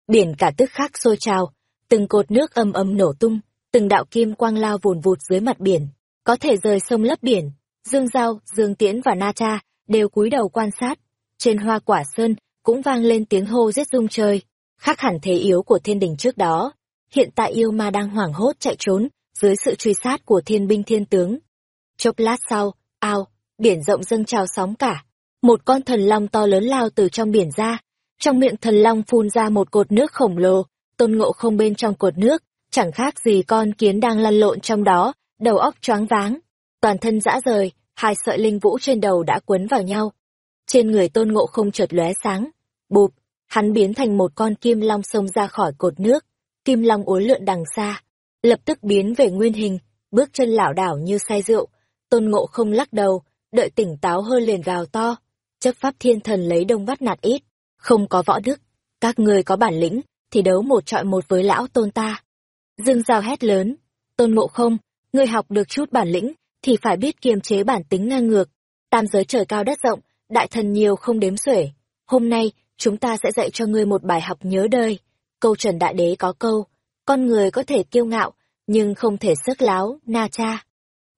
Biển cả tức khắc sôi trào, từng cột nước âm âm nổ tung, từng đạo kim quang lao vùn vụt dưới mặt biển, có thể rời sông lấp biển. Dương Giao, Dương Tiễn và Na Cha đều cúi đầu quan sát. Trên hoa quả sơn cũng vang lên tiếng hô giết rung trời, khác hẳn thế yếu của thiên đình trước đó. Hiện tại yêu ma đang hoảng hốt chạy trốn, dưới sự truy sát của thiên binh thiên tướng. Chốc lát sau, ao, biển rộng dâng trào sóng cả. Một con thần long to lớn lao từ trong biển ra. Trong miệng thần long phun ra một cột nước khổng lồ, tôn ngộ không bên trong cột nước, chẳng khác gì con kiến đang lăn lộn trong đó, đầu óc choáng váng. Toàn thân dã rời, hai sợi linh vũ trên đầu đã quấn vào nhau. Trên người tôn ngộ không chợt lóe sáng. Bụp, hắn biến thành một con kim long xông ra khỏi cột nước. Kim long uốn lượn đằng xa, lập tức biến về nguyên hình, bước chân lảo đảo như say rượu. Tôn ngộ không lắc đầu, đợi tỉnh táo hơn liền gào to. Chấp pháp thiên thần lấy đông bắt nạt ít, không có võ đức. Các người có bản lĩnh, thì đấu một trọi một với lão tôn ta. Dương Giao hét lớn, tôn ngộ không, ngươi học được chút bản lĩnh, thì phải biết kiềm chế bản tính ngang ngược. Tam giới trời cao đất rộng, đại thần nhiều không đếm xuể. Hôm nay, chúng ta sẽ dạy cho ngươi một bài học nhớ đời. Câu Trần Đại Đế có câu, con người có thể kiêu ngạo, nhưng không thể sức láo, na cha.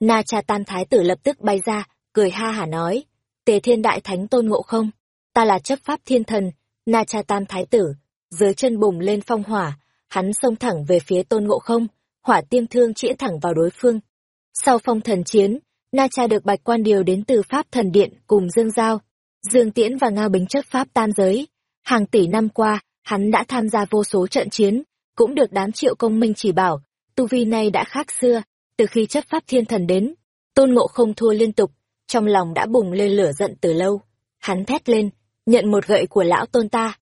Na Cha Tam Thái tử lập tức bay ra, cười ha hả nói, Tề Thiên Đại Thánh Tôn Ngộ Không, ta là chấp pháp thiên thần, Na Cha Tam Thái tử, dưới chân bùng lên phong hỏa, hắn xông thẳng về phía Tôn Ngộ Không, hỏa tiêm thương chĩa thẳng vào đối phương. Sau phong thần chiến, Na Cha được Bạch Quan điều đến từ Pháp Thần Điện cùng Dương Giao, Dương Tiễn và Ngao Bính chấp pháp tam giới. Hàng tỷ năm qua, hắn đã tham gia vô số trận chiến, cũng được đám triệu công minh chỉ bảo, tu vi này đã khác xưa, từ khi chấp pháp thiên thần đến, tôn ngộ không thua liên tục, trong lòng đã bùng lên lửa giận từ lâu. Hắn thét lên, nhận một gậy của lão tôn ta.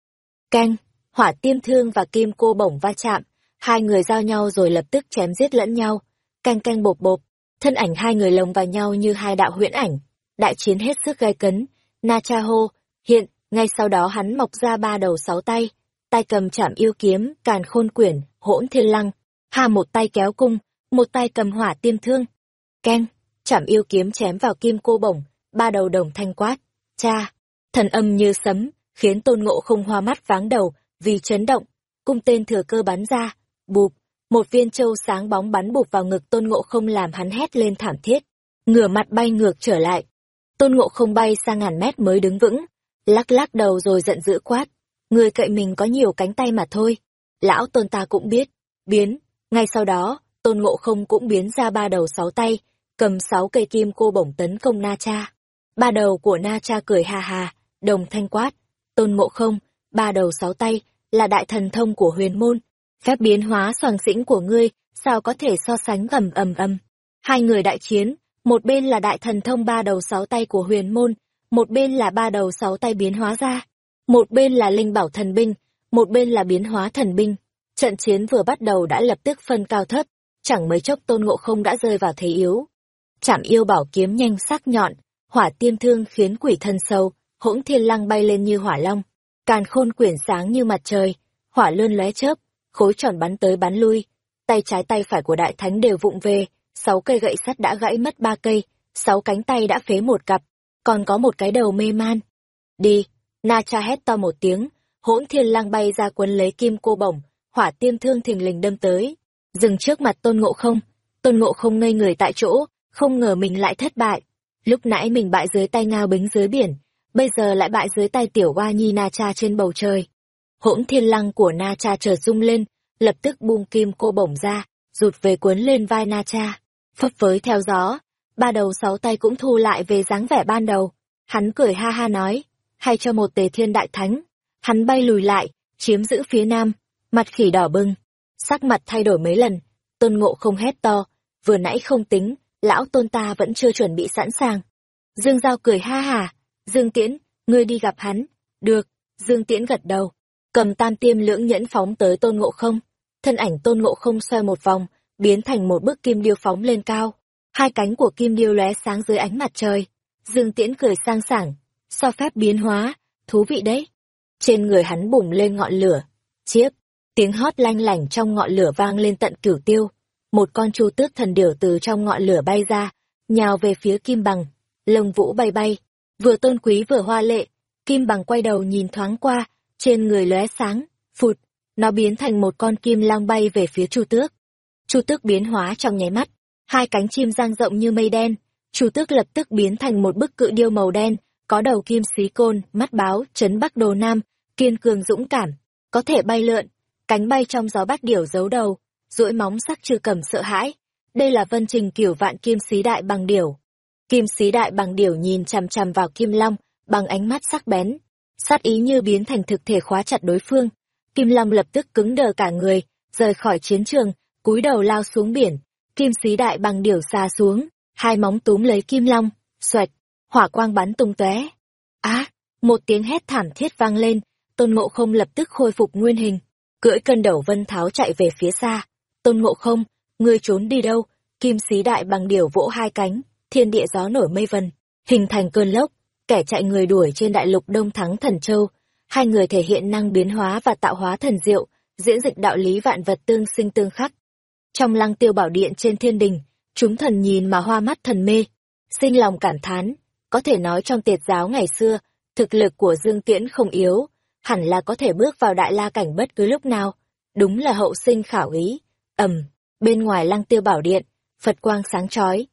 Canh, hỏa tiêm thương và kim cô bổng va chạm, hai người giao nhau rồi lập tức chém giết lẫn nhau. Canh canh bộp bộp, thân ảnh hai người lồng vào nhau như hai đạo huyễn ảnh. Đại chiến hết sức gai cấn, Na Cha hô, hiện, ngay sau đó hắn mọc ra ba đầu sáu tay, tay cầm chạm yêu kiếm, càn khôn quyển, hỗn thiên lăng, hà một tay kéo cung, một tay cầm hỏa tiêm thương. keng chạm yêu kiếm chém vào kim cô bổng, ba đầu đồng thanh quát, cha, thần âm như sấm, khiến tôn ngộ không hoa mắt váng đầu, vì chấn động, cung tên thừa cơ bắn ra, bụp, một viên châu sáng bóng bắn bụp vào ngực tôn ngộ không làm hắn hét lên thảm thiết, ngửa mặt bay ngược trở lại. Tôn ngộ không bay sang ngàn mét mới đứng vững, lắc lắc đầu rồi giận dữ quát, người cậy mình có nhiều cánh tay mà thôi. Lão tôn ta cũng biết, biến, ngay sau đó, tôn ngộ không cũng biến ra ba đầu sáu tay, cầm sáu cây kim cô bổng tấn công Na Cha. Ba đầu của Na Cha cười ha ha, đồng thanh quát, tôn ngộ không, ba đầu sáu tay, là đại thần thông của huyền môn, phép biến hóa soàng xĩnh của ngươi, sao có thể so sánh ầm ầm ầm. Hai người đại chiến, một bên là đại thần thông ba đầu sáu tay của huyền môn, một bên là ba đầu sáu tay biến hóa ra, một bên là linh bảo thần binh, một bên là biến hóa thần binh. Trận chiến vừa bắt đầu đã lập tức phân cao thấp, chẳng mấy chốc tôn ngộ không đã rơi vào thế yếu. Chạm yêu bảo kiếm nhanh sắc nhọn, hỏa tiêm thương khiến quỷ thân sâu, hỗn thiên lăng bay lên như hỏa long, càn khôn quyển sáng như mặt trời, hỏa lươn lóe chớp, khối tròn bắn tới bắn lui, tay trái tay phải của đại thánh đều vụng về, sáu cây gậy sắt đã gãy mất ba cây, sáu cánh tay đã phế một cặp, còn có một cái đầu mê man. Đi, Na cha hét to một tiếng, hỗn thiên lang bay ra quấn lấy kim cô bổng, hỏa tiêm thương thình lình đâm tới, dừng trước mặt tôn ngộ không. Tôn ngộ không ngây người tại chỗ, không ngờ mình lại thất bại. Lúc nãy mình bại dưới tay ngao bính dưới biển, bây giờ lại bại dưới tay tiểu hoa nhi Na cha trên bầu trời. Hỗn thiên lăng của Na cha chợt rung lên, lập tức buông kim cô bổng ra, rụt về cuốn lên vai Na cha. Phấp phới theo gió, ba đầu sáu tay cũng thu lại về dáng vẻ ban đầu. Hắn cười ha ha nói, hay cho một tề thiên đại thánh. Hắn bay lùi lại, chiếm giữ phía nam, mặt khỉ đỏ bưng sắc mặt thay đổi mấy lần, tôn ngộ không hét to, vừa nãy không tính, lão tôn ta vẫn chưa chuẩn bị sẵn sàng. Dương Giao cười ha hà, Dương Tiễn, ngươi đi gặp hắn, được, Dương Tiễn gật đầu, cầm tam tiêm lưỡng nhẫn phóng tới tôn ngộ không, thân ảnh tôn ngộ không xoay một vòng, biến thành một bức kim điêu phóng lên cao, hai cánh của kim điêu lóe sáng dưới ánh mặt trời. Dương Tiễn cười sang sảng, so phép biến hóa, thú vị đấy. Trên người hắn bùng lên ngọn lửa, chiếp, tiếng hót lanh lảnh trong ngọn lửa vang lên tận cửu tiêu. Một con chu tước thần điểu từ trong ngọn lửa bay ra, nhào về phía kim bằng, lông vũ bay bay, vừa tôn quý vừa hoa lệ, kim bằng quay đầu nhìn thoáng qua, trên người lóe sáng, phụt, nó biến thành một con kim lang bay về phía chu tước. Chu tước biến hóa trong nháy mắt, hai cánh chim dang rộng như mây đen, chu tước lập tức biến thành một bức cự điêu màu đen, có đầu kim xí côn, mắt báo, chấn bắc đồ nam, kiên cường dũng cảm, có thể bay lượn, cánh bay trong gió bát điểu giấu đầu, duỗi móng sắc trừ cầm sợ hãi. Đây là vân trình kiểu vạn kim xí đại bằng điểu. Kim xí đại bằng điểu nhìn chằm chằm vào kim long, bằng ánh mắt sắc bén. Sát ý như biến thành thực thể khóa chặt đối phương. Kim long lập tức cứng đờ cả người, rời khỏi chiến trường, cúi đầu lao xuống biển. Kim xí đại bằng điểu xa xuống, hai móng túm lấy kim long, xoạch, hỏa quang bắn tung tóe. Á, một tiếng hét thảm thiết vang lên, tôn ngộ không lập tức khôi phục nguyên hình, cưỡi cân đầu vân tháo chạy về phía xa. Tôn ngộ không, ngươi trốn đi đâu? Kim xí đại bằng điểu vỗ hai cánh, thiên địa gió nổi mây vân, hình thành cơn lốc, kẻ chạy người đuổi trên đại lục đông thắng thần châu. Hai người thể hiện năng biến hóa và tạo hóa thần diệu, diễn dịch đạo lý vạn vật tương sinh tương khắc. Trong lăng tiêu bảo điện trên thiên đình, chúng thần nhìn mà hoa mắt thần mê, sinh lòng cảm thán, có thể nói trong tiệt giáo ngày xưa, thực lực của Dương Tiễn không yếu, hẳn là có thể bước vào đại la cảnh bất cứ lúc nào. Đúng là hậu sinh khảo ý. ầm, bên ngoài lăng tiêu bảo điện, Phật quang sáng chói.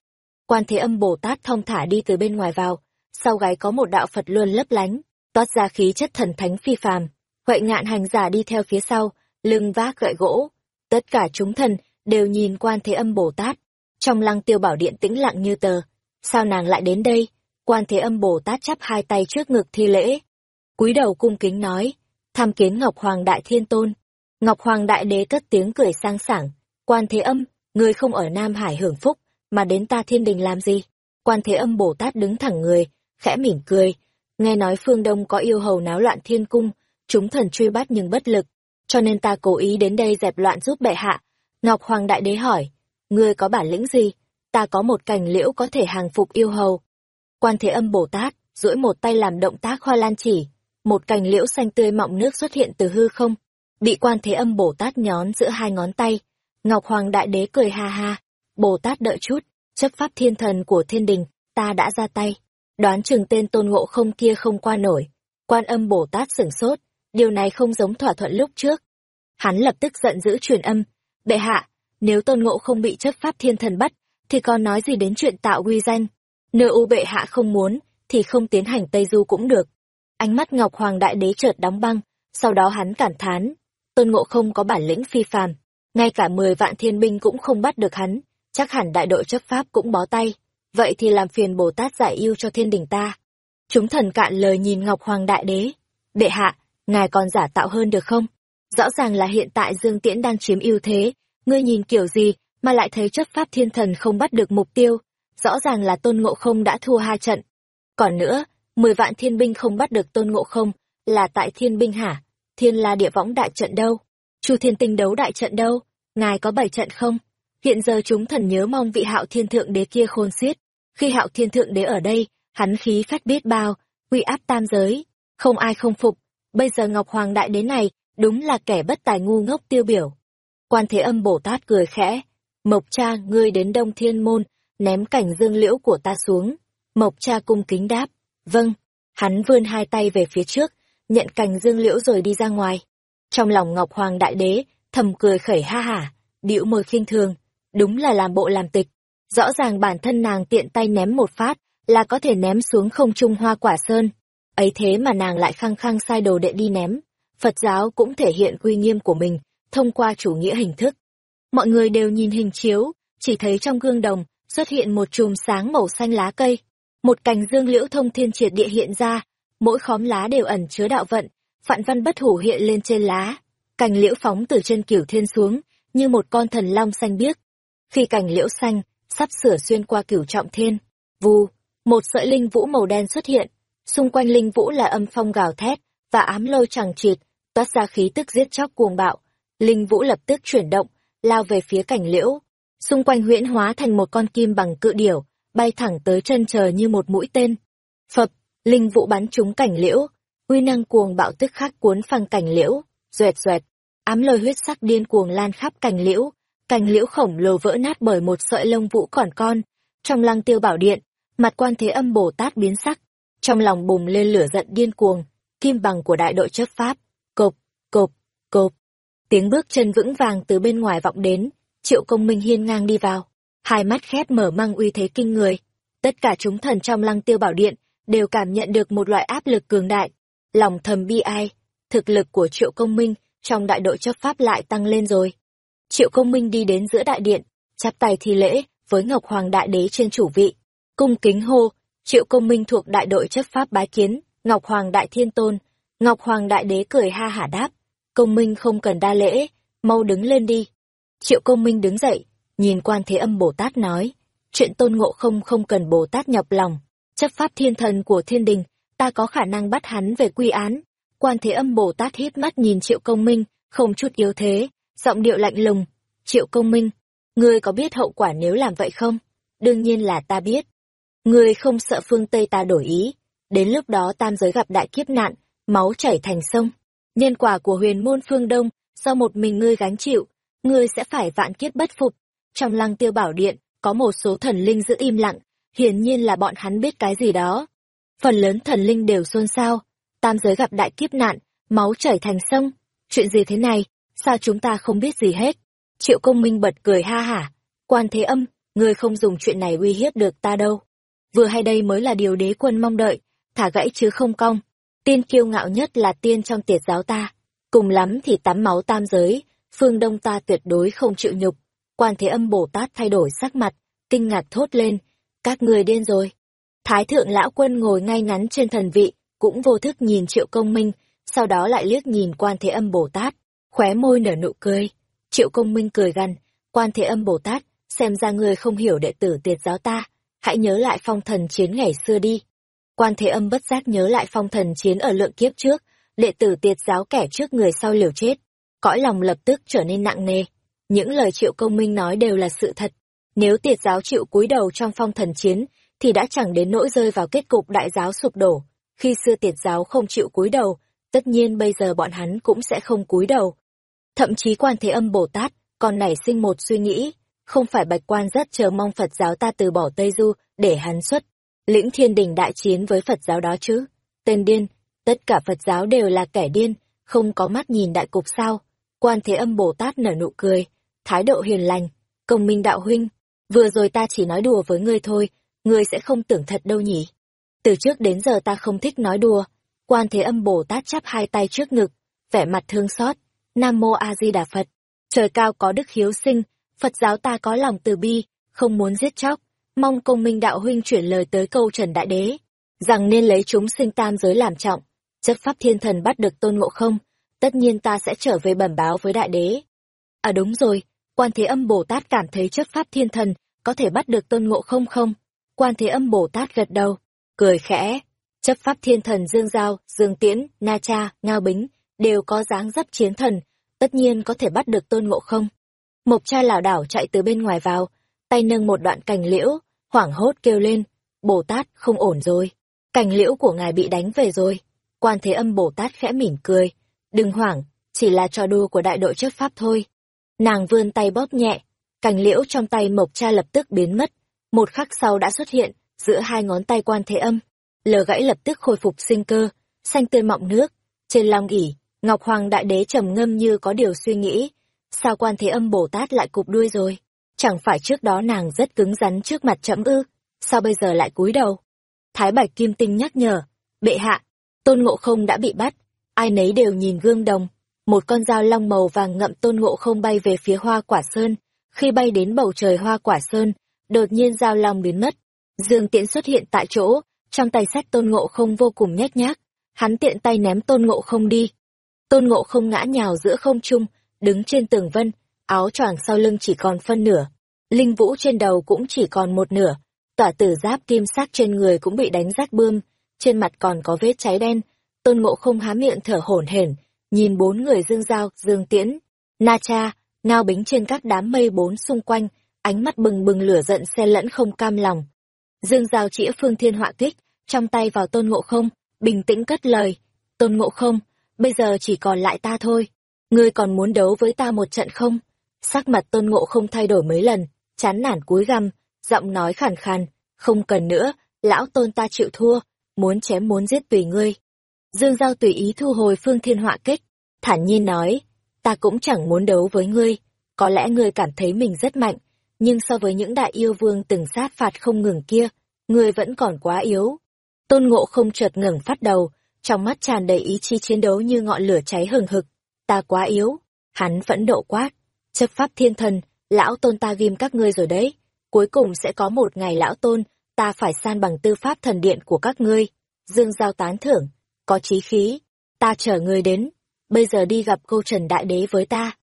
Quan Thế Âm Bồ Tát thong thả đi từ bên ngoài vào, sau gáy có một đạo Phật luôn lấp lánh, toát ra khí chất thần thánh phi phàm. Huệ ngạn hành giả đi theo phía sau, lưng vác gậy gỗ. Tất cả chúng thần đều nhìn Quan Thế Âm Bồ Tát. Trong lăng tiêu bảo điện tĩnh lặng như tờ. Sao nàng lại đến đây? Quan Thế Âm Bồ Tát chắp hai tay trước ngực thi lễ. cúi đầu cung kính nói, tham kiến Ngọc Hoàng Đại Thiên Tôn. Ngọc Hoàng Đại Đế cất tiếng cười sang sảng. Quan Thế Âm, ngươi không ở Nam Hải hưởng phúc, mà đến ta thiên đình làm gì? Quan Thế Âm Bồ Tát đứng thẳng người, khẽ mỉm cười. Nghe nói phương Đông có yêu hầu náo loạn thiên cung, chúng thần truy bắt nhưng bất lực, cho nên ta cố ý đến đây dẹp loạn giúp bệ hạ. Ngọc Hoàng Đại Đế hỏi, ngươi có bản lĩnh gì? Ta có một cành liễu có thể hàng phục yêu hầu. Quan Thế Âm Bồ Tát, duỗi một tay làm động tác hoa lan chỉ, một cành liễu xanh tươi mọng nước xuất hiện từ hư không, bị Quan Thế Âm Bồ Tát nhón giữa hai ngón tay. Ngọc Hoàng Đại Đế cười ha ha, Bồ Tát đợi chút, chấp pháp thiên thần của thiên đình, ta đã ra tay. Đoán chừng tên tôn ngộ không kia không qua nổi. Quan âm Bồ Tát sửng sốt, điều này không giống thỏa thuận lúc trước. Hắn lập tức giận dữ truyền âm, bệ hạ, nếu tôn ngộ không bị chấp pháp thiên thần bắt, thì còn nói gì đến chuyện tạo uy danh. Nơ u bệ hạ không muốn, thì không tiến hành Tây Du cũng được. Ánh mắt Ngọc Hoàng Đại Đế chợt đóng băng, sau đó hắn cảm thán. Tôn ngộ không có bản lĩnh phi phàm, ngay cả mười vạn thiên binh cũng không bắt được hắn, chắc hẳn đại đội chấp pháp cũng bó tay. Vậy thì làm phiền Bồ Tát giải yêu cho thiên đình ta. Chúng thần cạn lời nhìn Ngọc Hoàng Đại Đế. đệ hạ, ngài còn giả tạo hơn được không? Rõ ràng là hiện tại Dương Tiễn đang chiếm ưu thế, ngươi nhìn kiểu gì mà lại thấy chấp pháp thiên thần không bắt được mục tiêu, rõ ràng là tôn ngộ không đã thua hai trận. Còn nữa, mười vạn thiên binh không bắt được tôn ngộ không, là tại thiên binh hả? Thiên la địa võng đại trận đâu? Chu thiên tinh đấu đại trận đâu? Ngài có bảy trận không? Hiện giờ chúng thần nhớ mong vị hạo thiên thượng đế kia khôn xiết. Khi hạo thiên thượng đế ở đây, hắn khí phách biết bao, uy áp tam giới, không ai không phục. Bây giờ Ngọc Hoàng đại đế này, đúng là kẻ bất tài ngu ngốc tiêu biểu. Quan Thế Âm Bồ Tát cười khẽ, Mộc cha ngươi đến Đông Thiên Môn, ném cảnh dương liễu của ta xuống. Mộc cha cung kính đáp, vâng. Hắn vươn hai tay về phía trước, nhận cành dương liễu rồi đi ra ngoài. Trong lòng Ngọc Hoàng Đại Đế, thầm cười khẩy ha hả, điệu môi khinh thường, đúng là làm bộ làm tịch. Rõ ràng bản thân nàng tiện tay ném một phát, là có thể ném xuống không trung hoa quả sơn. Ấy thế mà nàng lại khăng khăng sai đồ đệ đi ném. Phật giáo cũng thể hiện uy nghiêm của mình, thông qua chủ nghĩa hình thức. Mọi người đều nhìn hình chiếu, chỉ thấy trong gương đồng xuất hiện một chùm sáng màu xanh lá cây. Một cành dương liễu thông thiên triệt địa hiện ra, mỗi khóm lá đều ẩn chứa đạo vận, phạn văn bất hủ hiện lên trên lá. Cành liễu phóng từ trên cửu thiên xuống, như một con thần long xanh biếc. Khi cành liễu xanh sắp sửa xuyên qua cửu trọng thiên, vù, một sợi linh vũ màu đen xuất hiện, xung quanh linh vũ là âm phong gào thét và ám lôi chẳng chịt, toát ra khí tức giết chóc cuồng bạo. Linh vũ lập tức chuyển động, lao về phía cảnh liễu. Xung quanh huyễn hóa thành một con kim bằng cự điểu, bay thẳng tới chân trời như một mũi tên. Phập, linh vũ bắn trúng cảnh liễu, uy năng cuồng bạo tức khắc cuốn phăng cảnh liễu, duệt duệt, ám lôi huyết sắc điên cuồng lan khắp cảnh liễu, cành liễu khổng lồ vỡ nát bởi một sợi lông vũ còn con. Trong lăng tiêu bảo điện, mặt quan thế âm bồ tát biến sắc, trong lòng bùng lên lửa giận điên cuồng, kim bằng của đại đội chấp pháp, cộp, cộp, cộp. Tiếng bước chân vững vàng từ bên ngoài vọng đến, triệu công minh hiên ngang đi vào. Hai mắt khép mở mang uy thế kinh người. Tất cả chúng thần trong lăng tiêu bảo điện đều cảm nhận được một loại áp lực cường đại. Lòng thầm bi ai, thực lực của triệu công minh trong đại đội chấp pháp lại tăng lên rồi. Triệu công minh đi đến giữa đại điện, chắp tay thi lễ với Ngọc Hoàng Đại Đế trên chủ vị. Cung kính hô, triệu công minh thuộc đại đội chấp pháp bái kiến, Ngọc Hoàng Đại Thiên Tôn. Ngọc Hoàng Đại Đế cười ha hả đáp, công minh không cần đa lễ, mau đứng lên đi. Triệu công minh đứng dậy, nhìn quan thế âm Bồ Tát nói, chuyện tôn ngộ không không cần Bồ Tát nhập lòng, chấp pháp thiên thần của thiên đình, ta có khả năng bắt hắn về quy án. Quan thế âm Bồ Tát hít mắt nhìn triệu công minh, không chút yếu thế, giọng điệu lạnh lùng. Triệu công minh, ngươi có biết hậu quả nếu làm vậy không? Đương nhiên là ta biết. Ngươi không sợ phương Tây ta đổi ý. Đến lúc đó tam giới gặp đại kiếp nạn, máu chảy thành sông nhân quả của huyền môn phương đông do một mình ngươi gánh chịu ngươi sẽ phải vạn kiếp bất phục trong lăng tiêu bảo điện có một số thần linh giữ im lặng hiển nhiên là bọn hắn biết cái gì đó phần lớn thần linh đều xôn xao tam giới gặp đại kiếp nạn máu chảy thành sông chuyện gì thế này sao chúng ta không biết gì hết triệu công minh bật cười ha hả quan thế âm ngươi không dùng chuyện này uy hiếp được ta đâu. Vừa hay đây mới là điều đế quân mong đợi, thả gãy chứ không cong. Tiên kiêu ngạo nhất là tiên trong tiệt giáo ta, cùng lắm thì tắm máu tam giới, phương đông ta tuyệt đối không chịu nhục. Quan thế âm Bồ Tát thay đổi sắc mặt, kinh ngạc thốt lên, các người điên rồi. Thái thượng lão quân ngồi ngay ngắn trên thần vị, cũng vô thức nhìn triệu công minh, sau đó lại liếc nhìn quan thế âm Bồ Tát, khóe môi nở nụ cười. Triệu công minh cười gằn, quan thế âm Bồ Tát, xem ra ngươi không hiểu đệ tử tiệt giáo ta, hãy nhớ lại phong thần chiến ngày xưa đi. Quan thế âm bất giác nhớ lại phong thần chiến ở lượng kiếp trước, đệ tử tiệt giáo kẻ trước người sau liều chết. Cõi lòng lập tức trở nên nặng nề. Những lời triệu công minh nói đều là sự thật. Nếu tiệt giáo chịu cúi đầu trong phong thần chiến, thì đã chẳng đến nỗi rơi vào kết cục đại giáo sụp đổ. Khi xưa tiệt giáo không chịu cúi đầu, tất nhiên bây giờ bọn hắn cũng sẽ không cúi đầu. Thậm chí quan thế âm Bồ Tát còn nảy sinh một suy nghĩ, không phải bạch quan rất chờ mong Phật giáo ta từ bỏ Tây Du để hắn xuất, lĩnh thiên đình đại chiến với Phật giáo đó chứ. Tên điên, tất cả Phật giáo đều là kẻ điên, không có mắt nhìn đại cục sao. Quan thế âm Bồ Tát nở nụ cười, thái độ hiền lành, công minh đạo huynh, vừa rồi ta chỉ nói đùa với ngươi thôi, ngươi sẽ không tưởng thật đâu nhỉ. Từ trước đến giờ ta không thích nói đùa, quan thế âm Bồ Tát chắp hai tay trước ngực, vẻ mặt thương xót, Nam Mô A Di Đà Phật, trời cao có đức hiếu sinh, Phật giáo ta có lòng từ bi, không muốn giết chóc, mong công minh đạo huynh chuyển lời tới câu trần đại đế, rằng nên lấy chúng sinh tam giới làm trọng, chấp pháp thiên thần bắt được tôn ngộ không, tất nhiên ta sẽ trở về bẩm báo với đại đế. À đúng rồi, quan thế âm Bồ Tát cảm thấy chấp pháp thiên thần có thể bắt được tôn ngộ không không? Quan thế âm Bồ Tát gật đầu, cười khẽ, chấp pháp thiên thần Dương Giao, Dương Tiễn, Na Cha, Ngao Bính, đều có dáng dấp chiến thần, tất nhiên có thể bắt được tôn ngộ không. Mộc cha lảo đảo chạy từ bên ngoài vào, tay nâng một đoạn cành liễu, hoảng hốt kêu lên, Bồ Tát không ổn rồi, cành liễu của ngài bị đánh về rồi. Quan Thế Âm Bồ Tát khẽ mỉm cười, đừng hoảng, chỉ là trò đùa của đại đội chấp pháp thôi. Nàng vươn tay bóp nhẹ, cành liễu trong tay Mộc cha lập tức biến mất, một khắc sau đã xuất hiện, giữa hai ngón tay Quan Thế Âm. Lờ gãy lập tức khôi phục sinh cơ, xanh tươi mọng nước, trên long ỉ, Ngọc Hoàng Đại Đế trầm ngâm như có điều suy nghĩ, sao quan thế âm Bồ Tát lại cụp đuôi rồi? Chẳng phải trước đó nàng rất cứng rắn trước mặt chậm ư, sao bây giờ lại cúi đầu? Thái Bạch Kim Tinh nhắc nhở, bệ hạ, tôn ngộ không đã bị bắt, ai nấy đều nhìn gương đồng, một con dao long màu vàng ngậm tôn ngộ không bay về phía hoa quả sơn, khi bay đến bầu trời hoa quả sơn, đột nhiên dao long biến mất. Dương Tiễn xuất hiện tại chỗ, trong tay sách tôn ngộ không vô cùng nhét nhác, hắn tiện tay ném tôn ngộ không đi. Tôn ngộ không ngã nhào giữa không trung, đứng trên tường vân, áo choàng sau lưng chỉ còn phân nửa. Linh vũ trên đầu cũng chỉ còn một nửa. Tỏa tử giáp kim sắc trên người cũng bị đánh rách bươm, trên mặt còn có vết cháy đen. Tôn ngộ không há miệng thở hổn hển, nhìn bốn người dương giao, dương tiễn, na cha, ngao bính trên các đám mây bốn xung quanh, ánh mắt bừng bừng lửa giận xen lẫn không cam lòng. Dương giao chĩa phương thiên họa kích, trong tay vào tôn ngộ không, bình tĩnh cất lời. Tôn ngộ không, bây giờ chỉ còn lại ta thôi. Ngươi còn muốn đấu với ta một trận không? Sắc mặt tôn ngộ không thay đổi mấy lần, chán nản cúi găm, giọng nói khàn khàn, không cần nữa, lão tôn ta chịu thua, muốn chém muốn giết tùy ngươi. Dương Giao tùy ý thu hồi phương thiên họa kích, thản nhiên nói, ta cũng chẳng muốn đấu với ngươi, có lẽ ngươi cảm thấy mình rất mạnh, nhưng so với những đại yêu vương từng sát phạt không ngừng kia, ngươi vẫn còn quá yếu. Tôn ngộ không chợt ngẩng phát đầu, trong mắt tràn đầy ý chí chiến đấu như ngọn lửa cháy hừng hực. Ta quá yếu. Hắn phẫn nộ quát. Chấp pháp thiên thần, lão tôn ta ghim các ngươi rồi đấy. Cuối cùng sẽ có một ngày lão tôn, ta phải san bằng tư pháp thần điện của các ngươi. Dương Giao tán thưởng, có chí khí. Ta chờ ngươi đến. Bây giờ đi gặp cô Trần Đại Đế với ta.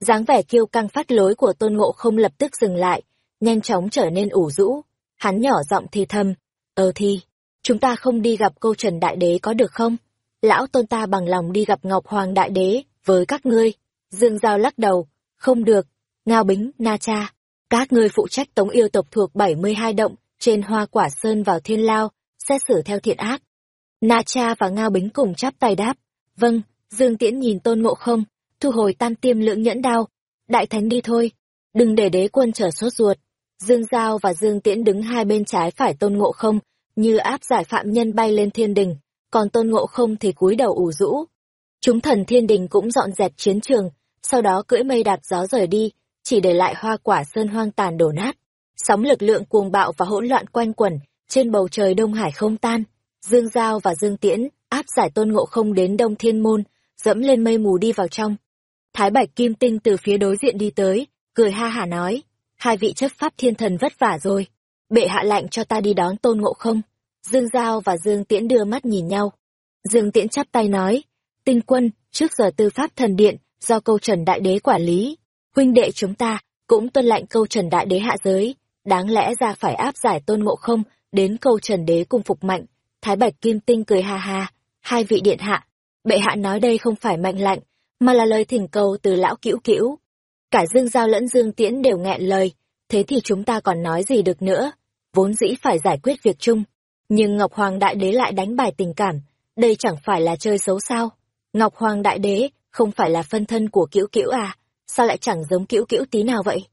dáng vẻ kiêu căng phát lối của tôn ngộ không lập tức dừng lại, nhanh chóng trở nên ủ rũ. Hắn nhỏ giọng thì thầm, ờ thì, chúng ta không đi gặp câu trần đại đế có được không? Lão tôn ta bằng lòng đi gặp Ngọc Hoàng đại đế, với các ngươi. Dương Giao lắc đầu, không được, Ngao Bính, Na Cha. Các ngươi phụ trách tống yêu tộc thuộc 72 động, trên hoa quả sơn vào thiên lao, xét xử theo thiện ác. Na Cha và Ngao Bính cùng chắp tay đáp. Vâng, Dương Tiễn nhìn tôn ngộ không, thu hồi tam tiêm lưỡng nhẫn đao. Đại thánh đi thôi, đừng để đế quân trở sốt ruột. Dương Giao và Dương Tiễn đứng hai bên trái phải tôn ngộ không, như áp giải phạm nhân bay lên thiên đình, còn tôn ngộ không thì cúi đầu ủ rũ. Chúng thần thiên đình cũng dọn dẹp chiến trường, sau đó cưỡi mây đạp gió rời đi, chỉ để lại hoa quả sơn hoang tàn đổ nát. Sóng lực lượng cuồng bạo và hỗn loạn quanh quẩn, trên bầu trời Đông Hải không tan. Dương Giao và Dương Tiễn áp giải tôn ngộ không đến Đông Thiên Môn, dẫm lên mây mù đi vào trong. Thái Bạch Kim Tinh từ phía đối diện đi tới, cười ha hả nói, hai vị chấp pháp thiên thần vất vả rồi, bệ hạ lạnh cho ta đi đón tôn ngộ không. Dương Giao và Dương Tiễn đưa mắt nhìn nhau. Dương Tiễn chắp tay nói, tinh quân, trước giờ tư pháp thần điện, do câu trần đại đế quản lý, huynh đệ chúng ta cũng tuân lệnh câu trần đại đế hạ giới, đáng lẽ ra phải áp giải tôn ngộ không đến câu trần đế cung phục mạnh. Thái Bạch Kim Tinh cười ha ha, hai vị điện hạ, bệ hạ nói đây không phải mạnh lạnh mà là lời thỉnh cầu từ lão cữu cữu. Cả Dương Giao lẫn Dương Tiễn đều nghẹn lời, thế thì chúng ta còn nói gì được nữa, vốn dĩ phải giải quyết việc chung. Nhưng Ngọc Hoàng Đại Đế lại đánh bài tình cảm, đây chẳng phải là chơi xấu sao. Ngọc Hoàng Đại Đế không phải là phân thân của cữu cữu à, sao lại chẳng giống cữu cữu tí nào vậy?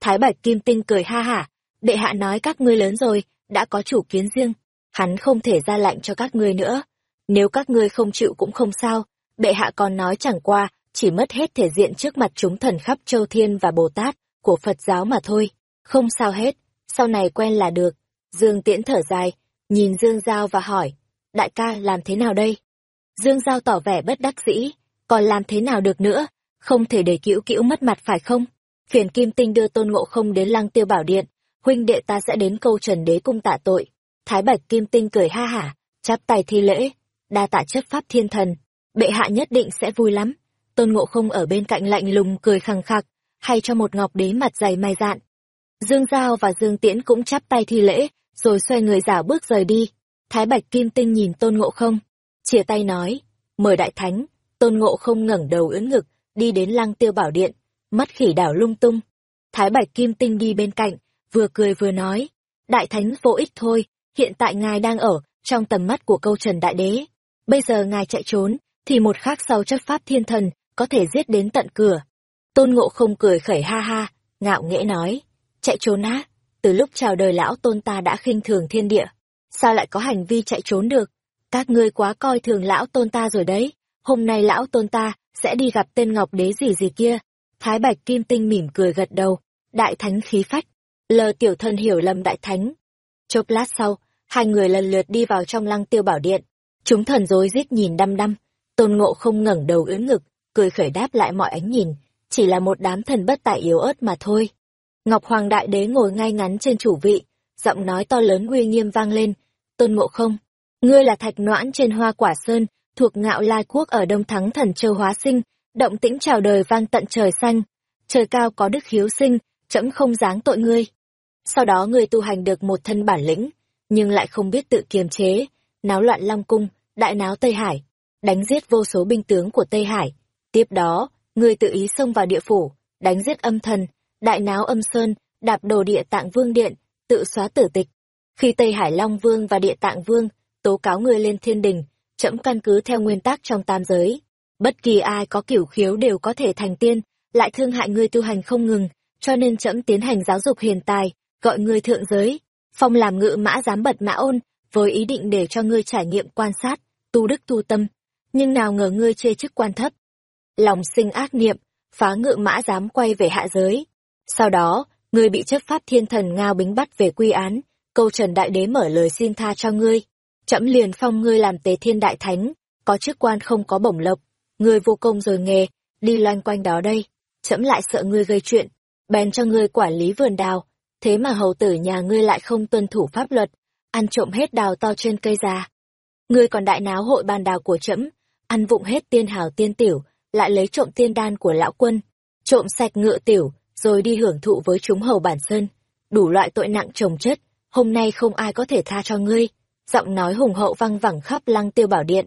Thái Bạch Kim Tinh cười ha hả, đệ hạ nói các ngươi lớn rồi, đã có chủ kiến riêng, hắn không thể ra lệnh cho các ngươi nữa. Nếu các ngươi không chịu cũng không sao, bệ hạ còn nói chẳng qua, chỉ mất hết thể diện trước mặt chúng thần khắp châu thiên và Bồ Tát của Phật giáo mà thôi. Không sao hết, sau này quen là được. Dương Tiễn thở dài, nhìn Dương Giao và hỏi, đại ca làm thế nào đây? Dương Giao tỏ vẻ bất đắc dĩ, còn làm thế nào được nữa, không thể để cữu cữu mất mặt phải không? Phiền Kim Tinh đưa Tôn Ngộ Không đến Lăng Tiêu Bảo Điện, huynh đệ ta sẽ đến câu Trần Đế cung tạ tội. Thái Bạch Kim Tinh cười ha hả, chắp tay thi lễ, đa tạ chấp pháp thiên thần, bệ hạ nhất định sẽ vui lắm. Tôn Ngộ Không ở bên cạnh lạnh lùng cười khăng khặc, hay cho một ngọc đế mặt dày mày dạn. Dương Giao và Dương Tiễn cũng chắp tay thi lễ, rồi xoay người giả bước rời đi. Thái Bạch Kim Tinh nhìn Tôn Ngộ Không, chia tay nói, mời đại thánh, Tôn Ngộ Không ngẩng đầu ưỡn ngực, đi đến lăng tiêu bảo điện, mắt khỉ đảo lung tung. Thái Bạch Kim Tinh đi bên cạnh, vừa cười vừa nói, đại thánh vô ích thôi, hiện tại ngài đang ở trong tầm mắt của câu trần đại đế. Bây giờ ngài chạy trốn, thì một khắc sau chấp pháp thiên thần có thể giết đến tận cửa. Tôn Ngộ Không cười khẩy ha ha, ngạo nghễ nói, chạy trốn á, từ lúc chào đời lão tôn ta đã khinh thường thiên địa, sao lại có hành vi chạy trốn được? Các ngươi quá coi thường lão tôn ta rồi đấy, hôm nay lão tôn ta sẽ đi gặp tên ngọc đế gì gì kia. Thái Bạch Kim Tinh mỉm cười gật đầu, đại thánh khí phách, lờ tiểu thân hiểu lầm đại thánh. Chốc lát sau, hai người lần lượt đi vào trong lăng tiêu bảo điện, chúng thần rối rít nhìn đăm đăm, tôn ngộ không ngẩng đầu ưỡn ngực, cười khởi đáp lại mọi ánh nhìn, chỉ là một đám thần bất tại yếu ớt mà thôi. Ngọc Hoàng Đại Đế ngồi ngay ngắn trên chủ vị, giọng nói to lớn uy nghiêm vang lên, tôn ngộ không, ngươi là thạch noãn trên hoa quả sơn, thuộc ngạo lai quốc ở đông thắng thần châu hóa sinh, động tĩnh chào đời vang tận trời xanh, trời cao có đức hiếu sinh, trẫm không dáng tội ngươi. Sau đó ngươi tu hành được một thân bản lĩnh, nhưng lại không biết tự kiềm chế, náo loạn Long Cung, đại náo Tây Hải, đánh giết vô số binh tướng của Tây Hải. Tiếp đó, ngươi tự ý xông vào địa phủ, đánh giết âm thần, đại náo âm sơn, đạp đồ địa tạng vương điện, tự xóa tử tịch. Khi Tây Hải Long Vương và địa tạng vương tố cáo ngươi lên thiên đình, trẫm căn cứ theo nguyên tắc trong tam giới. Bất kỳ ai có kiểu khiếu đều có thể thành tiên, lại thương hại ngươi tu hành không ngừng, cho nên trẫm tiến hành giáo dục hiền tài, gọi ngươi thượng giới, phong làm ngự mã giám bật mã ôn, với ý định để cho ngươi trải nghiệm quan sát, tu đức tu tâm. Nhưng nào ngờ ngươi chê chức quan thấp. Lòng sinh ác niệm, phá ngự mã dám quay về hạ giới. Sau đó, ngươi bị chấp pháp thiên thần ngao bính bắt về quy án, câu trần đại đế mở lời xin tha cho ngươi trẫm liền phong ngươi làm tế thiên đại thánh, có chức quan không có bổng lộc, ngươi vô công rồi nghề, đi loanh quanh đó đây, trẫm lại sợ ngươi gây chuyện, bèn cho ngươi quản lý vườn đào, thế mà hầu tử nhà ngươi lại không tuân thủ pháp luật, ăn trộm hết đào to trên cây già. Ngươi còn đại náo hội bàn đào của trẫm, ăn vụng hết tiên hào tiên tiểu, lại lấy trộm tiên đan của lão quân, trộm sạch ngựa tiểu, rồi đi hưởng thụ với chúng hầu bản sơn, đủ loại tội nặng trồng chất, hôm nay không ai có thể tha cho ngươi giọng nói hùng hậu vang vẳng khắp lăng tiêu bảo điện.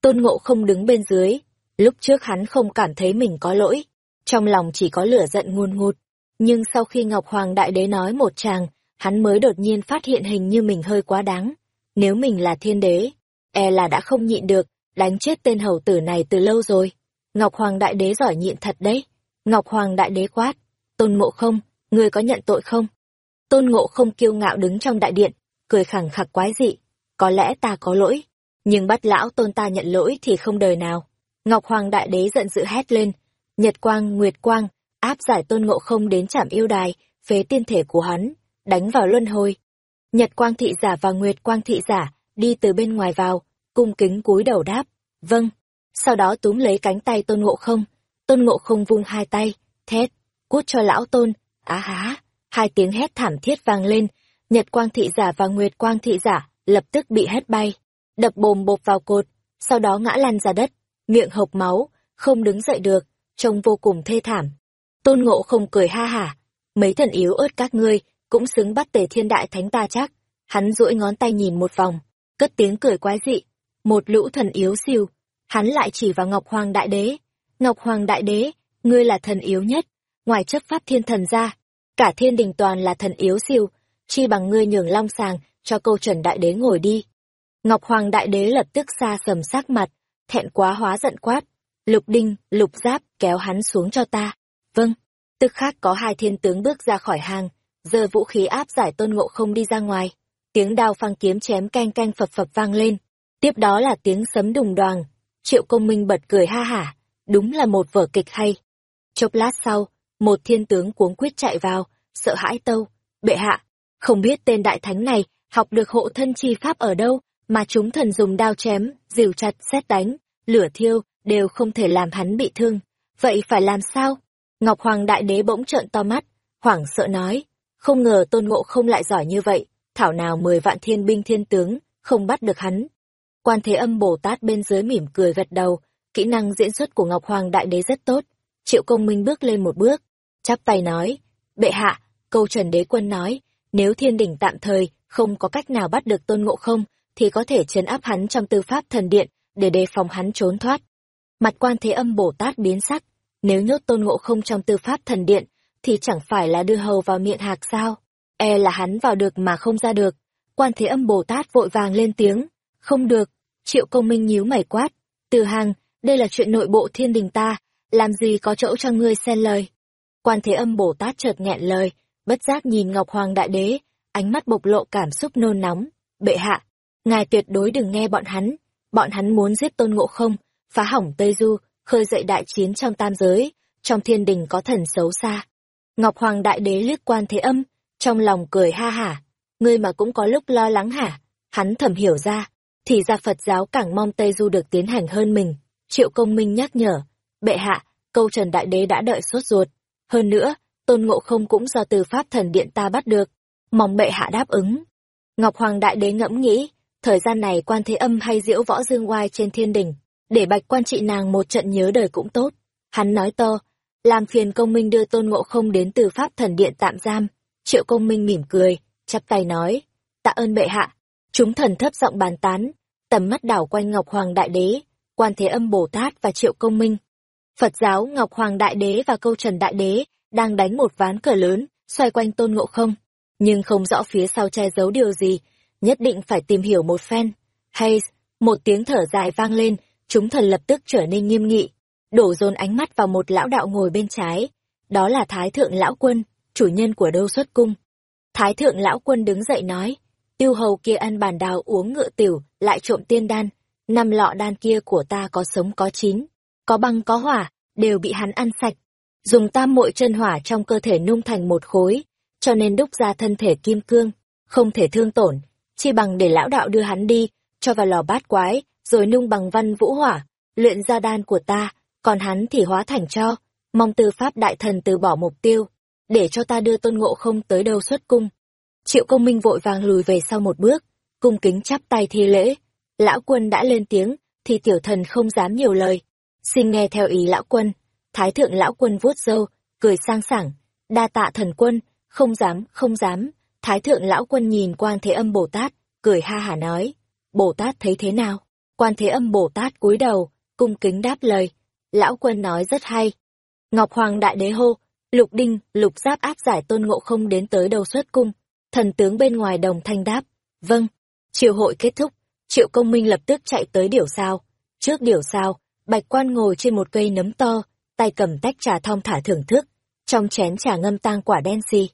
Tôn ngộ không đứng bên dưới, lúc trước hắn không cảm thấy mình có lỗi, trong lòng chỉ có lửa giận ngôn ngụt. Nhưng sau khi Ngọc Hoàng Đại Đế nói một chàng, hắn mới đột nhiên phát hiện hình như mình hơi quá đáng. Nếu mình là thiên đế, e là đã không nhịn được, đánh chết tên hầu tử này từ lâu rồi. Ngọc Hoàng Đại Đế giỏi nhịn thật đấy. Ngọc Hoàng Đại Đế quát, tôn ngộ không, ngươi có nhận tội không? Tôn ngộ không kiêu ngạo đứng trong đại điện, cười khẳng khặc quái dị có lẽ ta có lỗi, nhưng bắt lão tôn ta nhận lỗi thì không đời nào. Ngọc Hoàng Đại Đế giận dữ hét lên, Nhật Quang, Nguyệt Quang, áp giải tôn ngộ không đến trảm yêu đài, phế tiên thể của hắn. đánh vào luân hồi. Nhật quang thị giả và nguyệt quang thị giả đi từ bên ngoài vào, cung kính cúi đầu đáp, vâng. Sau đó túm lấy cánh tay tôn ngộ không, tôn ngộ không vung hai tay, thét, cút cho lão tôn, á há, hai tiếng hét thảm thiết vang lên, nhật quang thị giả và nguyệt quang thị giả lập tức bị hét bay, đập bồm bộp vào cột, sau đó ngã lăn ra đất, miệng hộc máu, không đứng dậy được, trông vô cùng thê thảm. Tôn ngộ không cười ha hả, mấy thần yếu ớt các ngươi, cũng xứng bắt tề thiên đại thánh ta chắc. Hắn duỗi ngón tay nhìn một vòng, cất tiếng cười quái dị. Một lũ thần yếu siêu, hắn lại chỉ vào Ngọc Hoàng Đại Đế. Ngọc Hoàng Đại Đế, ngươi là thần yếu nhất, ngoài chấp pháp thiên thần ra, cả thiên đình toàn là thần yếu siêu, chi bằng ngươi nhường long sàng cho câu trần đại đế ngồi đi. Ngọc Hoàng Đại Đế lập tức xa sầm sắc mặt, thẹn quá hóa giận quát. Lục đinh, lục giáp, kéo hắn xuống cho ta. Vâng. Tức khác có hai thiên tướng bước ra khỏi hàng, giơ vũ khí áp giải tôn ngộ không đi ra ngoài. Tiếng đao phăng kiếm chém canh canh phập phập vang lên. Tiếp đó là tiếng sấm đùng đoàng. Triệu công minh bật cười ha hả. Đúng là một vở kịch hay. Chốc lát sau, một thiên tướng cuống quyết chạy vào, sợ hãi tâu. Bệ hạ, không biết tên đại thánh này học được hộ thân chi pháp ở đâu, mà chúng thần dùng đao chém, dìu chặt, xét đánh, lửa thiêu, đều không thể làm hắn bị thương. Vậy phải làm sao? Ngọc Hoàng Đại Đế bỗng trợn to mắt, hoảng sợ nói, không ngờ tôn ngộ không lại giỏi như vậy, thảo nào mười vạn thiên binh thiên tướng, không bắt được hắn. Quan Thế Âm Bồ Tát bên dưới mỉm cười gật đầu, kỹ năng diễn xuất của Ngọc Hoàng Đại Đế rất tốt. Triệu Công Minh bước lên một bước, chắp tay nói, bệ hạ, câu trần đế quân nói, nếu thiên đỉnh tạm thời không có cách nào bắt được tôn ngộ không, thì có thể chấn áp hắn trong tư pháp thần điện, để đề phòng hắn trốn thoát. Mặt quan thế âm Bồ Tát biến sắc, nếu nhốt tôn ngộ không trong tư pháp thần điện, thì chẳng phải là đưa hầu vào miệng hạc sao? E là hắn vào được mà không ra được. Quan thế âm Bồ Tát vội vàng lên tiếng, không được, triệu công minh nhíu mày quát. Từ hàng, đây là chuyện nội bộ thiên đình ta, làm gì có chỗ cho ngươi xen lời. Quan thế âm Bồ Tát chợt nghẹn lời, bất giác nhìn Ngọc Hoàng Đại Đế, ánh mắt bộc lộ cảm xúc nôn nóng. Bệ hạ, ngài tuyệt đối đừng nghe bọn hắn, bọn hắn muốn giết tôn ngộ không, phá hỏng Tây Du, khơi dậy đại chiến trong tam giới, trong thiên đình có thần xấu xa. Ngọc Hoàng Đại Đế liếc quan thế âm, trong lòng cười ha hả, ngươi mà cũng có lúc lo lắng hả? Hắn thầm hiểu ra, thì ra Phật giáo càng mong Tây Du được tiến hành hơn mình. Triệu công minh nhắc nhở, bệ hạ, câu Trần Đại Đế đã đợi sốt ruột. Hơn nữa, tôn ngộ không cũng do từ Pháp thần điện ta bắt được, mong bệ hạ đáp ứng. Ngọc Hoàng Đại Đế ngẫm nghĩ, thời gian này quan thế âm hay diễu võ dương oai trên thiên đình, để bạch quan trị nàng một trận nhớ đời cũng tốt. Hắn nói to, làm phiền công minh đưa tôn ngộ không đến từ pháp thần điện tạm giam. Triệu công minh mỉm cười, chắp tay nói, tạ ơn bệ hạ. Chúng thần thấp giọng bàn tán, tầm mắt đảo quanh Ngọc Hoàng Đại Đế, quan thế âm Bồ Tát và Triệu công minh. Phật giáo Ngọc Hoàng Đại Đế và câu Trần Đại Đế đang đánh một ván cờ lớn, xoay quanh tôn ngộ không, nhưng không rõ phía sau che giấu điều gì, nhất định phải tìm hiểu một phen. Hay, một tiếng thở dài vang lên, chúng thần lập tức trở nên nghiêm nghị, đổ dồn ánh mắt vào một lão đạo ngồi bên trái. Đó là Thái Thượng Lão Quân, chủ nhân của đâu xuất cung. Thái Thượng Lão Quân đứng dậy nói, tiêu hầu kia ăn bàn đào uống ngựa tiểu, lại trộm tiên đan. Năm lọ đan kia của ta có sống có chín, có băng có hỏa, đều bị hắn ăn sạch. Dùng tam muội chân hỏa trong cơ thể nung thành một khối, cho nên đúc ra thân thể kim cương, không thể thương tổn, chi bằng để lão đạo đưa hắn đi, cho vào lò bát quái, rồi nung bằng văn vũ hỏa, luyện ra đan của ta, còn hắn thì hóa thành cho, mong tư pháp đại thần từ bỏ mục tiêu, để cho ta đưa tôn ngộ không tới đâu xuất cung. Triệu công minh vội vàng lùi về sau một bước, cung kính chắp tay thi lễ. Lão quân đã lên tiếng, thì tiểu thần không dám nhiều lời. Xin nghe theo ý lão quân. Thái thượng lão quân vuốt râu, cười sang sảng. Đa tạ thần quân, không dám, không dám. Thái thượng lão quân nhìn quan thế âm Bồ Tát, cười ha hả nói. Bồ Tát thấy thế nào? Quan Thế Âm Bồ Tát cúi đầu, cung kính đáp lời. Lão quân nói rất hay. Ngọc Hoàng Đại Đế hô, Lục Đinh, Lục Giáp áp giải tôn ngộ không đến tới đầu xuất cung. Thần tướng bên ngoài đồng thanh đáp. Vâng. Triều hội kết thúc, Triệu Công Minh lập tức chạy tới điểu sao. Trước điểu sao, Bạch Quan ngồi trên một cây nấm to, tay cầm tách trà thong thả thưởng thức. Trong chén trà ngâm tang quả đen xì.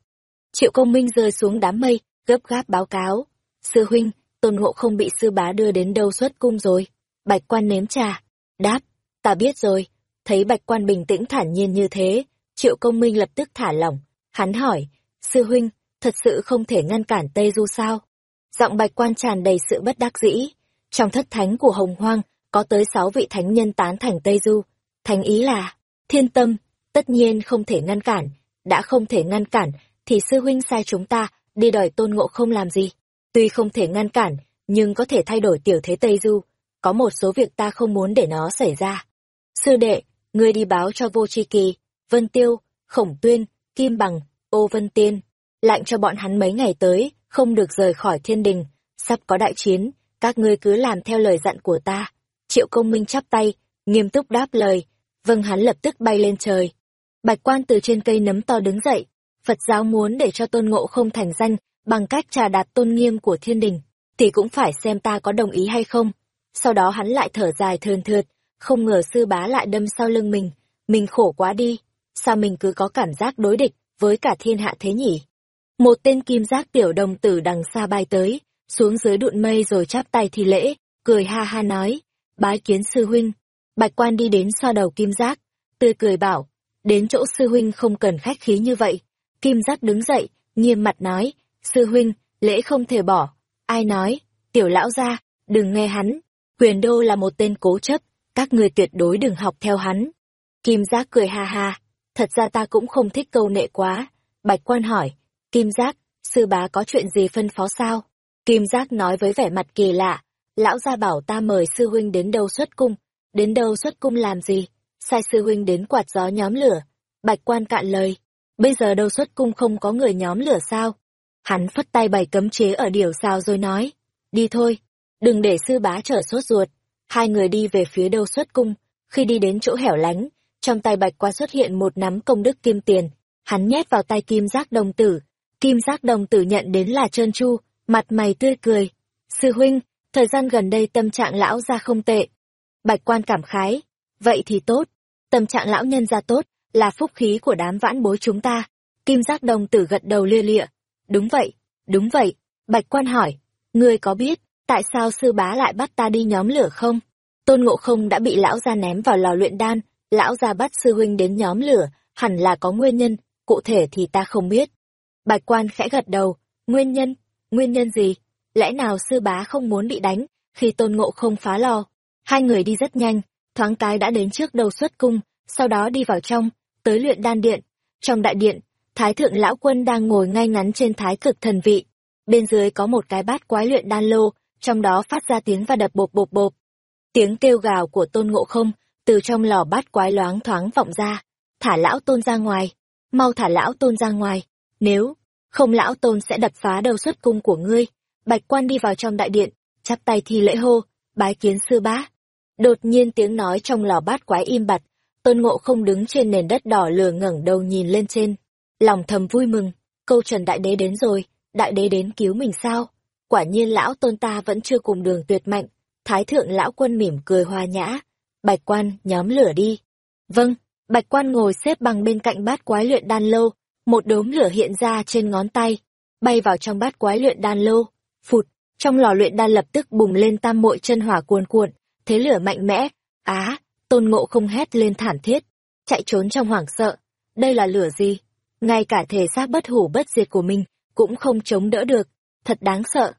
Triệu Công Minh rơi xuống đám mây, gấp gáp báo cáo. Sư huynh, tôn ngộ không bị sư bá đưa đến đâu xuất cung rồi bạch quan nếm trà đáp ta biết rồi thấy bạch quan bình tĩnh thản nhiên như thế triệu công minh lập tức thả lỏng hắn hỏi sư huynh thật sự không thể ngăn cản Tây Du sao? Giọng bạch quan tràn đầy sự bất đắc dĩ. Trong thất thánh của Hồng Hoang, có tới sáu vị thánh nhân tán thành Tây Du. Thánh ý là, thiên tâm, tất nhiên không thể ngăn cản. Đã không thể ngăn cản, thì sư huynh sai chúng ta, đi đòi tôn ngộ không làm gì. Tuy không thể ngăn cản, nhưng có thể thay đổi tiểu thế Tây Du. Có một số việc ta không muốn để nó xảy ra. Sư đệ, ngươi đi báo cho vô tri kỳ, Vân Tiêu, Khổng Tuyên, Kim Bằng, Ô Vân Tiên, lạnh cho bọn hắn mấy ngày tới, không được rời khỏi thiên đình, sắp có đại chiến, các ngươi cứ làm theo lời dặn của ta. Triệu công minh chắp tay, nghiêm túc đáp lời, vâng hắn lập tức bay lên trời. Bạch quan từ trên cây nấm to đứng dậy, Phật giáo muốn để cho tôn ngộ không thành danh bằng cách trà đạt tôn nghiêm của thiên đình, thì cũng phải xem ta có đồng ý hay không. Sau đó hắn lại thở dài thườn thượt, không ngờ sư bá lại đâm sau lưng mình, mình khổ quá đi, sao mình cứ có cảm giác đối địch với cả thiên hạ thế nhỉ? Một tên kim giác tiểu đồng tử đằng xa bay tới, xuống dưới đụn mây rồi chắp tay thi lễ, cười ha ha nói, bái kiến sư huynh. Bạch quan đi đến so đầu kim giác, tươi cười bảo, đến chỗ sư huynh không cần khách khí như vậy. Kim giác đứng dậy, nghiêm mặt nói, sư huynh, lễ không thể bỏ. Ai nói, tiểu lão ra, đừng nghe hắn. Huyền đô là một tên cố chấp, các người tuyệt đối đừng học theo hắn. Kim giác cười ha ha, thật ra ta cũng không thích câu nệ quá. Bạch quan hỏi, Kim giác, sư bá có chuyện gì phân phó sao? Kim giác nói với vẻ mặt kỳ lạ, lão gia bảo ta mời sư huynh đến đâu xuất cung, đến đâu xuất cung làm gì? Sai sư huynh đến quạt gió nhóm lửa. Bạch quan cạn lời, bây giờ đâu xuất cung không có người nhóm lửa sao? Hắn phất tay bày cấm chế ở điểu sao rồi nói, đi thôi, đừng để sư bá trở sốt ruột. Hai người đi về phía đâu xuất cung, khi đi đến chỗ hẻo lánh, trong tay bạch quan xuất hiện một nắm công đức kim tiền, hắn nhét vào tay kim giác đồng tử, kim giác đồng tử nhận đến là trơn chu, mặt mày tươi cười. Sư huynh, thời gian gần đây tâm trạng lão ra không tệ. Bạch quan cảm khái, vậy thì tốt, tâm trạng lão nhân ra tốt, là phúc khí của đám vãn bối chúng ta. Kim giác đồng tử gật đầu lia lịa. Đúng vậy, đúng vậy, bạch quan hỏi, ngươi có biết, tại sao sư bá lại bắt ta đi nhóm lửa không? Tôn ngộ không đã bị lão gia ném vào lò luyện đan, lão gia bắt sư huynh đến nhóm lửa, hẳn là có nguyên nhân, cụ thể thì ta không biết. Bạch quan khẽ gật đầu, nguyên nhân, nguyên nhân gì? Lẽ nào sư bá không muốn bị đánh, khi tôn ngộ không phá lò? Hai người đi rất nhanh, thoáng cái đã đến trước đầu xuất cung, sau đó đi vào trong, tới luyện đan điện. Trong đại điện, Thái thượng lão quân đang ngồi ngay ngắn trên thái cực thần vị. Bên dưới có một cái bát quái luyện đan lô, trong đó phát ra tiếng và đập bộp bộp bộp. Tiếng kêu gào của tôn ngộ không, từ trong lò bát quái loáng thoáng vọng ra. Thả lão tôn ra ngoài, mau thả lão tôn ra ngoài, nếu không lão tôn sẽ đập phá đầu xuất cung của ngươi. Bạch quan đi vào trong đại điện, chắp tay thi lễ hô, bái kiến sư bá. Đột nhiên tiếng nói trong lò bát quái im bặt, tôn ngộ không đứng trên nền đất đỏ lửa ngẩng đầu nhìn lên trên. Lòng thầm vui mừng, câu trần đại đế đến rồi, đại đế đến cứu mình sao? Quả nhiên lão tôn ta vẫn chưa cùng đường tuyệt mạnh. Thái thượng lão quân mỉm cười hòa nhã. Bạch quan, nhóm lửa đi. Vâng, bạch quan ngồi xếp bằng bên cạnh bát quái luyện đan lâu, một đốm lửa hiện ra trên ngón tay, bay vào trong bát quái luyện đan lô. Phụt, trong lò luyện đan lập tức bùng lên tam mội chân hỏa cuồn cuộn, thế lửa mạnh mẽ. Á, tôn ngộ không hét lên thảm thiết, chạy trốn trong hoảng sợ. Đây là lửa gì? Ngay cả thể xác bất hủ bất diệt của mình cũng không chống đỡ được, thật đáng sợ.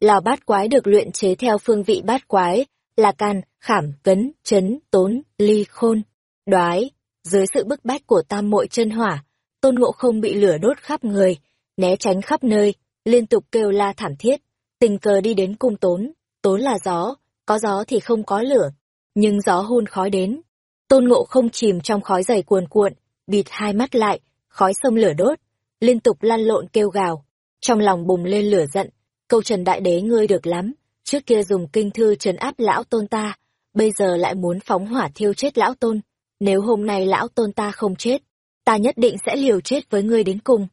Lò bát quái được luyện chế theo phương vị bát quái, là can, khảm, cấn, chấn, tốn, ly, khôn, đoái. Dưới sự bức bách của tam mội chân hỏa, tôn ngộ không bị lửa đốt khắp người, né tránh khắp nơi, liên tục kêu la thảm thiết, tình cờ đi đến cung tốn, tốn là gió, có gió thì không có lửa, nhưng gió hun khói đến. Tôn ngộ không chìm trong khói dày cuồn cuộn, bịt hai mắt lại, khói sông lửa đốt, liên tục lăn lộn kêu gào, trong lòng bùng lên lửa giận, câu trần đại đế ngươi được lắm, trước kia dùng kinh thư trấn áp lão tôn ta, bây giờ lại muốn phóng hỏa thiêu chết lão tôn, nếu hôm nay lão tôn ta không chết, ta nhất định sẽ liều chết với ngươi đến cùng.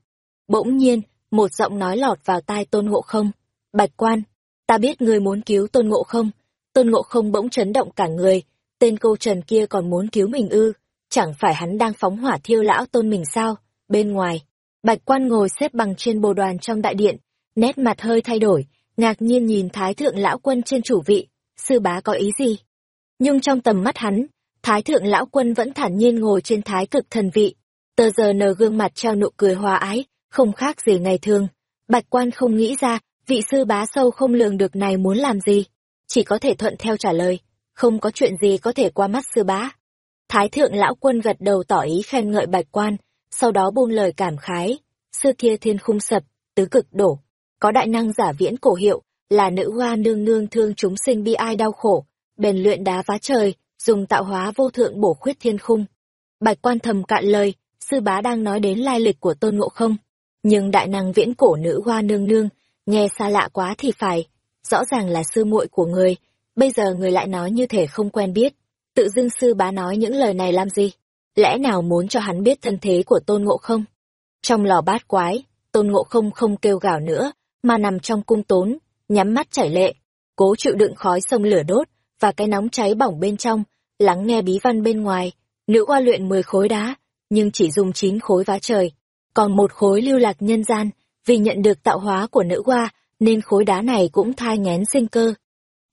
Bỗng nhiên, một giọng nói lọt vào tai tôn ngộ không. Bạch quan, ta biết ngươi muốn cứu tôn ngộ không. Tôn ngộ không bỗng chấn động cả người, tên câu trần kia còn muốn cứu mình ư, chẳng phải hắn đang phóng hỏa thiêu lão tôn mình sao? Bên ngoài, bạch quan ngồi xếp bằng trên bồ đoàn trong đại điện, nét mặt hơi thay đổi, ngạc nhiên nhìn thái thượng lão quân trên chủ vị, sư bá có ý gì? Nhưng trong tầm mắt hắn, thái thượng lão quân vẫn thản nhiên ngồi trên thái cực thần vị, Tờ giờ nờ gương mặt trao nụ cười hòa ái, không khác gì ngày thường. Bạch quan không nghĩ ra, vị sư bá sâu không lường được này muốn làm gì. Chỉ có thể thuận theo trả lời, không có chuyện gì có thể qua mắt sư bá. Thái thượng lão quân gật đầu tỏ ý khen ngợi bạch quan, sau đó buông lời cảm khái. Xưa kia thiên khung sập, tứ cực đổ. Có đại năng giả viễn cổ hiệu, là nữ hoa nương nương thương chúng sinh bi ai đau khổ, bền luyện đá vá trời, dùng tạo hóa vô thượng bổ khuyết thiên khung. Bạch quan thầm cạn lời, sư bá đang nói đến lai lịch của tôn ngộ không. Nhưng đại năng viễn cổ nữ hoa nương nương, nghe xa lạ quá thì phải, rõ ràng là sư muội của người, bây giờ người lại nói như thể không quen biết. Tự dưng sư bá nói những lời này làm gì? Lẽ nào muốn cho hắn biết thân thế của tôn ngộ không? Trong lò bát quái, tôn ngộ không không kêu gào nữa, mà nằm trong cung tốn, nhắm mắt chảy lệ, cố chịu đựng khói sông lửa đốt, và cái nóng cháy bỏng bên trong, lắng nghe bí văn bên ngoài. Nữ hoa luyện 10 khối đá, nhưng chỉ dùng chín khối vá trời, còn một khối lưu lạc nhân gian, vì nhận được tạo hóa của nữ hoa, nên khối đá này cũng thai ngén sinh cơ.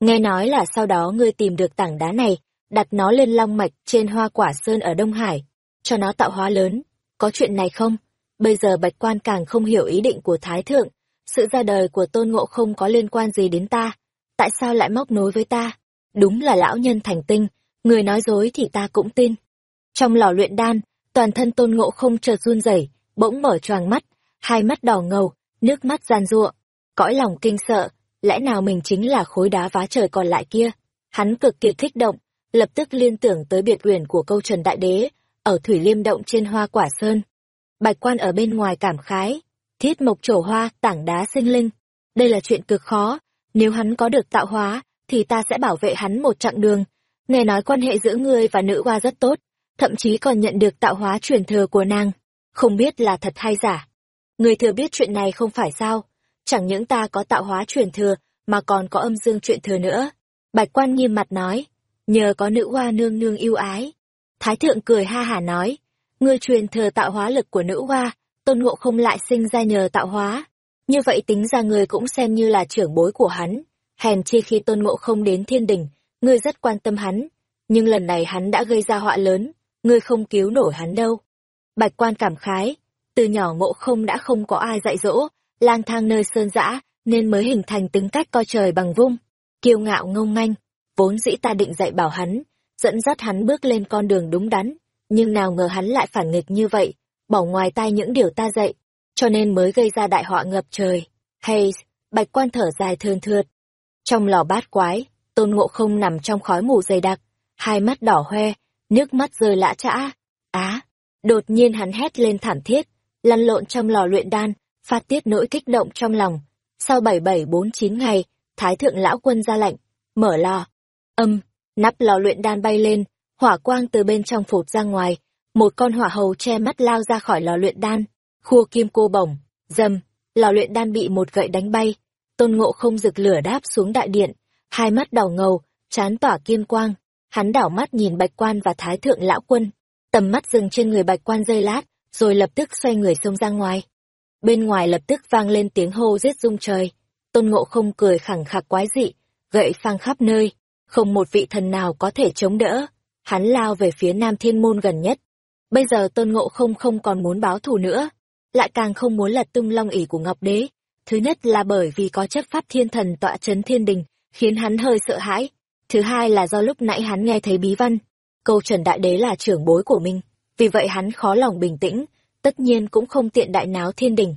Nghe nói là sau đó ngươi tìm được tảng đá này, đặt nó lên long mạch trên hoa quả sơn ở Đông Hải, cho nó tạo hóa lớn. Có chuyện này không? Bây giờ Bạch Quan càng không hiểu ý định của Thái Thượng, sự ra đời của Tôn Ngộ không có liên quan gì đến ta. Tại sao lại móc nối với ta? Đúng là lão nhân thành tinh, người nói dối thì ta cũng tin. Trong lò luyện đan, toàn thân Tôn Ngộ không chợt run rẩy, bỗng mở choàng mắt, hai mắt đỏ ngầu, nước mắt gian giụa cõi lòng kinh sợ, lẽ nào mình chính là khối đá vá trời còn lại kia? Hắn cực kỳ kích động, lập tức liên tưởng tới biệt uyển của câu Trần Đại Đế, ở Thủy Liêm Động trên hoa quả sơn. Bạch quan ở bên ngoài cảm khái, thiết mộc trổ hoa, tảng đá sinh linh. Đây là chuyện cực khó, nếu hắn có được tạo hóa, thì ta sẽ bảo vệ hắn một chặng đường. Nghe nói quan hệ giữa ngươi và nữ hoa rất tốt, thậm chí còn nhận được tạo hóa truyền thừa của nàng. Không biết là thật hay giả. Người thừa biết chuyện này không phải sao, chẳng những ta có tạo hóa truyền thừa, mà còn có âm dương truyền thừa nữa. Bạch quan nghiêm mặt nói, nhờ có nữ hoa nương nương yêu ái. Thái thượng cười ha hả nói, ngươi truyền thừa tạo hóa lực của nữ hoa, tôn ngộ không lại sinh ra nhờ tạo hóa. Như vậy tính ra ngươi cũng xem như là trưởng bối của hắn. Hèn chi khi tôn ngộ không đến thiên đình, ngươi rất quan tâm hắn. Nhưng lần này hắn đã gây ra họa lớn, ngươi không cứu nổi hắn đâu. Bạch quan cảm khái, từ nhỏ ngộ không đã không có ai dạy dỗ, lang thang nơi sơn dã, nên mới hình thành tính cách coi trời bằng vung, kiêu ngạo ngông nghênh. Vốn dĩ ta định dạy bảo hắn, dẫn dắt hắn bước lên con đường đúng đắn, nhưng nào ngờ hắn lại phản nghịch như vậy, bỏ ngoài tai những điều ta dạy, cho nên mới gây ra đại họa ngập trời. Hay, bạch quan thở dài thườn thượt. Trong lò bát quái, tôn ngộ không nằm trong khói mù dày đặc, hai mắt đỏ hoe, nước mắt rơi lã trã. Á, đột nhiên hắn hét lên thảm thiết, lăn lộn trong lò luyện đan, phát tiết nỗi kích động trong lòng. Sau bảy bảy bốn chín ngày, Thái thượng lão quân ra lệnh, mở lò. Âm, nắp lò luyện đan bay lên, hỏa quang từ bên trong phụt ra ngoài, một con hỏa hầu che mắt lao ra khỏi lò luyện đan, khua kim cô bổng, dầm, lò luyện đan bị một gậy đánh bay. Tôn ngộ không rực lửa đáp xuống đại điện, hai mắt đỏ ngầu, chán tỏa kim quang. Hắn đảo mắt nhìn bạch quan và thái thượng lão quân, tầm mắt dừng trên người bạch quan dây lát, rồi lập tức xoay người xông ra ngoài. Bên ngoài lập tức vang lên tiếng hô giết rung trời. Tôn ngộ không cười khẳng khạc quái dị, gậy phang khắp nơi, không một vị thần nào có thể chống đỡ. Hắn lao về phía nam thiên môn gần nhất. Bây giờ tôn ngộ không không còn muốn báo thù nữa, lại càng không muốn lật tung long ỷ của Ngọc Đế. Thứ nhất là bởi vì có chấp pháp thiên thần tọa chấn thiên đình, khiến hắn hơi sợ hãi. Thứ hai là do lúc nãy hắn nghe thấy bí văn, câu Trần Đại Đế là trưởng bối của mình, vì vậy hắn khó lòng bình tĩnh, tất nhiên cũng không tiện đại náo thiên đình.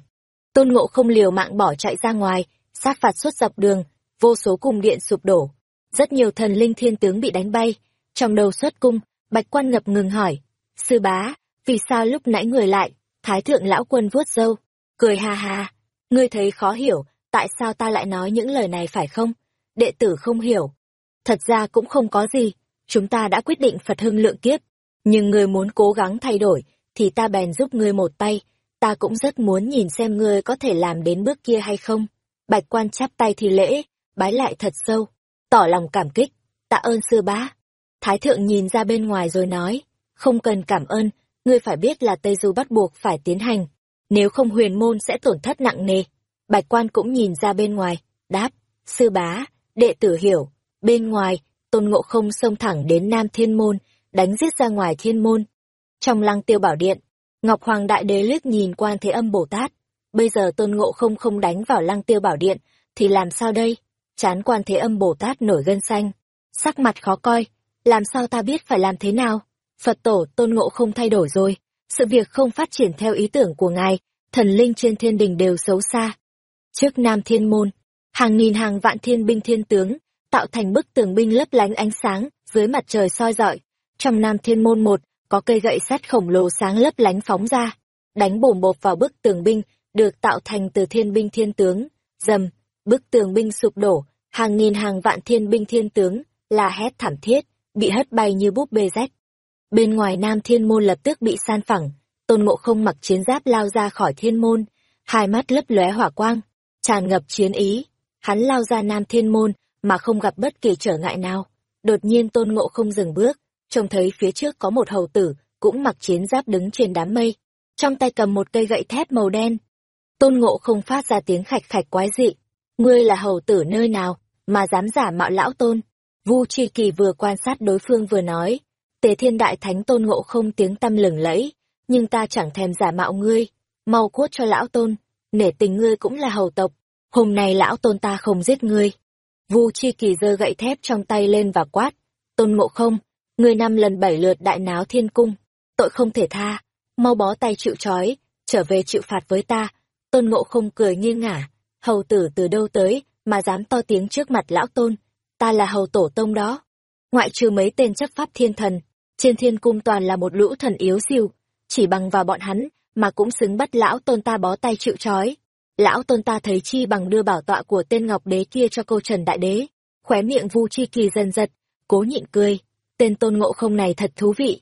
Tôn Ngộ không liều mạng bỏ chạy ra ngoài, sát phạt suốt dọc đường, vô số cung điện sụp đổ. Rất nhiều thần linh thiên tướng bị đánh bay. Trong đầu xuất cung, bạch quan ngập ngừng hỏi. Sư bá, vì sao lúc nãy người lại? Thái thượng lão quân vuốt râu, cười ha ha. Ngươi thấy khó hiểu, tại sao ta lại nói những lời này phải không? Đệ tử không hiểu. Thật ra cũng không có gì, chúng ta đã quyết định Phật hưng lượng kiếp. Nhưng ngươi muốn cố gắng thay đổi, thì ta bèn giúp ngươi một tay. Ta cũng rất muốn nhìn xem ngươi có thể làm đến bước kia hay không. Bạch quan chắp tay thì lễ, bái lại thật sâu, tỏ lòng cảm kích, tạ ơn sư bá. Thái thượng nhìn ra bên ngoài rồi nói, không cần cảm ơn, ngươi phải biết là Tây Du bắt buộc phải tiến hành, nếu không huyền môn sẽ tổn thất nặng nề. Bạch quan cũng nhìn ra bên ngoài, đáp, sư bá, đệ tử hiểu, bên ngoài, tôn ngộ không xông thẳng đến Nam Thiên Môn, đánh giết ra ngoài Thiên Môn. Trong lăng tiêu bảo điện, Ngọc Hoàng Đại Đế liếc nhìn quan thế âm Bồ Tát, bây giờ tôn ngộ không không đánh vào lăng tiêu bảo điện, thì làm sao đây? Chán quan thế âm Bồ Tát nổi gân xanh, sắc mặt khó coi, làm sao ta biết phải làm thế nào? Phật tổ tôn ngộ không thay đổi rồi, sự việc không phát triển theo ý tưởng của ngài, thần linh trên thiên đình đều xấu xa. Trước Nam Thiên Môn, hàng nghìn hàng vạn thiên binh thiên tướng, tạo thành bức tường binh lấp lánh ánh sáng, dưới mặt trời soi rọi. Trong Nam Thiên Môn một, có cây gậy sắt khổng lồ sáng lấp lánh phóng ra, đánh bổm bộp vào bức tường binh, được tạo thành từ thiên binh thiên tướng. Dầm, bức tường binh sụp đổ, hàng nghìn hàng vạn thiên binh thiên tướng, là hét thảm thiết, bị hất bay như búp bê rách. Bên ngoài Nam Thiên Môn lập tức bị san phẳng, Tôn Ngộ không mặc chiến giáp lao ra khỏi Thiên Môn, hai mắt lấp lóe hỏa quang, tràn ngập chiến ý. Hắn lao ra Nam Thiên Môn mà không gặp bất kỳ trở ngại nào. Đột nhiên Tôn Ngộ không dừng bước, trông thấy phía trước có một hầu tử, cũng mặc chiến giáp đứng trên đám mây, trong tay cầm một cây gậy thép màu đen. Tôn Ngộ không phát ra tiếng khạch khạch quái dị. Ngươi là hầu tử nơi nào, mà dám giả mạo lão Tôn? Vu Chi Kỳ vừa quan sát đối phương vừa nói, Tề Thiên Đại Thánh Tôn Ngộ không tiếng tâm lừng lẫy, nhưng ta chẳng thèm giả mạo ngươi, mau cốt cho lão Tôn, nể tình ngươi cũng là hầu tộc, hôm nay lão Tôn ta không giết ngươi. Vu Chi Kỳ giơ gậy thép trong tay lên và quát, Tôn Ngộ không, ngươi năm lần bảy lượt đại náo thiên cung, tội không thể tha, mau bó tay chịu trói, trở về chịu phạt với ta. Tôn Ngộ không cười nghiêng ngả, hầu tử từ đâu tới, mà dám to tiếng trước mặt lão Tôn, ta là hầu tổ tông đó. Ngoại trừ mấy tên chấp pháp thiên thần, trên thiên cung toàn là một lũ thần yếu xìu, chỉ bằng vào bọn hắn mà cũng xứng bắt lão tôn ta bó tay chịu trói. Lão tôn ta thấy chi bằng đưa bảo tọa của tên ngọc đế kia cho cô Trần Đại Đế, khóe miệng vu chi kỳ dần giật, cố nhịn cười. Tên tôn ngộ không này thật thú vị,